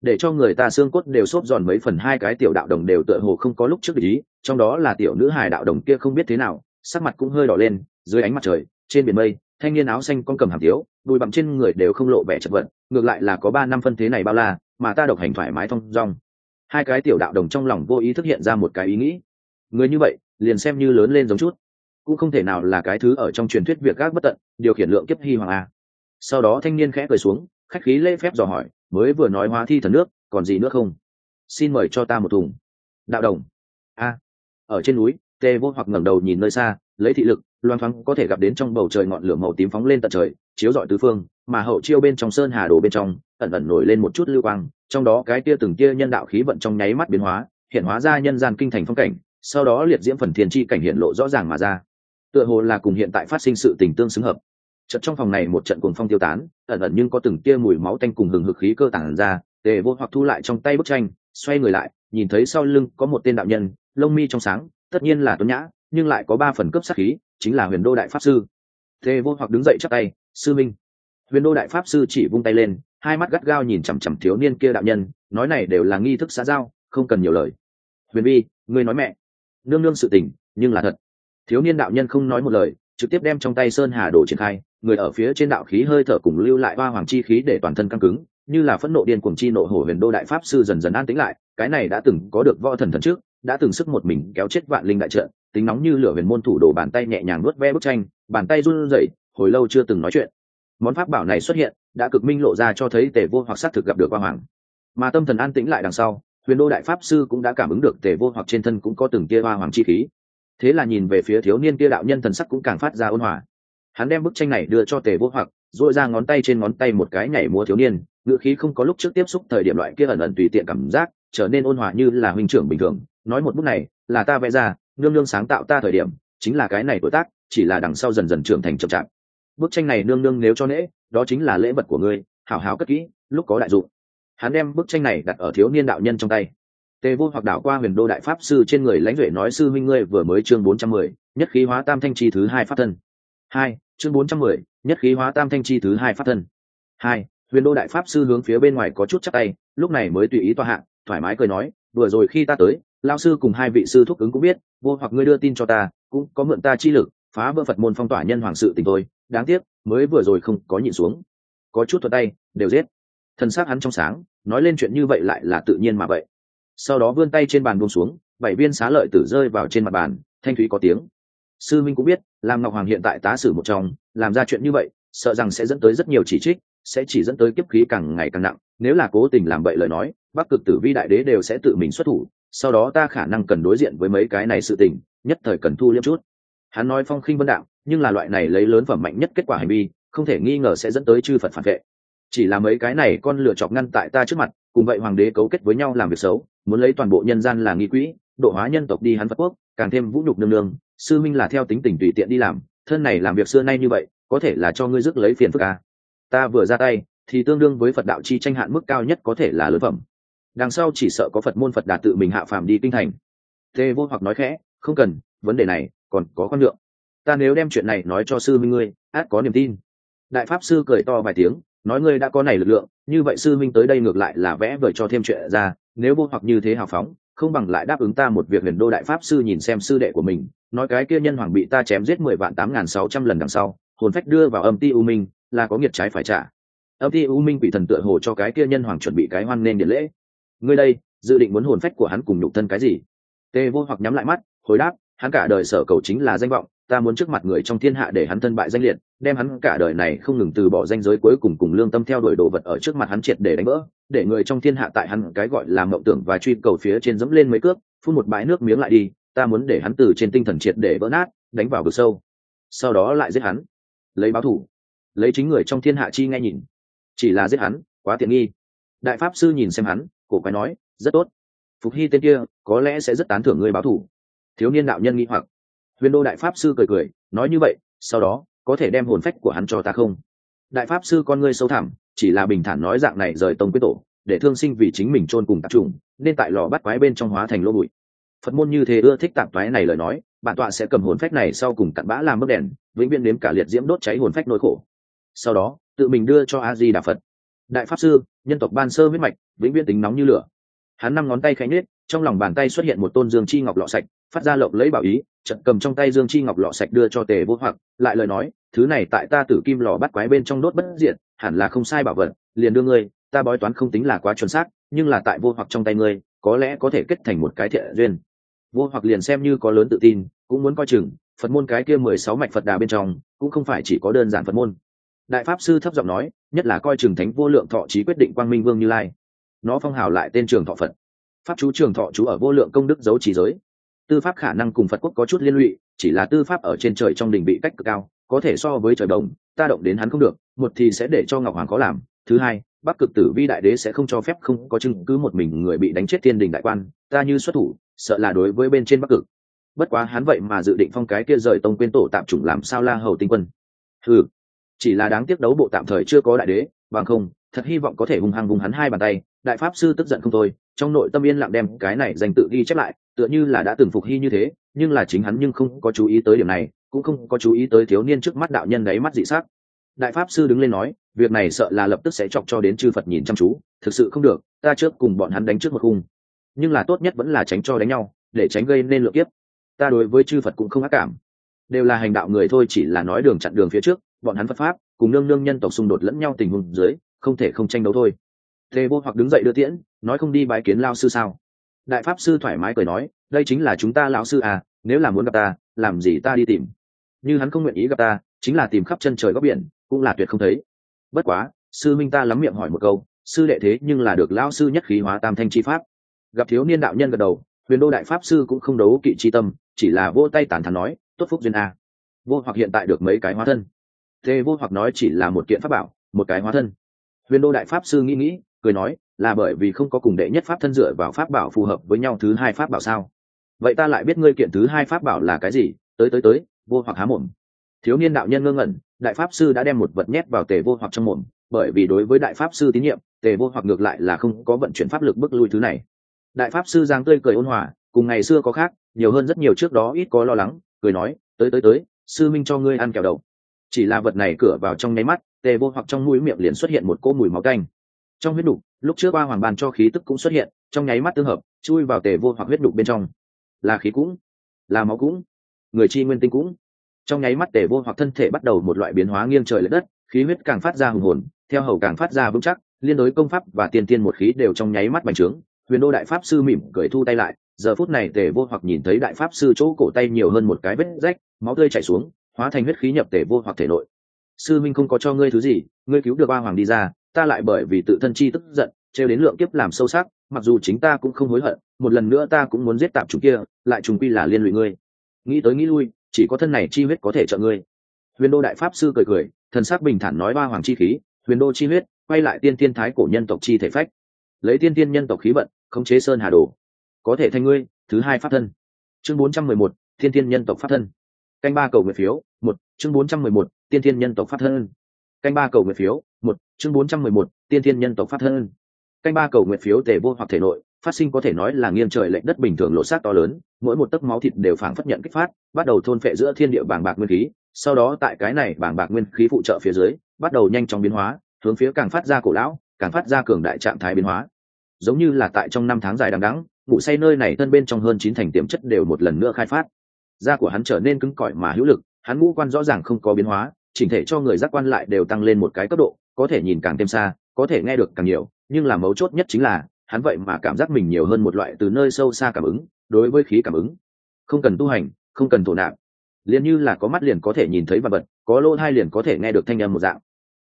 Để cho người ta xương cốt đều xốp giòn mấy phần hai cái tiểu đạo đồng đều tựa hồ không có lúc trước ý, trong đó là tiểu nữ hài đạo đồng kia không biết thế nào, sắc mặt cũng hơi đỏ lên, dưới ánh mặt trời, trên biển mây, thanh niên áo xanh con cầm hàm tiếu, đùi bặm trên người đều không lộ vẻ chật vật, ngược lại là có ba năm phân thế này bao la, mà ta độc hành thoải mái thong dong. Hai cái tiểu đạo đồng trong lòng vô ý thức hiện ra một cái ý nghĩ. Người như vậy, liền xem như lớn lên giống chút cũng không thể nào là cái thứ ở trong truyền thuyết việc gác bất tận, điều khiển lượng kiếp hy hoàng a. Sau đó thanh niên khẽ cười xuống, khách khí lễ phép dò hỏi, mới vừa nói hóa thi thần nước, còn gì nữa không? Xin mời cho ta một thùng. Đạo đồng. A. Ở trên núi, tê vô hoặc ngẩng đầu nhìn nơi xa, lấy thị lực loan thoáng có thể gặp đến trong bầu trời ngọn lửa màu tím phóng lên tận trời, chiếu rọi tứ phương, mà hậu chiêu bên trong sơn hà đồ bên trong, ẩn ẩn nổi lên một chút lưu quang, trong đó cái tia từng tia nhân đạo khí vận trong nháy mắt biến hóa, hiện hóa ra nhân gian kinh thành phong cảnh, sau đó liệt diễm phần thiên chi cảnh hiện lộ rõ ràng mà ra tựa hồ là cùng hiện tại phát sinh sự tình tương xứng hợp. Trận trong phòng này một trận cuồng phong tiêu tán, ẩn ẩn nhưng có từng tia mùi máu tanh cùng hừng hực khí cơ tản ra, tề vô hoặc thu lại trong tay bức tranh, xoay người lại, nhìn thấy sau lưng có một tên đạo nhân, lông mi trong sáng, tất nhiên là tuấn nhã, nhưng lại có ba phần cấp sát khí, chính là huyền đô đại pháp sư. Tề vô hoặc đứng dậy chắc tay, sư minh. Huyền đô đại pháp sư chỉ vung tay lên, hai mắt gắt gao nhìn chằm chằm thiếu niên kia đạo nhân, nói này đều là nghi thức xã giao, không cần nhiều lời. Huyền vi ngươi nói mẹ. Nương nương sự tình, nhưng là thật thiếu niên đạo nhân không nói một lời, trực tiếp đem trong tay sơn hà đồ triển khai, người ở phía trên đạo khí hơi thở cùng lưu lại ba hoàng chi khí để toàn thân căng cứng, như là phẫn nộ điên cuồng chi nộ hổ huyền đô đại pháp sư dần dần an tĩnh lại, cái này đã từng có được võ thần thần trước, đã từng sức một mình kéo chết vạn linh đại trận, tính nóng như lửa huyền môn thủ đồ bàn tay nhẹ nhàng nuốt ve bức tranh, bàn tay run rẩy, hồi lâu chưa từng nói chuyện. Món pháp bảo này xuất hiện, đã cực minh lộ ra cho thấy tề vô hoặc xác thực gặp được ba hoàng. Mà tâm thần an tĩnh lại đằng sau, huyền đô đại pháp sư cũng đã cảm ứng được tề vô hoặc trên thân cũng có từng kia hoa hoàng chi khí thế là nhìn về phía thiếu niên kia đạo nhân thần sắc cũng càng phát ra ôn hòa. Hắn đem bức tranh này đưa cho tề vô hoặc dội ra ngón tay trên ngón tay một cái nhảy múa thiếu niên, ngữ khí không có lúc trước tiếp xúc thời điểm loại kia ẩn ẩn tùy tiện cảm giác, trở nên ôn hòa như là huynh trưởng bình thường. Nói một bức này, là ta vẽ ra, nương nương sáng tạo ta thời điểm, chính là cái này tuổi tác, chỉ là đằng sau dần dần trưởng thành chậm chạp. Bức tranh này nương nương nếu cho nễ, đó chính là lễ vật của ngươi, hảo hảo cất kỹ, lúc có đại dụng. Hắn đem bức tranh này đặt ở thiếu niên đạo nhân trong tay tề vô hoặc đảo qua huyền đô đại pháp sư trên người lãnh duệ nói, sư minh ngươi vừa mới chương bốn trăm mười, nhất khí hóa tam thanh chi thứ hai pháp thân. Hai, chương bốn trăm mười, nhất khí hóa tam thanh chi thứ hai pháp thân. Hai, huyền đô đại pháp sư hướng phía bên ngoài có chút chắc tay, lúc này mới tùy ý tòa hạng thoải mái cười nói, vừa rồi khi ta tới lao sư cùng hai vị sư thúc ứng cũng biết, vô hoặc ngươi đưa tin cho ta, cũng có mượn ta chi lực, phá vỡ phật môn phong tỏa nhân hoàng sự tình tôi đáng tiếc, mới vừa rồi không có nhịn xuống. Có chút thuật tay, đều giết. Thân xác hắn trong sáng, nói lên chuyện như vậy lại là tự nhiên mà vậy sau đó vươn tay trên bàn buông xuống, bảy viên xá lợi tử rơi vào trên mặt bàn, thanh thúy có tiếng. Sư minh cũng biết làm ngọc hoàng hiện tại tá sử một trong, làm ra chuyện như vậy, sợ rằng sẽ dẫn tới rất nhiều chỉ trích, sẽ chỉ dẫn tới kiếp khí càng ngày càng nặng. Nếu là cố tình làm vậy lời nói, bắc cực tử vi đại đế đều sẽ tự mình xuất thủ, sau đó ta khả năng cần đối diện với mấy cái này sự tình, nhất thời cần thu liêm chút. Hắn nói phong khinh vân đạo, nhưng là loại này lấy lớn phẩm mạnh nhất kết quả hành vi, không thể nghi ngờ sẽ dẫn tới chư phật phản vệ chỉ là mấy cái này con lựa chọc ngăn tại ta trước mặt, cùng vậy hoàng đế cấu kết với nhau làm việc xấu, muốn lấy toàn bộ nhân gian là nghi quỹ, độ hóa nhân tộc đi hắn phật quốc, càng thêm vũ nhục nương nương. Sư minh là theo tính tình tùy tiện đi làm, thân này làm việc xưa nay như vậy, có thể là cho ngươi dứt lấy phiền phức à. ta vừa ra tay, thì tương đương với phật đạo chi tranh hạn mức cao nhất có thể là lớn phẩm. Đằng sau chỉ sợ có phật môn phật đạt tự mình hạ phàm đi kinh thành. Tê vô hoặc nói khẽ, không cần, vấn đề này còn có con lượng. Ta nếu đem chuyện này nói cho sư minh ngươi, át có niềm tin. Đại pháp sư cười to vài tiếng nói ngươi đã có này lực lượng, như vậy sư minh tới đây ngược lại là vẽ vời cho thêm chuyện ra, nếu vô hoặc như thế hào phóng, không bằng lại đáp ứng ta một việc huyền đô đại pháp sư nhìn xem sư đệ của mình, nói cái kia nhân hoàng bị ta chém giết mười vạn tám nghìn sáu trăm lần đằng sau, hồn phách đưa vào âm ti u minh, là có nghiệt trái phải trả. Âm ti u minh bị thần tựa hồ cho cái kia nhân hoàng chuẩn bị cái hoan nên điện lễ. Ngươi đây, dự định muốn hồn phách của hắn cùng nhục thân cái gì? Tê vô hoặc nhắm lại mắt, hồi đáp, hắn cả đời sở cầu chính là danh vọng ta muốn trước mặt người trong thiên hạ để hắn thân bại danh liệt, đem hắn cả đời này không ngừng từ bỏ danh giới cuối cùng cùng lương tâm theo đuổi đồ vật ở trước mặt hắn triệt để đánh vỡ, để người trong thiên hạ tại hắn cái gọi là mộng tưởng và truy cầu phía trên dẫm lên mấy cước, phun một bãi nước miếng lại đi, ta muốn để hắn từ trên tinh thần triệt để vỡ nát, đánh vào vực sâu. Sau đó lại giết hắn. Lấy báo thủ. Lấy chính người trong thiên hạ chi nghe nhìn. Chỉ là giết hắn, quá tiện nghi. Đại pháp sư nhìn xem hắn, cổ quái nói, rất tốt. Phục hy tên kia, có lẽ sẽ rất tán thưởng ngươi báo thủ. Thiếu niên đạo nhân nghĩ hoặc huyền đô đại pháp sư cười cười, nói như vậy, sau đó, có thể đem hồn phách của hắn cho ta không? Đại pháp sư con ngươi sâu thẳm, chỉ là bình thản nói dạng này rời tông quyết tổ, để thương sinh vì chính mình chôn cùng tạp trùng nên tại lò bắt quái bên trong hóa thành lô bụi. Phật môn như thế ưa thích tạp quái này lời nói, bản tọa sẽ cầm hồn phách này sau cùng cặn bã làm bức đèn, vĩnh viễn đếm cả liệt diễm đốt cháy hồn phách nỗi khổ. Sau đó, tự mình đưa cho a di đà phật. Đại pháp sư, nhân tộc ban sơ huyết mạch, vĩnh viễn tính nóng như lửa. Hắn năm ngón tay khánh nết trong lòng bàn tay xuất hiện một tôn dương chi ngọc lọ sạch, phát ra lộng lấy bảo ý trận cầm trong tay dương chi ngọc lọ sạch đưa cho tề vô hoặc, lại lời nói, thứ này tại ta tử kim lò bắt quái bên trong đốt bất diện hẳn là không sai bảo vật, liền đưa ngươi, ta bói toán không tính là quá chuẩn xác, nhưng là tại vô hoặc trong tay ngươi, có lẽ có thể kết thành một cái thiện duyên. Vô hoặc liền xem như có lớn tự tin, cũng muốn coi chừng, phật môn cái kia mười sáu mạch phật đà bên trong, cũng không phải chỉ có đơn giản phật môn. Đại pháp sư thấp giọng nói, nhất là coi chừng thánh vô lượng thọ trí quyết định quang minh vương như lai. Nó phong hào lại tên trường thọ phật. Pháp chú trường thọ chú ở vô lượng công đức giấu trí giới tư pháp khả năng cùng phật quốc có chút liên lụy, chỉ là tư pháp ở trên trời trong đỉnh bị cách cực cao, có thể so với trời đồng ta động đến hắn không được, một thì sẽ để cho ngọc hoàng có làm, thứ hai, bắc cực tử vi đại đế sẽ không cho phép không có chứng cứ một mình người bị đánh chết thiên đình đại quan, ta như xuất thủ, sợ là đối với bên trên bắc cực. Bất quá hắn vậy mà dự định phong cái kia rời tông quyên tổ tạm chủng làm sao la hầu tinh quân. Ừ chỉ là đáng tiếc đấu bộ tạm thời chưa có đại đế, bằng không, thật hy vọng có thể hung hăng vùng hắn hai bàn tay đại pháp sư tức giận không thôi, trong nội tâm yên lặng đem cái này dành tự ghi chép lại, tựa như là đã từng phục hy như thế, nhưng là chính hắn nhưng không có chú ý tới điểm này, cũng không có chú ý tới thiếu niên trước mắt đạo nhân đáy mắt dị sắc. Đại pháp sư đứng lên nói, việc này sợ là lập tức sẽ chọc cho đến chư phật nhìn chăm chú, thực sự không được, ta trước cùng bọn hắn đánh trước một khung. Nhưng là tốt nhất vẫn là tránh cho đánh nhau, để tránh gây nên lượng kiếp. Ta đối với chư phật cũng không ác cảm. Đều là hành đạo người thôi, chỉ là nói đường chặn đường phía trước, bọn hắn phật pháp, cùng nương nương nhân tộc xung đột lẫn nhau tình huống dưới, không thể không tranh đấu thôi tề vô hoặc đứng dậy đưa tiễn, nói không đi bái kiến lao sư sao? Đại pháp sư thoải mái cười nói, đây chính là chúng ta lão sư à nếu là muốn gặp ta, làm gì ta đi tìm? Như hắn không nguyện ý gặp ta, chính là tìm khắp chân trời góc biển, cũng là tuyệt không thấy. Bất quá, sư minh ta lắm miệng hỏi một câu, sư đệ thế nhưng là được lão sư nhất khí hóa tam thanh chi pháp. Gặp thiếu niên đạo nhân gật đầu, huyền đô đại pháp sư cũng không đấu kỵ chi tâm, chỉ là vô tay tàn thắn nói, tốt phúc duyên a. Vô hoặc hiện tại được mấy cái hóa thân? Thế vô hoặc nói chỉ là một kiện pháp bảo, một cái hóa thân. Huyền đô đại pháp sư nghĩ nghĩ cười nói, là bởi vì không có cùng đệ nhất pháp thân dựa vào pháp bảo phù hợp với nhau thứ hai pháp bảo sao? Vậy ta lại biết ngươi kiện thứ hai pháp bảo là cái gì? Tới tới tới, vô hoặc há mồm. Thiếu niên đạo nhân ngơ ngẩn, đại pháp sư đã đem một vật nhét vào tề vô hoặc trong mồm, bởi vì đối với đại pháp sư tín nhiệm, tề vô hoặc ngược lại là không có vận chuyển pháp lực bước lui thứ này. Đại pháp sư giang tươi cười ôn hòa, cùng ngày xưa có khác, nhiều hơn rất nhiều trước đó ít có lo lắng, cười nói, tới tới tới, sư minh cho ngươi ăn kẹo đầu chỉ là vật này cửa vào trong nháy mắt, tề vô hoặc trong mũi miệng liền xuất hiện một cỗ mùi máu canh trong huyết đục, lúc trước ba hoàng bàn cho khí tức cũng xuất hiện, trong nháy mắt tương hợp, chui vào tề vô hoặc huyết đục bên trong. Là khí cũng, là máu cũng, người chi nguyên tinh cũng. Trong nháy mắt tề vô hoặc thân thể bắt đầu một loại biến hóa nghiêng trời lệch đất, khí huyết càng phát ra hùng hồn, theo hầu càng phát ra vững chắc, liên đối công pháp và tiền tiên một khí đều trong nháy mắt bành trướng. Huyền đô đại pháp sư mỉm cười thu tay lại, giờ phút này tề vô hoặc nhìn thấy đại pháp sư chỗ cổ tay nhiều hơn một cái vết rách, máu tươi chảy xuống, hóa thành huyết khí nhập tề vô hoặc thể nội. Sư minh không có cho ngươi thứ gì, ngươi cứu được ba hoàng đi ra ta lại bởi vì tự thân chi tức giận, trêu đến lượng kiếp làm sâu sắc, mặc dù chính ta cũng không hối hận, một lần nữa ta cũng muốn giết tạm chúng kia, lại trùng quy là liên lụy ngươi. Nghĩ tới nghĩ lui, chỉ có thân này chi huyết có thể trợ ngươi. Huyền đô đại pháp sư cười cười, thần sắc bình thản nói ba hoàng chi khí, huyền đô chi huyết, quay lại tiên tiên thái cổ nhân tộc chi thể phách. Lấy tiên tiên nhân tộc khí vận, khống chế sơn hà đồ. Có thể thành ngươi, thứ hai pháp thân. Chương bốn trăm mười một thiên tiên nhân tộc pháp thân. Canh ba cầu nguyện phiếu, một, chương bốn trăm mười một, tiên tiên nhân tộc pháp thân. Canh ba cầu nguyện phiếu một, chương bốn trăm mười một, tiên thiên nhân tộc phát thân. Canh ba cầu nguyện phiếu tề vô hoặc thể nội, phát sinh có thể nói là nghiêng trời lệnh đất bình thường lộ sát to lớn, mỗi một tấc máu thịt đều phảng phất nhận kích phát, bắt đầu thôn phệ giữa thiên địa bàng bạc nguyên khí. Sau đó tại cái này bàng bạc nguyên khí phụ trợ phía dưới, bắt đầu nhanh chóng biến hóa, hướng phía càng phát ra cổ lão, càng phát ra cường đại trạng thái biến hóa. Giống như là tại trong năm tháng dài đằng đẵng, ngủ say nơi này thân bên trong hơn chín thành tiềm chất đều một lần nữa khai phát. Da của hắn trở nên cứng cỏi mà hữu lực, hắn ngũ quan rõ ràng không có biến hóa, chỉnh thể cho người giác quan lại đều tăng lên một cái cấp độ có thể nhìn càng thêm xa, có thể nghe được càng nhiều, nhưng là mấu chốt nhất chính là, hắn vậy mà cảm giác mình nhiều hơn một loại từ nơi sâu xa cảm ứng, đối với khí cảm ứng. Không cần tu hành, không cần thổ nạp. Liền như là có mắt liền có thể nhìn thấy vật vật có lỗ hai liền có thể nghe được thanh âm một dạng.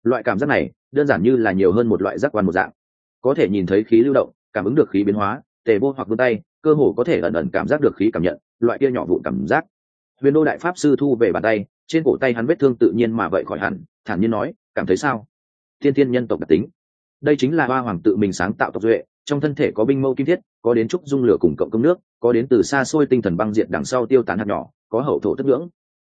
Loại cảm giác này, đơn giản như là nhiều hơn một loại giác quan một dạng. Có thể nhìn thấy khí lưu động, cảm ứng được khí biến hóa, tề vô hoặc vươn tay, cơ hồ có thể ẩn ẩn cảm giác được khí cảm nhận, loại kia nhỏ vụn cảm giác. Huyền đô đại pháp sư thu về bàn tay, trên cổ tay hắn vết thương tự nhiên mà vậy khỏi hẳn, thản nhiên nói, cảm thấy sao? Thiên thiên nhân tộc đặc tính. Đây chính là hoa hoàng tự mình sáng tạo tộc duệ, trong thân thể có binh mâu kim thiết, có đến trúc dung lửa cùng cộng công nước, có đến từ xa xôi tinh thần băng diệt đằng sau tiêu tán hạt nhỏ, có hậu thổ tất ngưỡng.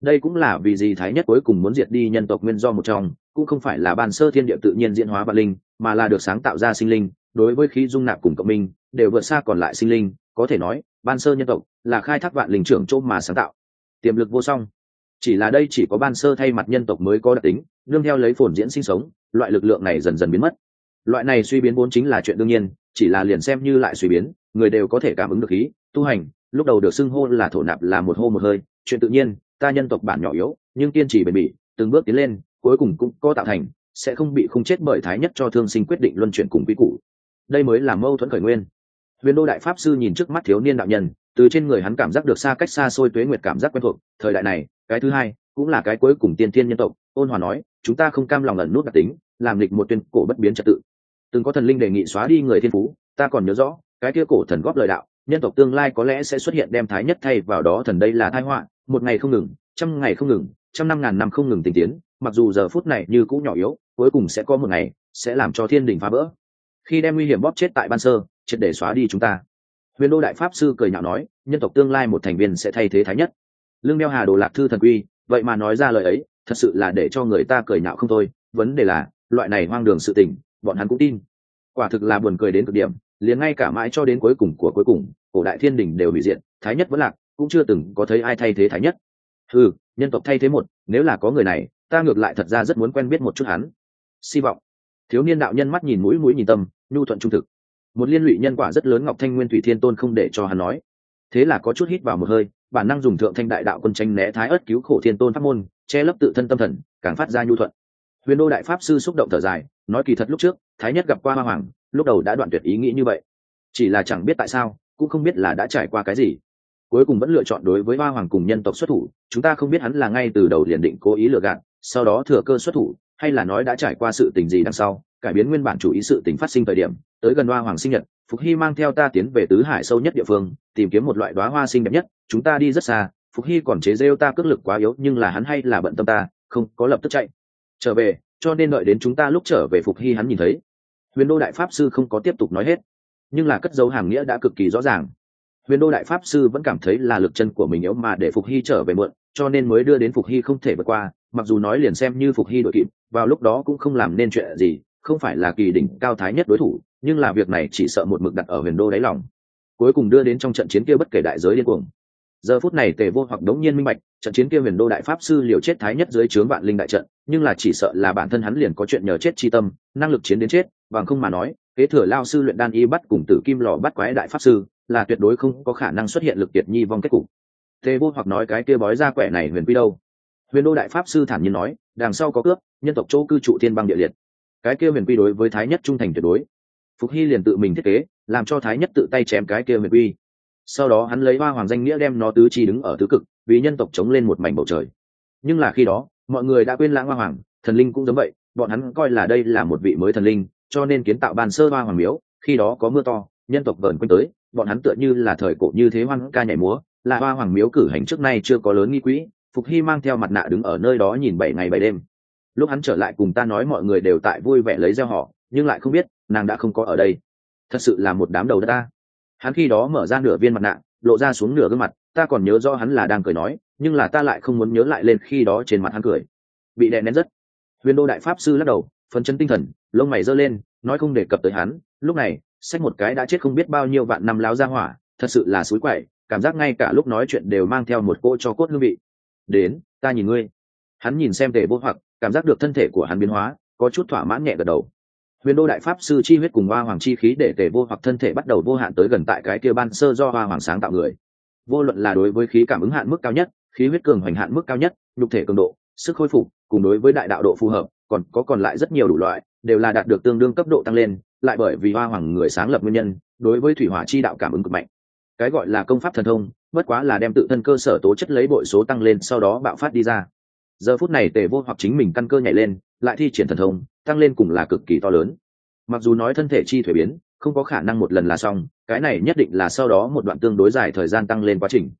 Đây cũng là vì gì thái nhất cuối cùng muốn diệt đi nhân tộc nguyên do một trong, cũng không phải là ban sơ thiên địa tự nhiên diễn hóa vạn linh, mà là được sáng tạo ra sinh linh, đối với khí dung nạp cùng cộng minh, đều vượt xa còn lại sinh linh, có thể nói, ban sơ nhân tộc là khai thác vạn linh trưởng chỗ mà sáng tạo. Tiềm lực vô song. Chỉ là đây chỉ có ban sơ thay mặt nhân tộc mới có đặc tính nương theo lấy phồn diễn sinh sống, loại lực lượng này dần dần biến mất. Loại này suy biến vốn chính là chuyện đương nhiên, chỉ là liền xem như lại suy biến, người đều có thể cảm ứng được khí, tu hành, lúc đầu được xưng hô là thổ nạp là một hô một hơi, chuyện tự nhiên, ta nhân tộc bản nhỏ yếu, nhưng kiên trì bền bỉ, từng bước tiến lên, cuối cùng cũng có tạo thành, sẽ không bị không chết bởi thái nhất cho thương sinh quyết định luân chuyển cùng quy củ. Đây mới là mâu thuẫn khởi nguyên. Huyền đô đại pháp sư nhìn trước mắt thiếu niên đạo nhân, từ trên người hắn cảm giác được xa cách xa xôi tuế nguyệt cảm giác quen thuộc, thời đại này, cái thứ hai, cũng là cái cuối cùng tiên thiên nhân tộc ôn hòa nói, chúng ta không cam lòng ẩn nút đặc tính, làm lịch một tuyên cổ bất biến trật tự. Từng có thần linh đề nghị xóa đi người thiên phú, ta còn nhớ rõ, cái kia cổ thần góp lời đạo, nhân tộc tương lai có lẽ sẽ xuất hiện đem thái nhất thay vào đó thần đây là thái họa, một ngày không ngừng, trăm ngày không ngừng, trăm năm ngàn năm không ngừng tình tiến, mặc dù giờ phút này như cũng nhỏ yếu, cuối cùng sẽ có một ngày, sẽ làm cho thiên đình phá vỡ. Khi đem nguy hiểm bóp chết tại ban sơ, triệt để xóa đi chúng ta. Huyền đô đại pháp sư cười nhạo nói, nhân tộc tương lai một thành viên sẽ thay thế thái nhất. Lương đeo hà đồ lạc thư thần quy, vậy mà nói ra lời ấy thật sự là để cho người ta cười nhạo không thôi. Vấn đề là, loại này hoang đường sự tình, bọn hắn cũng tin. Quả thực là buồn cười đến cực điểm, liền ngay cả mãi cho đến cuối cùng của cuối cùng, cổ đại thiên đình đều hủy diện thái nhất vẫn lạc, cũng chưa từng có thấy ai thay thế thái nhất. Ừ nhân tộc thay thế một, nếu là có người này, ta ngược lại thật ra rất muốn quen biết một chút hắn. Hy vọng. Thiếu niên đạo nhân mắt nhìn mũi mũi nhìn tâm, nhu thuận trung thực. Một liên lụy nhân quả rất lớn ngọc thanh nguyên thủy thiên tôn không để cho hắn nói. Thế là có chút hít vào một hơi, bản năng dùng thượng thanh đại đạo quân tranh né thái ớt cứu khổ thiên tôn pháp môn che lấp tự thân tâm thần, càng phát ra nhu thuận. Huyền đô đại pháp sư xúc động thở dài, nói kỳ thật lúc trước, thái nhất gặp qua hoa hoàng, lúc đầu đã đoạn tuyệt ý nghĩ như vậy. Chỉ là chẳng biết tại sao, cũng không biết là đã trải qua cái gì. Cuối cùng vẫn lựa chọn đối với hoa hoàng cùng nhân tộc xuất thủ, chúng ta không biết hắn là ngay từ đầu liền định cố ý lừa gạt, sau đó thừa cơ xuất thủ, hay là nói đã trải qua sự tình gì đằng sau, cải biến nguyên bản chủ ý sự tình phát sinh thời điểm, tới gần hoa hoàng sinh nhật, phục hy mang theo ta tiến về tứ hải sâu nhất địa phương, tìm kiếm một loại đoá hoa sinh đẹp nhất, chúng ta đi rất xa phục hy còn chế rêu ta cước lực quá yếu, nhưng là hắn hay là bận tâm ta, không, có lập tức chạy. Trở về, cho nên đợi đến chúng ta lúc trở về phục hy hắn nhìn thấy. Huyền đô đại pháp sư không có tiếp tục nói hết, nhưng là cất dấu hàm nghĩa đã cực kỳ rõ ràng. Huyền đô đại pháp sư vẫn cảm thấy là lực chân của mình yếu mà để phục hy trở về muộn, cho nên mới đưa đến phục hy không thể vượt qua, mặc dù nói liền xem như phục hy đội kịp, vào lúc đó cũng không làm nên chuyện gì, không phải là kỳ đỉnh cao thái nhất đối thủ, nhưng là việc này chỉ sợ một mực đặt ở huyền đô đáy lòng. Cuối cùng đưa đến trong trận chiến kia bất kể đại giới điên cuồng giờ phút này tề vô hoặc đống nhiên minh bạch, trận chiến kia huyền đô đại pháp sư liều chết thái nhất dưới trướng vạn linh đại trận, nhưng là chỉ sợ là bản thân hắn liền có chuyện nhờ chết chi tâm, năng lực chiến đến chết, bằng không mà nói, kế thừa lao sư luyện đan y bắt cùng tử kim lò bắt quái đại pháp sư, là tuyệt đối không có khả năng xuất hiện lực kiệt nhi vong kết cục. Tề vô hoặc nói cái kia bói ra quẻ này huyền quy đâu? Huyền đô đại pháp sư thản nhiên nói, đằng sau có cướp, nhân tộc chỗ cư trụ thiên băng địa liệt. Cái kia huyền quy đối với thái nhất trung thành tuyệt đối. Phục hy liền tự mình thiết kế, làm cho thái nhất tự tay chém cái kia huyền quy sau đó hắn lấy hoa hoàng danh nghĩa đem nó tứ chi đứng ở tứ cực, vì nhân tộc chống lên một mảnh bầu trời. Nhưng là khi đó, mọi người đã quên lãng hoa hoàng, thần linh cũng giống vậy, bọn hắn coi là đây là một vị mới thần linh, cho nên kiến tạo bàn sơ hoa hoàng miếu, khi đó có mưa to, nhân tộc vờn quanh tới, bọn hắn tựa như là thời cổ như thế hoang ca nhảy múa, là hoa hoàng miếu cử hành trước nay chưa có lớn nghi quỹ, phục hy mang theo mặt nạ đứng ở nơi đó nhìn bảy ngày bảy đêm. Lúc hắn trở lại cùng ta nói mọi người đều tại vui vẻ lấy gieo họ, nhưng lại không biết, nàng đã không có ở đây. Thật sự là một đám đầu đất ta hắn khi đó mở ra nửa viên mặt nạ, lộ ra xuống nửa gương mặt, ta còn nhớ rõ hắn là đang cười nói, nhưng là ta lại không muốn nhớ lại lên khi đó trên mặt hắn cười. Bị đè nén rất. Huyền đô đại pháp sư lắc đầu, phấn chân tinh thần, lông mày giơ lên, nói không đề cập tới hắn. Lúc này sách một cái đã chết không biết bao nhiêu vạn năm láo ra hỏa, thật sự là suối quậy, cảm giác ngay cả lúc nói chuyện đều mang theo một cô cho cốt hương vị. Đến, ta nhìn ngươi. Hắn nhìn xem tề vô hoặc, cảm giác được thân thể của hắn biến hóa, có chút thỏa mãn nhẹ gật đầu huyền đô đại pháp sư chi huyết cùng hoa hoàng chi khí để tề vô hoặc thân thể bắt đầu vô hạn tới gần tại cái kia ban sơ do hoa hoàng sáng tạo người. Vô luận là đối với khí cảm ứng hạn mức cao nhất, khí huyết cường hoành hạn mức cao nhất, nhục thể cường độ, sức khôi phục, cùng đối với đại đạo độ phù hợp, còn có còn lại rất nhiều đủ loại, đều là đạt được tương đương cấp độ tăng lên, lại bởi vì hoa hoàng người sáng lập nguyên nhân, đối với thủy hỏa chi đạo cảm ứng cực mạnh. Cái gọi là công pháp thần thông, bất quá là đem tự thân cơ sở tố chất lấy bội số tăng lên sau đó bạo phát đi ra. Giờ phút này tề vô hoặc chính mình căn cơ nhảy lên, lại thi triển thần thông tăng lên cùng là cực kỳ to lớn. Mặc dù nói thân thể chi thuế biến, không có khả năng một lần là xong, cái này nhất định là sau đó một đoạn tương đối dài thời gian tăng lên quá trình.